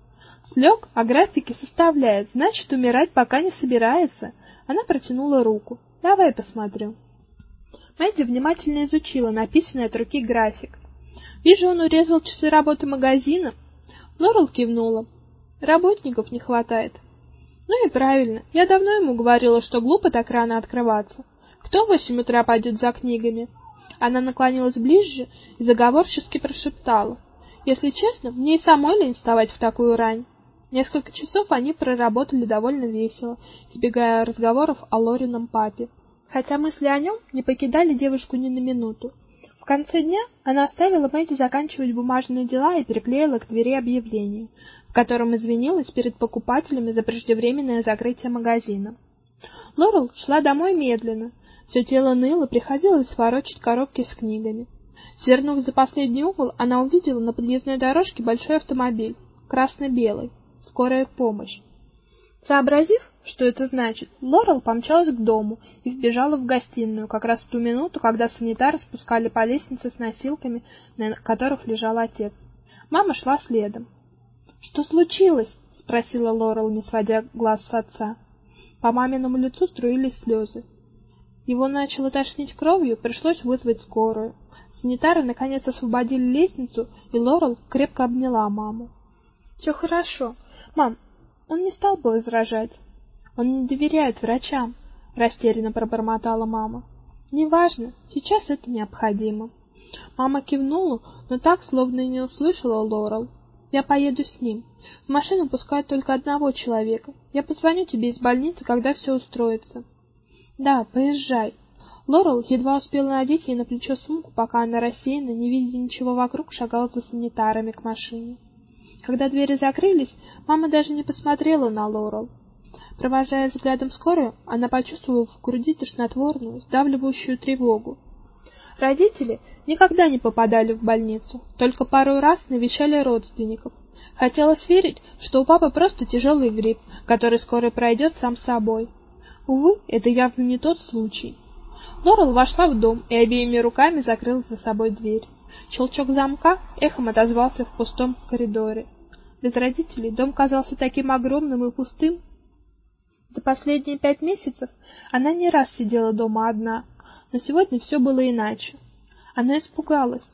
Слег, а графики составляет, значит, умирать пока не собирается. Она протянула руку. Давай посмотрю. Мэдди внимательно изучила написанный от руки график. Вижу, он урезал часы работы магазина. Лорел кивнула. Работников не хватает. Ну и правильно. Я давно ему говорила, что глупо так рано открываться. Кто в восемь утра пойдет за книгами? Она наклонилась ближе и заговорчески прошептала: "Если честно, мне и самой лень вставать в такую рань". Несколько часов они проработали довольно весело, избегая разговоров о Лорином папе, хотя мысли о нем не покидали девушку ни на минуту. В конце дня она оставила Мэдди заканчивать бумажные дела и приклеила к двери объявление, в котором извинилась перед покупателями за преждевременное закрытие магазина. Лорел шла домой медленно, все тело ныло, приходилось ворочать коробки с книгами. Свернув за последний угол, она увидела на подъездной дорожке большой автомобиль, красно-белый, скорая помощь. Сообразив, что это значит, Лорел помчалась к дому и вбежала в гостиную, как раз в ту минуту, когда санитары спускали по лестнице с носилками, на которых лежал отец. Мама шла следом. "Что случилось?" спросила Лорел, не сводя глаз с отца. По маминому лицу струились слезы. Его начало тошнить кровью, пришлось вызвать скорую. Санитары наконец освободили лестницу, и Лорел крепко обняла маму. «Все хорошо. Мам, он не стал бы возражать. Он не доверяет врачам, растерянно пробормотала мама. Неважно, сейчас это необходимо. Мама кивнула, но так словно и не услышала Лорел. Я поеду с ним. В машину пускают только одного человека. Я позвоню тебе из больницы, когда все устроится. Да, поезжай. Лорел едва успела надеть ей на плечо сумку, пока она рассеянно, не видя ничего вокруг, шагала за санитарами к машине. Когда двери закрылись, мама даже не посмотрела на Лорел. Провожая взглядом скорую, она почувствовала в груди тошнотворную, сдавливающую тревогу. Родители никогда не попадали в больницу, только пару раз навещали родственников. Хотелось верить, что у папы просто тяжелый грипп, который скоро пройдет сам собой. Увы, это явно не тот случай. Лорел вошла в дом и обеими руками закрыла за собой дверь. Щелчок замка эхом отозвался в пустом коридоре. Без родителей дом казался таким огромным и пустым. За последние пять месяцев она не раз сидела дома одна, но сегодня все было иначе. Она испугалась.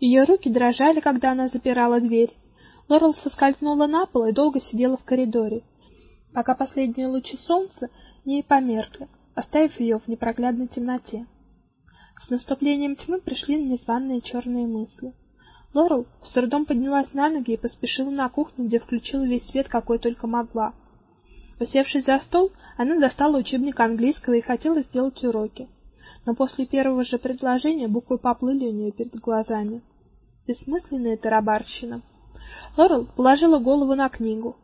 Ее руки дрожали, когда она запирала дверь. Лорел соскользнула на пол и долго сидела в коридоре, пока последние лучи солнца не померкли, оставив ее в непроглядной темноте. С наступлением тьмы пришли незваные черные мысли. Лорел с трудом поднялась на ноги и поспешила на кухню, где включила весь свет, какой только могла. Усевшись за стол, она достала учебник английского и хотела сделать уроки. Но после первого же предложения буквы поплыли у нее перед глазами. Бессмысленная тарабарщина. Лорел положила голову на книгу.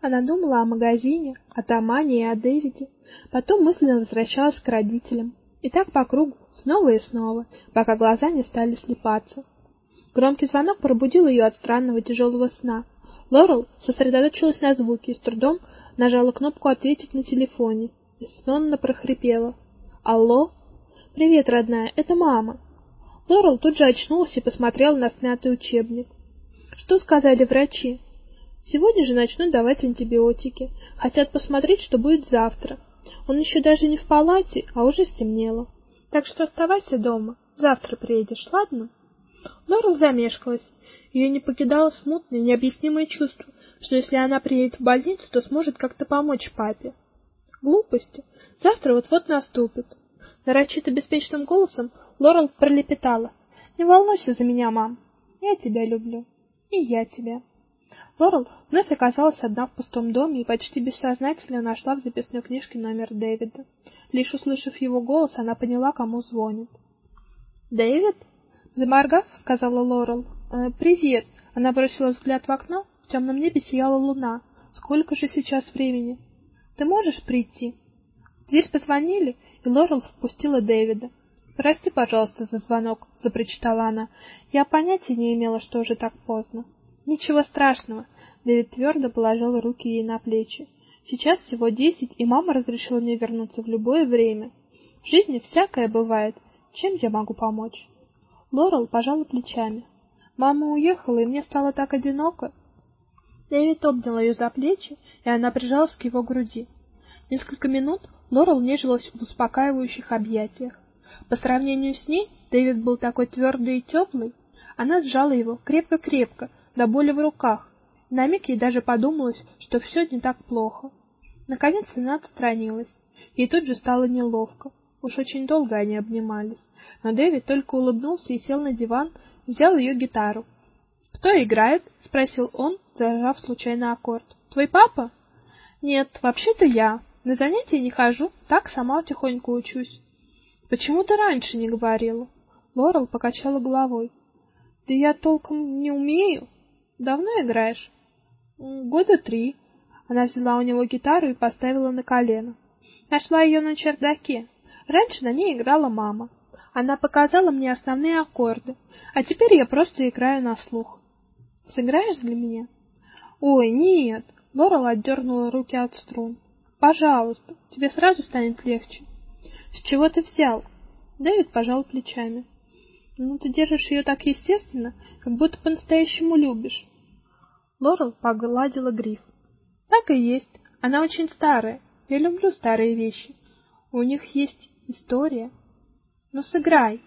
Она думала о магазине, о Тамане и о Дэвиде, потом мысленно возвращалась к родителям. И так по кругу, снова и снова, пока глаза не стали слепаться. Громкий звонок пробудил ее от странного тяжелого сна. Лорел сосредоточилась на звуке и с трудом нажала кнопку ответить на телефоне и сонно прохрипела: "Алло? Привет, родная, это мама". Лорел тут же очнулась и посмотрела на смятый учебник. Что сказали врачи? Сегодня же начнут давать антибиотики. Хотят посмотреть, что будет завтра. Он еще даже не в палате, а уже стемнело. Так что оставайся дома. Завтра приедешь, ладно? Лора замешкалась. Ее не покидало смутное, необъяснимое чувство, что если она приедет в больницу, то сможет как-то помочь папе. Глупости. Завтра вот-вот наступит. Нарочито беспечным голосом Лорел пролепетала: "Не волнуйся за меня, мам. Я тебя люблю. И я тебя". Лорел вновь оказалась одна в пустом доме и почти бессознательно нашла в записной книжке номер Дэвида. Лишь услышав его голос, она поняла, кому звонит. "Дэвид?" заморгав, сказала Лорел. «Э, "Привет". Она бросила взгляд в окно. В темном небе сияла луна. Сколько же сейчас времени? Ты можешь прийти? В дверь позвонили, и Лорел впустила Дэвида. "Прости, пожалуйста, за звонок", запричитала она. "Я понятия не имела, что уже так поздно". Ничего страшного. Дэвид твердо положил руки ей на плечи. Сейчас всего десять, и мама разрешила мне вернуться в любое время. В жизни всякое бывает. Чем я могу помочь? Лорел пожала плечами. Мама уехала, и мне стало так одиноко. Дэвид обнял ее за плечи, и она прижалась к его груди. Несколько минут Лорел нежилась в успокаивающих объятиях. По сравнению с ней Дэвид был такой твердый и теплый. Она сжала его крепко-крепко, до боли в руках. На миг ей даже подумалось, что все не так плохо. Наконец она отстранилась. Ей тут же стало неловко. Уж очень долго они обнимались. Но Дэвид только улыбнулся и сел на диван, взял ее гитару. "Кто играет?" спросил он, зажав случайно аккорд. "Твой папа?" "Нет, вообще-то я. На занятия не хожу, так сама тихонько учусь". "Почему ты раньше не говорила?" Лорел покачала головой. "Да я толком не умею. Давно играешь?" "Года три». Она взяла у него гитару и поставила на колено. Нашла ее на чердаке. Раньше на ней играла мама. Она показала мне основные аккорды, а теперь я просто играю на слух. Сыграешь для меня? Ой, нет. Лорел отдернула руки от струн. Пожалуйста, тебе сразу станет легче. С чего ты взял? Дэвид пожал плечами. Ну ты держишь ее так естественно, как будто по-настоящему любишь. Лорел погладила гриф. Так и есть. Она очень старая. Я люблю старые вещи. У них есть история. Ну сыграй.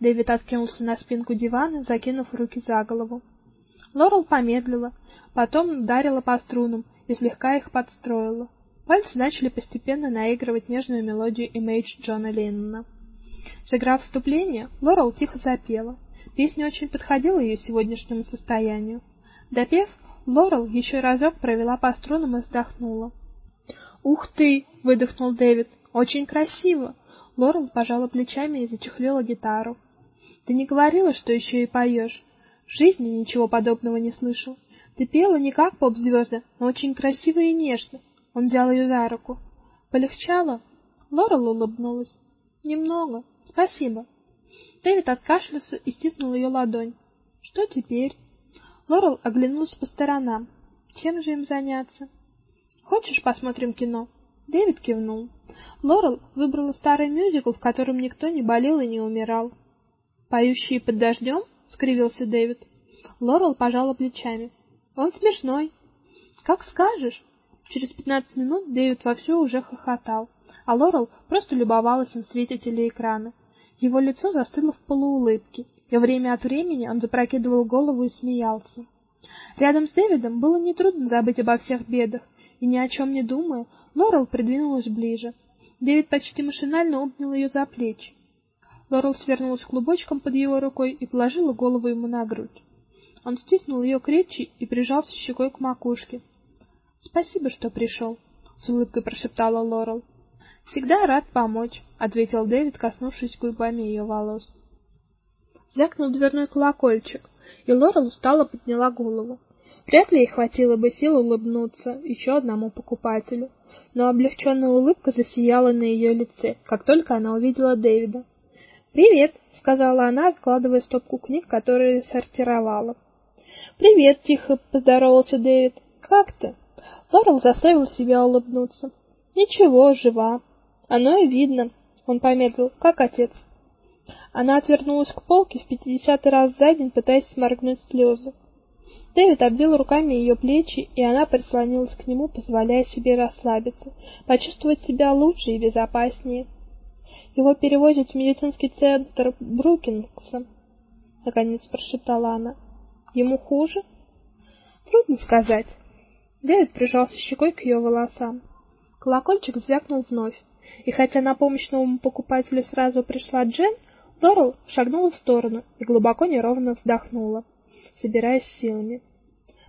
Дэвид откинулся на спинку дивана, закинув руки за голову. Лорел помедлила, потом ударила по струнам и слегка их подстроила. Пальцы начали постепенно наигрывать нежную мелодию Image Джона Леннона. Сыграв вступление, Лорел тихо запела. Песня очень подходила ее сегодняшнему состоянию. Допев, Лорел еще разок провела по струнам и вздохнула. "Ух ты", выдохнул Дэвид. "Очень красиво". Лорел пожала плечами и зачехлила гитару. "Ты не говорила, что еще и поешь?» В жизни ничего подобного не слышал. Ты пела не как поп-звезды, но очень красиво и нежно. Он взял ее за руку. Полегчало? Лорел улыбнулась. Немного. Спасибо. Дэвид откашлялся и стиснул ее ладонь. Что теперь? Лорел оглянулась по сторонам. Чем же им заняться? Хочешь, посмотрим кино? Дэвид кивнул. Лорел выбрала старый мюзикл, в котором никто не болел и не умирал. Поющие под дождем?» — скривился Дэвид. Лорел пожала плечами. Он смешной. Как скажешь. Через пятнадцать минут Дэвид вовсю уже хохотал, а Лорел просто любовалась им в свете телеэкрана. Его лицо застыло в полуулыбке, и время от времени он запрокидывал голову и смеялся. Рядом с Дэвидом было нетрудно забыть обо всех бедах, и ни о чем не думая, Лорел придвинулась ближе. Дэвид почти машинально обнял ее за плечи. Лорел свернулась клубочком под его рукой и положила голову ему на грудь. Он стиснул ее крепче и прижался щекой к макушке. "Спасибо, что пришел», — с улыбкой прошептала Лорел. "Всегда рад помочь", ответил Дэвид, коснувшись губами ее волос. Звякнул дверной колокольчик, и Лорел устало подняла голову. Вряд ли ей хватило бы сил улыбнуться еще одному покупателю, но облегченная улыбка засияла на ее лице, как только она увидела Дэвида. "Привет", сказала она, откладывая стопку книг, которые сортировала. "Привет", тихо поздоровался Дэвид. "Как ты?" Лорел заставил себя улыбнуться. "Ничего, жива. Оно и видно". Он помедлил. "Как отец?" Она отвернулась к полке в пятидесятый раз за день, пытаясь сморгнуть слезы. Дэвид обвил руками ее плечи, и она прислонилась к нему, позволяя себе расслабиться, почувствовать себя лучше и безопаснее. Его перевозят в медицинский центр Брукингса, наконец прошептала она. Ему хуже? Трудно сказать. Дэвид прижался щекой к ее волосам. Колокольчик звякнул вновь, и хотя на помощь новому покупателю сразу пришла Джен, Лорел шагнула в сторону и глубоко неровно вздохнула собираясь силами.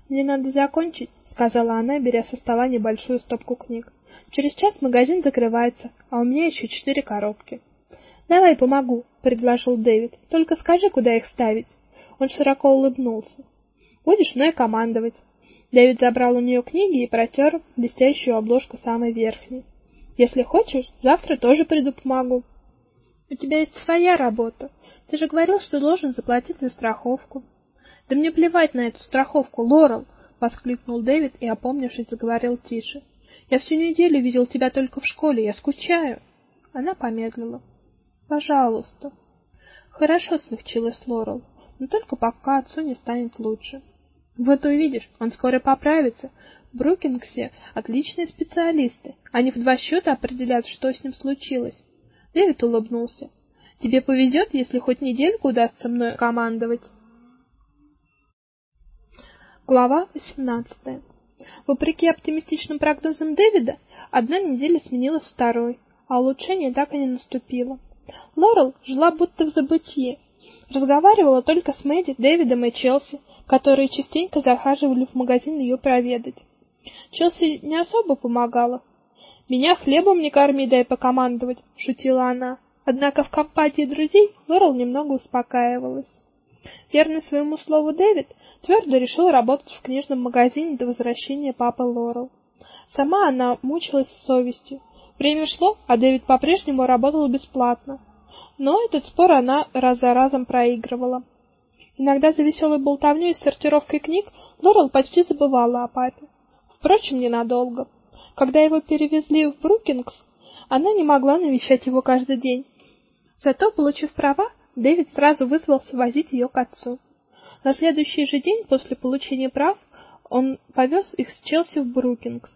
Мне надо закончить, сказала она, беря со стола небольшую стопку книг. Через час магазин закрывается, а у меня еще четыре коробки. Давай помогу, предложил Дэвид. Только скажи, куда их ставить. Он широко улыбнулся. Будешь мной командовать. Дэвид забрал у нее книги и протер блестящую обложку самой верхней. Если хочешь, завтра тоже приду помогу. У тебя есть своя работа. Ты же говорил, что должен заплатить за страховку. Да мне плевать на эту страховку, Лорел, воскликнул Дэвид и, опомнившись, заговорил тише. Я всю неделю видел тебя только в школе, я скучаю. Она помедлила. Пожалуйста. Хорошо, смягчилась Лорел. но только пока отцу не станет лучше. Вот увидишь, он скоро поправится. В Брукингсе отличные специалисты. Они в два счета определят, что с ним случилось. Дэвид улыбнулся. Тебе повезет, если хоть недельку удастся мной командовать. Глава 18. Вопреки оптимистичным прогнозам Дэвида, одна неделя сменилась второй, а улучшение так и не наступило. Лорел жила будто в забытье. Разговаривала только с Мэдди, Дэвидом и Челси, которые частенько захаживали в магазин ее проведать. Челси не особо помогала. «Меня хлебом не корми, дай покомандовать», — шутила она. Однако в компании друзей Лорел немного успокаивалась. Верный своему слову Дэвид твердо решил работать в книжном магазине до возвращения папы Лорел. Сама она мучилась совестью. Время шло, а Дэвид по-прежнему работал бесплатно. Но этот спор она раз за разом проигрывала. Иногда за веселой болтовней и сортировкой книг Лорел почти забывала о папе. Впрочем, ненадолго. Когда его перевезли в Брукингс, она не могла навещать его каждый день. Зато, получив права, Дэвид сразу вызвался возить ее к отцу. На следующий же день после получения прав он повез их с Челси в Брукингс.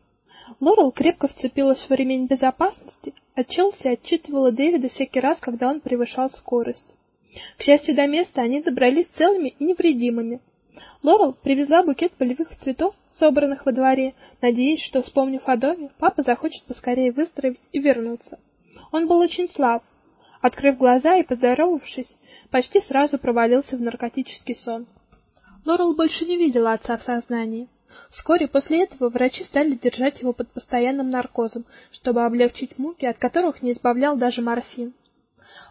Лорел крепко вцепилась в ремень безопасности, а Челси отчитывала Дэвида всякий раз, когда он превышал скорость. К счастью, до места они добрались целыми и невредимыми. Лорел привезла букет полевых цветов, собранных во дворе, надеясь, что, вспомнив о доме, папа захочет поскорее выздороветь и вернуться. Он был очень слаб, Открыв глаза и поздоровавшись, почти сразу провалился в наркотический сон. Лорел больше не видела отца в сознании. Вскоре после этого врачи стали держать его под постоянным наркозом, чтобы облегчить муки, от которых не избавлял даже морфин.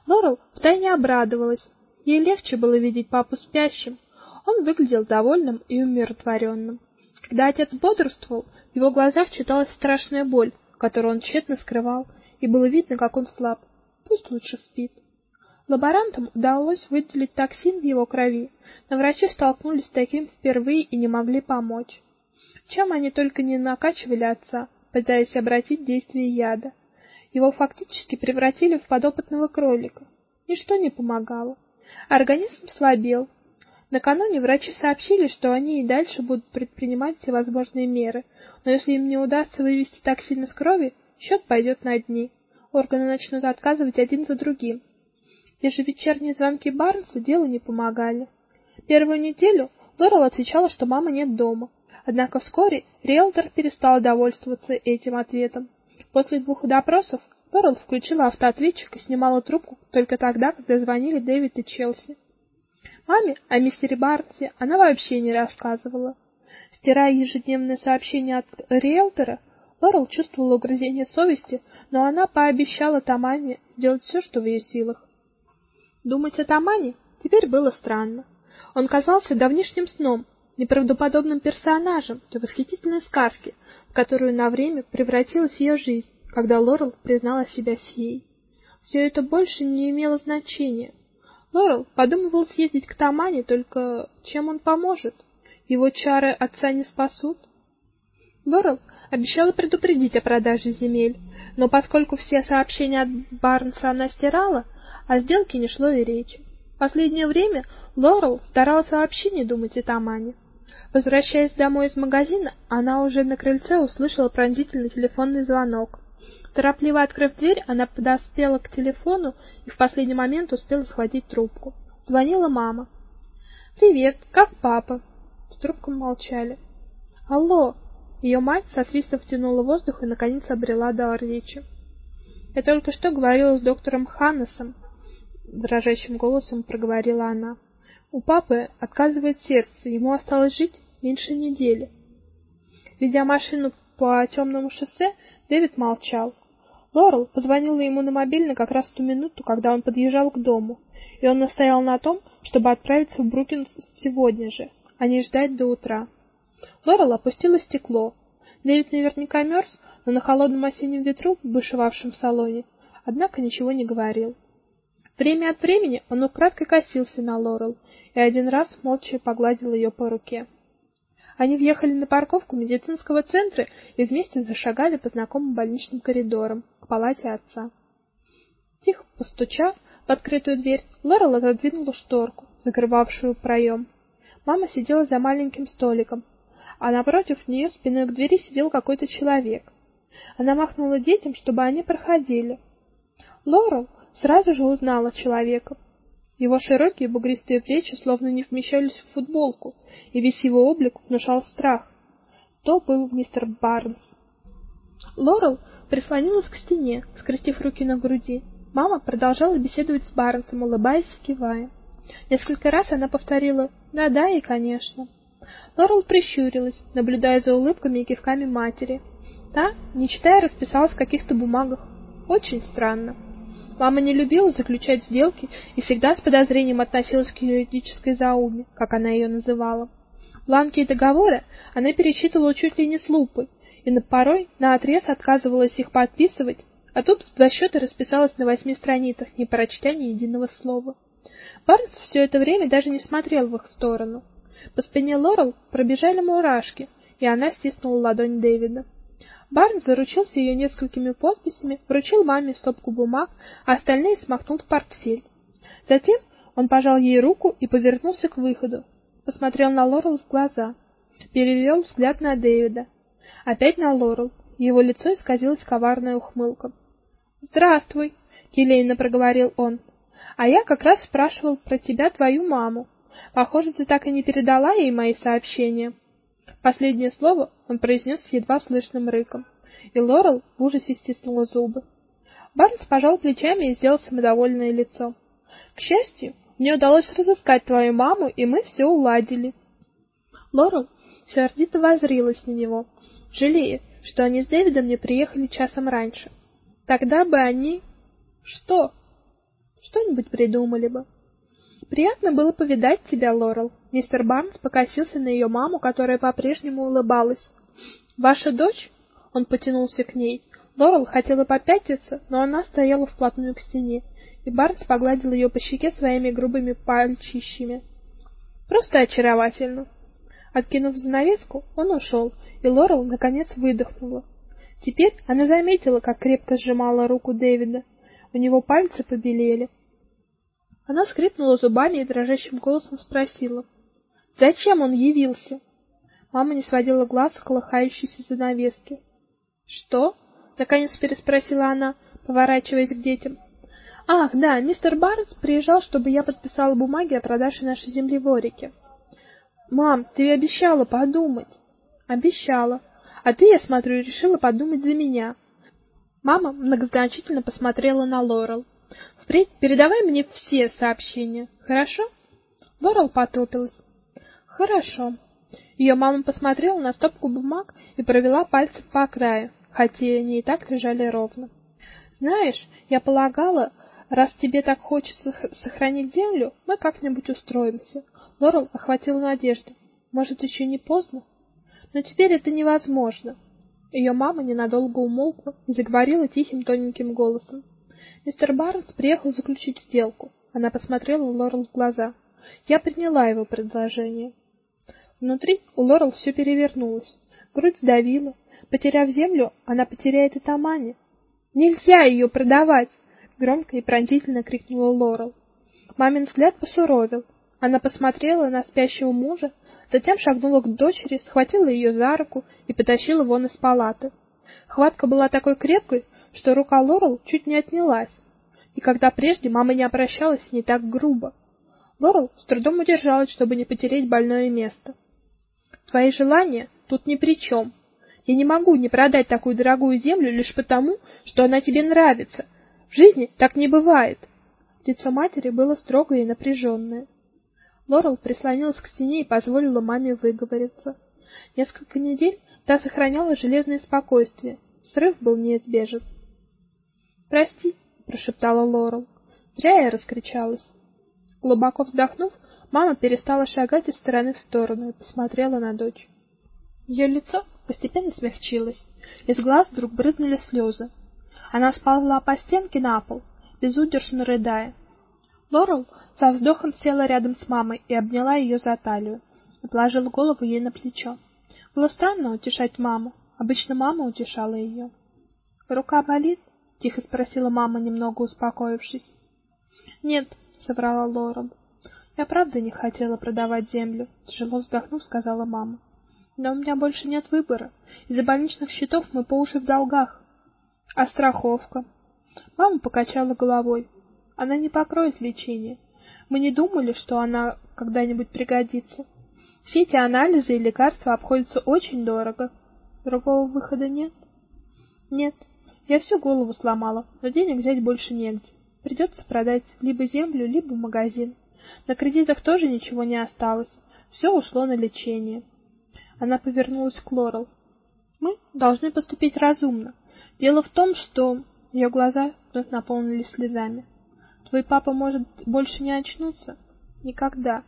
Лорел втайне обрадовалась. Ей легче было видеть папу спящим. Он выглядел довольным и умиротворенным. Когда отец бодрствовал, в его глазах читалась страшная боль, которую он тщетно скрывал, и было видно, как он слаб. Пусть лучше спит. Лаборантам удалось выделить токсин в его крови, но врачи столкнулись с таким впервые и не могли помочь. Чем они только не накачивали отца, пытаясь обратить действие яда. Его фактически превратили в подопытного кролика. Ничто не помогало. Организм слабел. Накануне врачи сообщили, что они и дальше будут предпринимать всевозможные меры, но если им не удастся вывести токсин из крови, счет пойдет на дни органы начнут отказывать один за другим. Ежевечерние звонки Барнса делу не помогали. Первую неделю Лорел отвечала, что мама нет дома. Однако вскоре риэлтор перестал довольствоваться этим ответом. После двух допросов Лорел включила автоответчик и снимала трубку только тогда, когда звонили Дэвид и Челси. Маме о мистере Барнсе она вообще не рассказывала. Стирая ежедневные сообщения от риэлтора, Лорел чувствовала угрызение совести, но она пообещала Тамане сделать все, что в ее силах. Думать о Тамане теперь было странно. Он казался давнишним сном, неправдоподобным персонажем той восхитительной сказки, в которую на время превратилась ее жизнь, когда Лорел признала себя феей. Все это больше не имело значения. Лорел подумывал съездить к Тамане, только чем он поможет? Его чары отца не спасут. Лорел обещала предупредить о продаже земель, но поскольку все сообщения от Барнса она стирала, о сделке не шло и речи. В последнее время Лорел старалась вообще не думать о Тамане. Возвращаясь домой из магазина, она уже на крыльце услышала пронзительный телефонный звонок. Торопливо открыв дверь, она подоспела к телефону и в последний момент успела схватить трубку. Звонила мама. Привет, как папа? С трубкой молчали. Алло, ее мать со свистом втянула воздух и наконец обрела дар речи. Я только что говорила с доктором Ханнесом, дрожащим голосом проговорила она. У папы отказывает сердце, ему осталось жить меньше недели. Ведя машину по темному шоссе, Дэвид молчал. Лорел позвонила ему на мобильный как раз в ту минуту, когда он подъезжал к дому, и он настоял на том, чтобы отправиться в Брукинс сегодня же, а не ждать до утра. Лорел опустила стекло. Дэвид наверняка мерз, но на холодном осеннем ветру, бушевавшем в салоне, однако ничего не говорил. Время от времени он украдкой косился на Лорел и один раз молча погладил ее по руке. Они въехали на парковку медицинского центра и вместе зашагали по знакомым больничным коридорам к палате отца. Тихо постучав в открытую дверь, Лорел отодвинула шторку, закрывавшую проем. Мама сидела за маленьким столиком, а напротив нее спиной к двери сидел какой-то человек. Она махнула детям, чтобы они проходили. Лорел сразу же узнала человека. Его широкие бугристые плечи словно не вмещались в футболку, и весь его облик внушал страх. То был мистер Барнс. Лорел прислонилась к стене, скрестив руки на груди. Мама продолжала беседовать с Барнсом, улыбаясь и кивая. Несколько раз она повторила «да-да» и «конечно». Лорел прищурилась, наблюдая за улыбками и кивками матери. Та, не читая, расписалась в каких-то бумагах. Очень странно. Мама не любила заключать сделки и всегда с подозрением относилась к юридической зауме, как она ее называла. Бланки и договоры она перечитывала чуть ли не с лупой, и на порой наотрез отказывалась их подписывать, а тут в два счета расписалась на восьми страницах, не прочтя ни единого слова. Барнс все это время даже не смотрел в их сторону. По спине Лорел пробежали мурашки, и она стиснула ладонь Дэвида. Барнс заручился ее несколькими подписями, вручил маме стопку бумаг, а остальные смахнул в портфель. Затем он пожал ей руку и повернулся к выходу. Посмотрел на Лорел в глаза, перевел взгляд на Дэвида, опять на Лорел. Его лицо исказилось коварная ухмылка. "Здравствуй", келейно проговорил он. "А я как раз спрашивал про тебя твою маму. Похоже, ты так и не передала ей мои сообщения". Последнее слово он произнес с едва слышным рыком, и Лорел в ужасе стиснула зубы. Барнс пожал плечами и сделал самодовольное лицо. К счастью, мне удалось разыскать твою маму, и мы все уладили. Лорел сердито воззрилась на него, жалея, что они с Дэвидом не приехали часом раньше. Тогда бы они что? Что-нибудь придумали бы. Приятно было повидать тебя, Лорел. Мистер Барнс покосился на ее маму, которая по-прежнему улыбалась. Ваша дочь? Он потянулся к ней. Лорел хотела попятиться, но она стояла вплотную к стене, и Барнс погладил ее по щеке своими грубыми пальчищами. Просто очаровательно. Откинув занавеску, он ушел, и Лорел наконец выдохнула. Теперь она заметила, как крепко сжимала руку Дэвида. У него пальцы побелели. Она скрипнула зубами и дрожащим голосом спросила: "Зачем он явился?" Мама не сводила глаз с колыхающейся занавески. "Что?" наконец переспросила она, поворачиваясь к детям. "Ах, да, мистер Барнс приезжал, чтобы я подписала бумаги о продаже нашей земли в Орике". "Мам, ты обещала подумать". "Обещала. А ты, я смотрю, решила подумать за меня". Мама многозначительно посмотрела на Лорел. Впредь передавай мне все сообщения, хорошо? Лорел потупилась. Хорошо. Ее мама посмотрела на стопку бумаг и провела пальцем по краю, хотя они и так лежали ровно. Знаешь, я полагала, раз тебе так хочется сохранить землю, мы как-нибудь устроимся. Лорел охватила надежда. Может, еще не поздно? Но теперь это невозможно. Ее мама ненадолго умолкла и заговорила тихим тоненьким голосом. Мистер Барнс приехал заключить сделку. Она посмотрела Лорел в глаза. Я приняла его предложение. Внутри у Лорел все перевернулось. Грудь сдавила. Потеряв землю, она потеряет и Тамани. Нельзя ее продавать, громко и пронзительно крикнула Лорел. Мамин взгляд посуровил. Она посмотрела на спящего мужа, затем шагнула к дочери, схватила ее за руку и потащила вон из палаты. Хватка была такой крепкой, что рука Лорел чуть не отнялась. И когда прежде мама не обращалась не так грубо. Лорел с трудом удержалась, чтобы не потерять больное место. Твои желания тут ни при чем. Я не могу не продать такую дорогую землю лишь потому, что она тебе нравится. В жизни так не бывает. Лицо матери было строгое и напряженное. Лорел прислонилась к стене и позволила маме выговориться. Несколько недель та сохраняла железное спокойствие. Срыв был неизбежен. "Прости", прошептала Лорел. "Зря я раскричалась". Глубоко вздохнув, мама перестала шагать из стороны в сторону и посмотрела на дочь. Ее лицо постепенно смягчилось, из глаз вдруг брызнули слезы. Она сползла по стенке на пол, безудержно рыдая. Лорел со вздохом села рядом с мамой и обняла ее за талию, и положила голову ей на плечо. Было странно утешать маму. Обычно мама утешала ее. Рука болит? тихо спросила мама, немного успокоившись. Нет, соврала Лора. Я правда не хотела продавать землю, тяжело вздохнув, сказала мама. Но у меня больше нет выбора. Из-за больничных счетов мы по уши в долгах. А страховка? Мама покачала головой. Она не покроет лечение. Мы не думали, что она когда-нибудь пригодится. Все эти анализы и лекарства обходятся очень дорого. Другого выхода нет? Нет. Я всю голову сломала, но денег взять больше негде. Придется продать либо землю, либо магазин. На кредитах тоже ничего не осталось. Все ушло на лечение. Она повернулась к Лорел. Мы должны поступить разумно. Дело в том, что ее глаза вновь наполнились слезами. Твой папа может больше не очнуться никогда.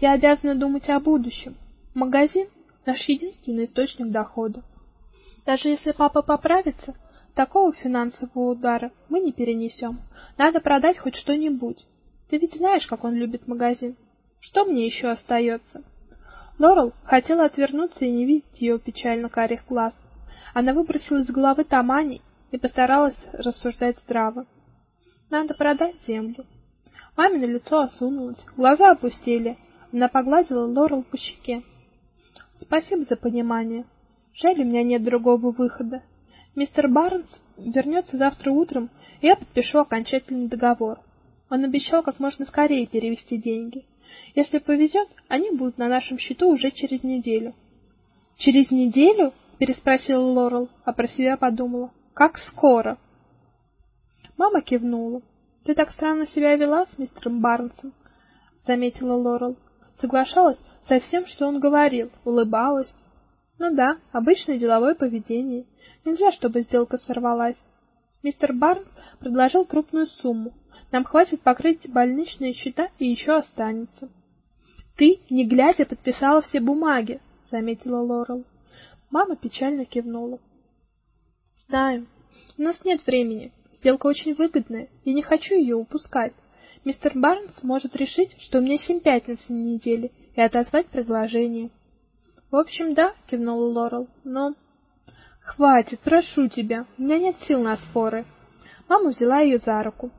Я обязана думать о будущем. Магазин наш единственный источник дохода. Даже если папа поправится, такого финансового удара мы не перенесем. Надо продать хоть что-нибудь. Ты ведь знаешь, как он любит магазин. Что мне еще остается? Лорел хотела отвернуться и не видеть ее печально карих глаз. Она выбросила из головы Тамани и постаралась рассуждать здраво. Надо продать землю. Мамино лицо осунулось, глаза опустили. Она погладила Лорел по щеке. Спасибо за понимание. Жаль, у меня нет другого выхода. Мистер Барнс вернется завтра утром, и я подпишу окончательный договор. Он обещал как можно скорее перевести деньги. Если повезет, они будут на нашем счету уже через неделю. Через неделю? переспросила Лорел, а про себя подумала: как скоро? Мама кивнула. Ты так странно себя вела с мистером Барнсом, заметила Лорел. Соглашалась со всем, что он говорил, улыбалась. Ну да, обычное деловое поведение. Нельзя, чтобы сделка сорвалась. Мистер Барн предложил крупную сумму. Нам хватит покрыть больничные счета и еще останется. Ты, не глядя, подписала все бумаги, заметила Лорел. Мама печально кивнула. Знаю. У нас нет времени. Сделка очень выгодная, и не хочу ее упускать. Мистер Барнс может решить, что у меня семь пятниц на неделе, и отозвать предложение. В общем, да, кивнула Лорел. Но хватит, прошу тебя. У меня нет сил на споры. Мама взяла ее за руку.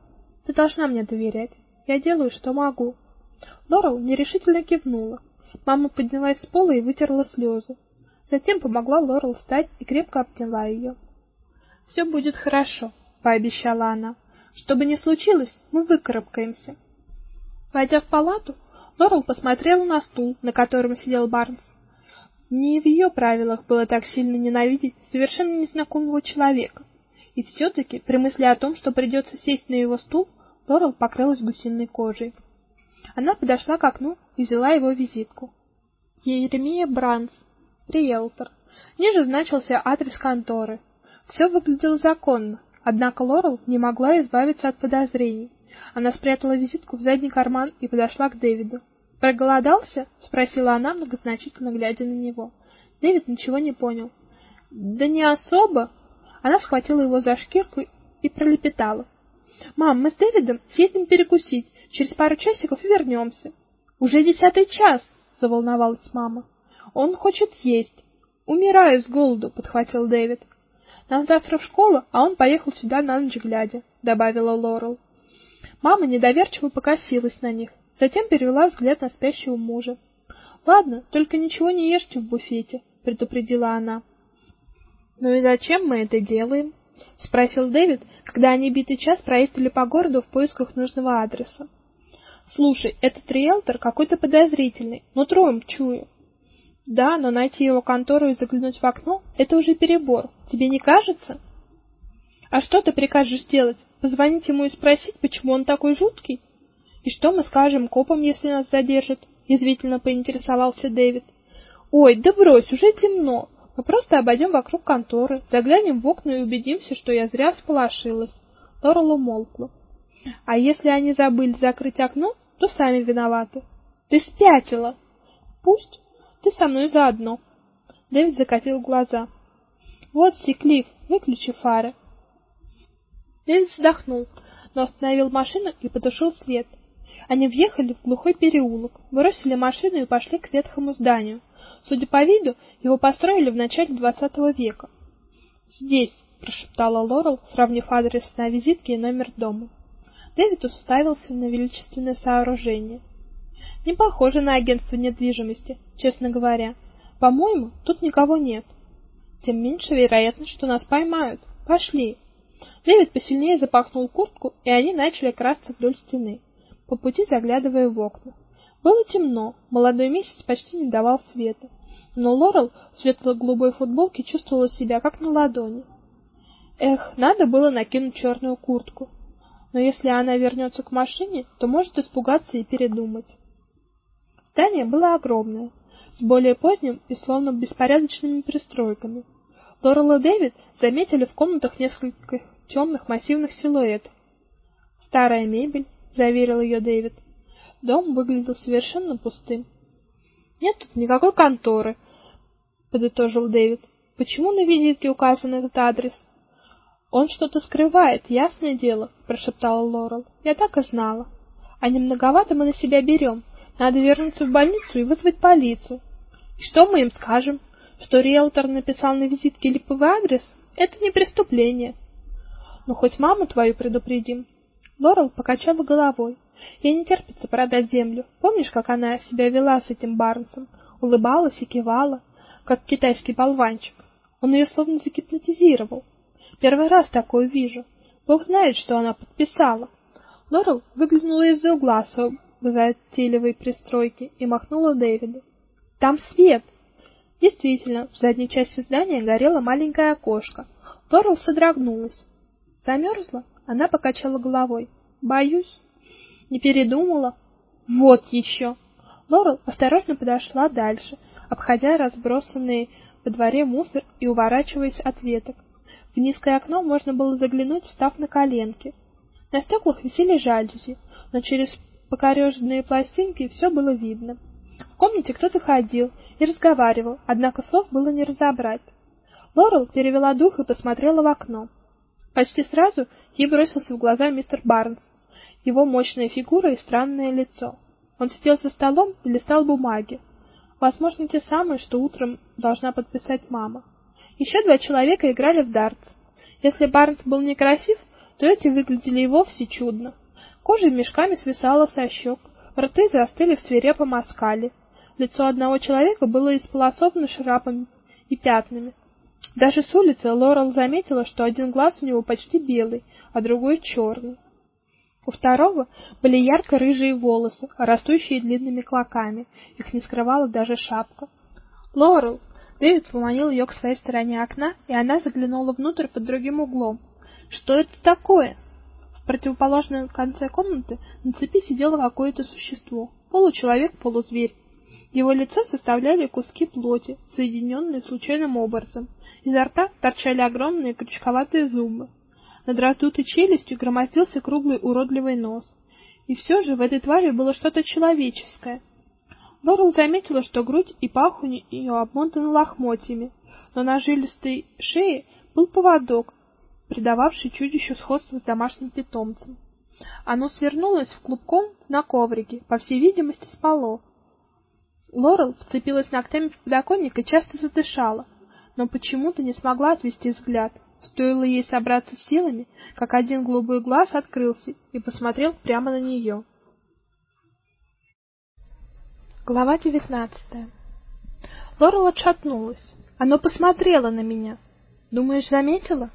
Ты должна мне доверять. Я делаю, что могу. Лорел нерешительно кивнула. Мама поднялась с пола и вытерла слезы. Затем помогла Лорел встать и крепко обняла ее. «Все будет хорошо, пообещала она. Что бы ни случилось, мы выкарабкаемся. Войдя в палату, Лорел посмотрела на стул, на котором сидел Барнс. Не в ее правилах было так сильно ненавидеть совершенно незнакомого человека. И все таки при мысли о том, что придется сесть на его стул, Лорел покрылась гусиной кожей. Она подошла к окну и взяла его визитку. Еремия Бранс, риэлтор. Ниже значился адрес конторы. Все выглядело законно, однако Лорел не могла избавиться от подозрений. Она спрятала визитку в задний карман и подошла к Дэвиду. "Проголодался?" спросила она, многозначительно глядя на него. Дэвид ничего не понял. "Да не особо". Она схватила его за шкирку и пролепетала: "Мам, мы с Дэвидом съездим перекусить. Через пару часиков и вернемся». "Уже десятый час", заволновалась мама. "Он хочет есть". "Умираю с голоду", подхватил Дэвид. "Нам завтра в школу, а он поехал сюда на ночь глядя", добавила Лорел. Мама недоверчиво покосилась на них, затем перевела взгляд на спящего мужа. "Ладно, только ничего не ешьте в буфете", предупредила она. "Ну и зачем мы это делаем?" спросил Дэвид, когда они битый час проездили по городу в поисках нужного адреса. "Слушай, этот риэлтор какой-то подозрительный, но троем чую. Да, но найти его контору и заглянуть в окно это уже перебор. Тебе не кажется? А что ты прикажешь делать? Позвонить ему и спросить, почему он такой жуткий? И что мы скажем копам, если нас задержат? язвительно поинтересовался Дэвид. Ой, да брось, уже темно. Мы просто обойдем вокруг конторы, заглянем в окна и убедимся, что я зря всполошилась. Лорел умолкла. А если они забыли закрыть окно, то сами виноваты. Ты спятила. Пусть. Ты со мной заодно. Дэвид закатил глаза. Вот Сиклиф, выключи фары. Дэвид вздохнул, но остановил машину и потушил свет. Они въехали в глухой переулок, бросили машину и пошли к ветхому зданию. Судя по виду, его построили в начале двадцатого века. "Здесь", прошептала Лорел, сравнив адрес на визитке и номер дома. Дэвид уставился на величественное сооружение. Не похоже на агентство недвижимости, честно говоря. По-моему, тут никого нет. Тем меньше вероятность, что нас поймают. Пошли. Дэвид посильнее запахнул куртку, и они начали красться вдоль стены, по пути заглядывая в окна. Было темно, молодой месяц почти не давал света, но Лорел в светло-голубой футболке чувствовала себя как на ладони. Эх, надо было накинуть черную куртку. Но если она вернется к машине, то может испугаться и передумать. Здание было огромное, с более поздним и словно беспорядочными пристройками. Лорел и Дэвид заметили в комнатах несколько темных массивных силуэтов. Старая мебель, заверил ее Дэвид. Дом выглядел совершенно пустым. Нет тут никакой конторы, подытожил Дэвид. Почему на визитке указан этот адрес? Он что-то скрывает, ясное дело, прошептала Лорел. Я так и знала. А не многовато мы на себя берем. Надо вернуться в больницу и вызвать полицию. И что мы им скажем? Что риэлтор написал на визитке липовый адрес? Это не преступление. Ну хоть маму твою предупредим. Лорел покачала головой. Ей не терпится продать землю. Помнишь, как она себя вела с этим Барнсом? Улыбалась и кивала, как китайский болванчик. Он ее словно загипнотизировал. Первый раз такое вижу. Бог знает, что она подписала. Лорел выглянула из-за угла в затейливой пристройки и махнула Дэвиду. Там свет. Действительно, в задней части здания горело маленькое окошко. Лорел содрогнулась. Замерзла? Она покачала головой. Боюсь. Не передумала? Вот еще. Лорел осторожно подошла дальше, обходя разбросанные во дворе мусор и уворачиваясь от веток. В низкое окно можно было заглянуть, встав на коленки. На стеклах висели жалюзи, но через покореженные пластинки все было видно. В комнате кто-то ходил и разговаривал, однако слов было не разобрать. Лорел перевела дух и посмотрела в окно. Почти сразу ей бросился в глаза мистер Барнс, его мощная фигура и странное лицо. Он сидел за столом и листал бумаги. Возможно, те самые, что утром должна подписать мама. Еще два человека играли в дартс. Если Барнс был некрасив, то эти выглядели и вовсе чудно. Кожа мешками свисала со щек, рты застыли в свирепом оскале. Лицо одного человека было исполосовано шрапами и пятнами. Даже с улицы Лорел заметила, что один глаз у него почти белый, а другой черный. У второго были ярко-рыжие волосы, растущие длинными клоками. Их не скрывала даже шапка. "Лорел", Дэвид поманил ее к своей стороне окна, и она заглянула внутрь под другим углом. "Что это такое?" В противоположном конце комнаты на цепи сидело какое-то существо, получеловек, полузверь. Его лицо составляли куски плоти, соединенные случайным образом. Изо рта торчали огромные крючковатые зубы. Над раздутой челюстью громоздился круглый уродливый нос. И все же в этой твари было что-то человеческое. Лорел заметила, что грудь и пах у нее обмотаны лохмотьями, но на жилистой шее был поводок, придававший чудищу сходство с домашним питомцем. Оно свернулось в клубком на коврике, по всей видимости, спало. Лорел вцепилась ногтями в подоконник и часто задышала, но почему-то не смогла отвести взгляд. Стоило ей собраться силами, как один голубой глаз открылся и посмотрел прямо на нее. Глава девятнадцатая. Лорел отшатнулась. Оно посмотрело на меня. Думаешь, заметила?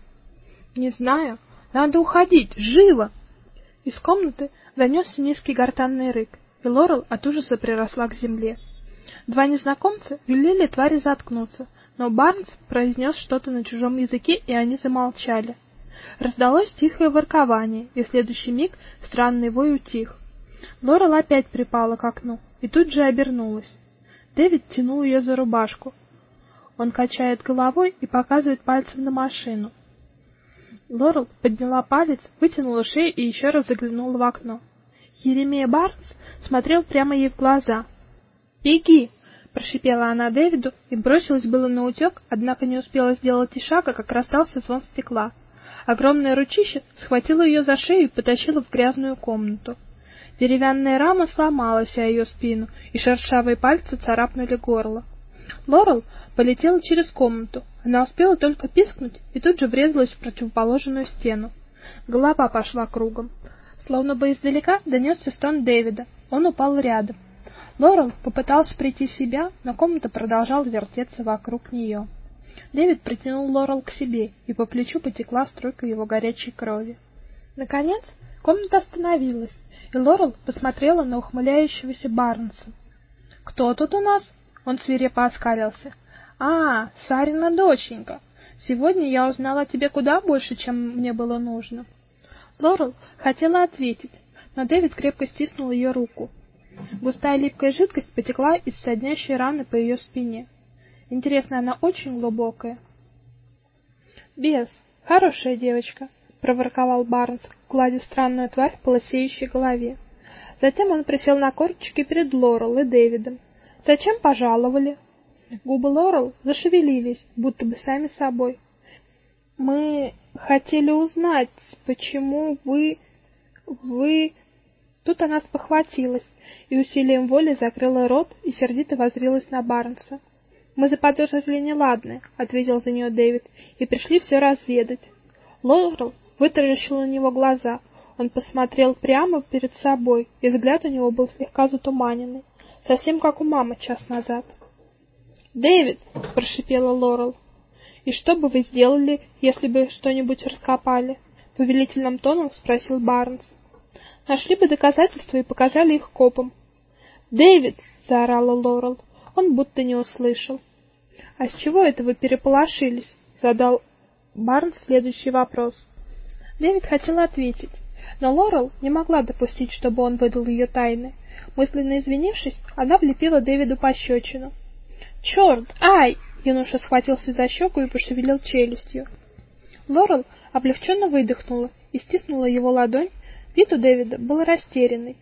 Не знаю. Надо уходить, живо. Из комнаты донесся низкий гортанный рык, и Лорел от ужаса приросла к земле. Два незнакомца велели твари заткнуться, но Барнс произнес что-то на чужом языке, и они замолчали. Раздалось тихое воркование, и в следующий миг странный вой утих. Лорел опять припала к окну и тут же обернулась. Дэвид тянул ее за рубашку. Он качает головой и показывает пальцем на машину. Лорел подняла палец, вытянула шею и еще раз заглянула в окно. Еремея Барнс смотрел прямо ей в глаза. "Беги", прошипела она Дэвиду и бросилась было на утек, однако не успела сделать и шага, как раздался звон стекла. Огромное ручище схватило ее за шею и потащило в грязную комнату. Деревянная рама сломалась о ее спину, и шершавые пальцы царапнули горло. Лорел полетела через комнату. Она успела только пискнуть и тут же врезалась в противоположную стену. Голова пошла кругом. Словно бы издалека донесся стон Дэвида. Он упал рядом. Лорел попытался прийти в себя, но комната продолжала вертеться вокруг нее. Дэвид притянул Лорел к себе, и по плечу потекла струйка его горячей крови. Наконец, комната остановилась, и Лорел посмотрела на ухмыляющегося Барнса. "Кто тут у нас?" Он свирепо оскалился. "А, Сарина доченька. Сегодня я узнала о тебе куда больше, чем мне было нужно". Лорел хотела ответить, но Дэвид крепко стиснул ее руку. Густая липкая жидкость потекла из соднящей раны по ее спине. Интересно, она очень глубокая. Без, хорошая девочка, проворковал Барнс, гладя странную тварь по лысеющей голове. Затем он присел на корточки перед Лорел и Дэвидом. Зачем пожаловали? Губы Лорел зашевелились, будто бы сами собой. Мы хотели узнать, почему вы вы Тут она спохватилась и усилием воли закрыла рот и сердито воззрилась на Барнса. Мы заподозрили неладное, ответил за нее Дэвид, и пришли все разведать. Лорел вытаращил на него глаза. Он посмотрел прямо перед собой, и взгляд у него был слегка затуманенный, совсем как у мамы час назад. "Дэвид", прошипела Лорел. "И что бы вы сделали, если бы что-нибудь раскопали?" повелительным тоном спросил Барнс. Нашли бы доказательства и показали их копам. "Дэвид!" заорала Лорел. Он будто не услышал. "А с чего это вы переполошились?" задал Барн следующий вопрос. Дэвид хотел ответить, но Лорел не могла допустить, чтобы он выдал ее тайны. Мысленно извинившись, она влепила Дэвиду пощечину. «Черт! Ай!» Юноша схватился за щеку и пошевелил челюстью. Лорел облегченно выдохнула и стиснула его ладонь, Вид у Дэвида был растерянный.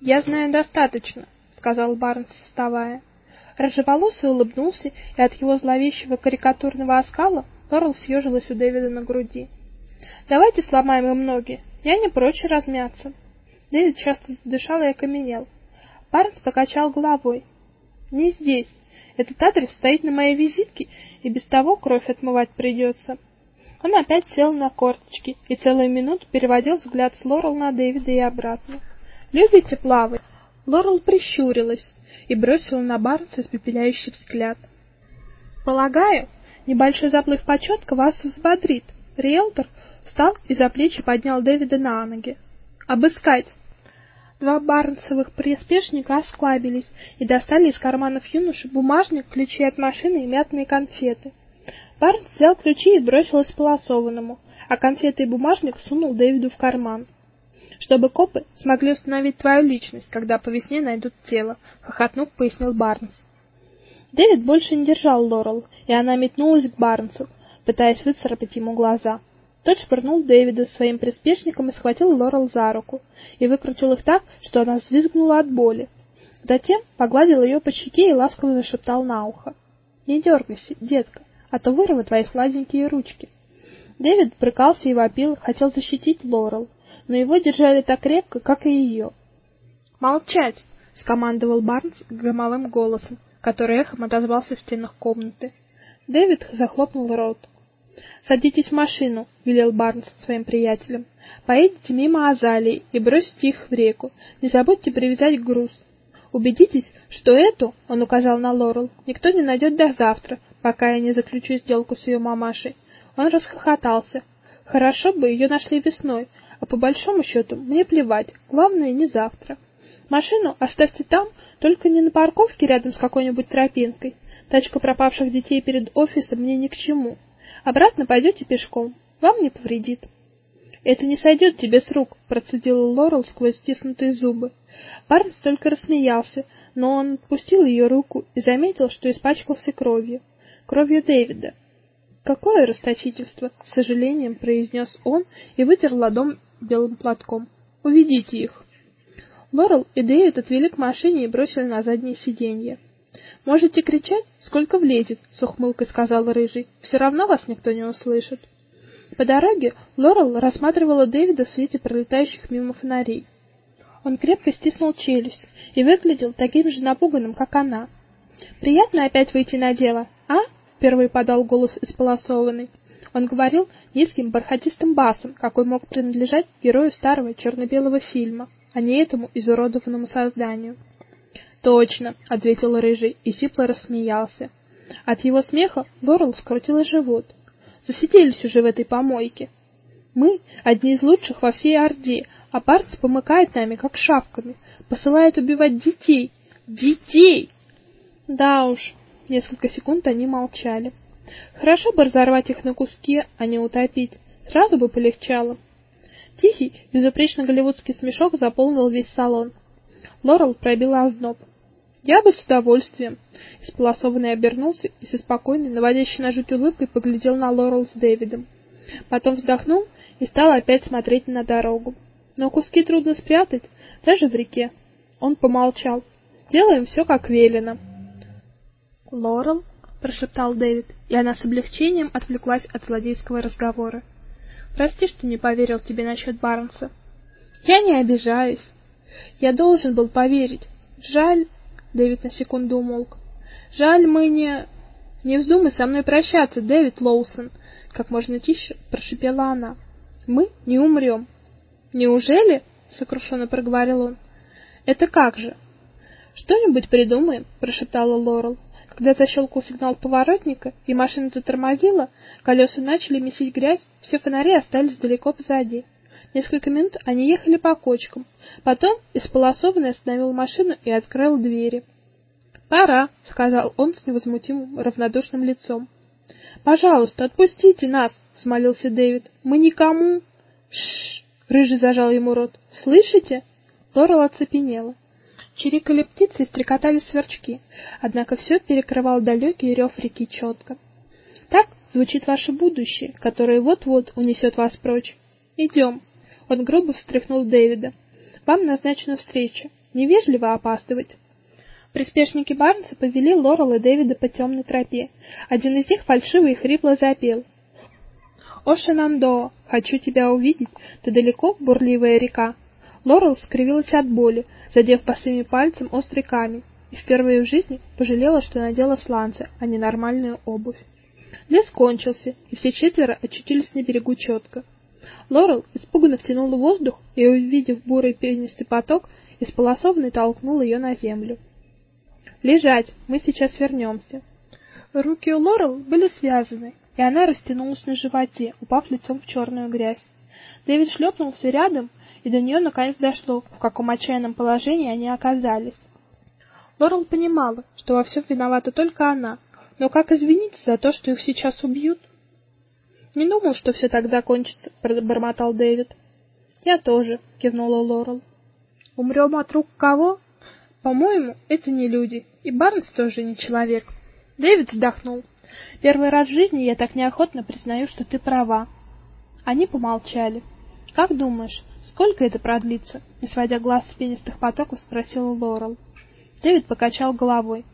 "Я знаю достаточно", сказал Барнс, вставая. Рыжеволосый улыбнулся, и от его зловещего карикатурного оскала Лорел съежилась у Дэвида на груди. "Давайте сломаем им ноги. Я не прочь размяться". Дэвид часто задышал и окаменел. Барнс покачал головой. "Не здесь. Этот адрес стоит на моей визитке, и без того кровь отмывать придется. Он опять сел на корточки и целую минуту переводил взгляд с Лорел на Дэвида и обратно. "Любите плавать?" Лорел прищурилась и бросила на Барнса испепеляющий взгляд. "Полагаю, небольшой заплыв по вас взбодрит". Риэлтор встал и за плечи поднял Дэвида на ноги. "Обыскать!" Два барнсовых приспешника осклабились и достали из карманов юноши бумажник, ключи от машины и мятные конфеты. Барн взял ключи и бросил исполосованному, а конфеты и бумажник сунул Дэвиду в карман. Чтобы копы смогли установить твою личность, когда по весне найдут тело, хохотнув, пояснил Барнс. Дэвид больше не держал Лорел, и она метнулась к Барнсу, пытаясь выцарапать ему глаза. Тот швырнул Дэвида своим приспешником и схватил Лорел за руку и выкрутил их так, что она взвизгнула от боли. Затем погладил ее по щеке и ласково зашептал на ухо: "Не дергайся, детка а то вырву твои сладенькие ручки. Дэвид брыкался и вопил, хотел защитить Лорел, но его держали так крепко, как и ее. "Молчать", скомандовал Барнс громовым голосом, который эхом отозвался в стенах комнаты. Дэвид захлопнул рот. "Садитесь в машину", велел Барнс своим приятелям. "Поедете мимо Азалии и бросите их в реку. Не забудьте привязать груз. Убедитесь, что эту, он указал на Лорел, никто не найдет до завтра, пока я не заключу сделку с ее мамашей. Он расхохотался. Хорошо бы ее нашли весной, а по большому счету мне плевать, главное не завтра. Машину оставьте там, только не на парковке рядом с какой-нибудь тропинкой. Тачка пропавших детей перед офисом мне ни к чему. Обратно пойдете пешком, вам не повредит. Это не сойдет тебе с рук, процедила Лорел сквозь стиснутые зубы. Барнс только рассмеялся, но он отпустил ее руку и заметил, что испачкался кровью кровью Дэвида. Какое расточительство, с сожалением произнес он и вытер ладонь белым платком. Уведите их. Лорел и Дэвид отвели к машине и бросили на заднее сиденье. Можете кричать, сколько влезет, с ухмылкой сказал рыжий. Все равно вас никто не услышит. По дороге Лорел рассматривала Дэвида в свете пролетающих мимо фонарей. Он крепко стиснул челюсть и выглядел таким же напуганным, как она. Приятно опять выйти на дело, впервые подал голос исполосованный. Он говорил низким бархатистым басом, какой мог принадлежать герою старого черно-белого фильма, а не этому изуродованному созданию. Точно, ответил рыжий и сипло рассмеялся. От его смеха Лорел скрутило живот. Засиделись уже в этой помойке. Мы одни из лучших во всей Орде, а парцы помыкают нами как шавками, посылают убивать детей. Детей. Да уж. Несколько секунд они молчали. Хорошо бы разорвать их на куски, а не утопить. Сразу бы полегчало. Тихий, безупречно голливудский смешок заполнил весь салон. Лорел пробила озноб. Я бы с удовольствием. Исполосованный обернулся и со спокойной, наводящей на жуть улыбкой поглядел на Лорел с Дэвидом. Потом вздохнул и стал опять смотреть на дорогу. Но куски трудно спрятать, даже в реке. Он помолчал. Сделаем все как велено. Лорел прошептал Дэвид, и она с облегчением отвлеклась от злодейского разговора. Прости, что не поверил тебе насчет Барнса. Я не обижаюсь. Я должен был поверить. Жаль, Дэвид на секунду умолк. Жаль, мы не Не вздумай со мной прощаться, Дэвид Лоусон, как можно тише прошипела она. Мы не умрем. Неужели? сокрушенно проговорил он. Это как же? Что-нибудь придумаем, прошептала Лорел. Когда защелкал сигнал поворотника и машина затормозила, колеса начали месить грязь, все фонари остались далеко позади. Несколько минут они ехали по кочкам. Потом исполосованный остановил машину и открыл двери. "Пора", сказал он с невозмутимым равнодушным лицом. "Пожалуйста, отпустите нас", взмолился Дэвид. "Мы никому". Шш, рыжий зажал ему рот. "Слышите?" Лорел оцепенела. Чирикали птицы и стрекотали сверчки, однако все перекрывал далекий рев реки четко. Так звучит ваше будущее, которое вот-вот унесет вас прочь. Идем. Он грубо встряхнул Дэвида. Вам назначена встреча. Невежливо опаздывать. Приспешники Барнса повели Лорел и Дэвида по темной тропе. Один из них фальшиво и хрипло запел: "О Шенандо, хочу тебя увидеть, ты далеко, бурливая река". Лорел скривилась от боли, задев босыми пальцем острый камень, и впервые в жизни пожалела, что надела сланцы, а не нормальную обувь. Лес кончился, и все четверо очутились на берегу четко. Лорел испуганно втянула воздух и, увидев бурый пенистый поток, исполосованный толкнул ее на землю. «Лежать! Мы сейчас вернемся!» Руки у Лорел были связаны, и она растянулась на животе, упав лицом в черную грязь. Дэвид шлепнулся рядом и до нее наконец дошло, в каком отчаянном положении они оказались. Лорел понимала, что во всем виновата только она, но как извиниться за то, что их сейчас убьют? Не думал, что все так закончится, пробормотал Дэвид. Я тоже, кивнула Лорел. Умрем от рук кого? По-моему, это не люди, и Барнс тоже не человек. Дэвид вздохнул. Первый раз в жизни я так неохотно признаю, что ты права. Они помолчали. Как думаешь, Сколько это продлится? Не сводя глаз с пенистых потоков, спросила Лорел. Дэвид покачал головой.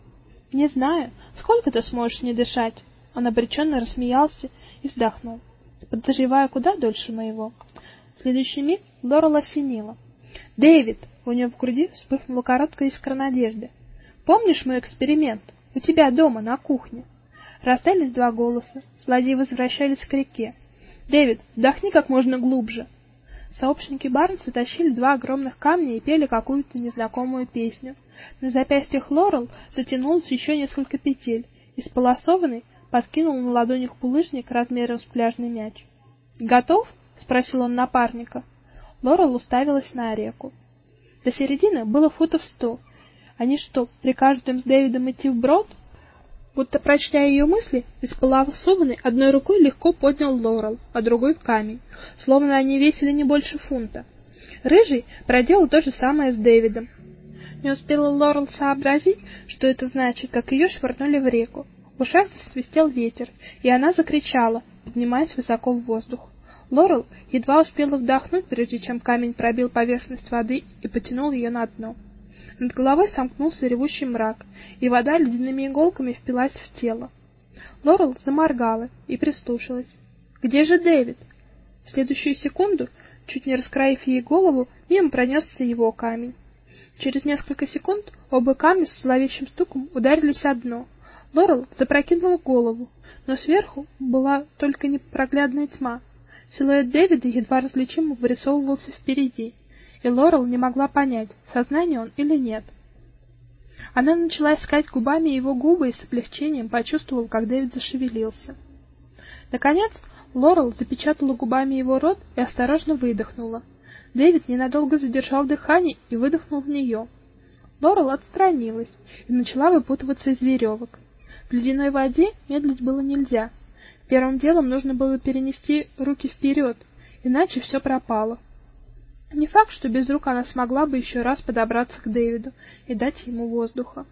Не знаю, сколько ты сможешь не дышать? Он обреченно рассмеялся и вздохнул. Подозревая куда дольше моего. В следующий миг Лорел осенила. Дэвид, у нее в груди вспыхнула короткая искра надежды. Помнишь мой эксперимент у тебя дома на кухне? Раздались два голоса. Злодеи возвращались к реке. Дэвид, вдохни как можно глубже. Сообщники Барнса тащили два огромных камня и пели какую-то незнакомую песню. На запястьях Лорел затянулось еще несколько петель, и сполосованный подкинул на ладонях булыжник размером с пляжный мяч. "Готов?" спросил он напарника. Лорел уставилась на реку. До середины было футов сто. Они что, прикажут им с Дэвидом идти вброд? Будто прочтя ее мысли, исполосованный одной рукой легко поднял Лорел, а другой камень, словно они весили не больше фунта. Рыжий проделал то же самое с Дэвидом. Не успела Лорел сообразить, что это значит, как ее швырнули в реку. В ушах засвистел ветер, и она закричала, поднимаясь высоко в воздух. Лорел едва успела вдохнуть, прежде чем камень пробил поверхность воды и потянул ее на дно. Над головой сомкнулся ревущий мрак, и вода ледяными иголками впилась в тело. Лорел заморгала и прислушалась. Где же Дэвид? В следующую секунду, чуть не раскроив ей голову, мимо пронесся его камень. Через несколько секунд оба камня с зловещим стуком ударились о дно. Лорел запрокинула голову, но сверху была только непроглядная тьма. Силуэт Дэвида едва различимо вырисовывался впереди и Лорел не могла понять, в сознании он или нет. Она начала искать губами его губы и с облегчением почувствовала, как Дэвид зашевелился. Наконец, Лорел запечатала губами его рот и осторожно выдохнула. Дэвид ненадолго задержал дыхание и выдохнул в нее. Лорел отстранилась и начала выпутываться из веревок. В ледяной воде медлить было нельзя. Первым делом нужно было перенести руки вперед, иначе все пропало. Не факт, что без рук она смогла бы еще раз подобраться к Дэвиду и дать ему воздуха.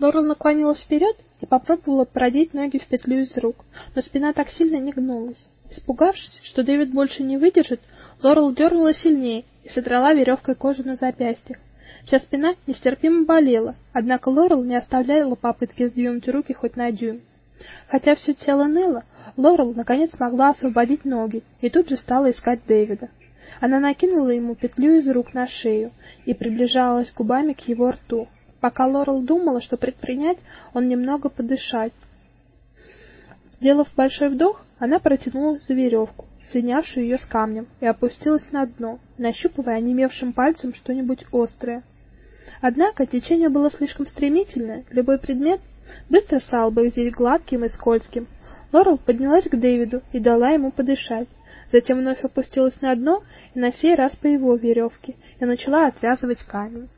Лорел наклонилась вперед и попробовала продеть ноги в петлю из рук, но спина так сильно не гнулась. Испугавшись, что Дэвид больше не выдержит, Лорел дернула сильнее и содрала веревкой кожу на запястьях. Вся спина нестерпимо болела, однако Лорел не оставляла попытки сдвинуть руки хоть на дюйм. Хотя все тело ныло, Лорел наконец смогла освободить ноги и тут же стала искать Дэвида. Она накинула ему петлю из рук на шею и приближалась губами к его рту. Пока Лорел думала, что предпринять, он немного подышать. Сделав большой вдох, она протянулась за веревку, соединявшую ее с камнем, и опустилась на дно, нащупывая онемевшим пальцем что-нибудь острое. Однако течение было слишком стремительное, любой предмет быстро стал бы здесь гладким и скользким. Лорел поднялась к Дэвиду и дала ему подышать. Затем вновь опустилась на дно и на сей раз по его веревке и начала отвязывать камень.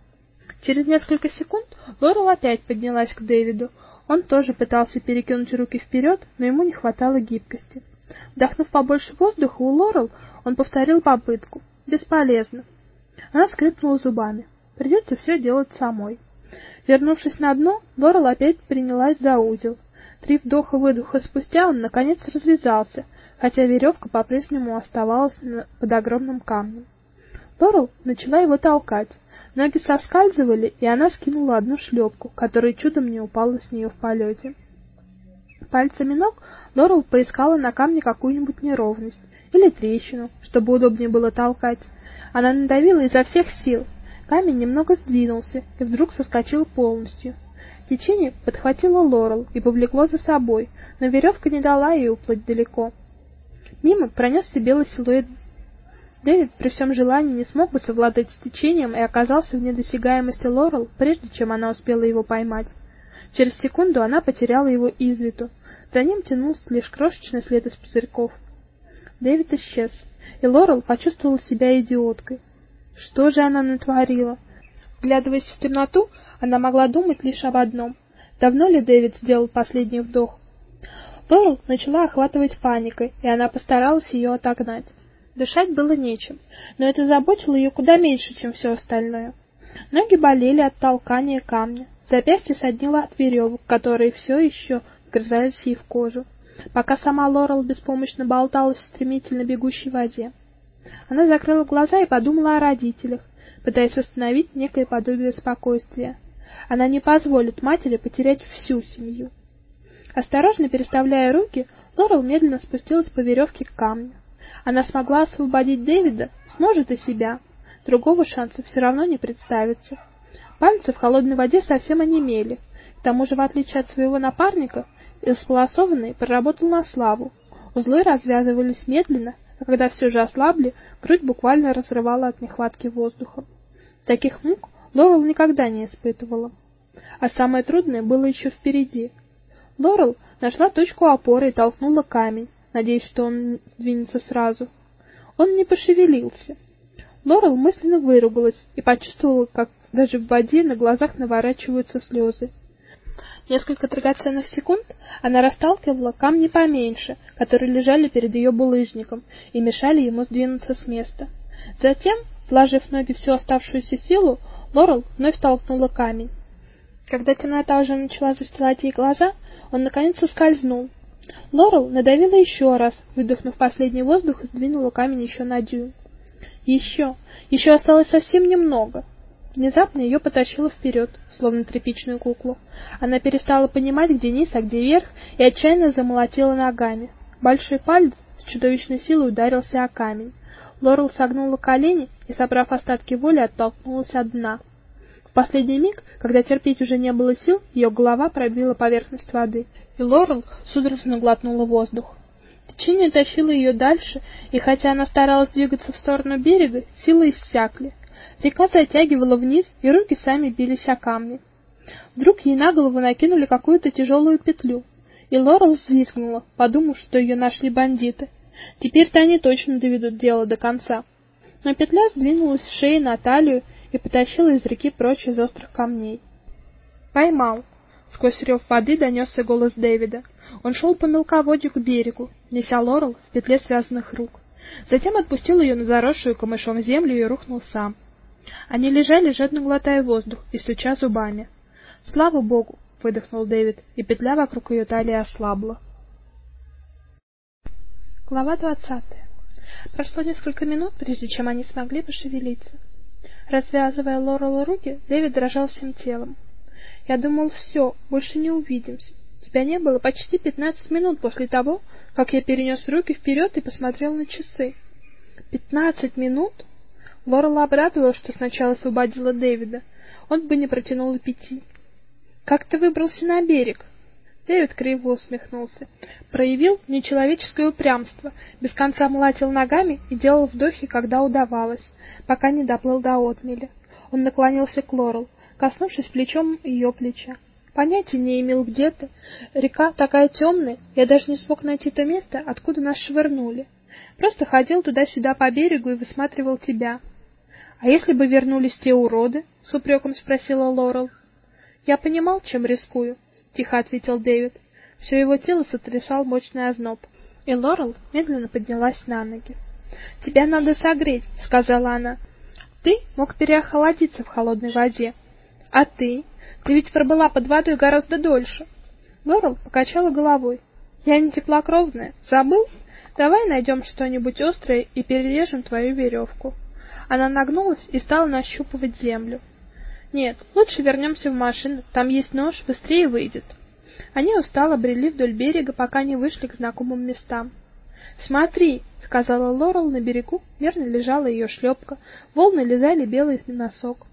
Через несколько секунд Лорел опять поднялась к Дэвиду. Он тоже пытался перекинуть руки вперед, но ему не хватало гибкости. Вдохнув побольше воздуха у Лорел, он повторил попытку. Бесполезно. Она скрипнула зубами. Придется все делать самой. Вернувшись на дно, Лорел опять принялась за узел. Три вдоха-выдоха спустя он наконец развязался, хотя веревка по-прежнему оставалась под огромным камнем. Лорел начала его толкать. Ноги соскальзывали, и она скинула одну шлепку, которая чудом не упала с нее в полете. Пальцами ног Лорел поискала на камне какую-нибудь неровность или трещину, чтобы удобнее было толкать. Она надавила изо всех сил. Камень немного сдвинулся и вдруг соскочил полностью. Течение подхватило Лорел и повлекло за собой, но веревка не дала ей уплыть далеко. Мимо пронесся белый силуэт Дэвид при всем желании не смог бы совладать с течением и оказался в недосягаемости Лорел, прежде чем она успела его поймать. Через секунду она потеряла его из виду. За ним тянулся лишь крошечный след из пузырьков. Дэвид исчез, и Лорел почувствовала себя идиоткой. Что же она натворила? Вглядываясь в темноту, она могла думать лишь об одном: давно ли Дэвид сделал последний вдох? Лорел начала охватывать паника, и она постаралась ее отогнать. Дышать было нечем, но это заботило ее куда меньше, чем все остальное. Ноги болели от толкания камня, запястье соднило от веревок, которые все еще вгрызались ей в кожу, пока сама Лорел беспомощно болталась в стремительно бегущей воде. Она закрыла глаза и подумала о родителях, пытаясь восстановить некое подобие спокойствия. Она не позволит матери потерять всю семью. Осторожно переставляя руки, Лорел медленно спустилась по веревке к камню. Она смогла освободить Дэвида, сможет и себя. Другого шанса все равно не представится. Пальцы в холодной воде совсем онемели. К тому же, в отличие от своего напарника, исполосованный проработал на славу. Узлы развязывались медленно, а когда все же ослабли, грудь буквально разрывала от нехватки воздуха. Таких мук Лорел никогда не испытывала. А самое трудное было еще впереди. Лорел нашла точку опоры и толкнула камень, надеясь, что он сдвинется сразу. Он не пошевелился. Лорел мысленно выругалась и почувствовала, как даже в воде на глазах наворачиваются слезы. Несколько драгоценных секунд она расталкивала камни поменьше, которые лежали перед ее булыжником и мешали ему сдвинуться с места. Затем, вложив в ноги всю оставшуюся силу, Лорел вновь толкнула камень. Когда темнота уже начала застилать ей глаза, он наконец соскользнул, Лорел надавила еще раз, выдохнув последний воздух и сдвинула камень еще на дюйм. Еще, еще осталось совсем немного. Внезапно ее потащило вперед, словно тряпичную куклу. Она перестала понимать, где низ, а где верх, и отчаянно замолотила ногами. Большой палец с чудовищной силой ударился о камень. Лорел согнула колени и, собрав остатки воли, оттолкнулась от дна. В последний миг, когда терпеть уже не было сил, ее голова пробила поверхность воды и Лорел судорожно глотнула воздух. Течение тащило ее дальше, и хотя она старалась двигаться в сторону берега, силы иссякли. Река затягивала вниз, и руки сами бились о камни. Вдруг ей на голову накинули какую-то тяжелую петлю, и Лорел взвизгнула, подумав, что ее нашли бандиты. Теперь-то они точно доведут дело до конца. Но петля сдвинулась с шеи на талию и потащила из реки прочь из острых камней. Поймал. Сквозь рев воды донесся голос Дэвида. Он шел по мелководью к берегу, неся Лорел в петле связанных рук. Затем отпустил ее на заросшую камышом землю и рухнул сам. Они лежали, жадно глотая воздух и стуча зубами. "Слава богу", выдохнул Дэвид, и петля вокруг ее талии ослабла. Глава двадцатая. Прошло несколько минут, прежде чем они смогли пошевелиться. Развязывая Лорелу руки, Дэвид дрожал всем телом. Я думал, все, больше не увидимся. Тебя не было почти пятнадцать минут после того, как я перенес руки вперед и посмотрел на часы. Пятнадцать минут? Лорела обрадовалась, что сначала освободила Дэвида. Он бы не протянул и пяти. Как ты выбрался на берег? Дэвид криво усмехнулся. Проявил нечеловеческое упрямство, без конца молотил ногами и делал вдохи, когда удавалось, пока не доплыл до отмели. Он наклонился к Лорел, коснувшись плечом ее плеча. Понятия не имел, где ты. Река такая темная, я даже не смог найти то место, откуда нас швырнули. Просто ходил туда-сюда по берегу и высматривал тебя. А если бы вернулись те уроды? с упреком спросила Лорел. Я понимал, чем рискую, тихо ответил Дэвид. Все его тело сотрясал мощный озноб. И Лорел медленно поднялась на ноги. Тебя надо согреть, сказала она. Ты мог переохладиться в холодной воде. А ты? Ты ведь пробыла под водой гораздо дольше. Лорел покачала головой. Я не теплокровная. Забыл? Давай найдем что-нибудь острое и перережем твою веревку. Она нагнулась и стала нащупывать землю. Нет, лучше вернемся в машину, там есть нож, быстрее выйдет. Они устало брели вдоль берега, пока не вышли к знакомым местам. "Смотри", сказала Лорел на берегу, мерно лежала ее шлепка, волны лизали белый носок.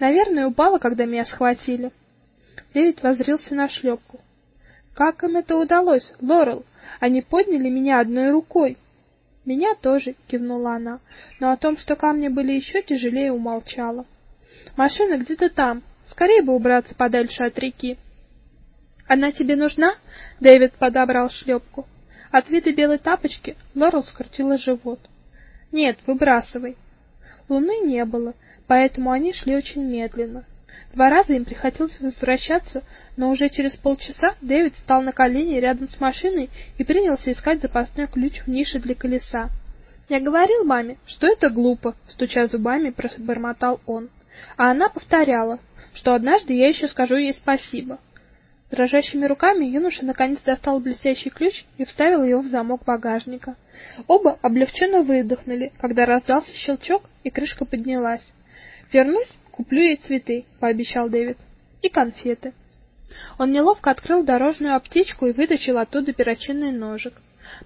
Наверное, упала, когда меня схватили. Дэвид воззрился на шлепку. Как им это удалось, Лорел? Они подняли меня одной рукой. Меня тоже, кивнула она, но о том, что камни были еще тяжелее, умолчала. Машина где-то там. Скорее бы убраться подальше от реки. Она тебе нужна? Дэвид подобрал шлепку. От вида белой тапочки Лорел скрутила живот. Нет, выбрасывай. Луны не было, поэтому они шли очень медленно. Два раза им приходилось возвращаться, но уже через полчаса Дэвид встал на колени рядом с машиной и принялся искать запасной ключ в нише для колеса. Я говорил маме, что это глупо, стуча зубами, пробормотал он. А она повторяла, что однажды я еще скажу ей спасибо. Дрожащими руками юноша наконец достал блестящий ключ и вставил его в замок багажника. Оба облегченно выдохнули, когда раздался щелчок и крышка поднялась. "Вернусь, куплю ей цветы", пообещал Дэвид. "И конфеты". Он неловко открыл дорожную аптечку и вытащил оттуда перочинный ножик.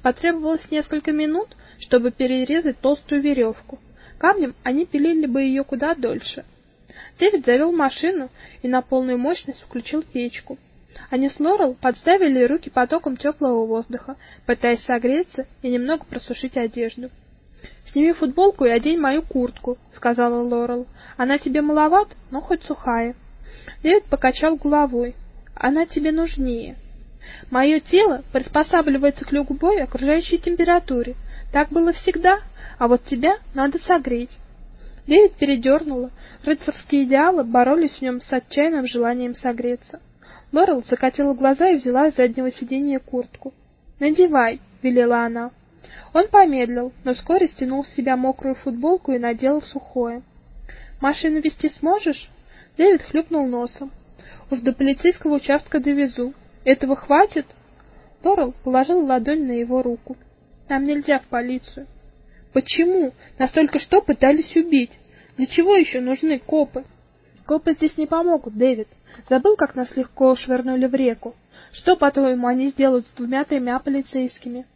Потребовалось несколько минут, чтобы перерезать толстую веревку. Камнем они пилили бы ее куда дольше. Дэвид завел машину и на полную мощность включил печку. Они с Лорел подставили руки потоком теплого воздуха, пытаясь согреться и немного просушить одежду. "Сними футболку и одень мою куртку", сказала Лорел. "Она тебе маловат, но хоть сухая". Дэвид покачал головой. "Она тебе нужнее". Мое тело приспосабливается к любой окружающей температуре. Так было всегда, а вот тебя надо согреть. Дэвид передернуло. Рыцарские идеалы боролись в нем с отчаянным желанием согреться. Лорел закатила глаза и взяла с заднего сиденья куртку. "Надевай", велела она. Он помедлил, но вскоре стянул с себя мокрую футболку и надел сухое. "Машину вести сможешь?" Дэвид хлюпнул носом. "Уж до полицейского участка довезу. Этого хватит?" Лорел положила ладонь на его руку. "Нам нельзя в полицию". "Почему? Нас только что пытались убить. Для чего еще нужны копы?" Копы здесь не помогут, Дэвид. Забыл, как нас легко швырнули в реку? Что, по-твоему, они сделают с двумя-тремя полицейскими?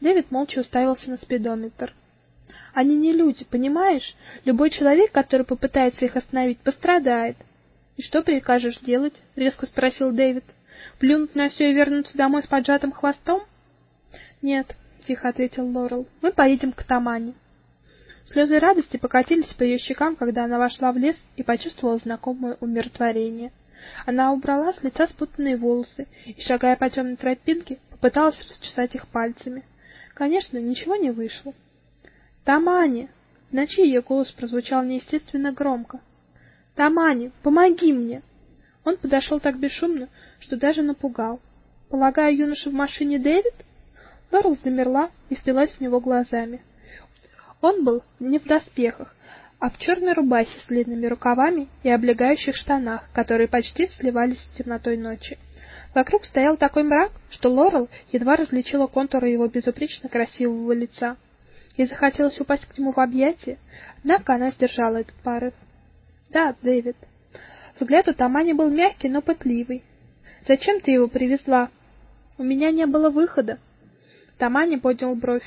Дэвид молча уставился на спидометр. Они не люди, понимаешь? Любой человек, который попытается их остановить, пострадает. И что прикажешь делать? резко спросил Дэвид. Плюнуть на все и вернуться домой с поджатым хвостом? Нет, тихо ответил Лорел. Мы поедем к Тамане. Слезы радости покатились по ее щекам, когда она вошла в лес и почувствовала знакомое умиротворение. Она убрала с лица спутанные волосы и, шагая по темной тропинке, попыталась расчесать их пальцами. Конечно, ничего не вышло. "Тамани!" В ночи ее голос прозвучал неестественно громко. "Тамани, помоги мне!" Он подошел так бесшумно, что даже напугал. Полагаю, юноша в машине Дэвид? Лорел замерла и впилась в него глазами. Он был не в доспехах, а в черной рубахе с длинными рукавами и облегающих штанах, которые почти сливались с темнотой ночи. Вокруг стоял такой мрак, что Лорел едва различила контуры его безупречно красивого лица. И захотелось упасть к нему в объятия, однако она сдержала этот порыв. "Да, Дэвид". Взгляд у Тамани был мягкий, но пытливый. "Зачем ты его привезла?" "У меня не было выхода". Тамани поднял бровь.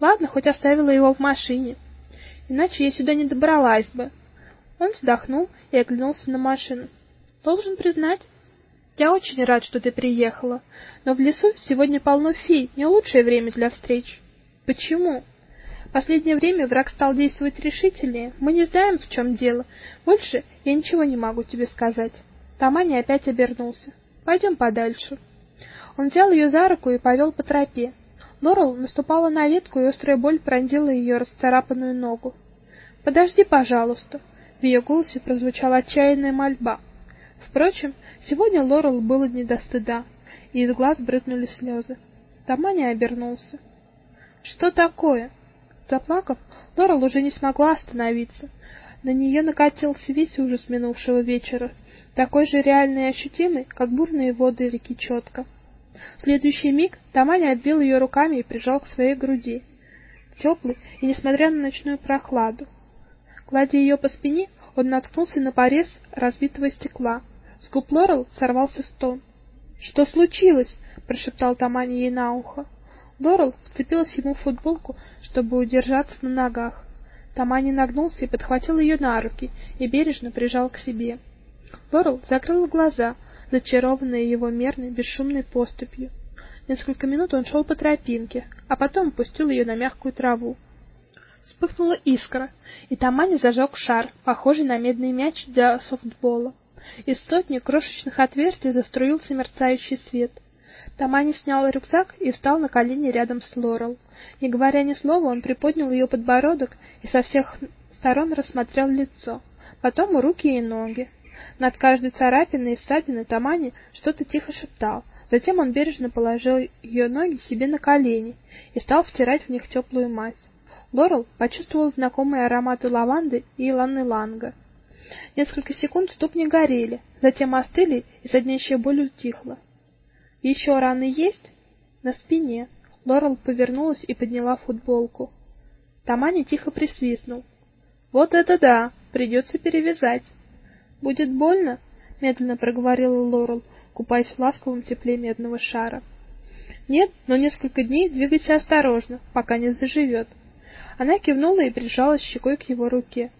"Ладно, хоть оставила его в машине иначе я сюда не добралась бы. Он вздохнул и оглянулся на машину. Должен признать, я очень рад, что ты приехала, но в лесу сегодня полно фей, не лучшее время для встреч. Почему? Последнее время враг стал действовать решительнее. Мы не знаем, в чем дело. Больше я ничего не могу тебе сказать. Тамани опять обернулся. Пойдем подальше. Он взял ее за руку и повел по тропе. Лорел наступала на ветку, и острая боль пронзила ее расцарапанную ногу. "Подожди, пожалуйста", в ее голосе прозвучала отчаянная мольба. Впрочем, сегодня Лорел было не до стыда, и из глаз брызнули слезы. Тамани обернулся. "Что такое?" Заплакав, Лорел уже не смогла остановиться. На нее накатился весь ужас минувшего вечера, такой же реальный и ощутимый, как бурные воды реки Чётка. В следующий миг Таманя обвил ее руками и прижал к своей груди, теплый и несмотря на ночную прохладу. Гладя ее по спине, он наткнулся на порез разбитого стекла. С губ Лорел сорвался стон. "Что случилось?" прошептал Таманя ей на ухо. Лорел вцепилась ему в футболку, чтобы удержаться на ногах. Тамани нагнулся и подхватил ее на руки и бережно прижал к себе. Лорел закрыла глаза, зачарованная его мерной, бесшумной поступью. Несколько минут он шел по тропинке, а потом пустил ее на мягкую траву. Вспыхнула искра, и Тамани зажег шар, похожий на медный мяч для софтбола. Из сотни крошечных отверстий заструился мерцающий свет. Тамани снял рюкзак и встал на колени рядом с Лорел. Не говоря ни слова, он приподнял ее подбородок и со всех сторон рассмотрел лицо, потом руки и ноги. Над каждой царапиной и ссадиной Тамани что-то тихо шептал. Затем он бережно положил ее ноги себе на колени и стал втирать в них теплую мазь. Лорел почувствовал знакомые ароматы лаванды и иланг-иланга. Несколько секунд ступни горели, затем остыли, и соднящая боль утихла. «Еще раны есть?» На спине. Лорел повернулась и подняла футболку. Тамани тихо присвистнул. Вот это да, придется перевязать. Будет больно? медленно проговорила Лорел, купаясь в ласковом тепле медного шара. Нет, но несколько дней двигайся осторожно, пока не заживет. Она кивнула и прижалась щекой к его руке.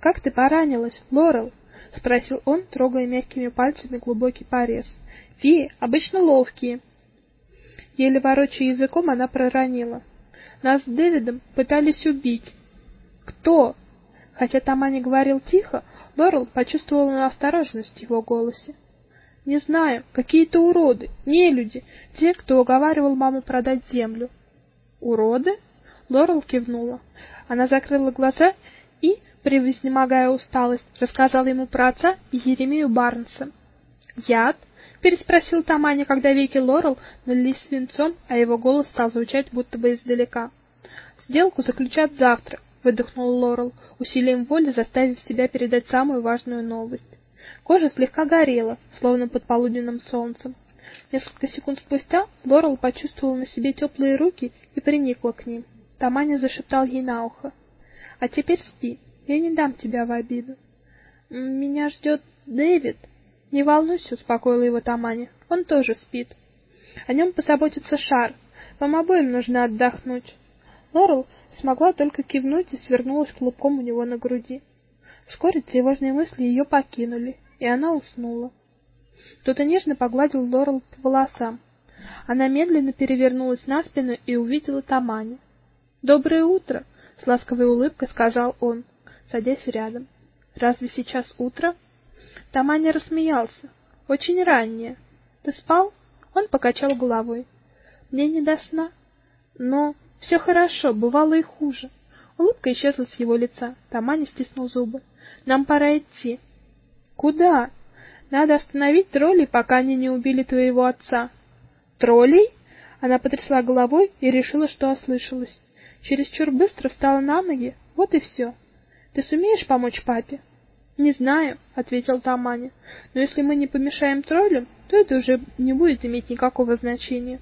Как ты поранилась, Лорел? спросил он, трогая мягкими пальцами глубокий порез. Феи обычно ловкие. Еле ворочая языком, она проронила: "Нас с Дэвидом пытались убить". "Кто?" Хотя Тамани говорил тихо, Лорел почувствовала настороженность в его голосе. Не знаю, какие-то уроды, не люди, те, кто уговаривал маму продать землю. Уроды? Лорел кивнула. Она закрыла глаза и, превознемогая усталость, рассказала ему про отца и Еремею Барнса. Яд? переспросил Тамани, когда веки Лорел налились свинцом, а его голос стал звучать будто бы издалека. Сделку заключат завтра выдохнула Лорел, усилием воли заставив себя передать самую важную новость. Кожа слегка горела, словно под полуденным солнцем. Несколько секунд спустя Лорел почувствовала на себе теплые руки и приникла к ним. Таманя зашептал ей на ухо: "А теперь спи. Я не дам тебя в обиду. Меня ждет Дэвид". "Не волнуйся", успокоила его Таманя. "Он тоже спит. О нем позаботится Шар. Вам обоим нужно отдохнуть". Лорел смогла только кивнуть и свернулась клубком у него на груди. Вскоре тревожные мысли ее покинули, и она уснула. Кто-то нежно погладил Лорел по волосам. Она медленно перевернулась на спину и увидела Тамани. "Доброе утро", с ласковой улыбкой сказал он, садясь рядом. "Разве сейчас утро?" Таманя рассмеялся. Очень раннее. Ты спал? Он покачал головой. Мне не до сна. Но все хорошо, бывало и хуже. Улыбка исчезла с его лица. Таманя стиснул зубы. Нам пора идти. Куда? Надо остановить троллей, пока они не убили твоего отца. Троллей? Она потрясла головой и решила, что ослышалась. Чересчур быстро встала на ноги. Вот и все. Ты сумеешь помочь папе? Не знаю, ответил Таманя. Но если мы не помешаем троллям, то это уже не будет иметь никакого значения.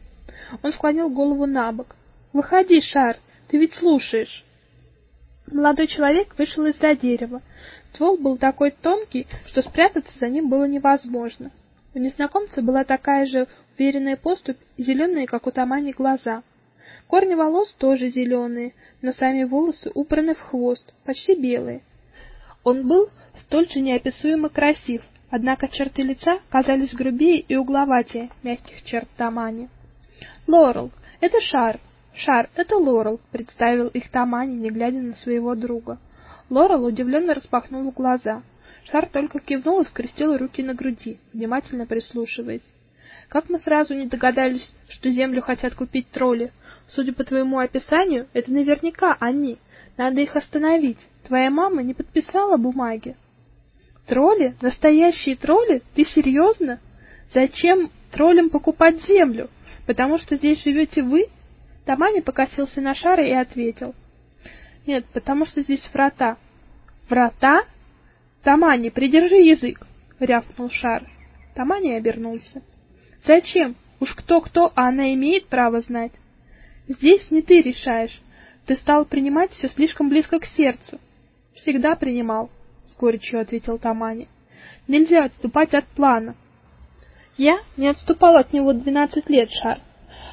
Он склонил голову набок. Выходи, Шар, ты ведь слушаешь. Молодой человек вышел из-за дерева. Ствол был такой тонкий, что спрятаться за ним было невозможно. У незнакомца была такая же уверенная поступь и зеленые, как у Тамани, глаза. Корни волос тоже зеленые, но сами волосы убраны в хвост, почти белые. Он был столь же неописуемо красив, однако черты лица казались грубее и угловатее мягких черт Тамани. Лорел, это Шар. Шар, это Лорел, представил их Тамани, не глядя на своего друга. Лорел удивленно распахнула глаза. Шар только кивнул и скрестил руки на груди, внимательно прислушиваясь. Как мы сразу не догадались, что землю хотят купить тролли? Судя по твоему описанию, это наверняка они. Надо их остановить. Твоя мама не подписала бумаги. Тролли? Настоящие тролли? Ты серьезно? Зачем троллям покупать землю? Потому что здесь живете вы? Тамани покосился на Шара и ответил: Нет, потому что здесь врата. Врата? Тамани, придержи язык, рявкнул Шар. Тамани обернулся. Зачем? Уж кто-кто, а она имеет право знать. Здесь не ты решаешь. Ты стал принимать все слишком близко к сердцу. Всегда принимал, с горечью ответил Тамани. Нельзя отступать от плана. Я не отступал от него двенадцать лет, Шар.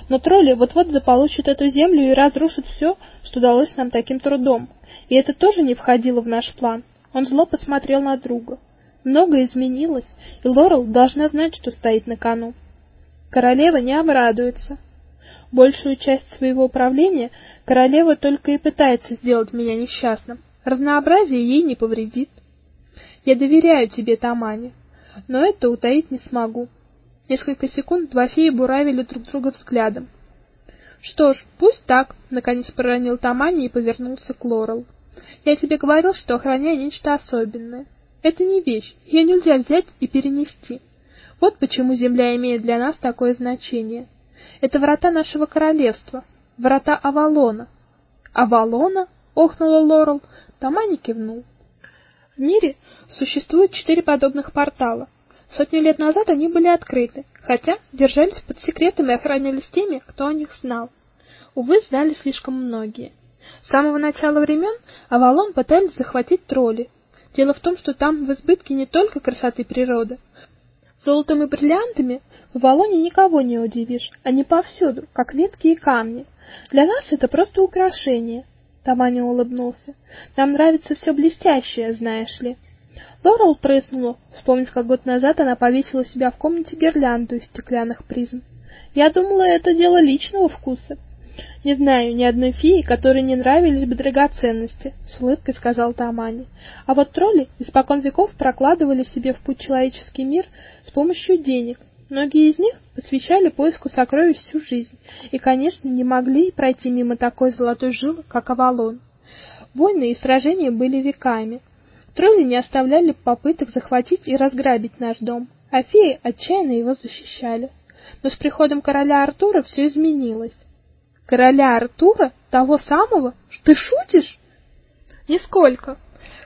Но тролли вот-вот заполучат эту землю и разрушат все, что далось нам таким трудом. И это тоже не входило в наш план. Он зло посмотрел на друга. Многое изменилось, и Лорел должна знать, что стоит на кону. Королева не обрадуется. Большую часть своего правления королева только и пытается сделать меня несчастным. Разнообразие ей не повредит. Я доверяю тебе, Тамани, но это утаить не смогу. Несколько секунд два феи буравили друг друга взглядом. Что ж, пусть так, наконец проронил Тамани и повернулся к Лорел. Я тебе говорил, что охраняю нечто особенное. Это не вещь, ее нельзя взять и перенести. Вот почему земля имеет для нас такое значение. Это врата нашего королевства, врата Авалона. Авалона? охнула Лорел. Тамани кивнул. В мире существует четыре подобных портала. Сотни лет назад они были открыты, хотя держались под секретом и охранялись теми, кто о них знал. Увы, знали слишком многие. С самого начала времен Авалон пытались захватить тролли. Дело в том, что там в избытке не только красоты природы. Золотом и бриллиантами в Авалоне никого не удивишь, они повсюду, как ветки и камни. Для нас это просто украшение. Таманя улыбнулся. Нам нравится все блестящее, знаешь ли. Лорел прыснула, вспомнив, как год назад она повесила у себя в комнате гирлянду из стеклянных призм. Я думала, это дело личного вкуса. Не знаю ни одной феи, которой не нравились бы драгоценности, с улыбкой сказал Тамани. А вот тролли испокон веков прокладывали себе в путь человеческий мир с помощью денег. Многие из них посвящали поиску сокровищ всю жизнь и, конечно, не могли пройти мимо такой золотой жилы, как Авалон. Войны и сражения были веками. Тролли не оставляли попыток захватить и разграбить наш дом, а феи отчаянно его защищали. Но с приходом короля Артура все изменилось. Короля Артура? Того самого? Ты шутишь? Нисколько.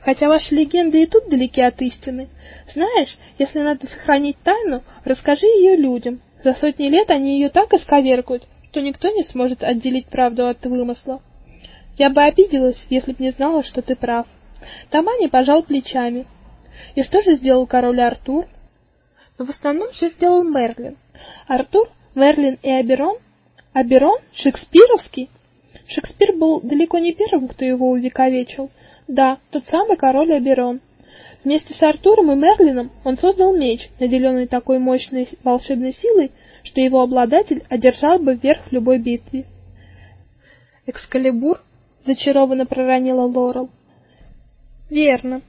Хотя ваши легенды и тут далеки от истины. Знаешь, если надо сохранить тайну, расскажи ее людям. За сотни лет они ее так исковеркают, что никто не сможет отделить правду от вымысла. Я бы обиделась, если б не знала, что ты прав. Тамани пожал плечами. И что же сделал король Артур? Но в основном все сделал Мерлин. Артур, Мерлин и Аберон Аберон? Шекспировский? Шекспир был далеко не первым, кто его увековечил. Да, тот самый король Аберон. Вместе с Артуром и Мерлином он создал меч, наделенный такой мощной волшебной силой, что его обладатель одержал бы верх в любой битве. Экскалибур зачарованно проронила Лорел. Верно.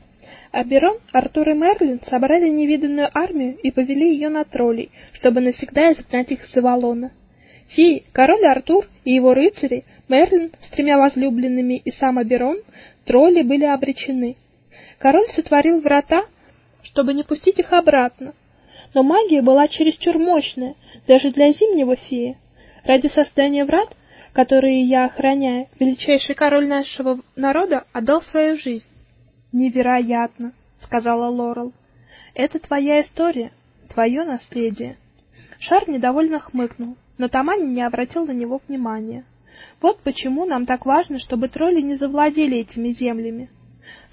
А Берон, Артур и Мерлин собрали невиданную армию и повели ее на троллей, чтобы навсегда изгнать их из Авалона. Феи, король Артур и его рыцари, Мерлин с тремя возлюбленными и сам Аберон, тролли были обречены. Король сотворил врата, чтобы не пустить их обратно. Но магия была чересчур мощная, даже для зимнего феи. Ради создания врат, которые я охраняю, величайший король нашего народа отдал свою жизнь. Невероятно, сказала Лорел. Это твоя история, твое наследие. Шар недовольно хмыкнул, но Тамани не обратил на него внимания. Вот почему нам так важно, чтобы тролли не завладели этими землями.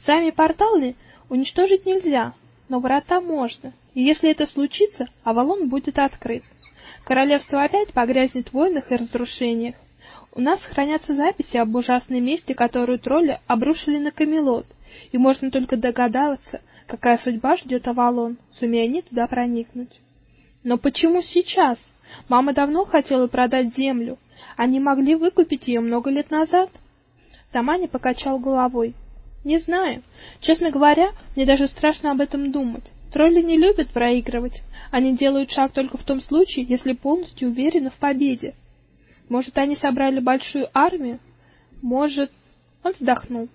Сами порталы уничтожить нельзя, но врата можно. И если это случится, Авалон будет открыт. Королевство опять погрязнет в войнах и разрушениях. У нас хранятся записи об ужасной мести, которую тролли обрушили на Камелот, и можно только догадываться, какая судьба ждет Авалон, сумея они туда проникнуть. Но почему сейчас? Мама давно хотела продать землю. Они могли выкупить ее много лет назад. Тамани покачал головой. Не знаю. Честно говоря, мне даже страшно об этом думать. Тролли не любят проигрывать. Они делают шаг только в том случае, если полностью уверены в победе. Может, они собрали большую армию? Может, он вздохнул.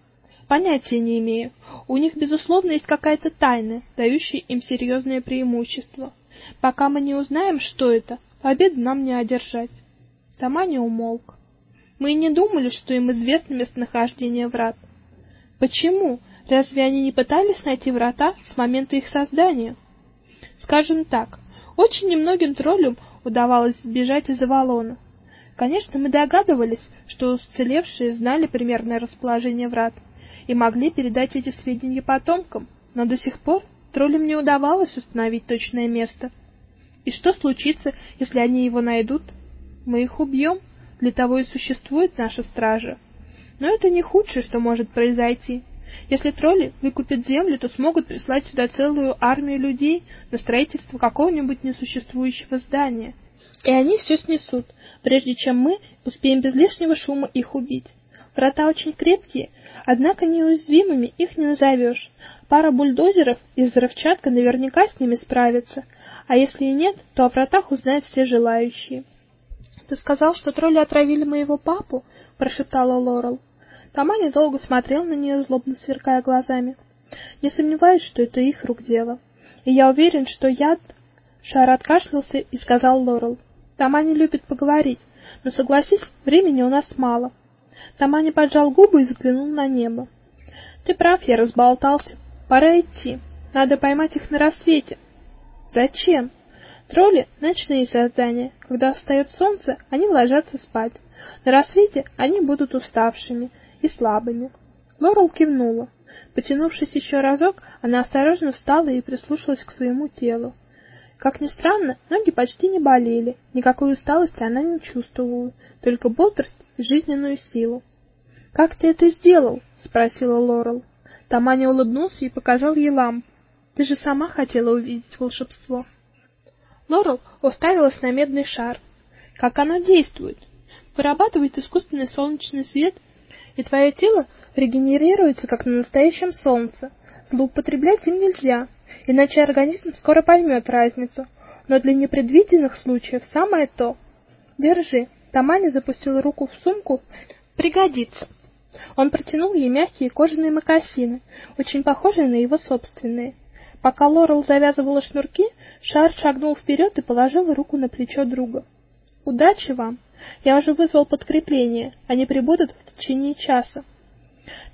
Понятия не имею. У них безусловно есть какая-то тайна, дающая им серьезное преимущество. Пока мы не узнаем, что это, победу нам не одержать. Тамани умолк. Мы и не думали, что им известно местонахождение врат. Почему? Разве они не пытались найти врата с момента их создания? Скажем так, очень немногим троллям удавалось сбежать из Авалона. Конечно, мы догадывались, что уцелевшие знали примерное расположение врат и могли передать эти сведения потомкам, но до сих пор троллям не удавалось установить точное место. И что случится, если они его найдут? Мы их убьем, для того и существует наша стража. Но это не худшее, что может произойти. Если тролли выкупят землю, то смогут прислать сюда целую армию людей на строительство какого-нибудь несуществующего здания. И они все снесут, прежде чем мы успеем без лишнего шума их убить. Врата очень крепкие, однако неуязвимыми их не назовешь. Пара бульдозеров и взрывчатка наверняка с ними справятся, а если и нет, то о вратах узнают все желающие. Ты сказал, что тролли отравили моего папу, прошептала Лорел. Тамани долго смотрел на нее, злобно сверкая глазами. Не сомневаюсь, что это их рук дело. И я уверен, что яд Шар откашлялся и сказал Лорел: "Тамани любит поговорить, но согласись, времени у нас мало". Тамани поджал губы и взглянул на небо. "Ты прав, я разболтался. Пора идти. Надо поймать их на рассвете". "Зачем?" Тролли ночные создания. Когда встает солнце, они ложатся спать. На рассвете они будут уставшими и слабыми. Лорел кивнула. Потянувшись еще разок, она осторожно встала и прислушалась к своему телу. Как ни странно, ноги почти не болели, никакой усталости она не чувствовала, только бодрость и жизненную силу. "Как ты это сделал?" спросила Лорел. Таманя улыбнулся и показал ей лампу. "Ты же сама хотела увидеть волшебство". Лорел уставилась на медный шар. "Как оно действует?" Вырабатывает искусственный солнечный свет и твое тело регенерируется, как на настоящем солнце. Злоупотреблять им нельзя, иначе организм скоро поймет разницу. Но для непредвиденных случаев самое то. Держи. Тамани запустила руку в сумку. Пригодится. Он протянул ей мягкие кожаные мокасины, очень похожие на его собственные. Пока Лорел завязывала шнурки, Шар шагнул вперед и положил руку на плечо друга. Удачи вам. Я уже вызвал подкрепление. Они прибудут в течение часа.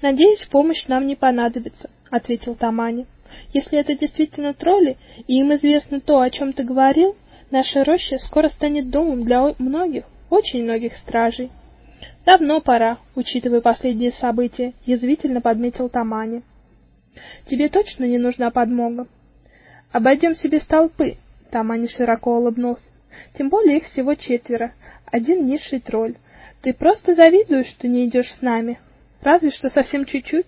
Надеюсь, помощь нам не понадобится, ответил Тамани. Если это действительно тролли, и им известно то, о чем ты говорил, наша роща скоро станет домом для многих, очень многих стражей. Давно пора, учитывая последние события, язвительно подметил Тамани. Тебе точно не нужна подмога? Обойдемся без толпы, Тамани широко улыбнулся. Тем более их всего четверо, один низший тролль. Ты просто завидуешь, что не идешь с нами. Разве что совсем чуть-чуть.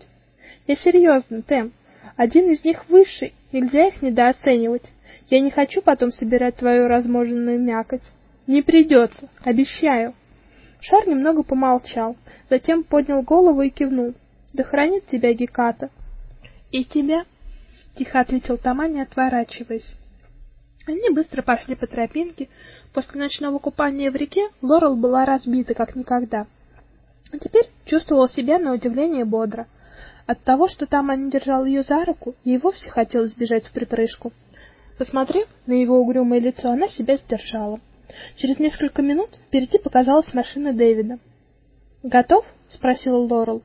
Я серьезно, Тем. Один из них высший, нельзя их недооценивать. Я не хочу потом собирать твою разможенную мякоть. Не придется, обещаю. Шар немного помолчал, затем поднял голову и кивнул. Да хранит тебя Геката. И тебя. тихо ответил Тамани, отворачиваясь. Они быстро пошли по тропинке. После ночного купания в реке Лорел была разбита как никогда. А теперь чувствовала себя на удивление бодро. От того, что Тамани держал ее за руку, ей вовсе хотелось бежать в припрыжку. Посмотрев на его угрюмое лицо, она себя сдержала. Через несколько минут впереди показалась машина Дэвида. "Готов?" спросила Лорел.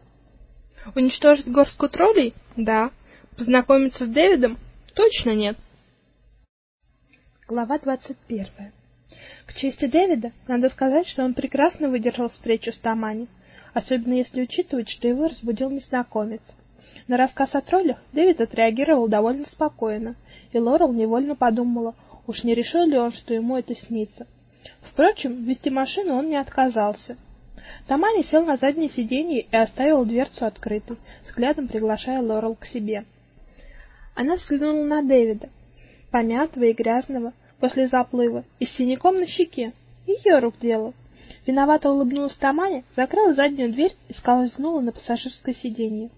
"Уничтожить горстку троллей?" "Да." "Познакомиться с Дэвидом?" "Точно нет." Глава двадцать первая. К чести Дэвида надо сказать, что он прекрасно выдержал встречу с Тамани, особенно если учитывать, что его разбудил незнакомец. На рассказ о троллях Дэвид отреагировал довольно спокойно, и Лорел невольно подумала, уж не решил ли он, что ему это снится. Впрочем, вести машину он не отказался. Тамани сел на заднее сиденье и оставил дверцу открытой, взглядом приглашая Лорел к себе. Она взглянула на Дэвида, помятого и грязного после заплыва, и с синяком на щеке. Ее рук дело. Виновато улыбнулась Тамани, закрыла заднюю дверь и скользнула на пассажирское сиденье.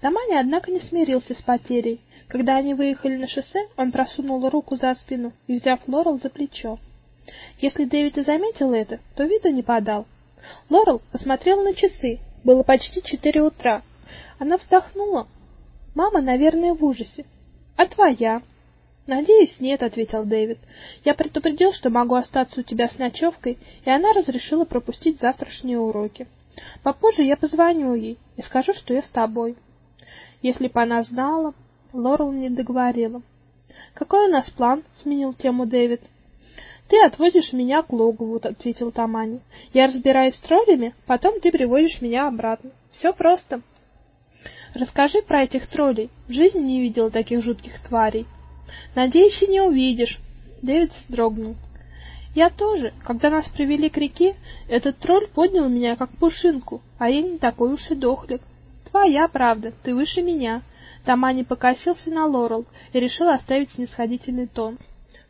Тамани, однако, не смирился с потерей. Когда они выехали на шоссе, он просунул руку за спину и, взяв Лорел за плечо. Если Дэвид и заметил это, то вида не подал. Лорел посмотрела на часы. Было почти четыре утра. Она вздохнула. Мама, наверное, в ужасе. А твоя? Надеюсь, нет, ответил Дэвид. Я предупредил, что могу остаться у тебя с ночевкой, и она разрешила пропустить завтрашние уроки. Попозже я позвоню ей и скажу, что я с тобой. Если бы она знала, Лорел не договорила. Какой у нас план? сменил тему Дэвид. Ты отвозишь меня к логову, ответил Тамани. Я разбираюсь с троллями, потом ты привозишь меня обратно. Все просто. Расскажи про этих троллей. В жизни не видел таких жутких тварей. Надеюсь, и не увидишь. Дэвид вздрогнул. Я тоже. Когда нас привели к реке, этот тролль поднял меня как пушинку, а я не такой уж и дохлик. Твоя правда, ты выше меня. Тамани покосился на Лорел и решил оставить снисходительный тон.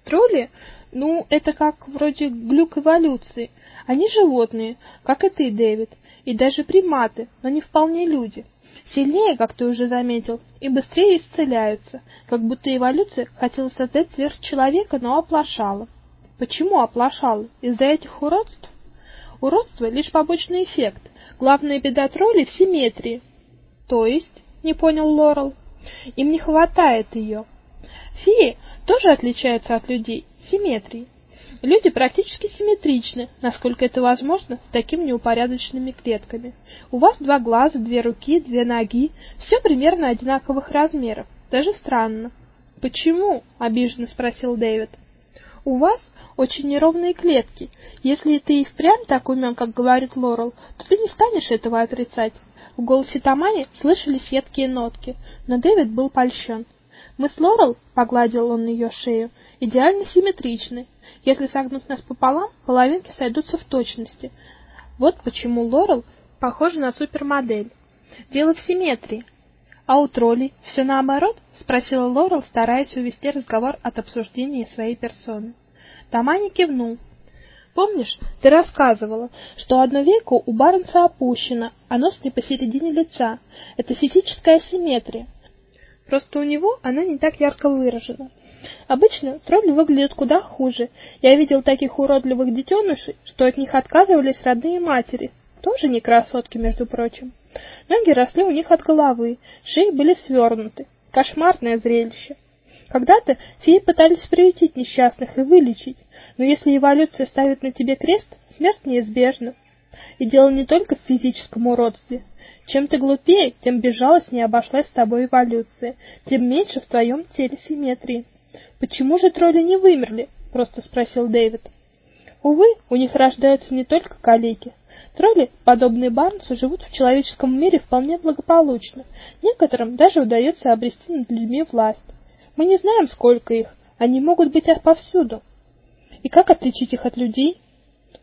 Тролли? Ну, это как вроде глюк эволюции. Они животные, как и ты, Дэвид, и даже приматы, но не вполне люди. Сильнее, как ты уже заметил, и быстрее исцеляются, как будто эволюция хотела создать сверхчеловека, но оплошала. Почему оплошала? Из-за этих уродств? Уродство лишь побочный эффект. Главная беда троллей в симметрии. То есть, не понял Лорел, им не хватает ее. Феи тоже отличаются от людей симметрией. Люди практически симметричны, насколько это возможно, с такими неупорядоченными клетками. У вас два глаза, две руки, две ноги, все примерно одинаковых размеров. Даже странно. Почему? обиженно спросил Дэвид. У вас очень неровные клетки. Если ты и впрямь так умен, как говорит Лорел, то ты не станешь этого отрицать. В голосе Тамани слышались едкие нотки, но Дэвид был польщен. Мы с Лорел, погладил он ее шею, идеально симметричны. Если согнуть нас пополам, половинки сойдутся в точности. Вот почему Лорел похожа на супермодель. Дело в симметрии. А у троллей все наоборот? спросила Лорел, стараясь увести разговор от обсуждения своей персоны. Тамани кивнул. Помнишь, ты рассказывала, что одно веко у Барнса опущено, а нос не посередине лица. Это физическая асимметрия. Просто у него она не так ярко выражена. Обычно тролли выглядят куда хуже. Я видел таких уродливых детенышей, что от них отказывались родные матери. Тоже не красотки, между прочим. Ноги росли у них от головы, шеи были свернуты. Кошмарное зрелище. Когда-то феи пытались приютить несчастных и вылечить, но если эволюция ставит на тебе крест, смерть неизбежна. И дело не только в физическом уродстве. Чем ты глупее, тем безжалостнее обошлась с тобой эволюция, тем меньше в твоем теле симметрии. Почему же тролли не вымерли? просто спросил Дэвид. Увы, у них рождаются не только калеки. Тролли, подобные Барнсу, живут в человеческом мире вполне благополучно. Некоторым даже удается обрести над людьми власть. Мы не знаем, сколько их. Они могут быть повсюду. И как отличить их от людей?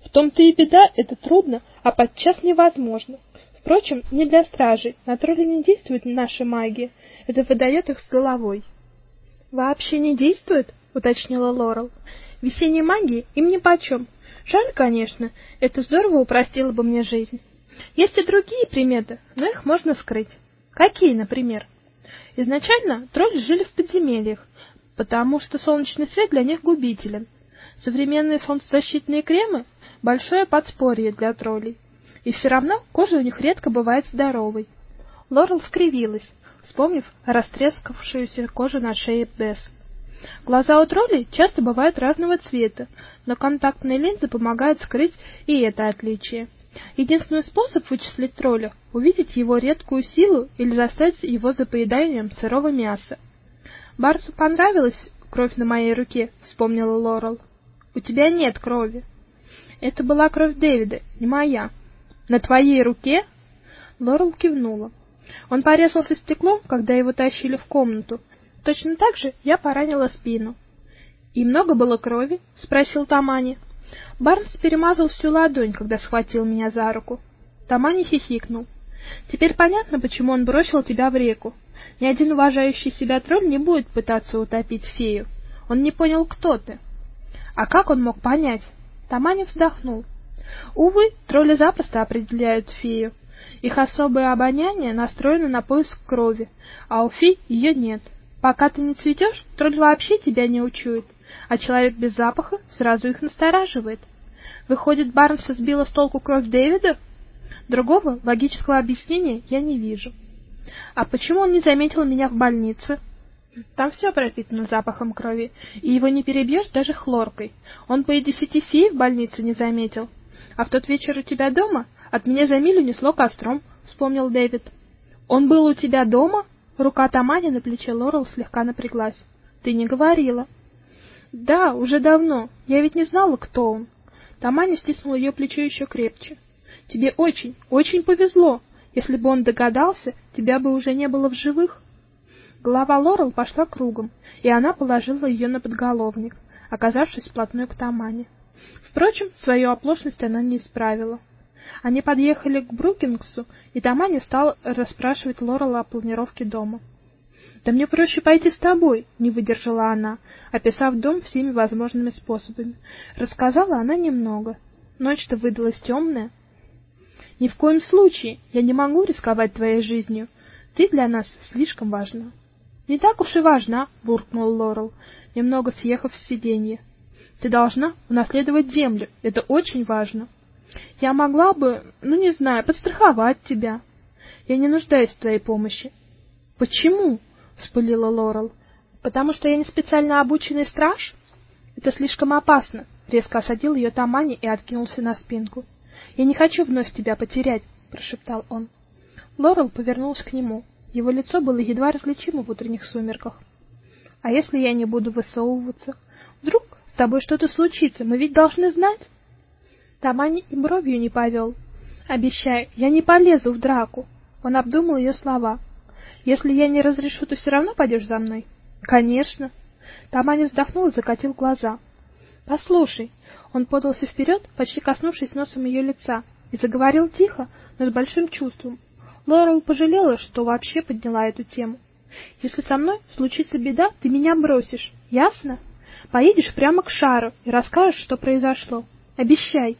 В том-то и беда, это трудно, а подчас невозможно. Впрочем, не для стражей. На тролли не действует наша магия. Это выдает их с головой. Вообще не действует, уточнила Лорел. Весенней магии им нипочем. Жаль, конечно, это здорово упростило бы мне жизнь. Есть и другие приметы, но их можно скрыть. Какие, например? Изначально тролли жили в подземельях, потому что солнечный свет для них губителен. Современные солнцезащитные кремы большое подспорье для троллей. И все равно кожа у них редко бывает здоровой. Лорел скривилась, вспомнив растрескавшуюся кожу на шее Бесс. Глаза у троллей часто бывают разного цвета, но контактные линзы помогают скрыть и это отличие. Единственный способ вычислить тролля — увидеть его редкую силу или застать его за поеданием сырого мяса. «Барсу понравилась кровь на моей руке», — вспомнила Лорел. «У тебя нет крови». «Это была кровь Дэвида, не моя». «На твоей руке?» Лорел кивнула. Он порезался стеклом, когда его тащили в комнату. Точно так же я поранила спину. «И много было крови?» — спросил Тамани. Барнс перемазал всю ладонь, когда схватил меня за руку. Тамани хихикнул. Теперь понятно, почему он бросил тебя в реку. Ни один уважающий себя тролль не будет пытаться утопить фею. Он не понял, кто ты. А как он мог понять? Тамани вздохнул. Увы, тролли запросто определяют фею. Их особое обоняние настроено на поиск крови, а у фей ее нет. Пока ты не цветешь, тролль вообще тебя не учует а человек без запаха сразу их настораживает. Выходит, Барнса сбила с толку кровь Дэвида? Другого логического объяснения я не вижу. А почему он не заметил меня в больнице? Там все пропитано запахом крови, и его не перебьешь даже хлоркой. Он бы и десяти фей в больнице не заметил. А в тот вечер у тебя дома от меня за милю несло костром, вспомнил Дэвид. Он был у тебя дома? Рука Тамани на плече Лорел слегка напряглась. Ты не говорила. Да, уже давно. Я ведь не знала, кто он. Тамани стиснула ее плечо еще крепче. Тебе очень, очень повезло. Если бы он догадался, тебя бы уже не было в живых. Голова Лорел пошла кругом, и она положила ее на подголовник, оказавшись вплотную к Тамане. Впрочем, свою оплошность она не исправила. Они подъехали к Брукингсу, и Тамани стал расспрашивать Лорел о планировке дома. Да мне проще пойти с тобой, не выдержала она, описав дом всеми возможными способами. Рассказала она немного. Ночь-то выдалась темная. Ни в коем случае, я не могу рисковать твоей жизнью. Ты для нас слишком важна. Не так уж и важна, буркнул Лорел, немного съехав с сиденья. Ты должна унаследовать землю, это очень важно. Я могла бы, ну не знаю, подстраховать тебя. Я не нуждаюсь в твоей помощи. Почему? вспылила Лорел. Потому что я не специально обученный страж? Это слишком опасно, резко осадил ее Тамани и откинулся на спинку. Я не хочу вновь тебя потерять, прошептал он. Лорел повернулась к нему. Его лицо было едва различимо в утренних сумерках. А если я не буду высовываться? Вдруг с тобой что-то случится, мы ведь должны знать. Тамани и бровью не повел. Обещаю, я не полезу в драку. Он обдумал ее слова. Если я не разрешу, то все равно пойдешь за мной? Конечно. Тамани вздохнул и закатил глаза. Послушай, он подался вперед, почти коснувшись носом ее лица, и заговорил тихо, но с большим чувством. Лорел пожалела, что вообще подняла эту тему. Если со мной случится беда, ты меня бросишь. Ясно? Поедешь прямо к шару и расскажешь, что произошло. Обещай.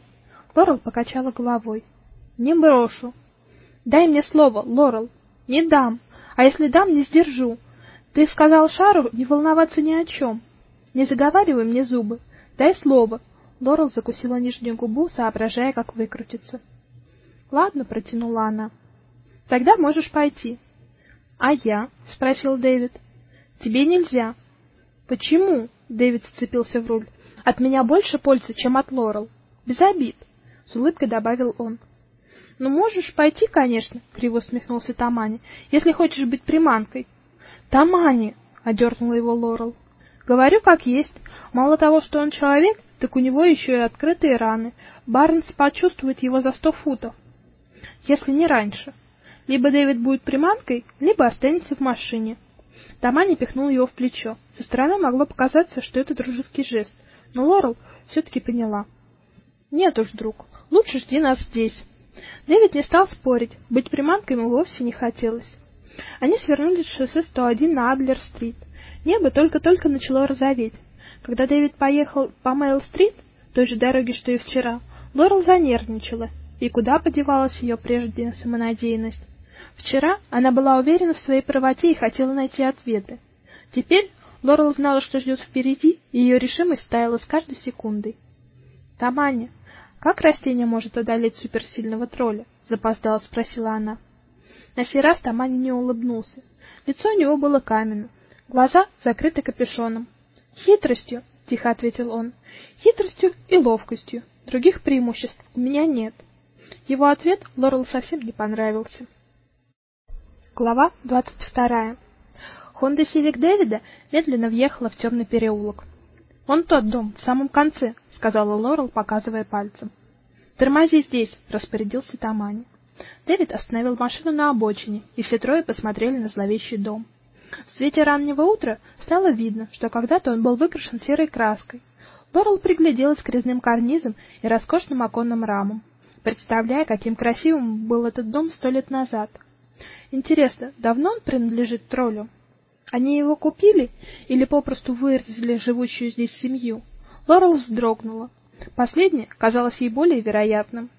Лорел покачала головой. Не брошу. Дай мне слово, Лорел. Не дам. А если дам, не сдержу. Ты сказал Шару не волноваться ни о чем. Не заговаривай мне зубы. Дай слово. Лорел закусила нижнюю губу, соображая, как выкрутиться. Ладно, протянула она. Тогда можешь пойти. А я? спросил Дэвид. Тебе нельзя. Почему? Дэвид сцепился в руль. От меня больше пользы, чем от Лорел. Без обид, с улыбкой добавил он. Ну можешь пойти, конечно, криво усмехнулся Тамани. Если хочешь быть приманкой. Тамани, одернула его Лорел. Говорю как есть. Мало того, что он человек, так у него еще и открытые раны. Барнс почувствует его за сто футов. Если не раньше. Либо Дэвид будет приманкой, либо останется в машине. Тамани пихнул его в плечо. Со стороны могло показаться, что это дружеский жест, но Лорел все таки поняла. Нет уж, друг, лучше жди нас здесь. Дэвид не стал спорить, быть приманкой ему вовсе не хотелось. Они свернули с шоссе 101 на Адлер-стрит. Небо только-только начало розоветь. Когда Дэвид поехал по Мэйл-стрит, той же дороге, что и вчера, Лорел занервничала. И куда подевалась ее прежняя самонадеянность? Вчера она была уверена в своей правоте и хотела найти ответы. Теперь Лорел знала, что ждет впереди, и ее решимость таяла с каждой секундой. "Таманя, как растение может одолеть суперсильного тролля?" запоздала спросила она. На сей раз Таманя не улыбнулся. Лицо у него было каменным, глаза закрыты капюшоном. "Хитростью", тихо ответил он. "Хитростью и ловкостью. Других преимуществ у меня нет". Его ответ Лорел совсем не понравился. Глава двадцать вторая. Хонда Сивик Дэвида медленно въехала в темный переулок. "Он тот дом, в самом конце", сказала Лорел, показывая пальцем. "Тормози здесь", распорядился Тамани. Дэвид остановил машину на обочине, и все трое посмотрели на зловещий дом. В свете раннего утра стало видно, что когда-то он был выкрашен серой краской. Лорел пригляделась к резным карнизам и роскошным оконным рамам, представляя, каким красивым был этот дом сто лет назад. Интересно, давно он принадлежит троллю? Они его купили или попросту вырезали живущую здесь семью? Лорел вздрогнула. Последнее казалось ей более вероятным.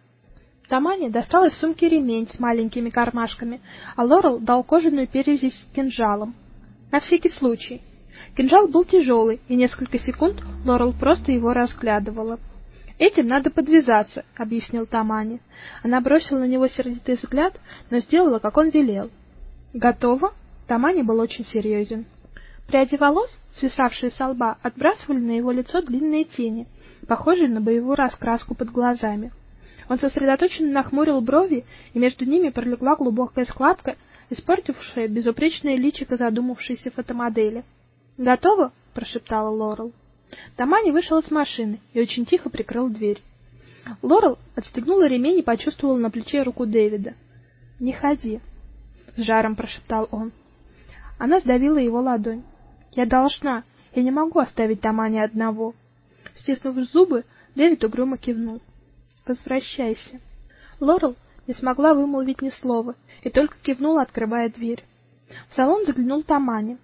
Тамани достал из сумки ремень с маленькими кармашками, а Лорел дал кожаную перевязь с кинжалом. На всякий случай. Кинжал был тяжелый, и несколько секунд Лорел просто его разглядывала. Этим надо подвязаться, объяснил Тамани. Она бросила на него сердитый взгляд, но сделала, как он велел. Готово? Тамани был очень серьезен. Пряди волос, свисавшие с лба, отбрасывали на его лицо длинные тени, похожие на боевую раскраску под глазами. Он сосредоточенно нахмурил брови, и между ними пролегла глубокая складка, испортившая безупречное личико задумавшейся фотомодели. "Готово?" прошептала Лорел. Тамани вышел из машины и очень тихо прикрыл дверь. Лорел отстегнула ремень и почувствовала на плече руку Дэвида. "Не ходи", с жаром прошептал он. Она сдавила его ладонь. "Я должна, я не могу оставить Тамани одного". Стиснув зубы, Дэвид угрюмо кивнул. "Возвращайся". Лорел не смогла вымолвить ни слова и только кивнула, открывая дверь. В салон заглянул Тамани.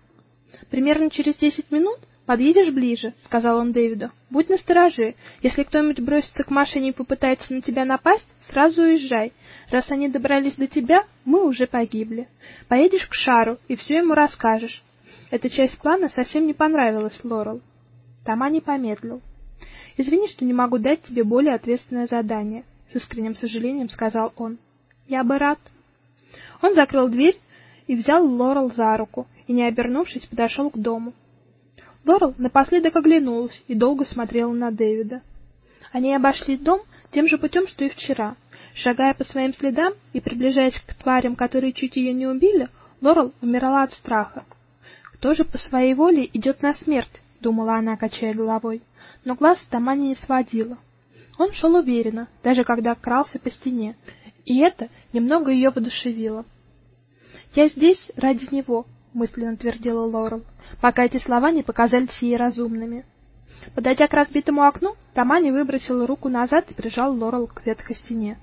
Примерно через десять минут Подъедешь ближе, сказал он Дэвиду. Будь настороже. Если кто-нибудь бросится к машине и попытается на тебя напасть, сразу уезжай. Раз они добрались до тебя, мы уже погибли. Поедешь к Шару и все ему расскажешь. Эта часть плана совсем не понравилась Лорел. Тома не помедлил. Извини, что не могу дать тебе более ответственное задание, с искренним сожалением сказал он. Я бы рад. Он закрыл дверь и взял Лорел за руку и, не обернувшись, подошел к дому. Лорел напоследок оглянулась и долго смотрела на Дэвида. Они обошли дом тем же путем, что и вчера. Шагая по своим следам и приближаясь к тварям, которые чуть ее не убили, Лорел умирала от страха. Кто же по своей воле идет на смерть, думала она, качая головой. Но глаз Тамани не сводила. Он шел уверенно, даже когда крался по стене, и это немного ее воодушевило. Я здесь ради него, мысленно твердила Лорел, пока эти слова не показались ей разумными. Подойдя к разбитому окну, Тамани выбросила руку назад и прижал Лорел к ветхой стене.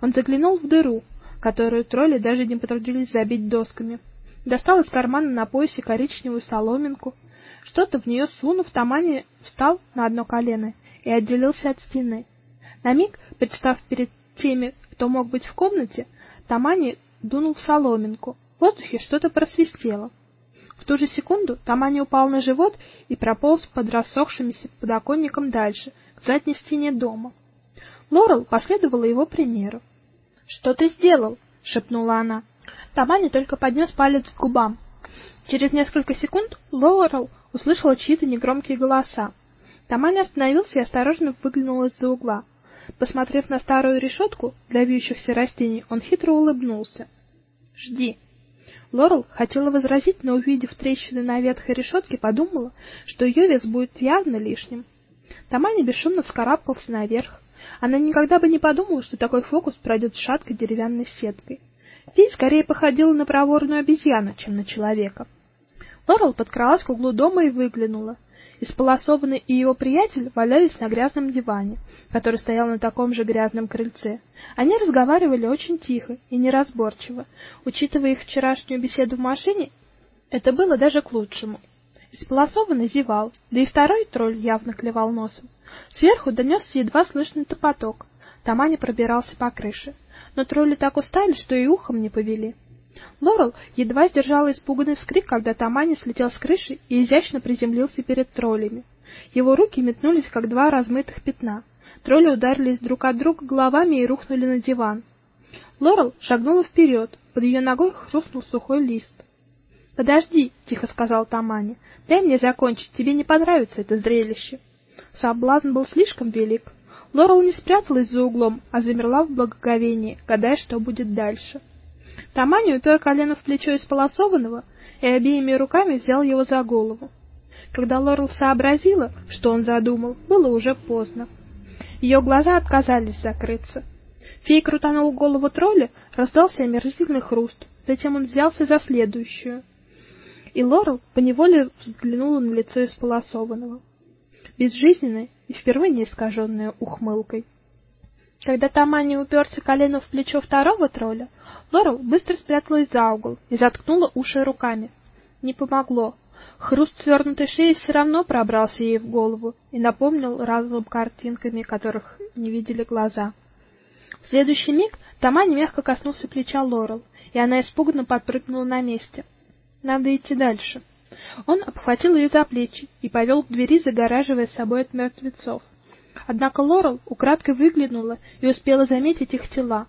Он заглянул в дыру, которую тролли даже не потрудились забить досками. Достал из кармана на поясе коричневую соломинку. Что-то в нее сунув, Тамани встал на одно колено и отделился от стены. На миг, представ перед теми, кто мог быть в комнате, Тамани дунул в соломинку, воздухе что-то просвистело. В ту же секунду Тамани упал на живот и прополз под рассохшимся подоконником дальше, к задней стене дома. Лорел последовала его примеру. "Что ты сделал?" шепнула она. Тамани только поднес палец к губам. Через несколько секунд Лорел услышала чьи-то негромкие голоса. Тамани остановился и осторожно выглянул из-за угла. Посмотрев на старую решетку для вьющихся растений, он хитро улыбнулся. "Жди", Лорел хотела возразить, но увидев трещины на ветхой решетке, подумала, что ее вес будет явно лишним. Тамани бесшумно вскарабкался наверх. Она никогда бы не подумала, что такой фокус пройдет шаткой деревянной сеткой. Фей скорее походила на проворную обезьяну, чем на человека. Лорел подкралась к углу дома и выглянула. Исполосованный и его приятель валялись на грязном диване, который стоял на таком же грязном крыльце. Они разговаривали очень тихо и неразборчиво. Учитывая их вчерашнюю беседу в машине, это было даже к лучшему. Исполосованный зевал, да и второй тролль явно клевал носом. Сверху донесся едва слышный топоток. Тамани пробирался по крыше, но тролли так устали, что и ухом не повели. Лорел едва сдержала испуганный вскрик, когда Тамани слетел с крыши и изящно приземлился перед троллями. Его руки метнулись, как два размытых пятна. Тролли ударились друг от друга головами и рухнули на диван. Лорел шагнула вперед, под ее ногой хрустнул сухой лист. "Подожди", тихо сказал Тамани. "Дай мне закончить, тебе не понравится это зрелище". Соблазн был слишком велик. Лорел не спряталась за углом, а замерла в благоговении, гадая, что будет дальше. Тамани упер колено в плечо исполосованного и обеими руками взял его за голову. Когда Лорел сообразила, что он задумал, было уже поздно. Ее глаза отказались закрыться. Фей крутанул голову тролля, раздался омерзительный хруст. Затем он взялся за следующую. И Лорел поневоле взглянула на лицо исполосованного. Безжизненное и впервые не искаженное ухмылкой. Когда Тамани уперся коленом в плечо второго тролля, Лорел быстро спряталась за угол и заткнула уши руками. Не помогло. Хруст свернутой шеи все равно пробрался ей в голову и напомнил разум картинками, которых не видели глаза. В следующий миг Тамани мягко коснулся плеча Лорел, и она испуганно подпрыгнула на месте. Надо идти дальше. Он обхватил ее за плечи и повел к двери, загораживая собой от мертвецов. Однако Лорел украдкой выглянула и успела заметить их тела.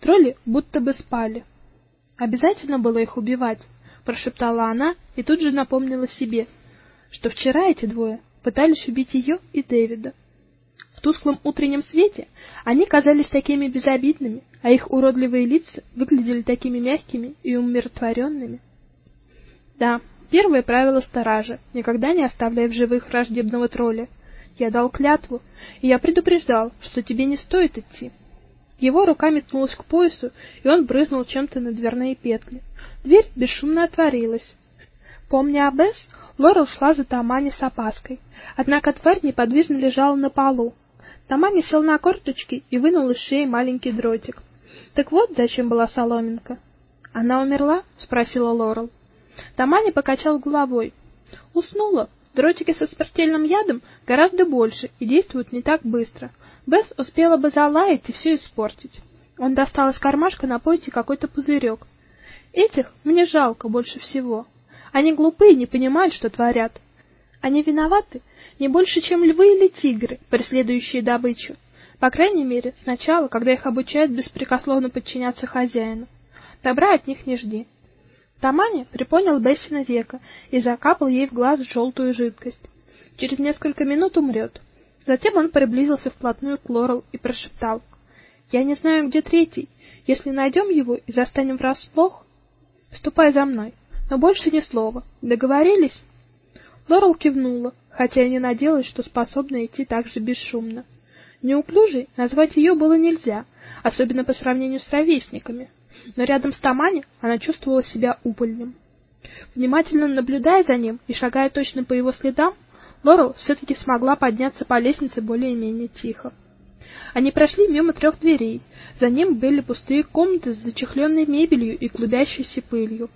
Тролли будто бы спали. Обязательно было их убивать, прошептала она и тут же напомнила себе, что вчера эти двое пытались убить ее и Дэвида. В тусклом утреннем свете они казались такими безобидными, а их уродливые лица выглядели такими мягкими и умиротворенными. Да, первое правило сторожа никогда не оставляй в живых враждебного тролля. Я дал клятву, и я предупреждал, что тебе не стоит идти. Его рука метнулась к поясу, и он брызнул чем-то на дверные петли. Дверь бесшумно отворилась. Помня об Эс, Лора ушла за Тамани с опаской. Однако тварь неподвижно лежала на полу. Тамани сел на корточки и вынул из шеи маленький дротик. Так вот, зачем была соломинка. Она умерла? спросила Лорел. Тамани покачал головой. Уснула. Дротики со смертельным ядом гораздо больше и действуют не так быстро. Бесс успела бы залаять и все испортить. Он достал из кармашка на поясе какой-то пузырек. Этих мне жалко больше всего. Они глупые и не понимают, что творят. Они виноваты не больше, чем львы или тигры, преследующие добычу. По крайней мере, сначала, когда их обучают беспрекословно подчиняться хозяину. Добра от них не жди. Тамани приподнял Бессина века и закапал ей в глаз желтую жидкость. Через несколько минут умрет. Затем он приблизился вплотную к Лорел и прошептал: "Я не знаю, где третий. Если найдем его и застанем врасплох, ступай за мной, но больше ни слова. Договорились?" Лорел кивнула, хотя и не надеялась, что способна идти так же бесшумно. Неуклюжей назвать ее было нельзя, особенно по сравнению с ровесниками, но рядом с Тамани она чувствовала себя упольным. Внимательно наблюдая за ним и шагая точно по его следам, Лорел все-таки смогла подняться по лестнице более-менее тихо. Они прошли мимо трех дверей. За ним были пустые комнаты с зачехленной мебелью и клубящейся пылью.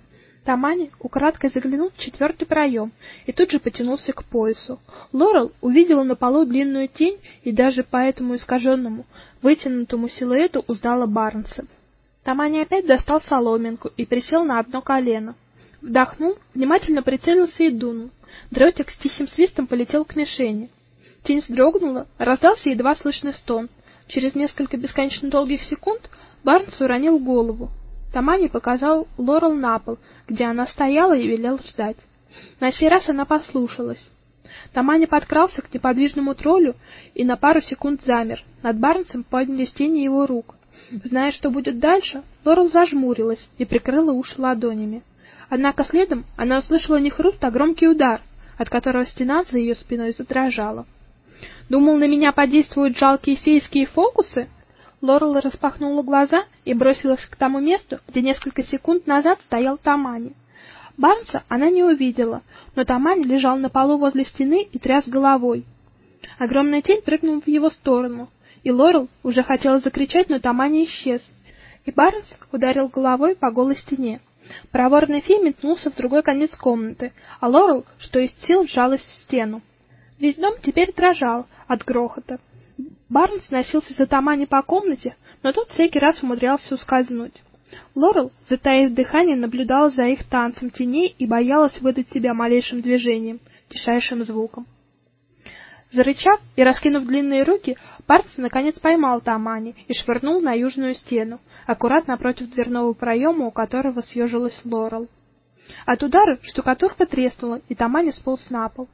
Тамани украдкой заглянул в четвертый проем и тут же потянулся к поясу. Лорел увидела на полу длинную тень и даже по этому искаженному, вытянутому силуэту узнала Барнса. Тамани опять достал соломинку и присел на одно колено. Вдохнул, внимательно прицелился и дунул. Дротик с тихим свистом полетел к мишени. Тень вздрогнула, раздался едва слышный стон. Через несколько бесконечно долгих секунд Барнс уронил голову. Тамани показал Лорел на пол, где она стояла и велел ждать. На сей раз она послушалась. Тамани подкрался к неподвижному троллю и на пару секунд замер. Над Барнсом поднялись тени его рук. Зная, что будет дальше, Лорел зажмурилась и прикрыла уши ладонями. Однако следом она услышала не хруст, а громкий удар, от которого стена за ее спиной задрожала. Думал, на меня подействуют жалкие фейские фокусы? Лорел распахнула глаза и бросилась к тому месту, где несколько секунд назад стоял Тамани. Барнса она не увидела, но Тамани лежал на полу возле стены и тряс головой. Огромная тень прыгнула в его сторону, и Лорел уже хотела закричать, но Тамани исчез, и Барнс ударил головой по голой стене. Проворный Фи метнулся в другой конец комнаты, а Лорел, что из сил, вжалась в стену. Весь дом теперь дрожал от грохота. Барнс носился за Тамани по комнате, но тот всякий раз умудрялся ускользнуть. Лорел, затаив дыхание, наблюдала за их танцем теней и боялась выдать себя малейшим движением, тишайшим звуком. Зарычав и раскинув длинные руки, Парц наконец поймал Тамани и швырнул на южную стену, аккуратно напротив дверного проема, у которого съежилась Лорел. От удара штукатурка треснула, и Тамани сполз на пол.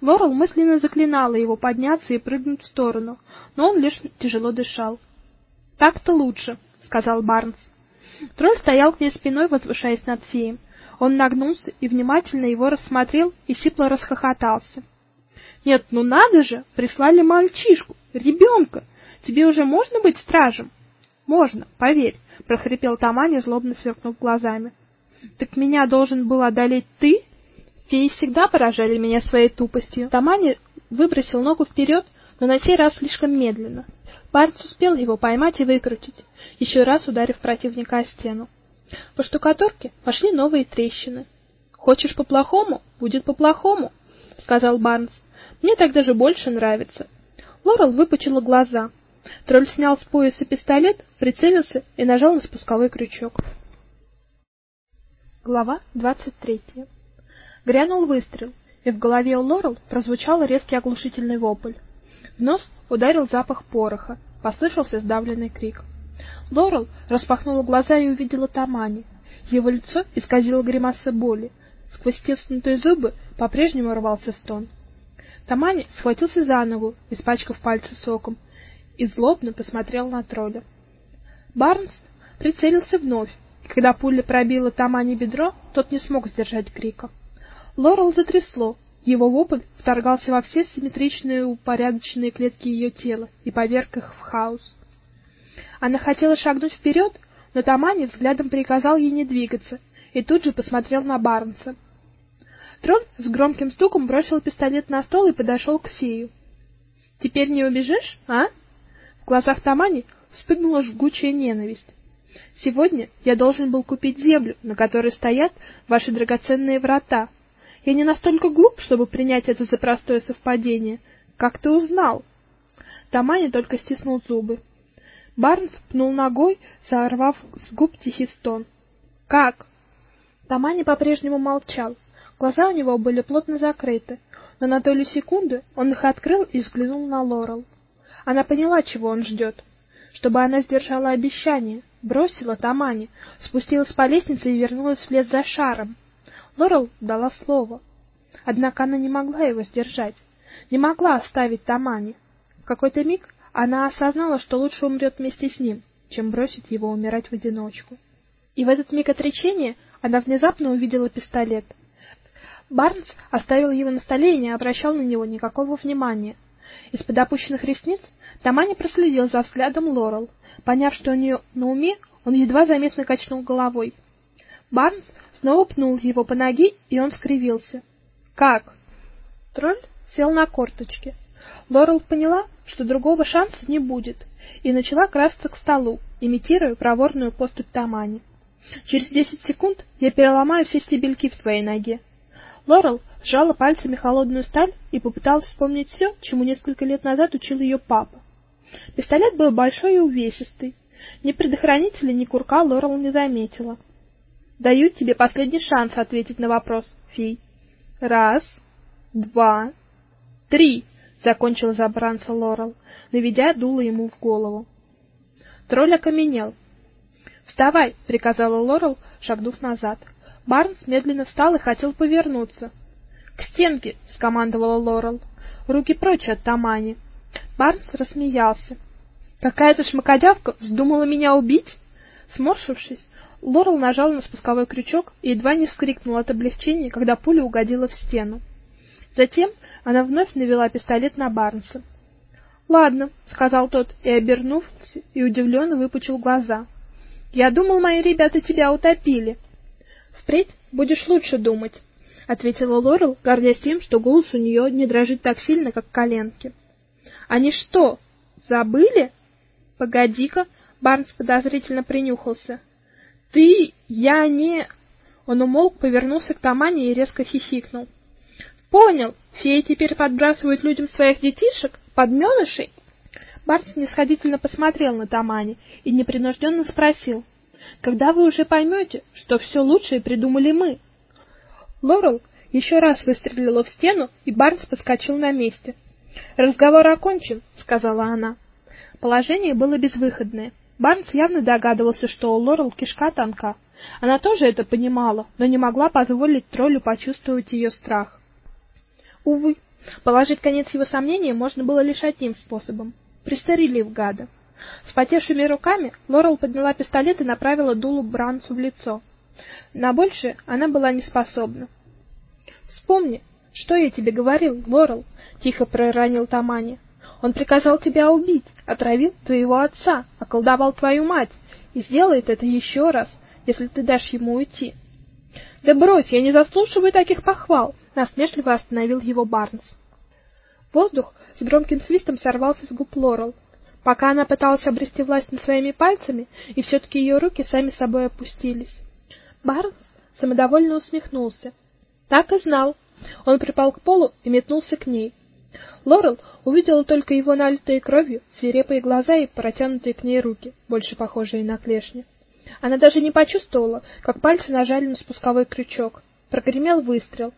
Лорел мысленно заклинала его подняться и прыгнуть в сторону, но он лишь тяжело дышал. "Так-то лучше", сказал Барнс. Тролль стоял к ней спиной, возвышаясь над феем. Он нагнулся и внимательно его рассмотрел и сипло расхохотался. "Нет, ну надо же, прислали мальчишку, ребенка. Тебе уже можно быть стражем?" "Можно, поверь", прохрипел Тамани, злобно сверкнув глазами. "Так меня должен был одолеть ты?" Феи всегда поражали меня своей тупостью. Тамани выбросил ногу вперед, но на сей раз слишком медленно. Парц успел его поймать и выкрутить, еще раз ударив противника о стену. По штукатурке пошли новые трещины. Хочешь по-плохому, будет по-плохому, сказал Барнс. Мне так даже больше нравится. Лорел выпучила глаза. Тролль снял с пояса пистолет, прицелился и нажал на спусковой крючок. Глава двадцать третья. Грянул выстрел, и в голове у Лорел прозвучал резкий оглушительный вопль. В нос ударил запах пороха, послышался сдавленный крик. Лорел распахнула глаза и увидела Тамани. Его лицо исказило гримаса боли. Сквозь стиснутые зубы по-прежнему рвался стон. Тамани схватился за ногу, испачкав пальцы соком, и злобно посмотрел на тролля. Барнс прицелился вновь, и когда пуля пробила Тамани бедро, тот не смог сдержать крика. Лорел затрясло. Его вопль вторгался во все симметричные упорядоченные клетки ее тела и поверг их в хаос. Она хотела шагнуть вперед, но Тамани взглядом приказал ей не двигаться и тут же посмотрел на Барнса. Трон с громким стуком бросил пистолет на стол и подошел к фею. Теперь не убежишь, а? В глазах Тамани вспыхнула жгучая ненависть. Сегодня я должен был купить землю, на которой стоят ваши драгоценные врата, я не настолько глуп, чтобы принять это за простое совпадение. Как ты узнал? Тамани только стиснул зубы. Барнс пнул ногой, сорвав с губ тихий стон. Как? Тамани по-прежнему молчал. Глаза у него были плотно закрыты, но на долю секунды он их открыл и взглянул на Лорел. Она поняла, чего он ждет. Чтобы она сдержала обещание, бросила Тамани, спустилась по лестнице и вернулась в лес за шаром. Лорел дала слово. Однако она не могла его сдержать, не могла оставить Тамани. В какой-то миг она осознала, что лучше умрет вместе с ним, чем бросить его умирать в одиночку. И в этот миг отречения она внезапно увидела пистолет. Барнс оставил его на столе и не обращал на него никакого внимания. Из-под опущенных ресниц Тамани проследил за взглядом Лорел. Поняв, что у нее на уме, он едва заметно качнул головой. Барнс снова пнул его по ноге, и он скривился. Как? Тролль сел на корточки. Лорел поняла, что другого шанса не будет, и начала красться к столу, имитируя проворную поступь Тамани. Через десять секунд я переломаю все стебельки в твоей ноге. Лорел сжала пальцами холодную сталь и попыталась вспомнить все, чему несколько лет назад учил ее папа. Пистолет был большой и увесистый. Ни предохранителя, ни курка Лорел не заметила. Даю тебе последний шанс ответить на вопрос, Фи. Раз, два, три, закончила забранца Лорел, наведя дуло ему в голову. Тролль окаменел. "Вставай", приказала Лорел, шагнув назад. Барнс медленно встал и хотел повернуться. "К стенке", скомандовала Лорел. "Руки прочь от Тамани". Барнс рассмеялся. "Какая-то шмакодявка вздумала меня убить?" Сморщившись, Лорел нажал на спусковой крючок и едва не вскрикнула от облегчения, когда пуля угодила в стену. Затем она вновь навела пистолет на Барнса. "Ладно", сказал тот и обернувшись и удивленно выпучил глаза. "Я думал, мои ребята тебя утопили". "Впредь будешь лучше думать", ответила Лорел, гордясь тем, что голос у нее не дрожит так сильно, как коленки. "Они что, забыли?" "Погоди-ка", Барнс подозрительно принюхался. Ты, я не Он умолк, повернулся к Тамане и резко хихикнул. Понял. Феи теперь подбрасывают людям своих детишек, подменышей?» Барс снисходительно посмотрел на Тамани и непринужденно спросил: Когда вы уже поймете, что все лучшее придумали мы? Лорел еще раз выстрелила в стену, и Барнс подскочил на месте. "Разговор окончен", сказала она. Положение было безвыходное. Барнс явно догадывался, что у Лорел кишка тонка. Она тоже это понимала, но не могла позволить троллю почувствовать ее страх. Увы, положить конец его сомнениям можно было лишь одним способом пристрелив гада. С потевшими руками Лорел подняла пистолет и направила дуло Бранцу в лицо. На большее она была не способна. Вспомни, что я тебе говорил, Лорел, тихо проронил Тамани. Он приказал тебя убить, отравил твоего отца, околдовал твою мать и сделает это еще раз, если ты дашь ему уйти. Да брось, я не заслуживаю таких похвал, насмешливо остановил его Барнс. Воздух с громким свистом сорвался с губ Лорел. Пока она пыталась обрести власть над своими пальцами, и все таки ее руки сами собой опустились. Барнс самодовольно усмехнулся. Так и знал. Он припал к полу и метнулся к ней. Лорел увидела только его налитые кровью свирепые глаза и протянутые к ней руки, больше похожие на клешни. Она даже не почувствовала, как пальцы нажали на спусковой крючок. Прогремел выстрел.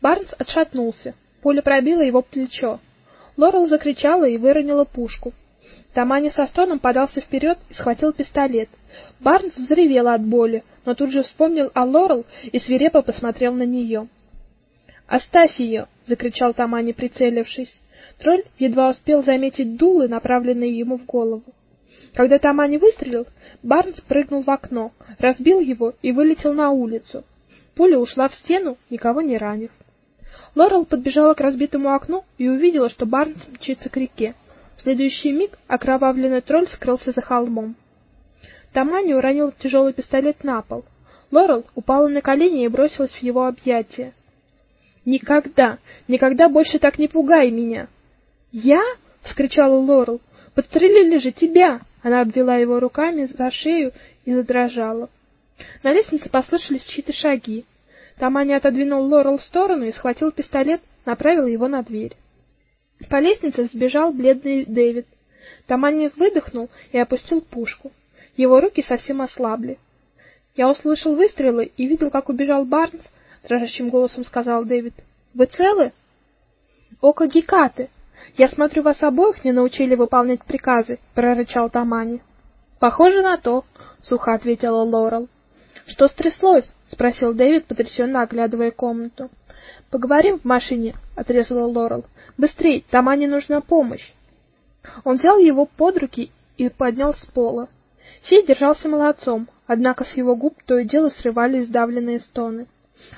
Барнс отшатнулся. Пуля пробила его плечо. Лорел закричала и выронила пушку. Тамани со стоном подался вперед и схватил пистолет. Барнс взревел от боли, но тут же вспомнил о Лорел и свирепо посмотрел на нее. "Оставь ее!» — закричал Тамани, прицелившись. Тролль едва успел заметить дулы, направленные ему в голову. Когда Тамани выстрелил, Барнс прыгнул в окно, разбил его и вылетел на улицу. Пуля ушла в стену, никого не ранив. Лорел подбежала к разбитому окну и увидела, что Барнс мчится к реке. Следующий миг окровавленный тролль скрылся за холмом. Тамани уронил тяжелый пистолет на пол. Лорел упала на колени и бросилась в его объятия. Никогда, никогда больше так не пугай меня. Я? вскричала Лорел. Подстрелили же тебя. Она обвела его руками за шею и задрожала. На лестнице послышались чьи-то шаги. Тамани отодвинул Лорел в сторону и схватил пистолет, направил его на дверь. По лестнице взбежал бледный Дэвид. Тамани выдохнул и опустил пушку. Его руки совсем ослабли. Я услышал выстрелы и видел, как убежал Барнс, дрожащим голосом сказал Дэвид. Вы целы? Око Гекаты. Я смотрю, вас обоих не научили выполнять приказы, прорычал Тамани. Похоже на то, сухо ответила Лорел. Что стряслось? спросил Дэвид, потрясенно оглядывая комнату. Поговорим в машине, отрезала Лорел. Быстрей, Тамане нужна помощь. Он взял его под руки и поднял с пола. Сей держался молодцом, однако с его губ то и дело срывались сдавленные стоны,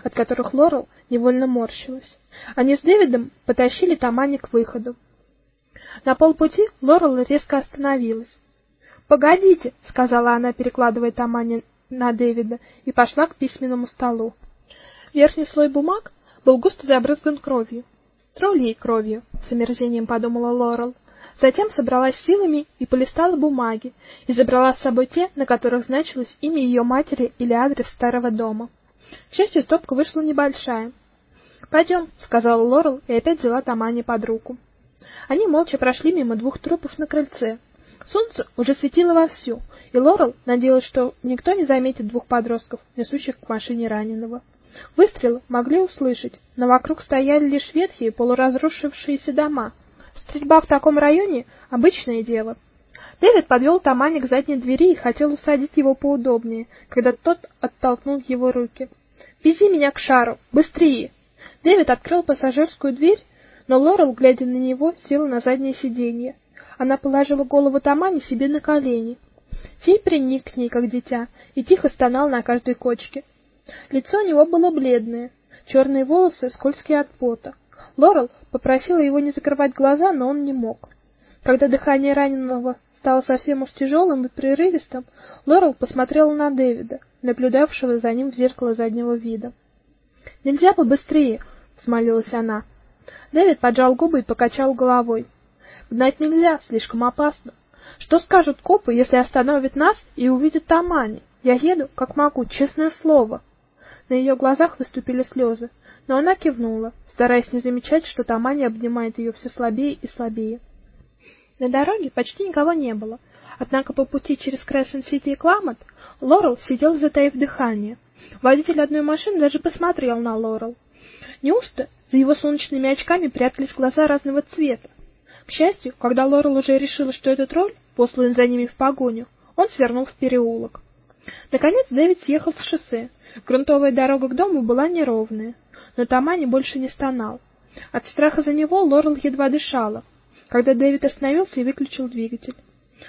от которых Лорел невольно морщилась. Они с Дэвидом потащили Тамани к выходу. На полпути Лорел резко остановилась. "Погодите", сказала она, перекладывая Тамани на Дэвида и пошла к письменному столу. Верхний слой бумаг был густо забрызган кровью. Троллей кровью, с омерзением подумала Лорел. Затем собралась силами и полистала бумаги, и забрала с собой те, на которых значилось имя ее матери или адрес старого дома. К счастью, стопка вышла небольшая. «Пойдем», — сказала Лорел и опять взяла Тамани под руку. Они молча прошли мимо двух трупов на крыльце, Солнце уже светило вовсю, и Лорел надеялась, что никто не заметит двух подростков, несущих к машине раненого. Выстрелы могли услышать, но вокруг стояли лишь ветхие полуразрушившиеся дома. Стрельба в таком районе обычное дело. Дэвид подвел Тамани к задней двери и хотел усадить его поудобнее, когда тот оттолкнул его руки. "Вези меня к шару, быстрее!" Дэвид открыл пассажирскую дверь, но Лорел, глядя на него, села на заднее сиденье. Она положила голову Тамани себе на колени. Фей приник к ней, как дитя, и тихо стонал на каждой кочке. Лицо у него было бледное, черные волосы скользкие от пота. Лорел попросила его не закрывать глаза, но он не мог. Когда дыхание раненого стало совсем уж тяжелым и прерывистым, Лорел посмотрела на Дэвида, наблюдавшего за ним в зеркало заднего вида. "Нельзя побыстрее", взмолилась она. Дэвид поджал губы и покачал головой. Гнать нельзя, слишком опасно. Что скажут копы, если остановят нас и увидят Тамани? Я еду, как могу, честное слово. На ее глазах выступили слезы, но она кивнула, стараясь не замечать, что Тамани обнимает ее все слабее и слабее. На дороге почти никого не было. Однако по пути через Крессен-Сити и Кламот Лорел сидел затаив дыхание. Водитель одной машины даже посмотрел на Лорел. Неужто за его солнечными очками прятались глаза разного цвета? К счастью, когда Лорел уже решила, что это тролль, посланный за ними в погоню, он свернул в переулок. Наконец Дэвид съехал с шоссе. Грунтовая дорога к дому была неровная, но Тамани больше не стонал. От страха за него Лорел едва дышала, когда Дэвид остановился и выключил двигатель.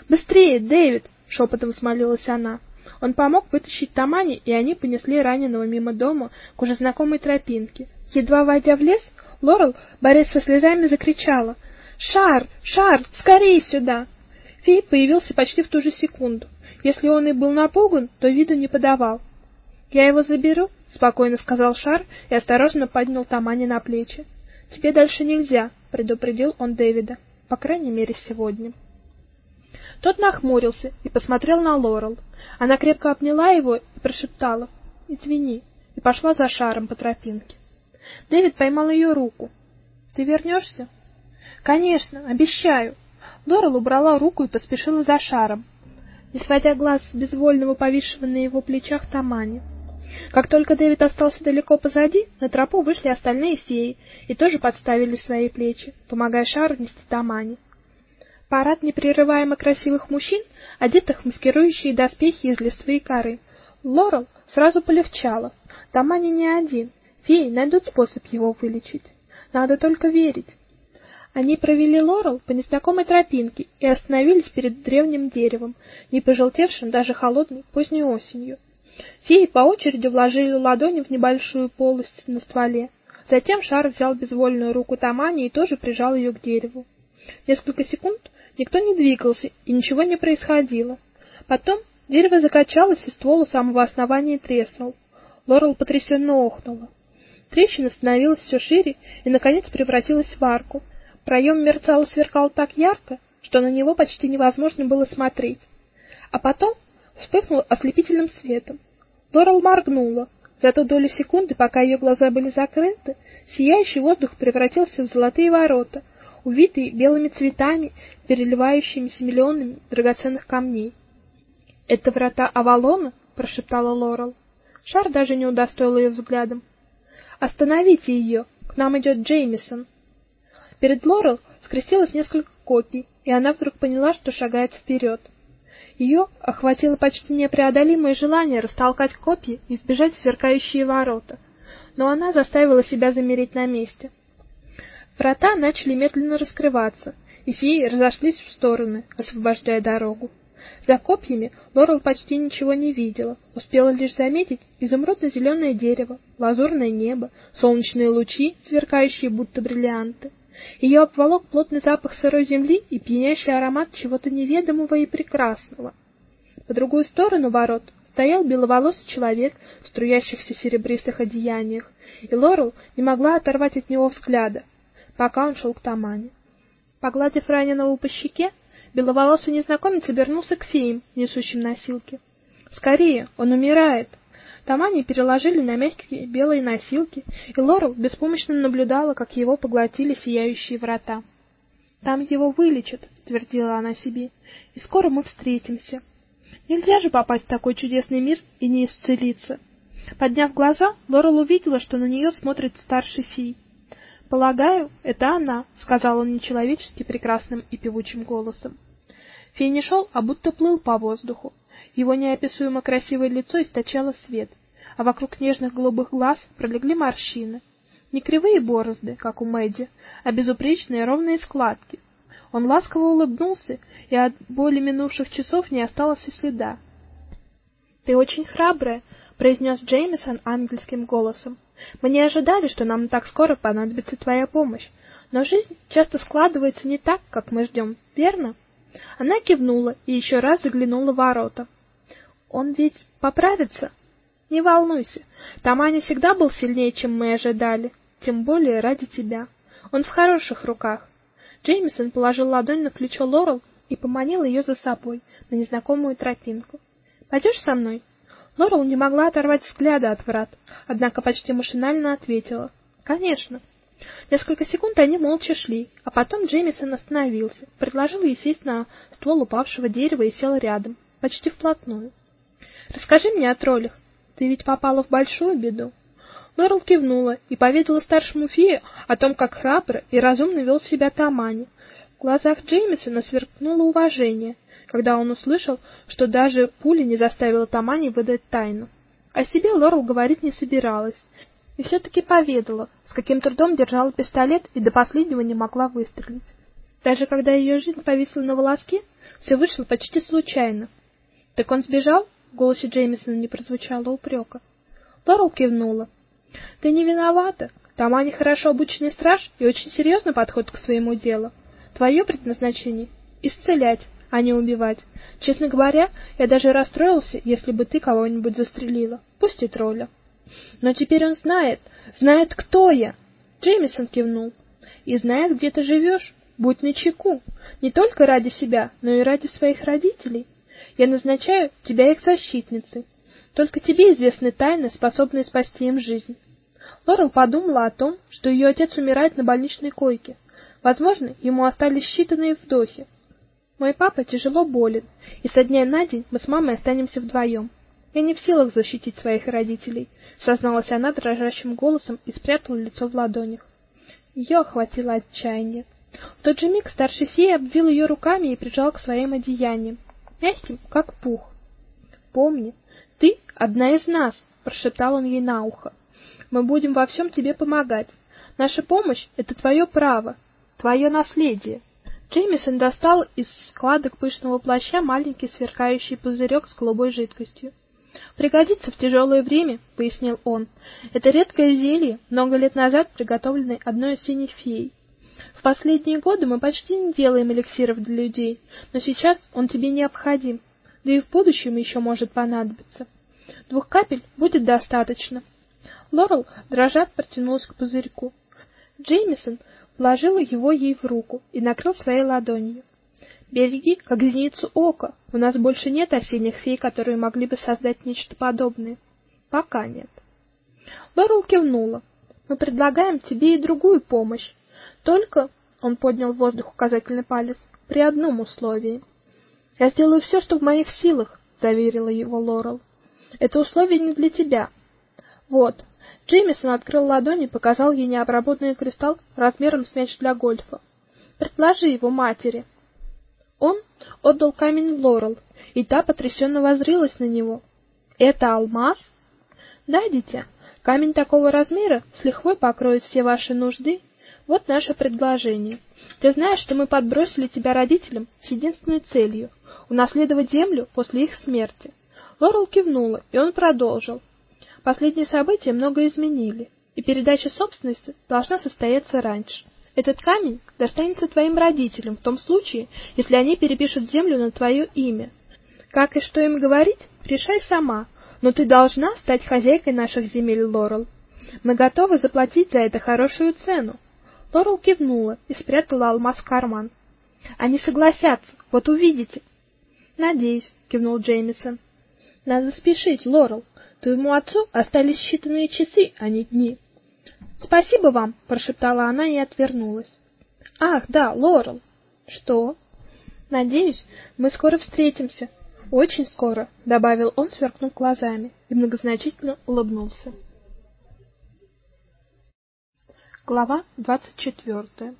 "Быстрее, Дэвид!" шепотом взмолилась она. Он помог вытащить Тамани, и они понесли раненого мимо дома к уже знакомой тропинке. Едва войдя в лес, Лорел, борясь со слезами, закричала: "Шар, Шар, скорее сюда!" Фей появился почти в ту же секунду. Если он и был напуган, то виду не подавал. "Я его заберу", спокойно сказал Шар и осторожно поднял Тамани на плечи. "Тебе дальше нельзя", предупредил он Дэвида. По крайней мере, сегодня. Тот нахмурился и посмотрел на Лорел. Она крепко обняла его и прошептала: "Извини", и пошла за Шаром по тропинке. Дэвид поймал ее руку. "Ты вернешься?» "Конечно, обещаю". Лорел убрала руку и поспешила за Шаром, не сводя глаз с безвольного повисшего на его плечах Тамани. Как только Дэвид остался далеко позади, на тропу вышли остальные феи и тоже подставили свои плечи, помогая Шару нести Тамани. Парад непрерываемо красивых мужчин, одетых в маскирующие доспехи из листвы и коры. Лорел сразу полегчало. Тамани не один. Феи найдут способ его вылечить. Надо только верить. Они провели Лорел по незнакомой тропинке и остановились перед древним деревом, не пожелтевшим даже холодной поздней осенью. Феи по очереди вложили ладони в небольшую полость на стволе. Затем Шар взял безвольную руку Тамани и тоже прижал ее к дереву. Несколько секунд никто не двигался, и ничего не происходило. Потом дерево закачалось, и ствол у самого основания треснул. Лорел потрясенно охнула. Трещина становилась все шире и наконец превратилась в арку. Проем мерцал и сверкал так ярко, что на него почти невозможно было смотреть. А потом вспыхнул ослепительным светом. Лорел моргнула. За ту долю секунды, пока ее глаза были закрыты, сияющий воздух превратился в золотые ворота, увитые белыми цветами, переливающимися миллионами драгоценных камней. "Это врата Авалона?" прошептала Лорел. Шар даже не удостоил ее взглядом. "Остановите ее! К нам идет Джеймисон!" Перед Лорел скрестилось несколько копий, и она вдруг поняла, что шагает вперед. Ее охватило почти непреодолимое желание растолкать копья и вбежать в сверкающие ворота, но она заставила себя замереть на месте. Врата начали медленно раскрываться, и феи разошлись в стороны, освобождая дорогу. За копьями Лорел почти ничего не видела, успела лишь заметить изумрудно зеленое дерево, лазурное небо, солнечные лучи, сверкающие будто бриллианты. Ее обволок плотный запах сырой земли и пьянящий аромат чего-то неведомого и прекрасного. По другую сторону ворот стоял беловолосый человек в струящихся серебристых одеяниях, и Лорел не могла оторвать от него взгляда, пока он шел к Тамане. Погладив раненого по щеке, беловолосый незнакомец обернулся к феям, несущим носилки. "Скорее, он умирает!" Тамани переложили на мягкие белые носилки, и Лорел беспомощно наблюдала, как его поглотили сияющие врата. Там его вылечат, твердила она себе. И скоро мы встретимся. Нельзя же попасть в такой чудесный мир и не исцелиться. Подняв глаза, Лорел увидела, что на нее смотрит старший фи. "Полагаю, это она", сказал он нечеловечески прекрасным и певучим голосом. Фи не шел, а будто плыл по воздуху. Его неописуемо красивое лицо источало свет, а вокруг нежных голубых глаз пролегли морщины. Не кривые борозды, как у Мэдди, а безупречные ровные складки. Он ласково улыбнулся, и от боли минувших часов не осталось и следа. "Ты очень храбрая", произнес Джеймисон ангельским голосом. "Мы не ожидали, что нам так скоро понадобится твоя помощь, но жизнь часто складывается не так, как мы ждем, верно?" Она кивнула и еще раз заглянула в ворота. Он ведь поправится? Не волнуйся. Тамани всегда был сильнее, чем мы ожидали, тем более ради тебя. Он в хороших руках. Джеймисон положил ладонь на плечо Лорел и поманил ее за собой на незнакомую тропинку. Пойдешь со мной? Лорел не могла оторвать взгляда от врат, однако почти машинально ответила: "Конечно". Несколько секунд они молча шли, а потом Джеймисон остановился, предложил ей сесть на ствол упавшего дерева и сел рядом, почти вплотную. Расскажи мне о троллях. Ты ведь попала в большую беду. Лорел кивнула и поведала старшему фее о том, как храбро и разумно вел себя Тамани. В глазах Джеймисона сверкнуло уважение, когда он услышал, что даже пуля не заставила Тамани выдать тайну. О себе Лорел говорить не собиралась, и все таки поведала, с каким трудом держала пистолет и до последнего не могла выстрелить. Даже когда ее жизнь повисла на волоске, все вышло почти случайно. Так он сбежал? Голосе Джеймисона не прозвучало упрека. Лорел кивнула. Ты не виновата. Тамани хорошо обученный страж и очень серьезно подходит к своему делу. Твое предназначение исцелять, а не убивать. Честно говоря, я даже расстроился, если бы ты кого-нибудь застрелила, пусть и тролля. Но теперь он знает, знает, кто я. Джеймисон кивнул. И знает, где ты живешь. Будь начеку, не только ради себя, но и ради своих родителей. Я назначаю тебя их защитницей. Только тебе известны тайны, способные спасти им жизнь. Лорел подумала о том, что ее отец умирает на больничной койке. Возможно, ему остались считанные вдохи. Мой папа тяжело болен, и со дня на день мы с мамой останемся вдвоем. Я не в силах защитить своих родителей, созналась она дрожащим голосом и спрятала лицо в ладонях. Ее охватило отчаяние. В тот же миг старший фея обвил ее руками и прижал к своим одеяниям, мягким, как пух. Помни, ты одна из нас, прошептал он ей на ухо. Мы будем во всем тебе помогать. Наша помощь это твое право, твое наследие. Джеймисон достал из складок пышного плаща маленький сверкающий пузырек с голубой жидкостью. Пригодится в тяжелое время, пояснил он. Это редкое зелье, много лет назад приготовленное одной из синих фей. Последние годы мы почти не делаем эликсиров для людей, но сейчас он тебе необходим, да и в будущем еще может понадобиться. Двух капель будет достаточно. Лорел, дрожа, протянулась к пузырьку. Джеймисон вложил его ей в руку и накрыл своей ладонью. Береги, как зеницу ока. У нас больше нет осенних фей, которые могли бы создать нечто подобное. Пока нет. Лорел кивнула. Мы предлагаем тебе и другую помощь. Только, он поднял в воздух указательный палец, при одном условии. Я сделаю все, что в моих силах, заверила его Лорел. Это условие не для тебя. Вот. Джеймисон открыл ладонь и показал ей необработанный кристалл размером с мяч для гольфа. Предложи его матери. Он отдал камень Лорел, и та потрясенно воззрилась на него. Это алмаз? Да, дитя. Камень такого размера с лихвой покроет все ваши нужды. Вот наше предложение. Ты знаешь, что мы подбросили тебя родителям с единственной целью унаследовать землю после их смерти. Лорел кивнула, и он продолжил. Последние события много изменили, и передача собственности должна состояться раньше. Этот камень достанется твоим родителям в том случае, если они перепишут землю на твое имя. Как и что им говорить, решай сама, но ты должна стать хозяйкой наших земель, Лорел. Мы готовы заплатить за это хорошую цену. Лорел кивнула и спрятала алмаз в карман. Они согласятся, вот увидите. Надеюсь, кивнул Джеймисон. Надо спешить, Лорел. Твоему отцу остались считанные часы, а не дни. Спасибо вам, прошептала она и отвернулась. Ах, да, Лорел. Что? Надеюсь, мы скоро встретимся. Очень скоро, добавил он, сверкнув глазами, и многозначительно улыбнулся. Глава двадцать четвертая.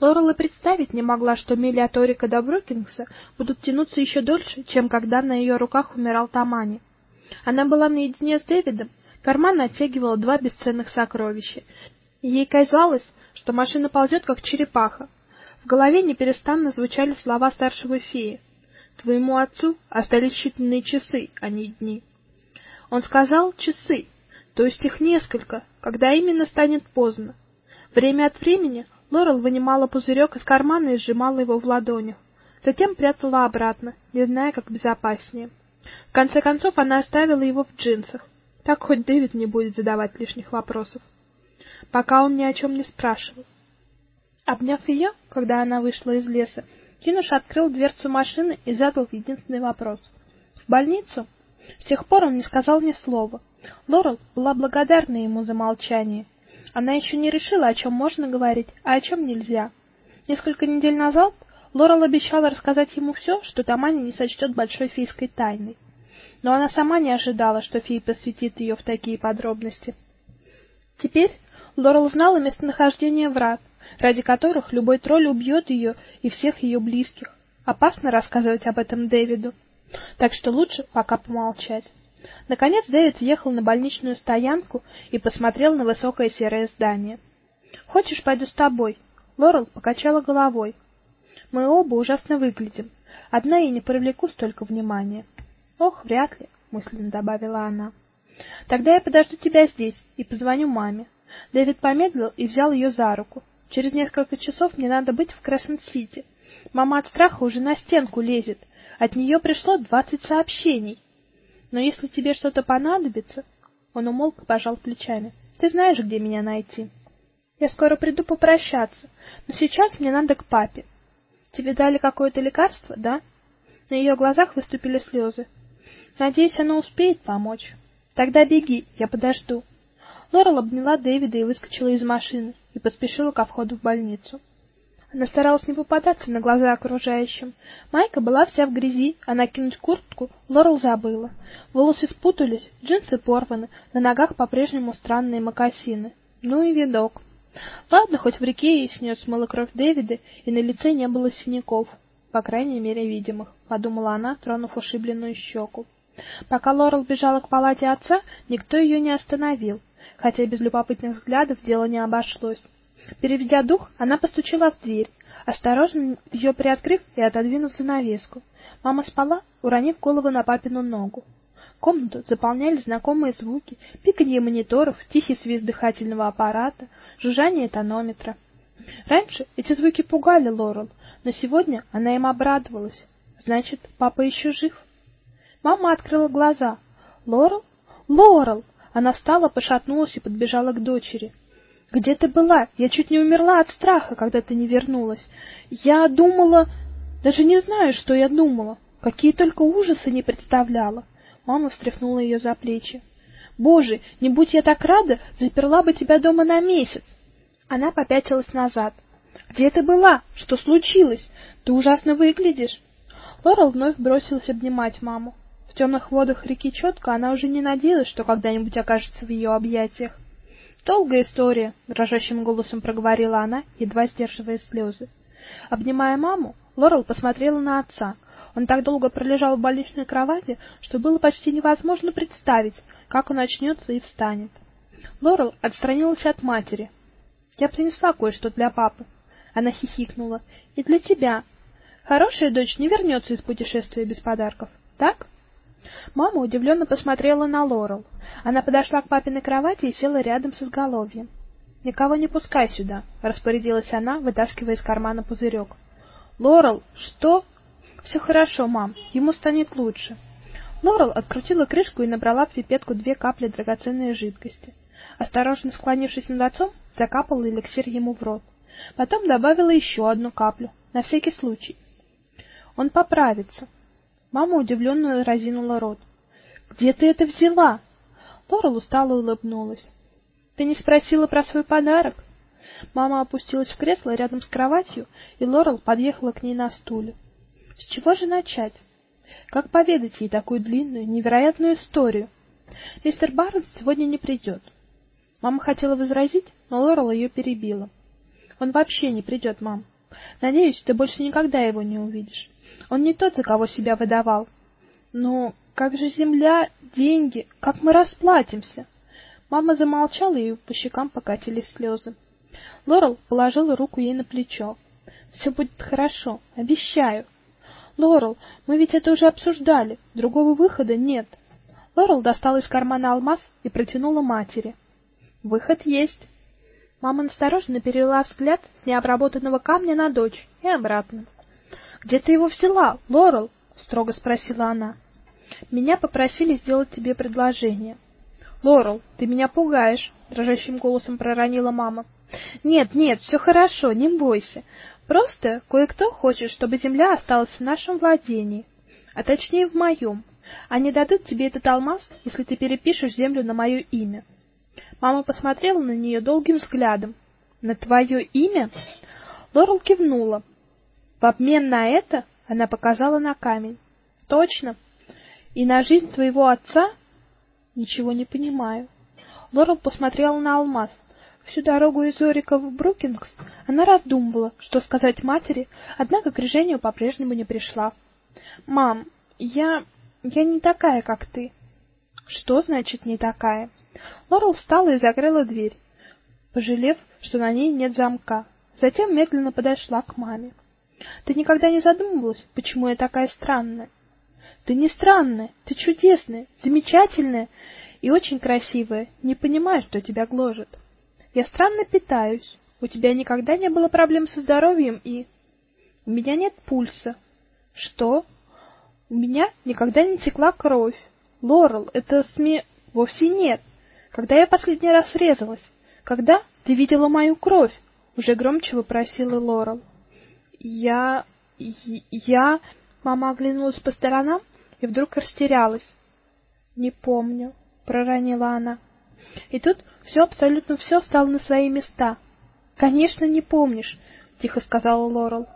Лорел представить не могла, что мили от Орика до Брукингса будут тянуться еще дольше, чем когда на ее руках умирал Тамани. Она была наедине с Дэвидом, карман оттягивала два бесценных сокровища. Ей казалось, что машина ползет, как черепаха. В голове неперестанно звучали слова старшего феи. Твоему отцу остались считанные часы, а не дни. Он сказал часы, то есть их несколько, когда именно станет поздно. Время от времени Лорел вынимала пузырек из кармана и сжимала его в ладонях, затем прятала обратно, не зная, как безопаснее. В конце концов она оставила его в джинсах. Так хоть Дэвид не будет задавать лишних вопросов. Пока он ни о чем не спрашивал. Обняв ее, когда она вышла из леса, Кинуш открыл дверцу машины и задал единственный вопрос. В больницу? С тех пор он не сказал ни слова. Лорел была благодарна ему за молчание. Она еще не решила, о чем можно говорить, а о чем нельзя. Несколько недель назад Лорел обещала рассказать ему все, что Тамани не сочтет большой фейской тайной. Но она сама не ожидала, что фей посвятит ее в такие подробности. Теперь Лорел знала местонахождение врат, ради которых любой тролль убьет ее и всех ее близких. Опасно рассказывать об этом Дэвиду, так что лучше пока помолчать. Наконец Дэвид въехал на больничную стоянку и посмотрел на высокое серое здание. "Хочешь, пойду с тобой?" Лорел покачала головой. "Мы оба ужасно выглядим. Одна я не привлеку столько внимания". "Ох, вряд ли", мысленно добавила она. "Тогда я подожду тебя здесь и позвоню маме". Дэвид помедлил и взял ее за руку. Через несколько часов мне надо быть в Крессент-Сити. Мама от страха уже на стенку лезет. От нее пришло двадцать сообщений. Но если тебе что-то понадобится, он умолк и пожал плечами. Ты знаешь, где меня найти. Я скоро приду попрощаться, но сейчас мне надо к папе. Тебе дали какое-то лекарство, да? На ее глазах выступили слезы. Надеюсь, оно успеет помочь. Тогда беги, я подожду. Лорел обняла Дэвида и выскочила из машины и поспешила ко входу в больницу. Она старалась не попадаться на глаза окружающим. Майка была вся в грязи, а накинуть куртку Лорел забыла. Волосы спутались, джинсы порваны, на ногах по-прежнему странные мокасины. Ну и видок. Ладно, хоть в реке ей снес смыла кровь Дэвида, и на лице не было синяков, по крайней мере, видимых, подумала она, тронув ушибленную щеку. Пока Лорел бежала к палате отца, никто ее не остановил, хотя без любопытных взглядов дело не обошлось. Переведя дух, она постучала в дверь, осторожно ее приоткрыв и отодвинув занавеску. Мама спала, уронив голову на папину ногу. Комнату заполняли знакомые звуки: пиканье мониторов, тихий свист дыхательного аппарата, жужжание тонометра. Раньше эти звуки пугали Лорел, но сегодня она им обрадовалась. Значит, папа еще жив. Мама открыла глаза. Лорел? Лорел! Она встала, пошатнулась и подбежала к дочери. Где ты была? Я чуть не умерла от страха, когда ты не вернулась. Я думала, даже не знаю, что я думала. Какие только ужасы не представляла. Мама встряхнула ее за плечи. Боже, не будь я так рада, заперла бы тебя дома на месяц. Она попятилась назад. Где ты была? Что случилось? Ты ужасно выглядишь. Лорел вновь бросилась обнимать маму. В темных водах реки Чётко она уже не надеялась, что когда-нибудь окажется в ее объятиях. Долгая история, дрожащим голосом проговорила она, едва сдерживая слезы. Обнимая маму, Лорел посмотрела на отца. Он так долго пролежал в больничной кровати, что было почти невозможно представить, как он очнется и встанет. Лорел отстранилась от матери. Я принесла кое-что для папы. Она хихикнула. И для тебя. Хорошая дочь не вернется из путешествия без подарков. Так? Мама удивленно посмотрела на Лорел. Она подошла к папиной кровати и села рядом с изголовьем. "Никого не пускай сюда", распорядилась она, вытаскивая из кармана пузырек. "Лорел, что? «Все хорошо, мам. Ему станет лучше". Лорел открутила крышку и набрала в пипетку две капли драгоценной жидкости. Осторожно склонившись над отцом, закапала эликсир ему в рот. Потом добавила еще одну каплю, на всякий случай. Он поправится. Мама удивленно разинула рот. Где ты это взяла? Лорел устало улыбнулась. Ты не спросила про свой подарок? Мама опустилась в кресло рядом с кроватью, и Лорел подъехала к ней на стуле. С чего же начать? Как поведать ей такую длинную, невероятную историю? Мистер Барнс сегодня не придет. Мама хотела возразить, но Лорел ее перебила. Он вообще не придет, мам. Надеюсь, ты больше никогда его не увидишь. Он не тот, за кого себя выдавал. Но как же земля, деньги, как мы расплатимся? Мама замолчала, и по щекам покатились слезы. Лорел положила руку ей на плечо. «Все будет хорошо, обещаю. Лорел, мы ведь это уже обсуждали. Другого выхода нет. Лорел достала из кармана алмаз и протянула матери. Выход есть. Мама осторожно перевела взгляд с необработанного камня на дочь и обратно. Где ты его взяла, Лорел? строго спросила она. Меня попросили сделать тебе предложение. Лорел, ты меня пугаешь, дрожащим голосом проронила мама. Нет, нет, все хорошо, не бойся. Просто кое-кто хочет, чтобы земля осталась в нашем владении, а точнее в моем. Они дадут тебе этот алмаз, если ты перепишешь землю на мое имя. Мама посмотрела на нее долгим взглядом. На твое имя? Лорел кивнула. В обмен на это она показала на камень. Точно. И на жизнь твоего отца? Ничего не понимаю. Лорел посмотрела на алмаз. Всю дорогу из Орика в Брукингс она раздумывала, что сказать матери, однако к решению по-прежнему не пришла. Мам, я я не такая, как ты. Что значит не такая? Лорел встала и закрыла дверь, пожалев, что на ней нет замка. Затем медленно подошла к маме. Ты никогда не задумывалась, почему я такая странная? Ты не странная, ты чудесная, замечательная и очень красивая. Не понимаю, что тебя гложет. Я странно питаюсь. У тебя никогда не было проблем со здоровьем и у меня нет пульса. Что? У меня никогда не текла кровь. Лорел, это сме вовсе нет. Когда я последний раз резалась? Когда ты видела мою кровь? Уже громче вопросила Лорел. Я я мама оглянулась по сторонам и вдруг растерялась. Не помню, проронила она. И тут все абсолютно все стало на свои места. Конечно, не помнишь, тихо сказала Лорел.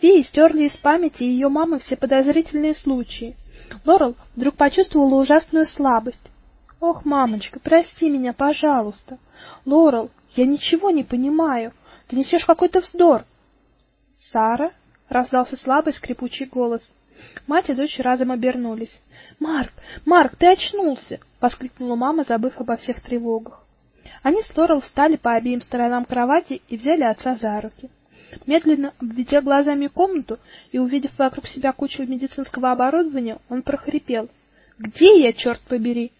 Феи стерли из памяти ее мамы все подозрительные случаи. Лорел вдруг почувствовала ужасную слабость. Ох, мамочка, прости меня, пожалуйста. Лорел, я ничего не понимаю. Ты несешь какой-то вздор. Сара, раздался слабый скрипучий голос. Мать и дочь разом обернулись. "Марк, Марк, ты очнулся!" воскликнула мама, забыв обо всех тревогах. Они с Лорел встали по обеим сторонам кровати и взяли отца за руки. Медленно обведя глазами комнату и увидев вокруг себя кучу медицинского оборудования, он прохрипел: "Где я, черт побери?"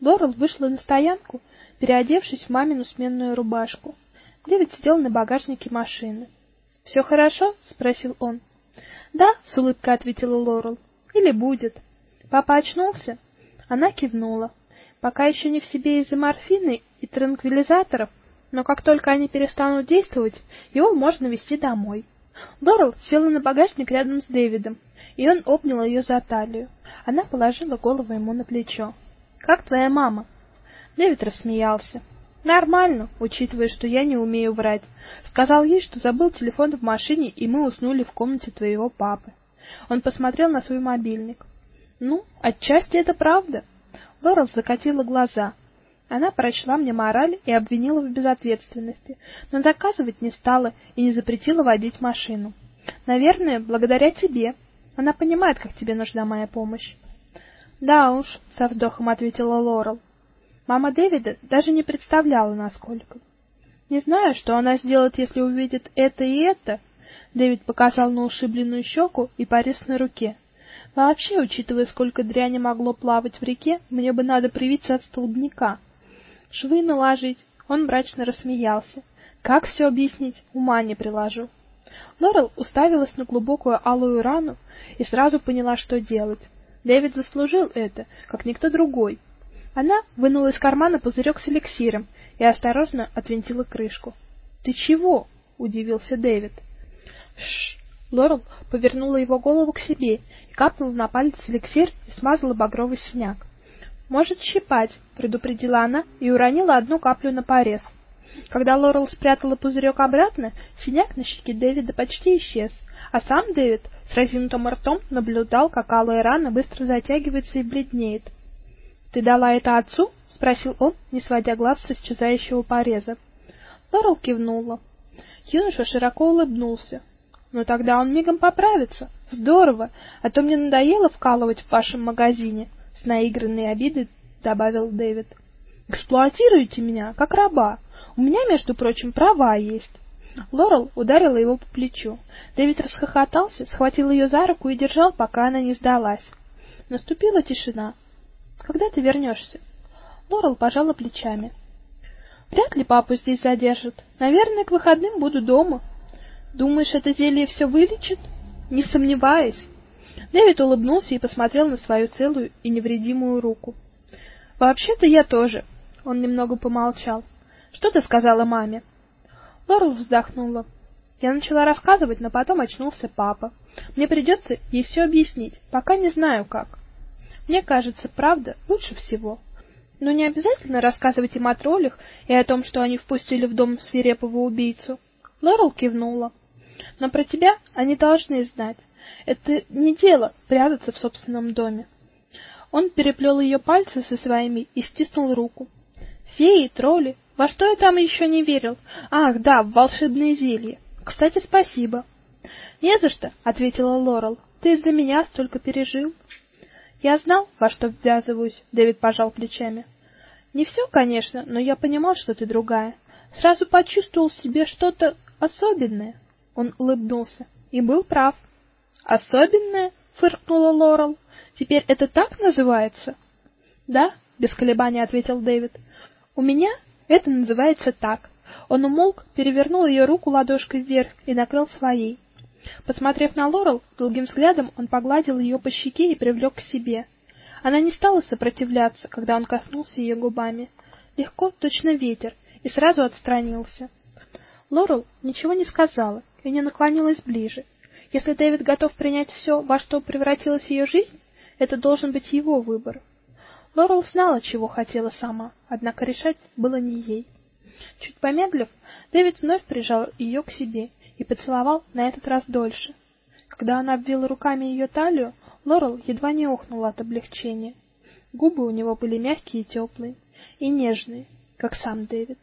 Лорел вышла на стоянку, переодевшись в мамину сменную рубашку. Дэвид сидел на багажнике машины. «Все хорошо?" спросил он. "Да", с улыбкой ответила Лорел. "Или будет". Папа очнулся? Она кивнула. Пока еще не в себе из-за морфины и транквилизаторов, но как только они перестанут действовать, его можно везти домой. Лорел села на багажник рядом с Дэвидом, и он обнял ее за талию. Она положила голову ему на плечо. Как твоя мама? Дэвид рассмеялся. Нормально, учитывая, что я не умею врать. Сказал ей, что забыл телефон в машине, и мы уснули в комнате твоего папы. Он посмотрел на свой мобильник. Ну, отчасти это правда. Лорел закатила глаза. Она прочла мне мораль и обвинила в безответственности, но доказывать не стала и не запретила водить машину. Наверное, благодаря тебе. Она понимает, как тебе нужна моя помощь. Да уж, со вздохом ответила Лорел. Мама Дэвида даже не представляла, насколько. Не знаю, что она сделает, если увидит это и это. Дэвид показал на ушибленную щеку и порез на руке. Вообще, учитывая, сколько дряни могло плавать в реке, мне бы надо привиться от столбняка швы наложить. Он мрачно рассмеялся. Как все объяснить, ума не приложу. Лорел уставилась на глубокую алую рану и сразу поняла, что делать. Дэвид заслужил это, как никто другой. Она вынула из кармана пузырек с эликсиром и осторожно отвинтила крышку. "Ты чего?" удивился Дэвид. Шш. Лорел повернула его голову к себе и капнула на палец эликсир и смазала багровый синяк. Может щипать, предупредила она и уронила одну каплю на порез. Когда Лорел спрятала пузырек обратно, синяк на щеке Дэвида почти исчез, а сам Дэвид с разинутым ртом наблюдал, как алая рана быстро затягивается и бледнеет. "Ты дала это отцу?" спросил он, не сводя глаз с исчезающего пореза. Лорел кивнула. Юноша широко улыбнулся. "Ну тогда он мигом поправится. Здорово, а то мне надоело вкалывать в вашем магазине с наигранной обидой добавил Дэвид. Эксплуатируете меня как раба. У меня, между прочим, права есть. Лорел ударила его по плечу. Дэвид расхохотался, схватил ее за руку и держал, пока она не сдалась. Наступила тишина. Когда ты вернешься?» Лорел пожала плечами. Вряд ли папу здесь задержат. Наверное, к выходным буду дома. Думаешь, это зелье все вылечит? Не сомневаюсь. Дэвид улыбнулся и посмотрел на свою целую и невредимую руку. Вообще-то я тоже. Он немного помолчал. Что ты сказала маме? Лорел вздохнула. Я начала рассказывать, но потом очнулся папа. Мне придется ей все объяснить, пока не знаю как. Мне кажется, правда лучше всего. Но не обязательно рассказывать им о троллях и о том, что они впустили в дом свирепого убийцу. Лорел кивнула. Но про тебя они должны знать. Это не дело прятаться в собственном доме. Он переплел ее пальцы со своими и стиснул руку. Феи, тролли, во что я там еще не верил? Ах, да, в волшебные зелья. Кстати, спасибо. Не за что, ответила Лорел. Ты из-за меня столько пережил. Я знал, во что ввязываюсь, Дэвид пожал плечами. Не все, конечно, но я понимал, что ты другая. Сразу почувствовал в себе что-то особенное. Он улыбнулся и был прав. Особенное? фыркнула Лорел. Теперь это так называется? Да, без колебаний ответил Дэвид. У меня это называется так. Он умолк, перевернул ее руку ладошкой вверх и накрыл своей. Посмотрев на Лорел, долгим взглядом он погладил ее по щеке и привлек к себе. Она не стала сопротивляться, когда он коснулся ее губами, легко, точно ветер, и сразу отстранился. Лорел ничего не сказала и не наклонилась ближе. Если Дэвид готов принять все, во что превратилась ее жизнь, это должен быть его выбор. Лорел знала, чего хотела сама, однако решать было не ей. Чуть помедлив, Дэвид вновь прижал ее к себе и поцеловал на этот раз дольше. Когда она обвила руками ее талию, Лорел едва не охнула от облегчения. Губы у него были мягкие и теплые, и нежные, как сам Дэвид.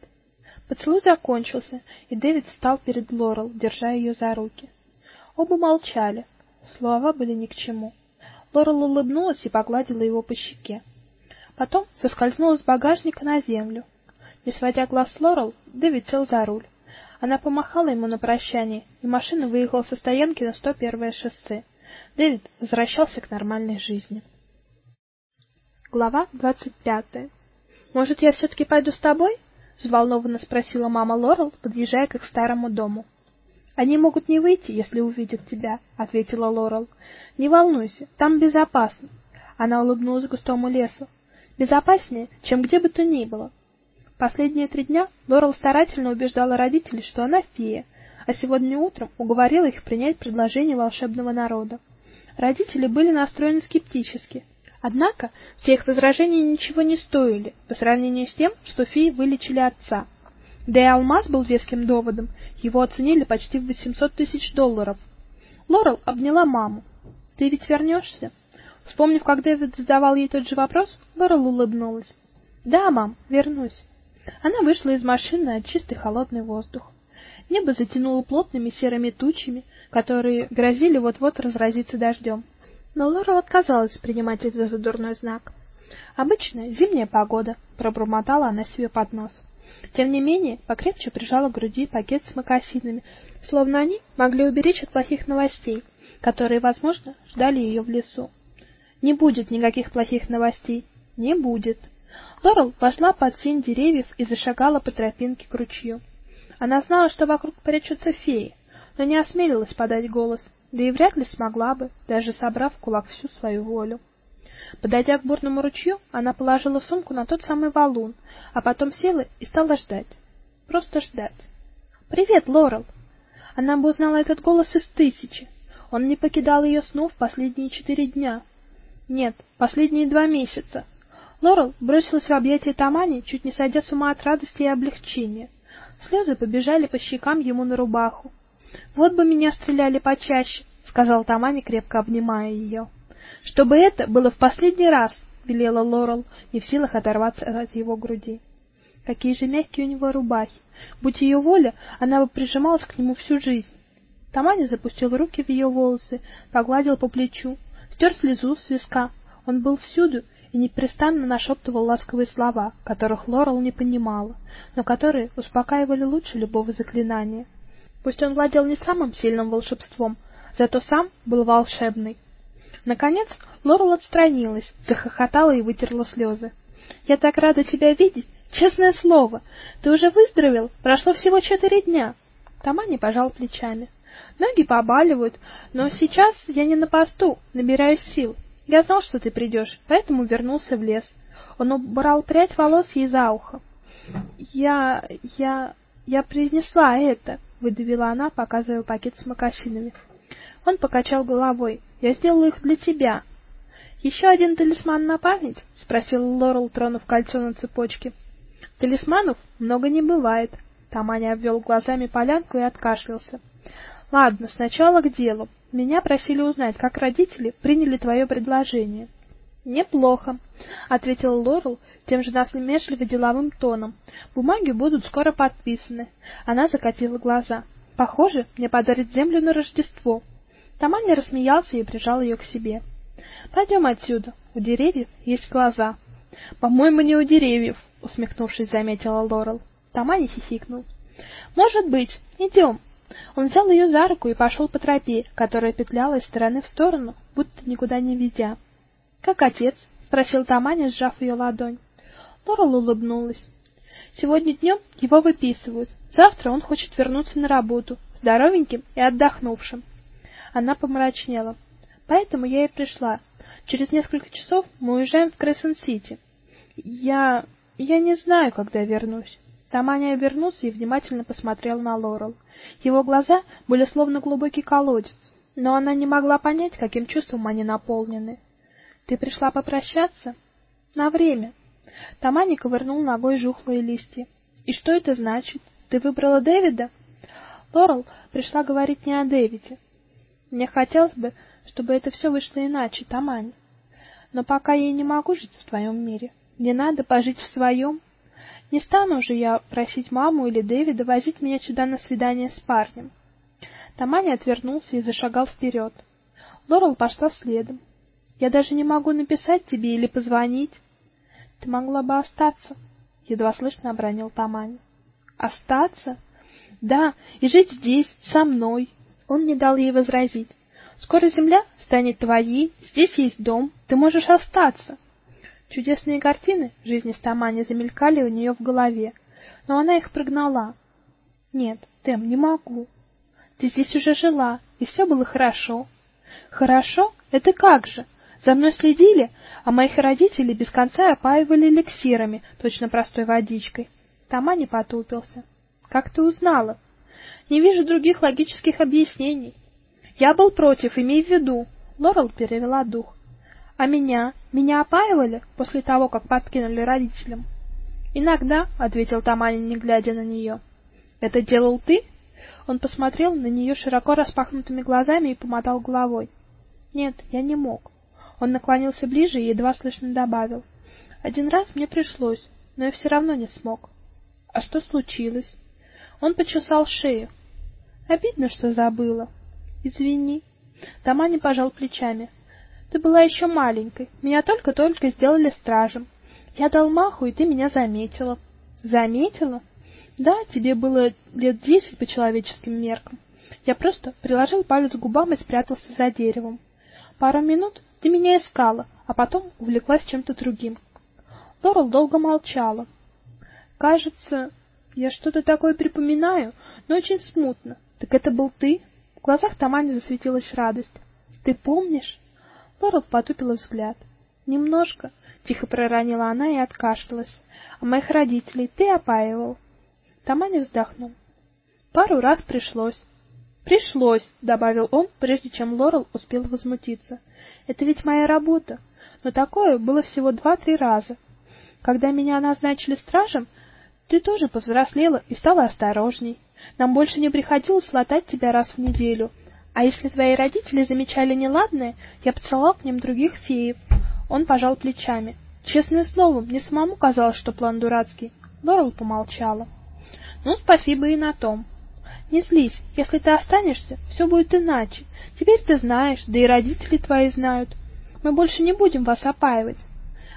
Поцелуй закончился, и Дэвид встал перед Лорел, держа ее за руки. Оба молчали. Слова были ни к чему. Лорел улыбнулась и погладила его по щеке. Потом соскользнула с багажника на землю. Не сводя глаз Лорел, Дэвид сел за руль. Она помахала ему на прощание, и машина выехала со стоянки на 101-е шоссе. Дэвид возвращался к нормальной жизни. Глава 25. Может, я все таки пойду с тобой? взволнованно спросила мама Лорел, подъезжая к их старому дому. Они могут не выйти, если увидят тебя, ответила Лорел. Не волнуйся, там безопасно. Она улыбнулась густому лесу. Безопаснее, чем где бы то ни было. Последние три дня Лорел старательно убеждала родителей, что она фея, а сегодня утром уговорила их принять предложение волшебного народа. Родители были настроены скептически. Однако все их возражения ничего не стоили по сравнению с тем, что феи вылечили отца. Да и алмаз был веским доводом, его оценили почти в 800 тысяч долларов. Лорел обняла маму. «Ты ведь вернешься?» Вспомнив, как Дэвид задавал ей тот же вопрос, Лорел улыбнулась. "Да, мам, вернусь". Она вышла из машины на чистый холодный воздух. Небо затянуло плотными серыми тучами, которые грозили вот-вот разразиться дождем. Но Лорел отказалась принимать это за дурной знак. Обычная зимняя погода, пробормотала она себе под нос. Тем не менее, покрепче прижала к груди пакет с мокасинами, словно они могли уберечь от плохих новостей, которые, возможно, ждали ее в лесу. Не будет никаких плохих новостей. Не будет. Лорел вошла под сень деревьев и зашагала по тропинке к ручью. Она знала, что вокруг прячутся феи, но не осмелилась подать голос, да и вряд ли смогла бы, даже собрав в кулак всю свою волю. Подойдя к бурному ручью, она положила сумку на тот самый валун, а потом села и стала ждать. Просто ждать. "Привет, Лорел". Она бы узнала этот голос из тысячи. Он не покидал ее снов последние четыре дня. Нет, последние два месяца. Лорел бросилась в объятия Тамани, чуть не сойдя с ума от радости и облегчения. Слезы побежали по щекам ему на рубаху. Вот бы меня стреляли почаще, сказал Тамани, крепко обнимая ее. Чтобы это было в последний раз, велела Лорел, не в силах оторваться от его груди. Какие же мягкие у него рубахи. Будь ее воля, она бы прижималась к нему всю жизнь. Тамани запустил руки в ее волосы, погладил по плечу, стер слезу с виска. Он был всюду и непрестанно нашептывал ласковые слова, которых Лорел не понимала, но которые успокаивали лучше любого заклинания. Пусть он владел не самым сильным волшебством, зато сам был волшебный. Наконец, Лорел отстранилась, захохотала и вытерла слезы. Я так рада тебя видеть, честное слово. Ты уже выздоровел? Прошло всего четыре дня. Тома не пожал плечами. Ноги побаливают, но сейчас я не на посту, набираюсь сил. Я знал, что ты придешь, поэтому вернулся в лес. Он убрал прядь волос ей за ухо. Я я я принесла это, выдавила она, показывая пакет с макасинами. Он покачал головой. Я сделала их для тебя. Еще один талисман на память? спросил Лорел, тронув кольцо на цепочке. Талисманов много не бывает. Таманя обвел глазами полянку и откашлялся. Ладно, сначала к делу. Меня просили узнать, как родители приняли твое предложение. Неплохо, ответил Лорел тем же насмешливо деловым тоном. Бумаги будут скоро подписаны. Она закатила глаза. Похоже, мне подарят землю на Рождество. Таманя рассмеялся и прижал ее к себе. Пойдем отсюда. У деревьев есть глаза. По-моему, не у деревьев, усмехнувшись, заметила Лорел. Таманя хихикнул. Может быть. Идем. Он взял ее за руку и пошел по тропе, которая петляла из стороны в сторону, будто никуда не ведя. "Как отец?" спросил Таманя, сжав ее ладонь. Лорел улыбнулась. Сегодня днем его выписывают. Завтра он хочет вернуться на работу, здоровеньким и отдохнувшим. Она помрачнела. Поэтому я и пришла. Через несколько часов мы уезжаем в Крессен-Сити. Я я не знаю, когда вернусь. Таманя обернулся и внимательно посмотрел на Лорел. Его глаза были словно глубокий колодец, но она не могла понять, каким чувством они наполнены. Ты пришла попрощаться на время. Таманя ковырнул ногой жухлые листья. И что это значит? Ты выбрала Дэвида? Лорел пришла говорить не о Дэвиде. Мне хотелось бы, чтобы это все вышло иначе, Тамань. Но пока я не могу жить в твоем мире. Мне надо пожить в своем. Не стану же я просить маму или Дэвида возить меня сюда на свидание с парнем. Таманя отвернулся и зашагал вперед. Лорел пошла следом. Я даже не могу написать тебе или позвонить. Ты могла бы остаться, едва слышно обронил Таманя. Остаться? Да, и жить здесь со мной. Он не дал ей возразить. Скоро земля станет твоей, здесь есть дом, ты можешь остаться. Чудесные картины жизни Стамани замелькали у нее в голове, но она их прогнала. Нет, Тэм, не могу. Ты здесь уже жила, и все было хорошо. Хорошо? Это как же? За мной следили, а моих родителей без конца опаивали эликсирами, точно простой водичкой. Тамани потупился. Как ты узнала? Не вижу других логических объяснений. Я был против, имей в виду. Лорел перевела дух. А меня? Меня опаивали после того, как подкинули родителям? Иногда, ответил Таманин, не глядя на нее. Это делал ты? Он посмотрел на нее широко распахнутыми глазами и помотал головой. Нет, я не мог. Он наклонился ближе и едва слышно добавил: Один раз мне пришлось, но я все равно не смог. А что случилось? Он почесал шею. Обидно, что забыла. Извини. Тамани пожал плечами. Ты была еще маленькой. Меня только-только сделали стражем. Я дал маху, и ты меня заметила. Заметила? Да, тебе было лет десять по человеческим меркам. Я просто приложил палец к губам и спрятался за деревом. Пару минут ты меня искала, а потом увлеклась чем-то другим. Лорел долго молчала. Кажется, я что-то такое припоминаю, но очень смутно. Так это был ты? В глазах Тамани засветилась радость. Ты помнишь? Лорел потупила взгляд. Немножко, тихо проронила она и откашлялась. А моих родителей ты опаивал. Тамани вздохнул. Пару раз пришлось. Пришлось, добавил он, прежде чем Лорел успела возмутиться. Это ведь моя работа. Но такое было всего два-три раза. Когда меня назначили стражем, ты тоже повзрослела и стала осторожней. Нам больше не приходилось латать тебя раз в неделю. А если твои родители замечали неладное, я посылал к ним других феев. Он пожал плечами. Честное слово, мне самому казалось, что план дурацкий. Лорел помолчала. Ну, спасибо и на том. Не злись, если ты останешься, все будет иначе. Теперь ты знаешь, да и родители твои знают. Мы больше не будем вас опаивать.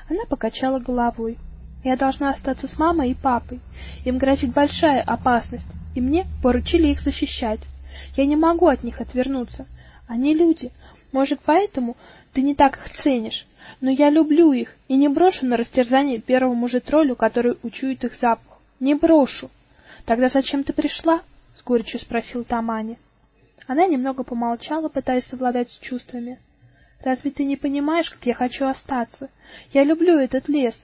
Она покачала головой. Я должна остаться с мамой и папой. Им грозит большая опасность, и мне поручили их защищать. Я не могу от них отвернуться. Они люди. Может, поэтому ты не так их ценишь. Но я люблю их и не брошу на растерзание первому же троллю, который учует их запах. Не брошу. Тогда зачем ты пришла? с горечью спросил Тамани. Она немного помолчала, пытаясь совладать с чувствами. Разве ты не понимаешь, как я хочу остаться? Я люблю этот лес,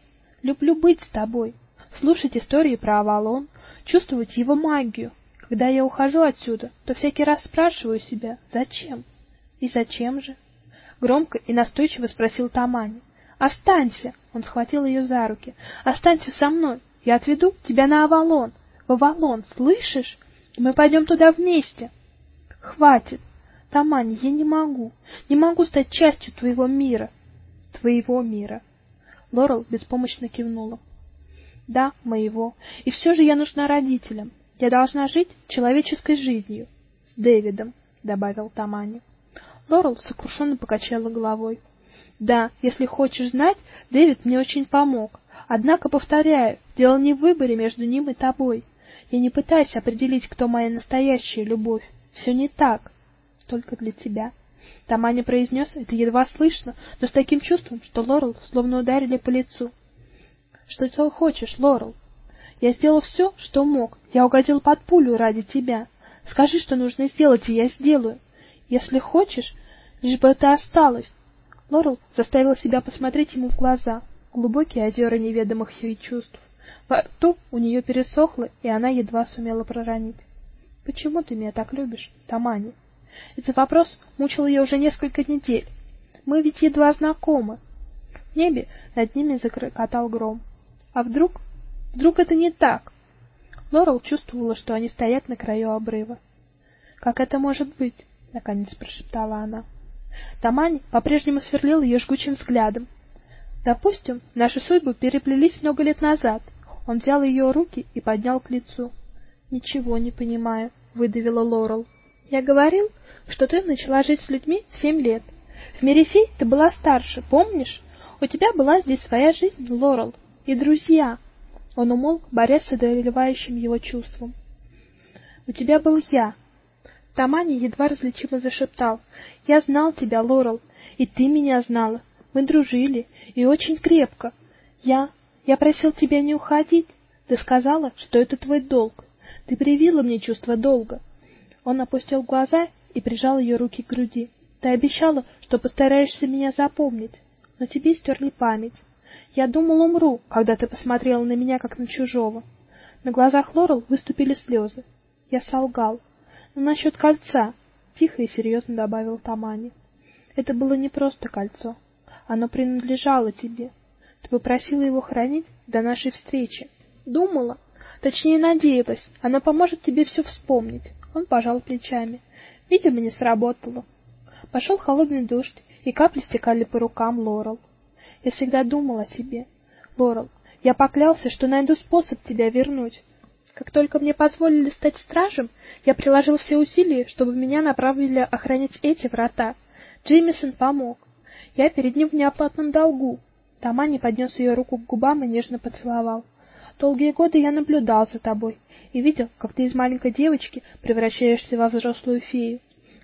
люблю быть с тобой, слушать истории про Авалон, чувствовать его магию. Когда я ухожу отсюда, то всякий раз спрашиваю себя: зачем? И зачем же? громко и настойчиво спросил Тамани. Останься, он схватил ее за руки. Останься со мной. Я отведу тебя на Авалон. В Авалон, слышишь? Мы пойдем туда вместе. Хватит. Тамани, я не могу. Не могу стать частью твоего мира. Твоего мира. Лорел беспомощно кивнула. Да, моего. И все же я нужна родителям. Я должна жить человеческой жизнью с Дэвидом, добавил Тамани. Лорел сокрушенно покачала головой. Да, если хочешь знать, Дэвид мне очень помог. Однако, повторяю, дело не в выборе между ним и тобой. Я не пытаюсь определить, кто моя настоящая любовь. Все не так. Только для тебя. Таманя произнес это едва слышно, но с таким чувством, что Лорел словно ударили по лицу. Что ты хочешь, Лорел? Я сделал все, что мог. Я угодил под пулю ради тебя. Скажи, что нужно сделать, и я сделаю. Если хочешь, лишь бы ты осталась. Лорел заставила себя посмотреть ему в глаза, глубокие озера неведомых ей чувств. Во рту у нее пересохло, и она едва сумела проронить: "Почему ты меня так любишь, Тамани?" Этот вопрос мучил ее уже несколько недель. Мы ведь едва знакомы. В небе над ними закрокотал гром. А вдруг, вдруг это не так? Лорел чувствовала, что они стоят на краю обрыва. Как это может быть? наконец прошептала она. Тамани по-прежнему сверлил ее жгучим взглядом. Допустим, наши судьбы переплелись много лет назад. Он взял ее руки и поднял к лицу. "Ничего не понимаю", выдавила Лорел. "Я говорил, что ты начала жить с людьми в семь лет. В Мерифей ты была старше, помнишь? У тебя была здесь своя жизнь, Лорел, и друзья". Он умолк, борясь с одолевающим его чувством. "У тебя был я". Тамани едва различимо зашептал: "Я знал тебя, Лорел, и ты меня знала. Мы дружили, и очень крепко. Я я просил тебя не уходить. Ты сказала, что это твой долг. Ты привила мне чувство долга. Он опустил глаза и прижал ее руки к груди. Ты обещала, что постараешься меня запомнить, но тебе стерли память. Я думал, умру, когда ты посмотрела на меня как на чужого. На глазах Лорел выступили слезы. Я солгал. Но насчет кольца, тихо и серьезно добавил Тамани. Это было не просто кольцо. Оно принадлежало тебе. Ты попросила его хранить до нашей встречи. Думала, точнее надеялась, оно поможет тебе все вспомнить. Он пожал плечами. Видимо, не сработало. Пошел холодный дождь, и капли стекали по рукам Лорел. Я всегда думала о тебе. Лорел, я поклялся, что найду способ тебя вернуть. Как только мне позволили стать стражем, я приложил все усилия, чтобы меня направили охранять эти врата. Джеймисон помог. Я перед ним в неоплатном долгу. Тамани поднес ее руку к губам и нежно поцеловал. Долгие годы я наблюдал за тобой и видел, как ты из маленькой девочки превращаешься во взрослую фею.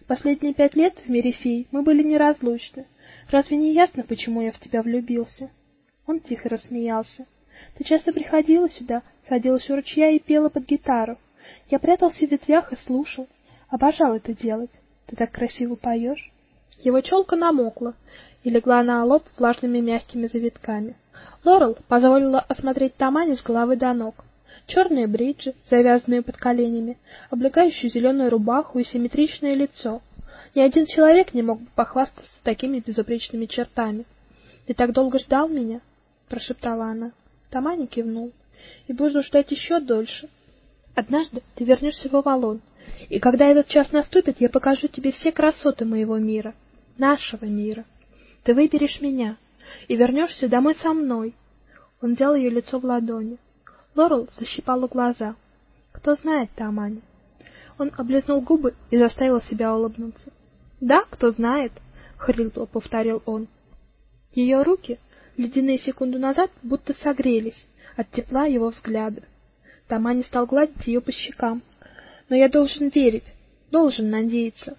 Последние пять лет в мире фей мы были неразлучны. Разве не ясно, почему я в тебя влюбился? Он тихо рассмеялся. Ты часто приходила сюда, садилась у ручья и пела под гитару. Я прятался в ветвях и слушал. Обожал это делать. Ты так красиво поешь. Его челка намокла, и легла на лоб влажными мягкими завитками. Лорел позволила осмотреть Тамани с головы до ног. Черные бриджи, завязанные под коленями, облегающую зеленую рубаху и симметричное лицо. Ни один человек не мог бы похвастаться такими безупречными чертами. "Ты так долго ждал меня?" прошептала она. Тамани кивнул. "И буду ждать еще дольше. Однажды ты вернешься в Авалон, и когда этот час наступит, я покажу тебе все красоты моего мира, нашего мира". Ты выберешь меня и вернешься домой со мной. Он взял ее лицо в ладони. Лорел защипала глаза. Кто знает, Тамани. Он облизнул губы и заставил себя улыбнуться. Да, кто знает, хрипло повторил он. Ее руки, ледяные секунду назад, будто согрелись от тепла его взгляда. Тамани стал гладить ее по щекам. Но я должен верить, должен надеяться.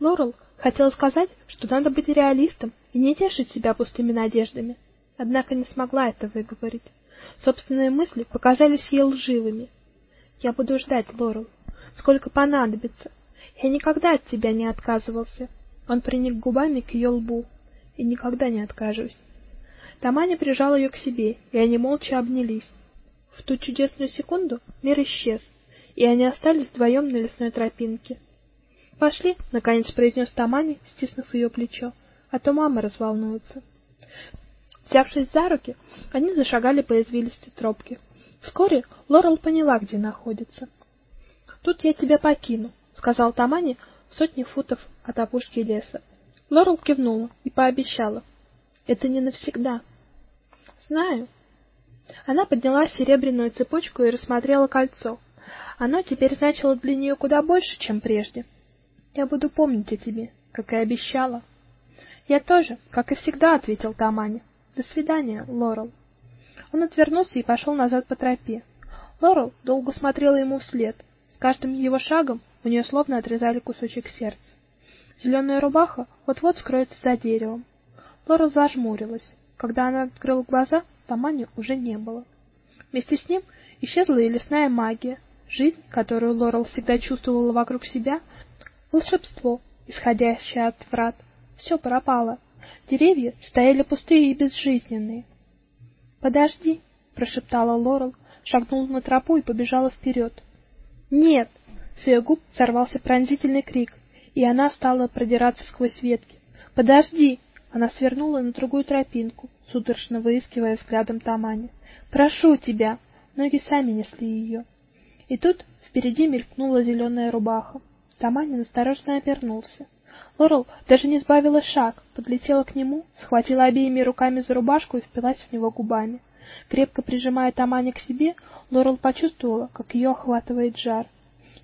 Лорел Хотела сказать, что надо быть реалистом и не тешить себя пустыми надеждами, однако не смогла это выговорить. Собственные мысли показались ей лживыми. Я буду ждать, Лорел, сколько понадобится. Я никогда от тебя не отказывался. Он приник губами к ее лбу. И никогда не откажусь. Таманя прижал ее к себе, и они молча обнялись. В ту чудесную секунду мир исчез, и они остались вдвоем на лесной тропинке. Пошли, наконец произнес Тамани, стиснув ее плечо. а то мама разволнуется. Взявшись за руки, они зашагали по извилистой тропке. Вскоре Лорел поняла, где находится. "Тут я тебя покину", сказал Тамани в сотни футов от опушки леса. Лорел кивнула и пообещала: "Это не навсегда". "Знаю". Она подняла серебряную цепочку и рассмотрела кольцо. Оно теперь значило для нее куда больше, чем прежде. "Я буду помнить о тебе", как и обещала. "Я тоже, как и всегда", ответил Тамани. "До свидания, Лорел". Он отвернулся и пошел назад по тропе. Лорел долго смотрела ему вслед. Каждым его шагом у нее словно отрезали кусочек сердца. Зеленая рубаха вот-вот скроется за деревом. Лорел зажмурилась. Когда она открыла глаза, Тамани уже не было. Вместе с ним исчезла и лесная магия, жизнь, которую Лорел всегда чувствовала вокруг себя, волшебство, исходящее от врат. Все пропало. Деревья стояли пустые и безжизненные. "Подожди", прошептала Лорел, шагнула на тропу и побежала вперед. "Нет!" С ее губ сорвался пронзительный крик, и она стала продираться сквозь ветки. "Подожди!" Она свернула на другую тропинку, судорожно выискивая взглядом Тамани. "Прошу тебя!" Ноги сами несли ее. И тут впереди мелькнула зеленая рубаха. Тамани осторожно обернулся. Лорел даже не сбавила шаг, подлетела к нему, схватила обеими руками за рубашку и впилась в него губами. Крепко прижимая Тамани к себе, Лорел почувствовала, как ее охватывает жар.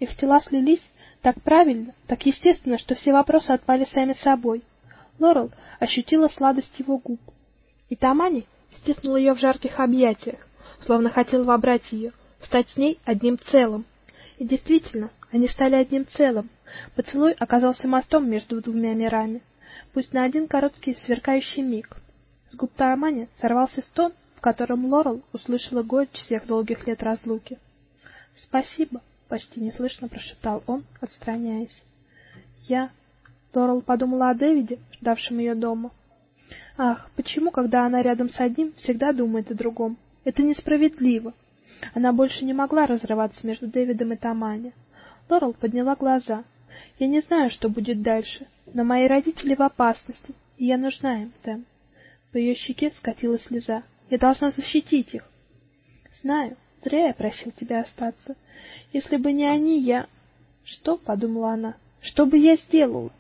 Их тела слились так правильно, так естественно, что все вопросы отпали сами собой. Лорел ощутила сладость его губ. И Тамани стиснула ее в жарких объятиях, словно хотел вобрать ее, стать с ней одним целым. И действительно, они стали одним целым. Поцелуй оказался мостом между двумя мирами, пусть на один короткий сверкающий миг. С губ Таамани сорвался стон, котором Лорел услышала горечь всех долгих лет разлуки. "Спасибо", почти неслышно прошептал он, отстраняясь. "Я Лорел подумала о Дэвиде, ждавшем ее дома. Ах, почему, когда она рядом с одним, всегда думает о другом? Это несправедливо. Она больше не могла разрываться между Дэвидом и Тамани. Лорел подняла глаза. Я не знаю, что будет дальше, но мои родители в опасности, и я нужна им, Тэм. По ее щеке скатилась слеза. Я должна защитить их. Знаю, зря я просил тебя остаться. Если бы не они, я Что, подумала она? Что бы я сделала?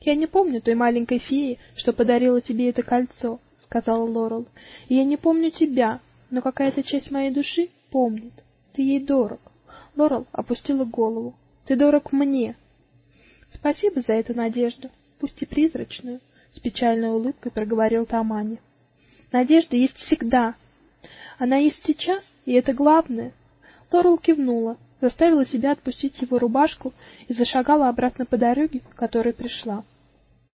Я не помню той маленькой феи, что подарила тебе это кольцо, сказала Лорел. И я не помню тебя, но какая-то часть моей души помнит. Ты ей дорог. Лорел опустила голову. Ты дорог мне. Спасибо за эту надежду, пусть и призрачную, с печальной улыбкой проговорил Тамани. Надежда есть всегда. Она есть сейчас, и это главное. Лорел кивнула, заставила себя отпустить его рубашку и зашагала обратно по дороге, которой пришла.